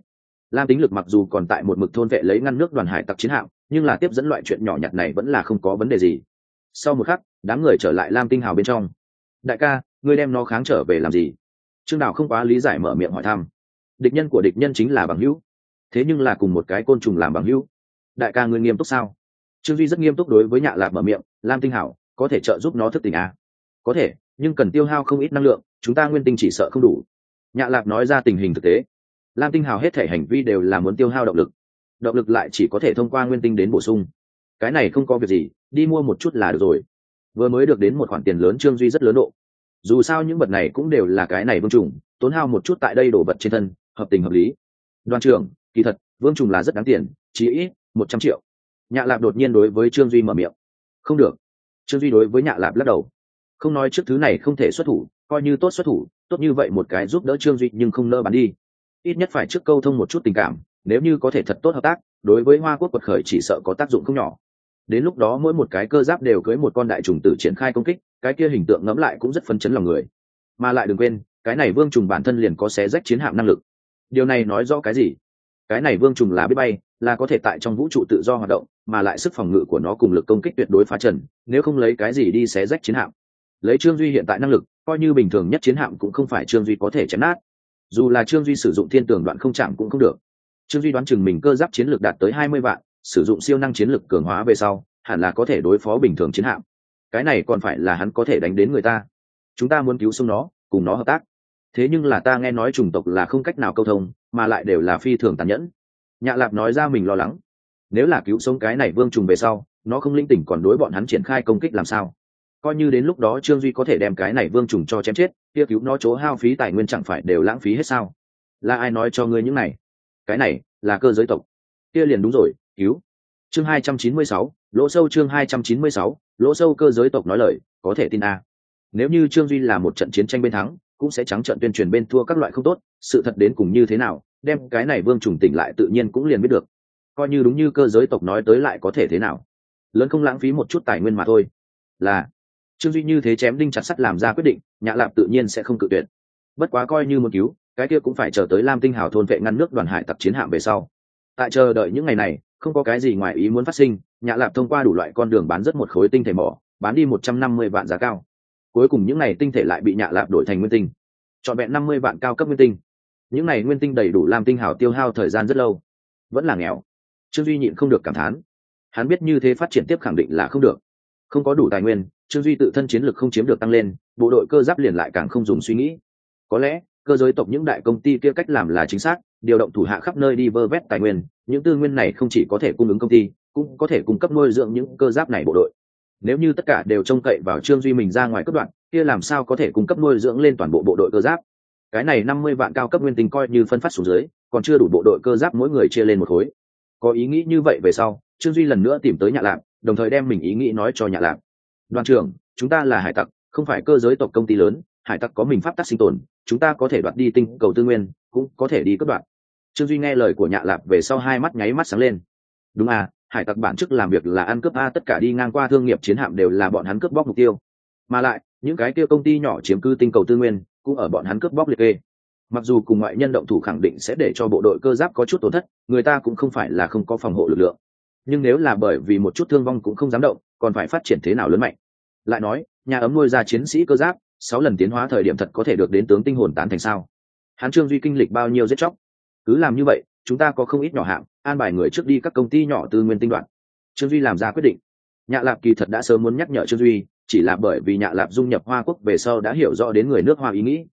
Lam tính lực mặc dù còn tại một mực thôn vệ lấy ngăn nước đoàn hải tặc chiến hạm, nhưng là tiếp dẫn loại chuyện nhỏ nhặt này vẫn là không có vấn đề gì. Sau một khắc, đám người trở lại lam tinh hào bên trong. Đại ca ngươi đem nó kháng trở về làm gì? Trương đào không quá lý giải mở miệng hỏi thăm. Địch nhân của địch nhân chính là bằng hữu. Thế nhưng là cùng một cái côn trùng làm bằng hữu. Đại ca ngươi nghiêm túc sao? Trương duy rất nghiêm túc đối với nhạ lạp mở miệng, lam tinh hảo, có thể trợ giúp nó thức tỉnh à? có thể, nhưng cần tiêu hao không ít năng lượng, chúng ta nguyên tinh chỉ sợ không đủ. Nhạ lạp nói ra tình hình thực tế. Lam tinh hào hết thể hành vi đều là muốn tiêu hao động lực. Động lực lại chỉ có thể thông qua nguyên tinh đến bổ sung. Cái này không có việc gì, đi mua một chút là được rồi. Vừa mới được đến một khoản tiền lớn trương duy rất lớn độ dù sao những vật này cũng đều là cái này vương trùng, tốn hao một chút tại đây đổ vật trên thân, hợp tình hợp lý. Đoàn trưởng, kỳ thật, vương trùng là rất đáng tiền, chỉ ít một trăm triệu. Nhạ lạp đột nhiên đối với trương duy mở miệng. Không được. Trương duy đối với nhạ lạp lắc đầu. Không nói trước thứ này không thể xuất thủ, coi như tốt xuất thủ, tốt như vậy một cái giúp đỡ trương duy nhưng không nỡ bán đi. Ít nhất phải trước câu thông một chút tình cảm, nếu như có thể thật tốt hợp tác, đối với hoa quốc quật khởi chỉ sợ có tác dụng không nhỏ. Đến lúc đó mỗi một cái cơ giáp đều cưới một con đại trùng tử triển khai công kích cái kia hình tượng ngẫm lại cũng rất phấn chấn lòng người. Mà lại đừng quên, cái này vương trùng bản thân liền có xé rách chiến hạm năng lực. Điều này nói rõ cái gì? Cái này vương trùng là biết bay, là có thể tại trong vũ trụ tự do hoạt động, mà lại sức phòng ngự của nó cùng lực công kích tuyệt đối phá trần, nếu không lấy cái gì đi xé rách chiến hạm. Lấy trương duy hiện tại năng lực, coi như bình thường nhất chiến hạm cũng không phải trương duy có thể chấn át dù là trương duy sử dụng thiên tường đoạn không chạm cũng không được. Trương duy đoán chừng mình cơ giáp chiến lược đạt tới hai mươi vạn, sử dụng siêu năng chiến lược cường hóa về sau, hẳn là có thể đối phó bình thường chiến hạm cái này còn phải là hắn có thể đánh đến người ta. Chúng ta muốn cứu sống nó, cùng nó hợp tác. Thế nhưng là ta nghe nói chủng tộc là không cách nào câu thông, mà lại đều là phi thường tàn nhẫn. Nhạ lạp nói ra mình lo lắng. Nếu là cứu sống cái này vương trùng về sau, nó không linh tỉnh còn đối bọn hắn triển khai công kích làm sao? Coi như đến lúc đó trương duy có thể đem cái này vương trùng cho chém chết, kia cứu nó chỗ hao phí tài nguyên chẳng phải đều lãng phí hết sao? Là ai nói cho ngươi những này? Cái này là cơ giới tộc. Kia liền đúng rồi, cứu. Chương hai trăm chín mươi sáu lỗ sâu chương hai trăm chín mươi sáu, lỗ sâu cơ giới tộc nói lời, có thể tin a. Nếu như trương duy là một trận chiến tranh bên thắng, cũng sẽ trắng trận tuyên truyền bên thua các loại không tốt, sự thật đến cùng như thế nào, đem cái này vương trùng tỉnh lại tự nhiên cũng liền biết được. Coi như đúng như cơ giới tộc nói tới lại có thể thế nào? Lớn không lãng phí một chút tài nguyên mà thôi. Là, trương duy như thế chém đinh chặt sắt làm ra quyết định nhạ lạp tự nhiên sẽ không cự tuyệt. Bất quá coi như muốn cứu, cái kia cũng phải chờ tới lam tinh hào thôn vệ ngăn nước đoàn hải tặc chiến hạm về sau. Tại chờ đợi những ngày này không có cái gì ngoài ý muốn phát sinh nhạ lạp thông qua đủ loại con đường bán rất một khối tinh thể mỏ, bán đi một trăm năm mươi vạn giá cao. Cuối cùng những ngày tinh thể lại bị nhạ lạp đổi thành nguyên tinh. Trọn vẹn năm mươi vạn cao cấp nguyên tinh. Những ngày nguyên tinh đầy đủ làm tinh hào tiêu hao thời gian rất lâu. Vẫn là nghèo. Trương duy nhịn không được cảm thán. Hắn biết như thế phát triển tiếp khẳng định là không được. Không có đủ tài nguyên, trương duy tự thân chiến lực không chiếm được tăng lên, bộ đội cơ giáp liền lại càng không dùng suy nghĩ. Có lẽ, cơ giới tộc những đại công ty kia cách làm là chính xác điều động thủ hạ khắp nơi đi vơ vét tài nguyên, những tư nguyên này không chỉ có thể cung ứng công ty, cũng có thể cung cấp nuôi dưỡng những cơ giáp này bộ đội. Nếu như tất cả đều trông cậy vào trương duy mình ra ngoài cấp đoạn, kia làm sao có thể cung cấp nuôi dưỡng lên toàn bộ bộ đội cơ giáp? Cái này năm mươi vạn cao cấp nguyên tinh coi như phân phát xuống dưới, còn chưa đủ bộ đội cơ giáp mỗi người chia lên một khối. Có ý nghĩ như vậy về sau, trương duy lần nữa tìm tới nhạ lạp, đồng thời đem mình ý nghĩ nói cho nhạ lạp. Đoàn trưởng, chúng ta là hải tặc, không phải cơ giới tộc công ty lớn, hải tặc có mình pháp tắc sinh tồn, chúng ta có thể đoạt đi tinh cầu tư nguyên cũng có thể đi cất đoạn. Trương duy nghe lời của nhạ lạp về sau hai mắt nháy mắt sáng lên. Đúng à hải tặc bản chức làm việc là ăn cướp a, tất cả đi ngang qua thương nghiệp chiến hạm đều là bọn hắn cướp bóc mục tiêu. Mà lại, những cái kia công ty nhỏ chiếm cư tinh cầu tư nguyên, cũng ở bọn hắn cướp bóc liệt kê. Mặc dù cùng ngoại nhân động thủ khẳng định sẽ để cho bộ đội cơ giáp có chút tổn thất, người ta cũng không phải là không có phòng hộ lực lượng. Nhưng nếu là bởi vì một chút thương vong cũng không dám động, còn phải phát triển thế nào lớn mạnh? Lại nói, nhà ấm nuôi ra chiến sĩ cơ giáp, sáu lần tiến hóa thời điểm thật có thể được đến tướng tinh hồn tán thành sao? Hán trương duy kinh lịch bao nhiêu giết chóc? Cứ làm như vậy, chúng ta có không ít nhỏ hạng, an bài người trước đi các công ty nhỏ tư nguyên tinh đoạn. Trương duy làm ra quyết định. Nhạ lạp kỳ thật đã sớm muốn nhắc nhở trương duy, chỉ là bởi vì nhạ lạp dung nhập hoa quốc về sau đã hiểu rõ đến người nước hoa ý nghĩ.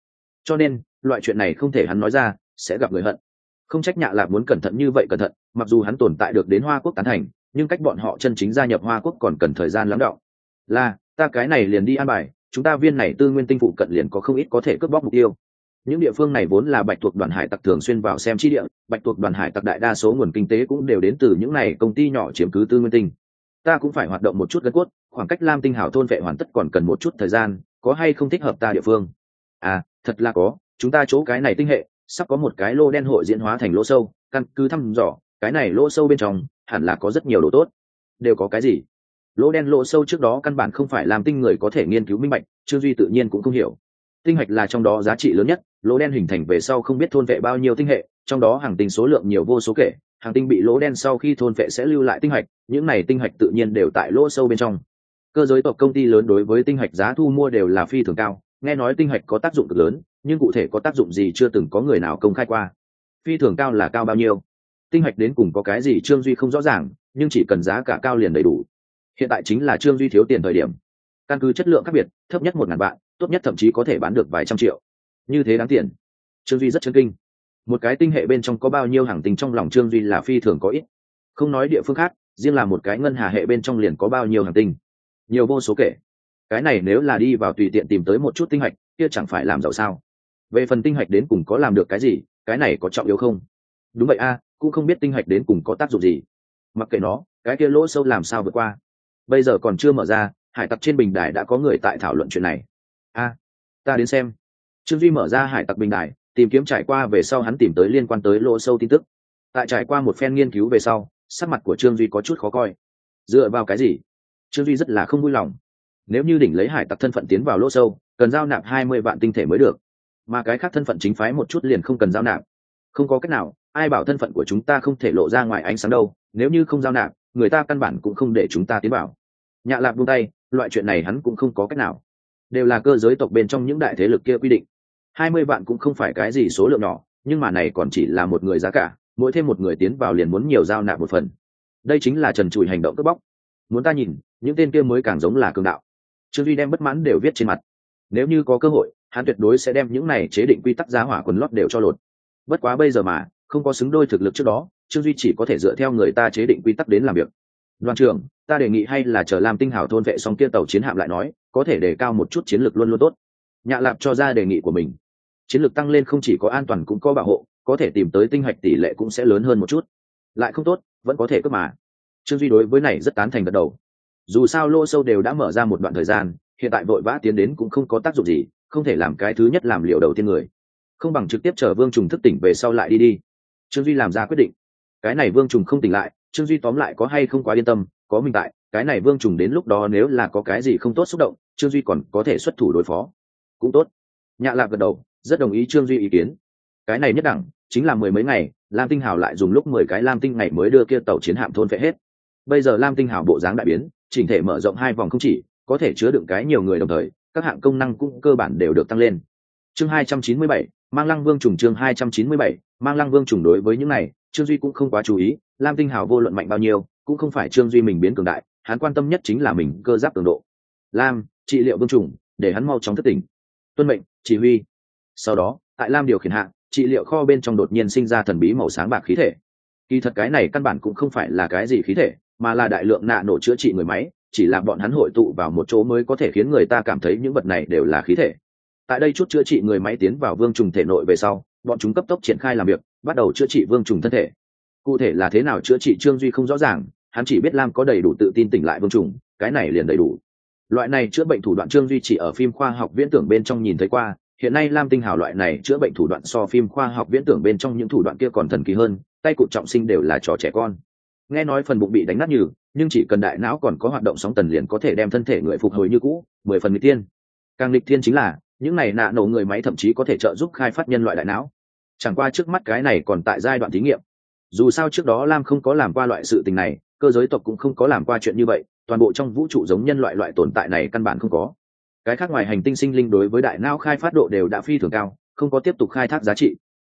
Cho nên, loại chuyện này không thể hắn nói ra, sẽ gặp người hận. Không trách nhạ lạp muốn cẩn thận như vậy cẩn thận, mặc dù hắn tồn tại được đến hoa quốc tán thành, nhưng cách bọn họ chân chính gia nhập hoa quốc còn cần thời gian lắng đọng. Là, ta cái này liền đi an bài, chúng ta viên này tư nguyên tinh phụ cận liền có không ít có thể cướp bóc mục tiêu những địa phương này vốn là bạch tuộc đoàn hải tặc thường xuyên vào xem chi địa, bạch tuộc đoàn hải tặc đại đa số nguồn kinh tế cũng đều đến từ những này công ty nhỏ chiếm cứ tư nguyên tinh. Ta cũng phải hoạt động một chút gân cốt, khoảng cách lam tinh hảo thôn vệ hoàn tất còn cần một chút thời gian, có hay không thích hợp ta địa phương? À thật là có, chúng ta chỗ cái này tinh hệ, sắp có một cái lô đen hội diễn hóa thành lỗ sâu, căn cứ thăm dò, cái này lỗ sâu bên trong, hẳn là có rất nhiều đồ tốt. Đều có cái gì? Lỗ đen lỗ sâu trước đó căn bản không phải làm tinh người có thể nghiên cứu minh bạch, trương duy tự nhiên cũng không hiểu. Tinh hạch là trong đó giá trị lớn nhất lỗ đen hình thành về sau không biết thôn vệ bao nhiêu tinh hệ, trong đó hàng tinh số lượng nhiều vô số kể, hàng tinh bị lỗ đen sau khi thôn vệ sẽ lưu lại tinh hạch, những này tinh hạch tự nhiên đều tại lỗ sâu bên trong. Cơ giới tộc công ty lớn đối với tinh hạch giá thu mua đều là phi thường cao, nghe nói tinh hạch có tác dụng cực lớn, nhưng cụ thể có tác dụng gì chưa từng có người nào công khai qua. Phi thường cao là cao bao nhiêu? Tinh hạch đến cùng có cái gì trương duy không rõ ràng, nhưng chỉ cần giá cả cao liền đầy đủ. Hiện tại chính là trương duy thiếu tiền thời điểm. Căn cứ chất lượng khác biệt, thấp nhất một ngàn vạn, tốt nhất thậm chí có thể bán được vài trăm triệu như thế đáng tiền. Trương duy rất chân kinh. Một cái tinh hệ bên trong có bao nhiêu hàng tinh trong lòng trương duy là phi thường có ít. Không nói địa phương khác, riêng là một cái ngân hà hệ bên trong liền có bao nhiêu hàng tinh nhiều vô số kể. Cái này nếu là đi vào tùy tiện tìm tới một chút tinh hạch, kia chẳng phải làm giàu sao? Về phần tinh hạch đến cùng có làm được cái gì, cái này có trọng yếu không? Đúng vậy a, cũng không biết tinh hạch đến cùng có tác dụng gì. Mặc kệ nó, cái kia lỗ sâu làm sao vượt qua? Bây giờ còn chưa mở ra, hải tặc trên bình đài đã có người tại thảo luận chuyện này. A, ta đến xem trương duy mở ra hải tặc bình đài, tìm kiếm trải qua về sau hắn tìm tới liên quan tới lỗ sâu tin tức. Tại trải qua một phen nghiên cứu về sau, sắc mặt của trương duy có chút khó coi. Dựa vào cái gì? Trương duy rất là không vui lòng. Nếu như đỉnh lấy hải tặc thân phận tiến vào lỗ sâu, cần giao nạp hai mươi vạn tinh thể mới được. Mà cái khác thân phận chính phái một chút liền không cần giao nạp. Không có cách nào, ai bảo thân phận của chúng ta không thể lộ ra ngoài ánh sáng đâu, nếu như không giao nạp, người ta căn bản cũng không để chúng ta tiến vào. Nhạ lạp buông tay, loại chuyện này hắn cũng không có cách nào. Đều là cơ giới tộc bên trong những đại thế lực kia quy định hai mươi vạn cũng không phải cái gì số lượng nhỏ, nhưng mà này còn chỉ là một người giá cả, mỗi thêm một người tiến vào liền muốn nhiều giao nạp một phần. Đây chính là trần trụi hành động cướp bóc. Muốn ta nhìn, những tên kia mới càng giống là cường đạo. Trương duy đem bất mãn đều viết trên mặt. Nếu như có cơ hội, hắn tuyệt đối sẽ đem những này chế định quy tắc giá hỏa quần lót đều cho lột. Bất quá bây giờ mà, không có xứng đôi thực lực trước đó, trương duy chỉ có thể dựa theo người ta chế định quy tắc đến làm việc. Đoàn trưởng, ta đề nghị hay là chờ làm tinh hảo thôn vệ xong kia tàu chiến hạm lại nói, có thể đề cao một chút chiến lược luôn luôn tốt. Nhạ lạp cho ra đề nghị của mình chiến lược tăng lên không chỉ có an toàn cũng có bảo hộ, có thể tìm tới tinh hạch tỷ lệ cũng sẽ lớn hơn một chút. Lại không tốt, vẫn có thể cướp mà. Trương duy đối với này rất tán thành gật đầu. Dù sao lô sâu đều đã mở ra một đoạn thời gian, hiện tại vội vã tiến đến cũng không có tác dụng gì, không thể làm cái thứ nhất làm liệu đầu tiên người. Không bằng trực tiếp chờ vương trùng thức tỉnh về sau lại đi đi. Trương duy làm ra quyết định. Cái này vương trùng không tỉnh lại, trương duy tóm lại có hay không quá yên tâm, có mình tại, cái này vương trùng đến lúc đó nếu là có cái gì không tốt xúc động, trương duy còn có thể xuất thủ đối phó. Cũng tốt. Nhạ lạc gật đầu rất đồng ý trương duy ý kiến. Cái này nhất đẳng, chính là mười mấy ngày, lam tinh hào lại dùng lúc mười cái lam tinh ngày mới đưa kia tàu chiến hạm thôn phệ hết. Bây giờ lam tinh hào bộ dáng đại biến, chỉnh thể mở rộng hai vòng không chỉ, có thể chứa đựng cái nhiều người đồng thời, các hạng công năng cũng cơ bản đều được tăng lên. Chương hai trăm chín mươi bảy, mang lăng vương trùng chương hai trăm chín mươi bảy, mang lăng vương trùng đối với những này, trương duy cũng không quá chú ý, lam tinh hào vô luận mạnh bao nhiêu, cũng không phải trương duy mình biến cường đại, hắn quan tâm nhất chính là mình cơ giáp cường độ. Lam, trị liệu vương trùng, để hắn mau chóng thất tỉnh. Tuân mệnh, chỉ huy sau đó, tại lam điều khiển hạ, trị liệu kho bên trong đột nhiên sinh ra thần bí màu sáng bạc khí thể. Kỳ thật cái này căn bản cũng không phải là cái gì khí thể, mà là đại lượng nạ nổ chữa trị người máy, chỉ là bọn hắn hội tụ vào một chỗ mới có thể khiến người ta cảm thấy những vật này đều là khí thể. Tại đây chút chữa trị người máy tiến vào vương trùng thể nội về sau, bọn chúng cấp tốc triển khai làm việc, bắt đầu chữa trị vương trùng thân thể. Cụ thể là thế nào chữa trị trương duy không rõ ràng, hắn chỉ biết lam có đầy đủ tự tin tỉnh lại vương trùng, cái này liền đầy đủ. Loại này chữa bệnh thủ đoạn trương duy chỉ ở phim khoa học viễn tưởng bên trong nhìn thấy qua hiện nay lam tinh hào loại này chữa bệnh thủ đoạn so phim khoa học viễn tưởng bên trong những thủ đoạn kia còn thần kỳ hơn, tay cụt trọng sinh đều là trò trẻ con. Nghe nói phần bụng bị đánh nát nhừ, nhưng chỉ cần đại não còn có hoạt động sóng tần liền có thể đem thân thể người phục hồi như cũ, mười phần n tiên càng lịch tiên chính là, những này nạ nổ người máy thậm chí có thể trợ giúp khai phát nhân loại đại não. Chẳng qua trước mắt cái này còn tại giai đoạn thí nghiệm. Dù sao trước đó lam không có làm qua loại sự tình này, cơ giới tộc cũng không có làm qua chuyện như vậy, toàn bộ trong vũ trụ giống nhân loại loại tồn tại này căn bản không có cái khác ngoài hành tinh sinh linh đối với đại não khai phát độ đều đã phi thường cao, không có tiếp tục khai thác giá trị.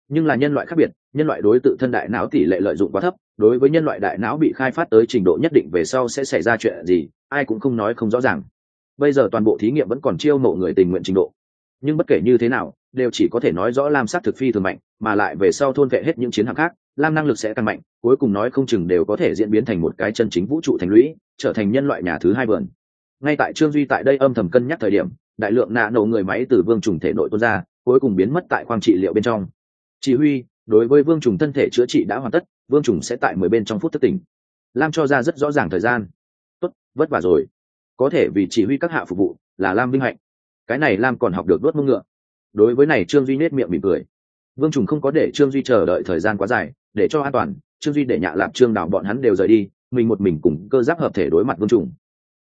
Nhưng là nhân loại khác biệt, nhân loại đối tự thân đại não tỷ lệ lợi dụng quá thấp, đối với nhân loại đại não bị khai phát tới trình độ nhất định về sau sẽ xảy ra chuyện gì, ai cũng không nói không rõ ràng. Bây giờ toàn bộ thí nghiệm vẫn còn chiêu mộ người tình nguyện trình độ. Nhưng bất kể như thế nào, đều chỉ có thể nói rõ lam sát thực phi thường mạnh, mà lại về sau thôn vệ hết những chiến hạm khác, lam năng lực sẽ càng mạnh, cuối cùng nói không chừng đều có thể diễn biến thành một cái chân chính vũ trụ thành lũy, trở thành nhân loại nhà thứ hai vườn ngay tại trương duy tại đây âm thầm cân nhắc thời điểm, đại lượng nạ nổ người máy từ vương trùng thể nội tuôn ra, cuối cùng biến mất tại khoang trị liệu bên trong. Chỉ huy, đối với vương trùng thân thể chữa trị đã hoàn tất, vương trùng sẽ tại mười bên trong phút thất tỉnh. Lam cho ra rất rõ ràng thời gian. Tốt, vất vả rồi. Có thể vì chỉ huy các hạ phục vụ là lam vinh hạnh. Cái này lam còn học được đốt mông ngựa. Đối với này trương duy nết miệng mỉm cười. Vương trùng không có để trương duy chờ đợi thời gian quá dài, để cho an toàn, trương duy để nhạ lạp trương đảo bọn hắn đều rời đi, mình một mình cùng cơ giáp hợp thể đối mặt vương trùng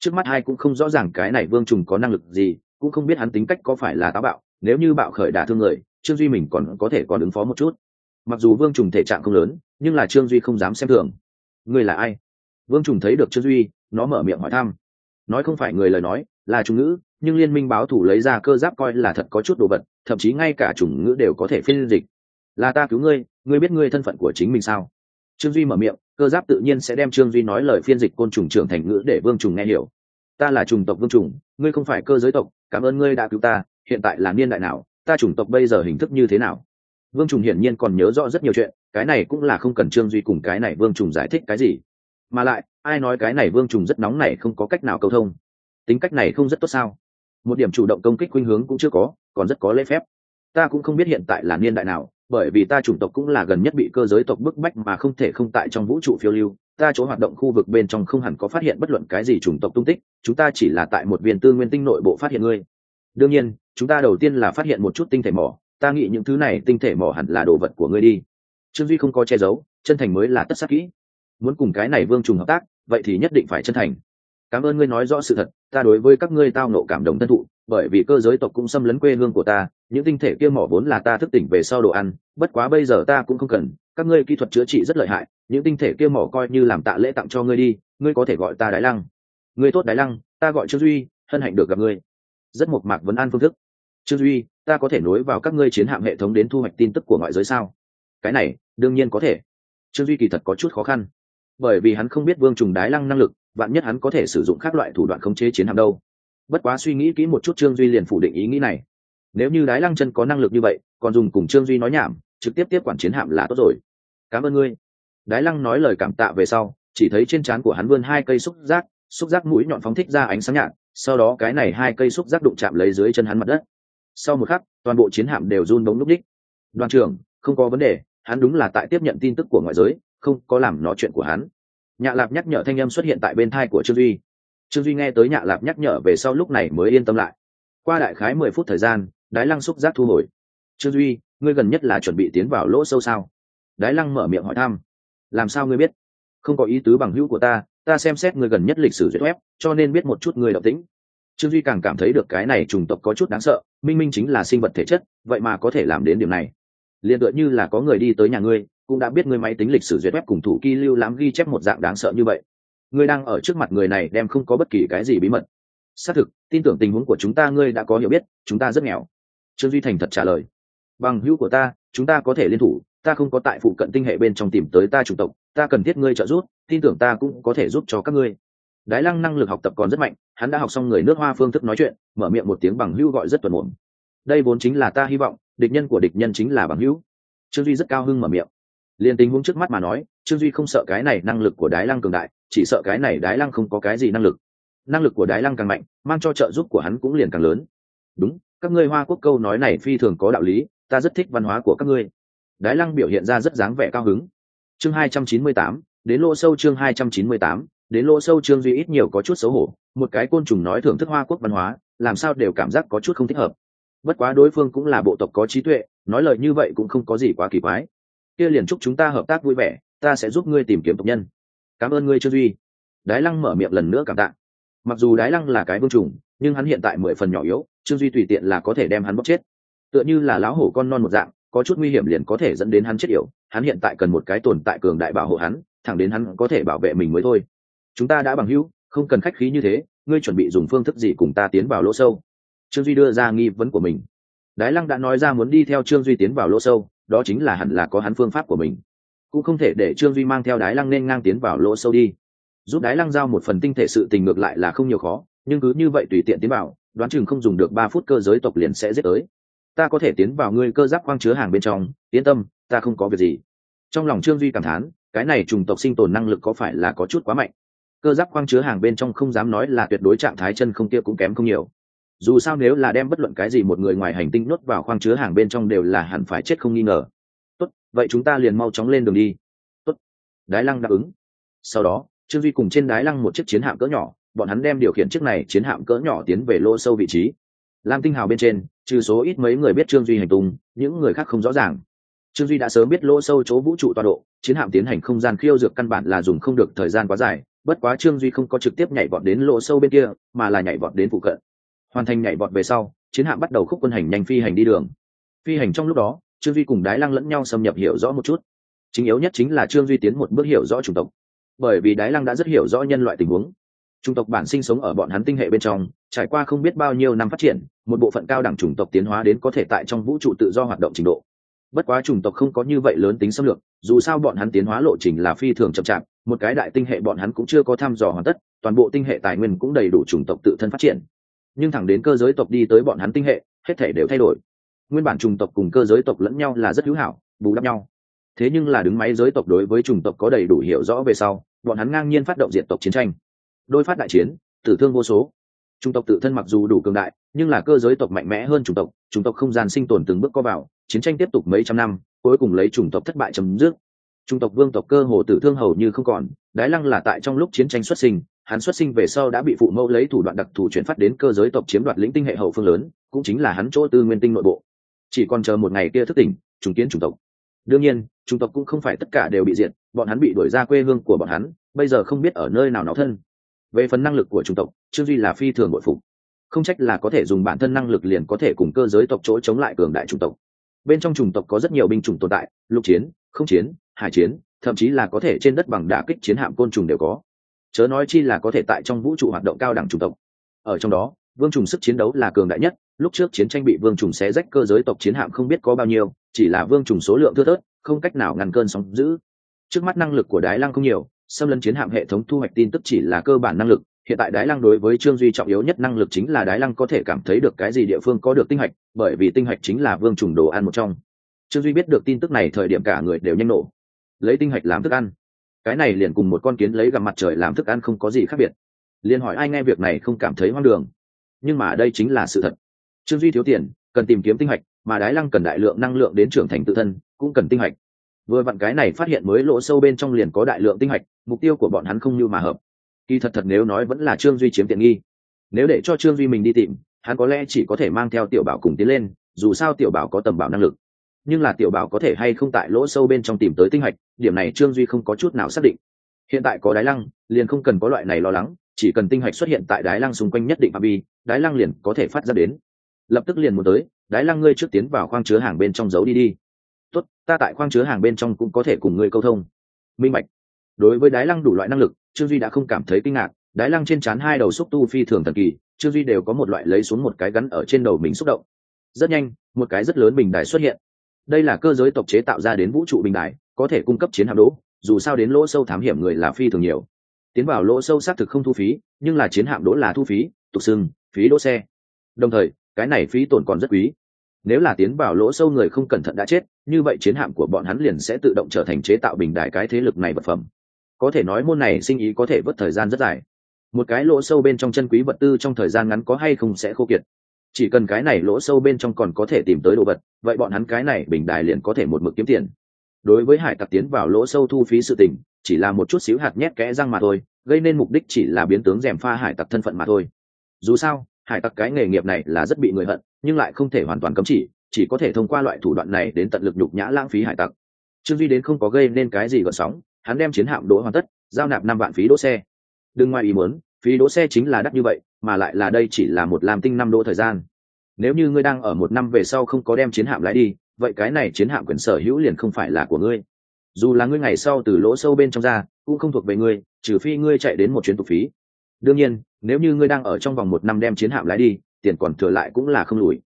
trước mắt hai cũng không rõ ràng cái này vương trùng có năng lực gì, cũng không biết hắn tính cách có phải là táo bạo, nếu như bạo khởi đả thương người, trương duy mình còn có thể còn ứng phó một chút. Mặc dù vương trùng thể trạng không lớn, nhưng là trương duy không dám xem thường. Người là ai? Vương trùng thấy được trương duy, nó mở miệng hỏi thăm. Nói không phải người lời nói, là trung ngữ, nhưng liên minh báo thủ lấy ra cơ giáp coi là thật có chút đồ vật, thậm chí ngay cả chủng ngữ đều có thể phiên dịch. Là ta cứu ngươi ngươi biết ngươi thân phận của chính mình sao? Trương duy mở miệng cơ giáp tự nhiên sẽ đem trương duy nói lời phiên dịch côn trùng trưởng thành ngữ để vương trùng nghe hiểu. Ta là trùng tộc vương trùng, ngươi không phải cơ giới tộc, cảm ơn ngươi đã cứu ta, hiện tại là niên đại nào, ta chủng tộc bây giờ hình thức như thế nào? Vương trùng hiển nhiên còn nhớ rõ rất nhiều chuyện, cái này cũng là không cần trương duy cùng cái này vương trùng giải thích cái gì. Mà lại, ai nói cái này vương trùng rất nóng này không có cách nào cầu thông? Tính cách này không rất tốt sao? Một điểm chủ động công kích khuynh hướng cũng chưa có, còn rất có lễ phép. Ta cũng không biết hiện tại là niên đại nào bởi vì ta chủng tộc cũng là gần nhất bị cơ giới tộc bức bách mà không thể không tại trong vũ trụ phiêu lưu. Ta chỗ hoạt động khu vực bên trong không hẳn có phát hiện bất luận cái gì chủng tộc tung tích, chúng ta chỉ là tại một viên tư nguyên tinh nội bộ phát hiện ngươi. Đương nhiên, chúng ta đầu tiên là phát hiện một chút tinh thể mỏ, ta nghĩ những thứ này tinh thể mỏ hẳn là đồ vật của ngươi đi. Trương duy không có che giấu, chân thành mới là tất sắc kỹ. Muốn cùng cái này vương trùng hợp tác, vậy thì nhất định phải chân thành. Cảm ơn ngươi nói rõ sự thật, ta đối với các ngươi tao nộ cảm động thân thụ bởi vì cơ giới tộc cũng xâm lấn quê hương của ta, những tinh thể kia mỏ vốn là ta thức tỉnh về sau đồ ăn, bất quá bây giờ ta cũng không cần, các ngươi kỹ thuật chữa trị rất lợi hại, những tinh thể kia mỏ coi như làm tạ lễ tặng cho ngươi đi, ngươi có thể gọi ta đái lăng. Ngươi tốt đái lăng, ta gọi trương duy, hân hạnh được gặp ngươi. Rất mộc mạc vấn an phương thức. Trương duy, ta có thể nối vào các ngươi chiến hạm hệ thống đến thu hoạch tin tức của ngoại giới sao? Cái này, đương nhiên có thể. Trương duy kỳ thật có chút khó khăn. Bởi vì hắn không biết vương trùng đái lăng năng lực, vạn nhất hắn có thể sử dụng các loại thủ đoạn khống chế chiến hạm đâu bất quá suy nghĩ kỹ một chút trương duy liền phủ định ý nghĩ này. Nếu như đái lăng chân có năng lực như vậy, còn dùng cùng trương duy nói nhảm, trực tiếp tiếp quản chiến hạm là tốt rồi. Cảm ơn ngươi. Đái lăng nói lời cảm tạ về sau, chỉ thấy trên trán của hắn vươn hai cây xúc giác xúc giác mũi nhọn phóng thích ra ánh sáng nhạt, sau đó cái này hai cây xúc giác đụng chạm lấy dưới chân hắn mặt đất. Sau một khắc, toàn bộ chiến hạm đều run bóng lúc đích đoàn trưởng, không có vấn đề, hắn đúng là tại tiếp nhận tin tức của ngoại giới, không có làm nó chuyện của hắn. Nhạ lạp nhắc nhở thanh â m xuất hiện tại bên thai của trương duy trương duy nghe tới nhạ lạp nhắc nhở về sau lúc này mới yên tâm lại. Qua đại khái mười phút thời gian, đái lăng xúc giác thu hồi. Trương duy, ngươi gần nhất là chuẩn bị tiến vào lỗ sâu sao? Đái lăng mở miệng hỏi thăm. Làm sao ngươi biết? Không có ý tứ bằng hữu của ta ta xem xét ngươi gần nhất lịch sử duyệt web, cho nên biết một chút người độc tính trương duy càng cảm thấy được cái này trùng tộc có chút đáng sợ, minh minh chính là sinh vật thể chất, vậy mà có thể làm đến điểm này. Liền tựa như là có người đi tới nhà ngươi, cũng đã biết ngươi máy tính lịch sử duyệt web cùng thủ kỳ lưu lãm ghi chép một dạng đáng sợ như vậy ngươi đang ở trước mặt người này đem không có bất kỳ cái gì bí mật. Xác thực, tin tưởng tình huống của chúng ta ngươi đã có hiểu biết, chúng ta rất nghèo. Trương duy thành thật trả lời. Bằng hữu của ta, chúng ta có thể liên thủ, ta không có tại phụ cận tinh hệ bên trong tìm tới ta chủng tộc, ta cần thiết ngươi trợ giúp, tin tưởng ta cũng có thể giúp cho các ngươi. Đái lăng năng lực học tập còn rất mạnh, hắn đã học xong người nước hoa phương thức nói chuyện, mở miệng một tiếng bằng hữu gọi rất tuần ổn đây vốn chính là ta hy vọng, địch nhân của địch nhân chính là bằng hữu. Trương duy rất cao hưng mở miệng liền tình huống trước mắt mà nói, trương duy không sợ cái này năng lực của đái lăng cường đại, chỉ sợ cái này đái lăng không có cái gì năng lực. Năng lực của đái lăng càng mạnh, mang cho trợ giúp của hắn cũng liền càng lớn. Đúng, các ngươi hoa quốc câu nói này phi thường có đạo lý, ta rất thích văn hóa của các ngươi. Đái lăng biểu hiện ra rất dáng vẻ cao hứng. Chương hai trăm chín mươi tám, đến lỗ sâu chương hai trăm chín mươi tám, đến lỗ sâu trương duy ít nhiều có chút xấu hổ, một cái côn trùng nói thưởng thức hoa quốc văn hóa, làm sao đều cảm giác có chút không thích hợp. Bất quá đối phương cũng là bộ tộc có trí tuệ, nói lời như vậy cũng không có gì quá kỳ quái kia liền chúc chúng ta hợp tác vui vẻ, ta sẽ giúp ngươi tìm kiếm tộc nhân. Cảm ơn ngươi, trương duy. Đái lăng mở miệng lần nữa cảm tạ. Mặc dù đái lăng là cái vương trùng nhưng hắn hiện tại mười phần nhỏ yếu, trương duy tùy tiện là có thể đem hắn bóc chết. Tựa như là lão hổ con non một dạng, có chút nguy hiểm liền có thể dẫn đến hắn chết yểu. Hắn hiện tại cần một cái tồn tại cường đại bảo hộ hắn, thẳng đến hắn có thể bảo vệ mình mới thôi. Chúng ta đã bằng hữu, không cần khách khí như thế, ngươi chuẩn bị dùng phương thức gì cùng ta tiến vào lỗ sâu? Trương duy đưa ra nghi vấn của mình. Đái lăng đã nói ra muốn đi theo trương duy tiến vào lỗ sâu đó chính là hẳn là có hắn phương pháp của mình. Cũng không thể để trương duy mang theo đái lăng nên ngang tiến vào lỗ sâu đi. Giúp đái lăng giao một phần tinh thể sự tình ngược lại là không nhiều khó, nhưng cứ như vậy tùy tiện tiến vào, đoán chừng không dùng được ba phút cơ giới tộc liền sẽ giết tới. Ta có thể tiến vào ngươi cơ giáp khoang chứa hàng bên trong, yên tâm, ta không có việc gì. Trong lòng trương duy cảm thán, cái này trùng tộc sinh tồn năng lực có phải là có chút quá mạnh. Cơ giáp khoang chứa hàng bên trong không dám nói là tuyệt đối trạng thái chân không kia cũng kém không nhiều dù sao nếu là đem bất luận cái gì một người ngoài hành tinh nuốt vào khoang chứa hàng bên trong đều là hẳn phải chết không nghi ngờ. Tốt, vậy chúng ta liền mau chóng lên đường đi. Tốt. Đái lăng đáp ứng. Sau đó, trương duy cùng trên đái lăng một chiếc chiến hạm cỡ nhỏ, bọn hắn đem điều khiển chiếc này chiến hạm cỡ nhỏ tiến về lô sâu vị trí. Lam tinh hào bên trên, trừ số ít mấy người biết trương duy hành tung, những người khác không rõ ràng. Trương duy đã sớm biết lỗ sâu chỗ vũ trụ tọa độ, chiến hạm tiến hành không gian khiêu dược căn bản là dùng không được thời gian quá dài, bất quá trương duy không có trực tiếp nhảy vọt đến lỗ sâu bên kia, mà là nhảy vọt đến phụ cận hoàn thành nhảy vọt về sau, chiến hạm bắt đầu khúc quân hành nhanh phi hành đi đường. Phi hành trong lúc đó, trương duy cùng đái lăng lẫn nhau xâm nhập hiểu rõ một chút. Chính yếu nhất chính là trương duy tiến một bước hiểu rõ chủng tộc. Bởi vì đái lăng đã rất hiểu rõ nhân loại tình huống. Chủng tộc bản sinh sống ở bọn hắn tinh hệ bên trong, trải qua không biết bao nhiêu năm phát triển, một bộ phận cao đẳng chủng tộc tiến hóa đến có thể tại trong vũ trụ tự do hoạt động trình độ. Bất quá chủng tộc không có như vậy lớn tính xâm lược, dù sao bọn hắn tiến hóa lộ trình là phi thường chậm chạp, một cái đại tinh hệ bọn hắn cũng chưa có thăm dò hoàn tất, toàn bộ tinh hệ tài nguyên cũng đầy đủ chủng tộc tự thân phát triển nhưng thẳng đến cơ giới tộc đi tới bọn hắn tinh hệ, hết thể đều thay đổi. Nguyên bản chủng tộc cùng cơ giới tộc lẫn nhau là rất hữu hảo, bù đắp nhau. Thế nhưng là đứng máy giới tộc đối với chủng tộc có đầy đủ hiểu rõ về sau, bọn hắn ngang nhiên phát động diện tộc chiến tranh. Đôi phát đại chiến, tử thương vô số. Chủng tộc tự thân mặc dù đủ cường đại, nhưng là cơ giới tộc mạnh mẽ hơn chủng tộc chủng tộc không gian sinh tồn từng bước có vào, chiến tranh tiếp tục mấy trăm năm, cuối cùng lấy chủng tộc thất bại chấm dứt. Chủng tộc vương tộc cơ hồ tử thương hầu như không còn, đái lăng là tại trong lúc chiến tranh xuất sinh hắn xuất sinh về sau đã bị phụ mẫu lấy thủ đoạn đặc thù chuyển phát đến cơ giới tộc chiếm đoạt lĩnh tinh hệ hậu phương lớn, cũng chính là hắn chỗ tư nguyên tinh nội bộ. Chỉ còn chờ một ngày kia thức tỉnh, trùng kiến chủng tộc. Đương nhiên, chủng tộc cũng không phải tất cả đều bị diệt, bọn hắn bị đuổi ra quê hương của bọn hắn, bây giờ không biết ở nơi nào náo thân. Về phần năng lực của chủng tộc, trương duy là phi thường bội phục. Không trách là có thể dùng bản thân năng lực liền có thể cùng cơ giới tộc chỗ chống lại cường đại chủng tộc. Bên trong chủng tộc có rất nhiều binh chủng tồn tại, lục chiến, không chiến, hải chiến, thậm chí là có thể trên đất bằng đả kích chiến hạm côn trùng đều có chớ nói chi là có thể tại trong vũ trụ hoạt động cao đẳng chủng tộc. Ở trong đó, vương trùng sức chiến đấu là cường đại nhất, lúc trước chiến tranh bị vương trùng xé rách cơ giới tộc chiến hạm không biết có bao nhiêu, chỉ là vương trùng số lượng thưa thớt, không cách nào ngăn cơn sóng giữ trước mắt năng lực của đái lăng không nhiều, xâm lấn chiến hạm hệ thống thu hoạch tin tức chỉ là cơ bản năng lực, hiện tại đái lăng đối với trương duy trọng yếu nhất năng lực chính là đái lăng có thể cảm thấy được cái gì địa phương có được tinh hạch bởi vì tinh hạch chính là vương trùng đồ ăn một trong. Trương duy biết được tin tức này thời điểm cả người đều nhanh nổ. Lấy tinh hạch làm thức ăn cái này liền cùng một con kiến lấy gặm mặt trời làm thức ăn không có gì khác biệt. Liền hỏi ai nghe việc này không cảm thấy hoang đường. Nhưng mà đây chính là sự thật. Trương duy thiếu tiền, cần tìm kiếm tinh hạch, mà đái lăng cần đại lượng năng lượng đến trưởng thành tự thân, cũng cần tinh hạch. Vừa vặn cái này phát hiện mới lỗ sâu bên trong liền có đại lượng tinh hạch, mục tiêu của bọn hắn không như mà hợp. Kỳ thật thật nếu nói vẫn là trương duy chiếm tiện nghi. Nếu để cho trương duy mình đi tìm, hắn có lẽ chỉ có thể mang theo tiểu bảo cùng tiến lên, dù sao tiểu bảo có tầm bảo năng lực nhưng là tiểu bảo có thể hay không tại lỗ sâu bên trong tìm tới tinh hạch điểm này trương duy không có chút nào xác định. Hiện tại có đái lăng liền không cần có loại này lo lắng chỉ cần tinh hạch xuất hiện tại đái lăng xung quanh nhất định phạm vi đái lăng liền có thể phát ra đến. Lập tức liền muốn tới đái lăng ngươi trước tiến vào khoang chứa hàng bên trong giấu đi đi. Tốt ta tại khoang chứa hàng bên trong cũng có thể cùng ngươi câu thông. Minh mạch, đối với đái lăng đủ loại năng lực trương duy đã không cảm thấy kinh ngạc đái lăng trên trán hai đầu xúc tu phi thường thần kỳ trương duy đều có một loại lấy xuống một cái gắn ở trên đầu mình xúc động. Rất nhanh một cái rất lớn bình đài xuất hiện đây là cơ giới tộc chế tạo ra đến vũ trụ bình đại, có thể cung cấp chiến hạm đỗ, dù sao đến lỗ sâu thám hiểm người là phi thường nhiều. Tiến vào lỗ sâu xác thực không thu phí, nhưng là chiến hạm đỗ là thu phí, tục xưng, phí đỗ xe. Đồng thời, cái này phí tổn còn rất quý. Nếu là tiến vào lỗ sâu người không cẩn thận đã chết, như vậy chiến hạm của bọn hắn liền sẽ tự động trở thành chế tạo bình đại cái thế lực này vật phẩm. Có thể nói môn này sinh ý có thể vớt thời gian rất dài. Một cái lỗ sâu bên trong chân quý vật tư trong thời gian ngắn có hay không sẽ khô kiệt chỉ cần cái này lỗ sâu bên trong còn có thể tìm tới đồ vật, vậy bọn hắn cái này bình đài liền có thể một mực kiếm tiền. Đối với hải tặc tiến vào lỗ sâu thu phí sự tình, chỉ là một chút xíu hạt nhét kẽ răng mà thôi, gây nên mục đích chỉ là biến tướng dèm pha hải tặc thân phận mà thôi. Dù sao, hải tặc cái nghề nghiệp này là rất bị người hận, nhưng lại không thể hoàn toàn cấm chỉ chỉ có thể thông qua loại thủ đoạn này đến tận lực nhục nhã lãng phí hải tặc. Trương duy đến không có gây nên cái gì gợn sóng, hắn đem chiến hạm đỗ hoàn tất, giao nạp năm vạn phí đỗ xe. Đừng ngoài ý muốn, phí đỗ xe chính là đắt như vậy mà lại là đây chỉ là một làm tinh năm đỗ thời gian. Nếu như ngươi đang ở một năm về sau không có đem chiến hạm lái đi, vậy cái này chiến hạm quyền sở hữu liền không phải là của ngươi. Dù là ngươi ngày sau từ lỗ sâu bên trong ra, cũng không thuộc về ngươi, trừ phi ngươi chạy đến một chuyến tục phí. Đương nhiên, nếu như ngươi đang ở trong vòng một năm đem chiến hạm lái đi, tiền còn thừa lại cũng là không lùi.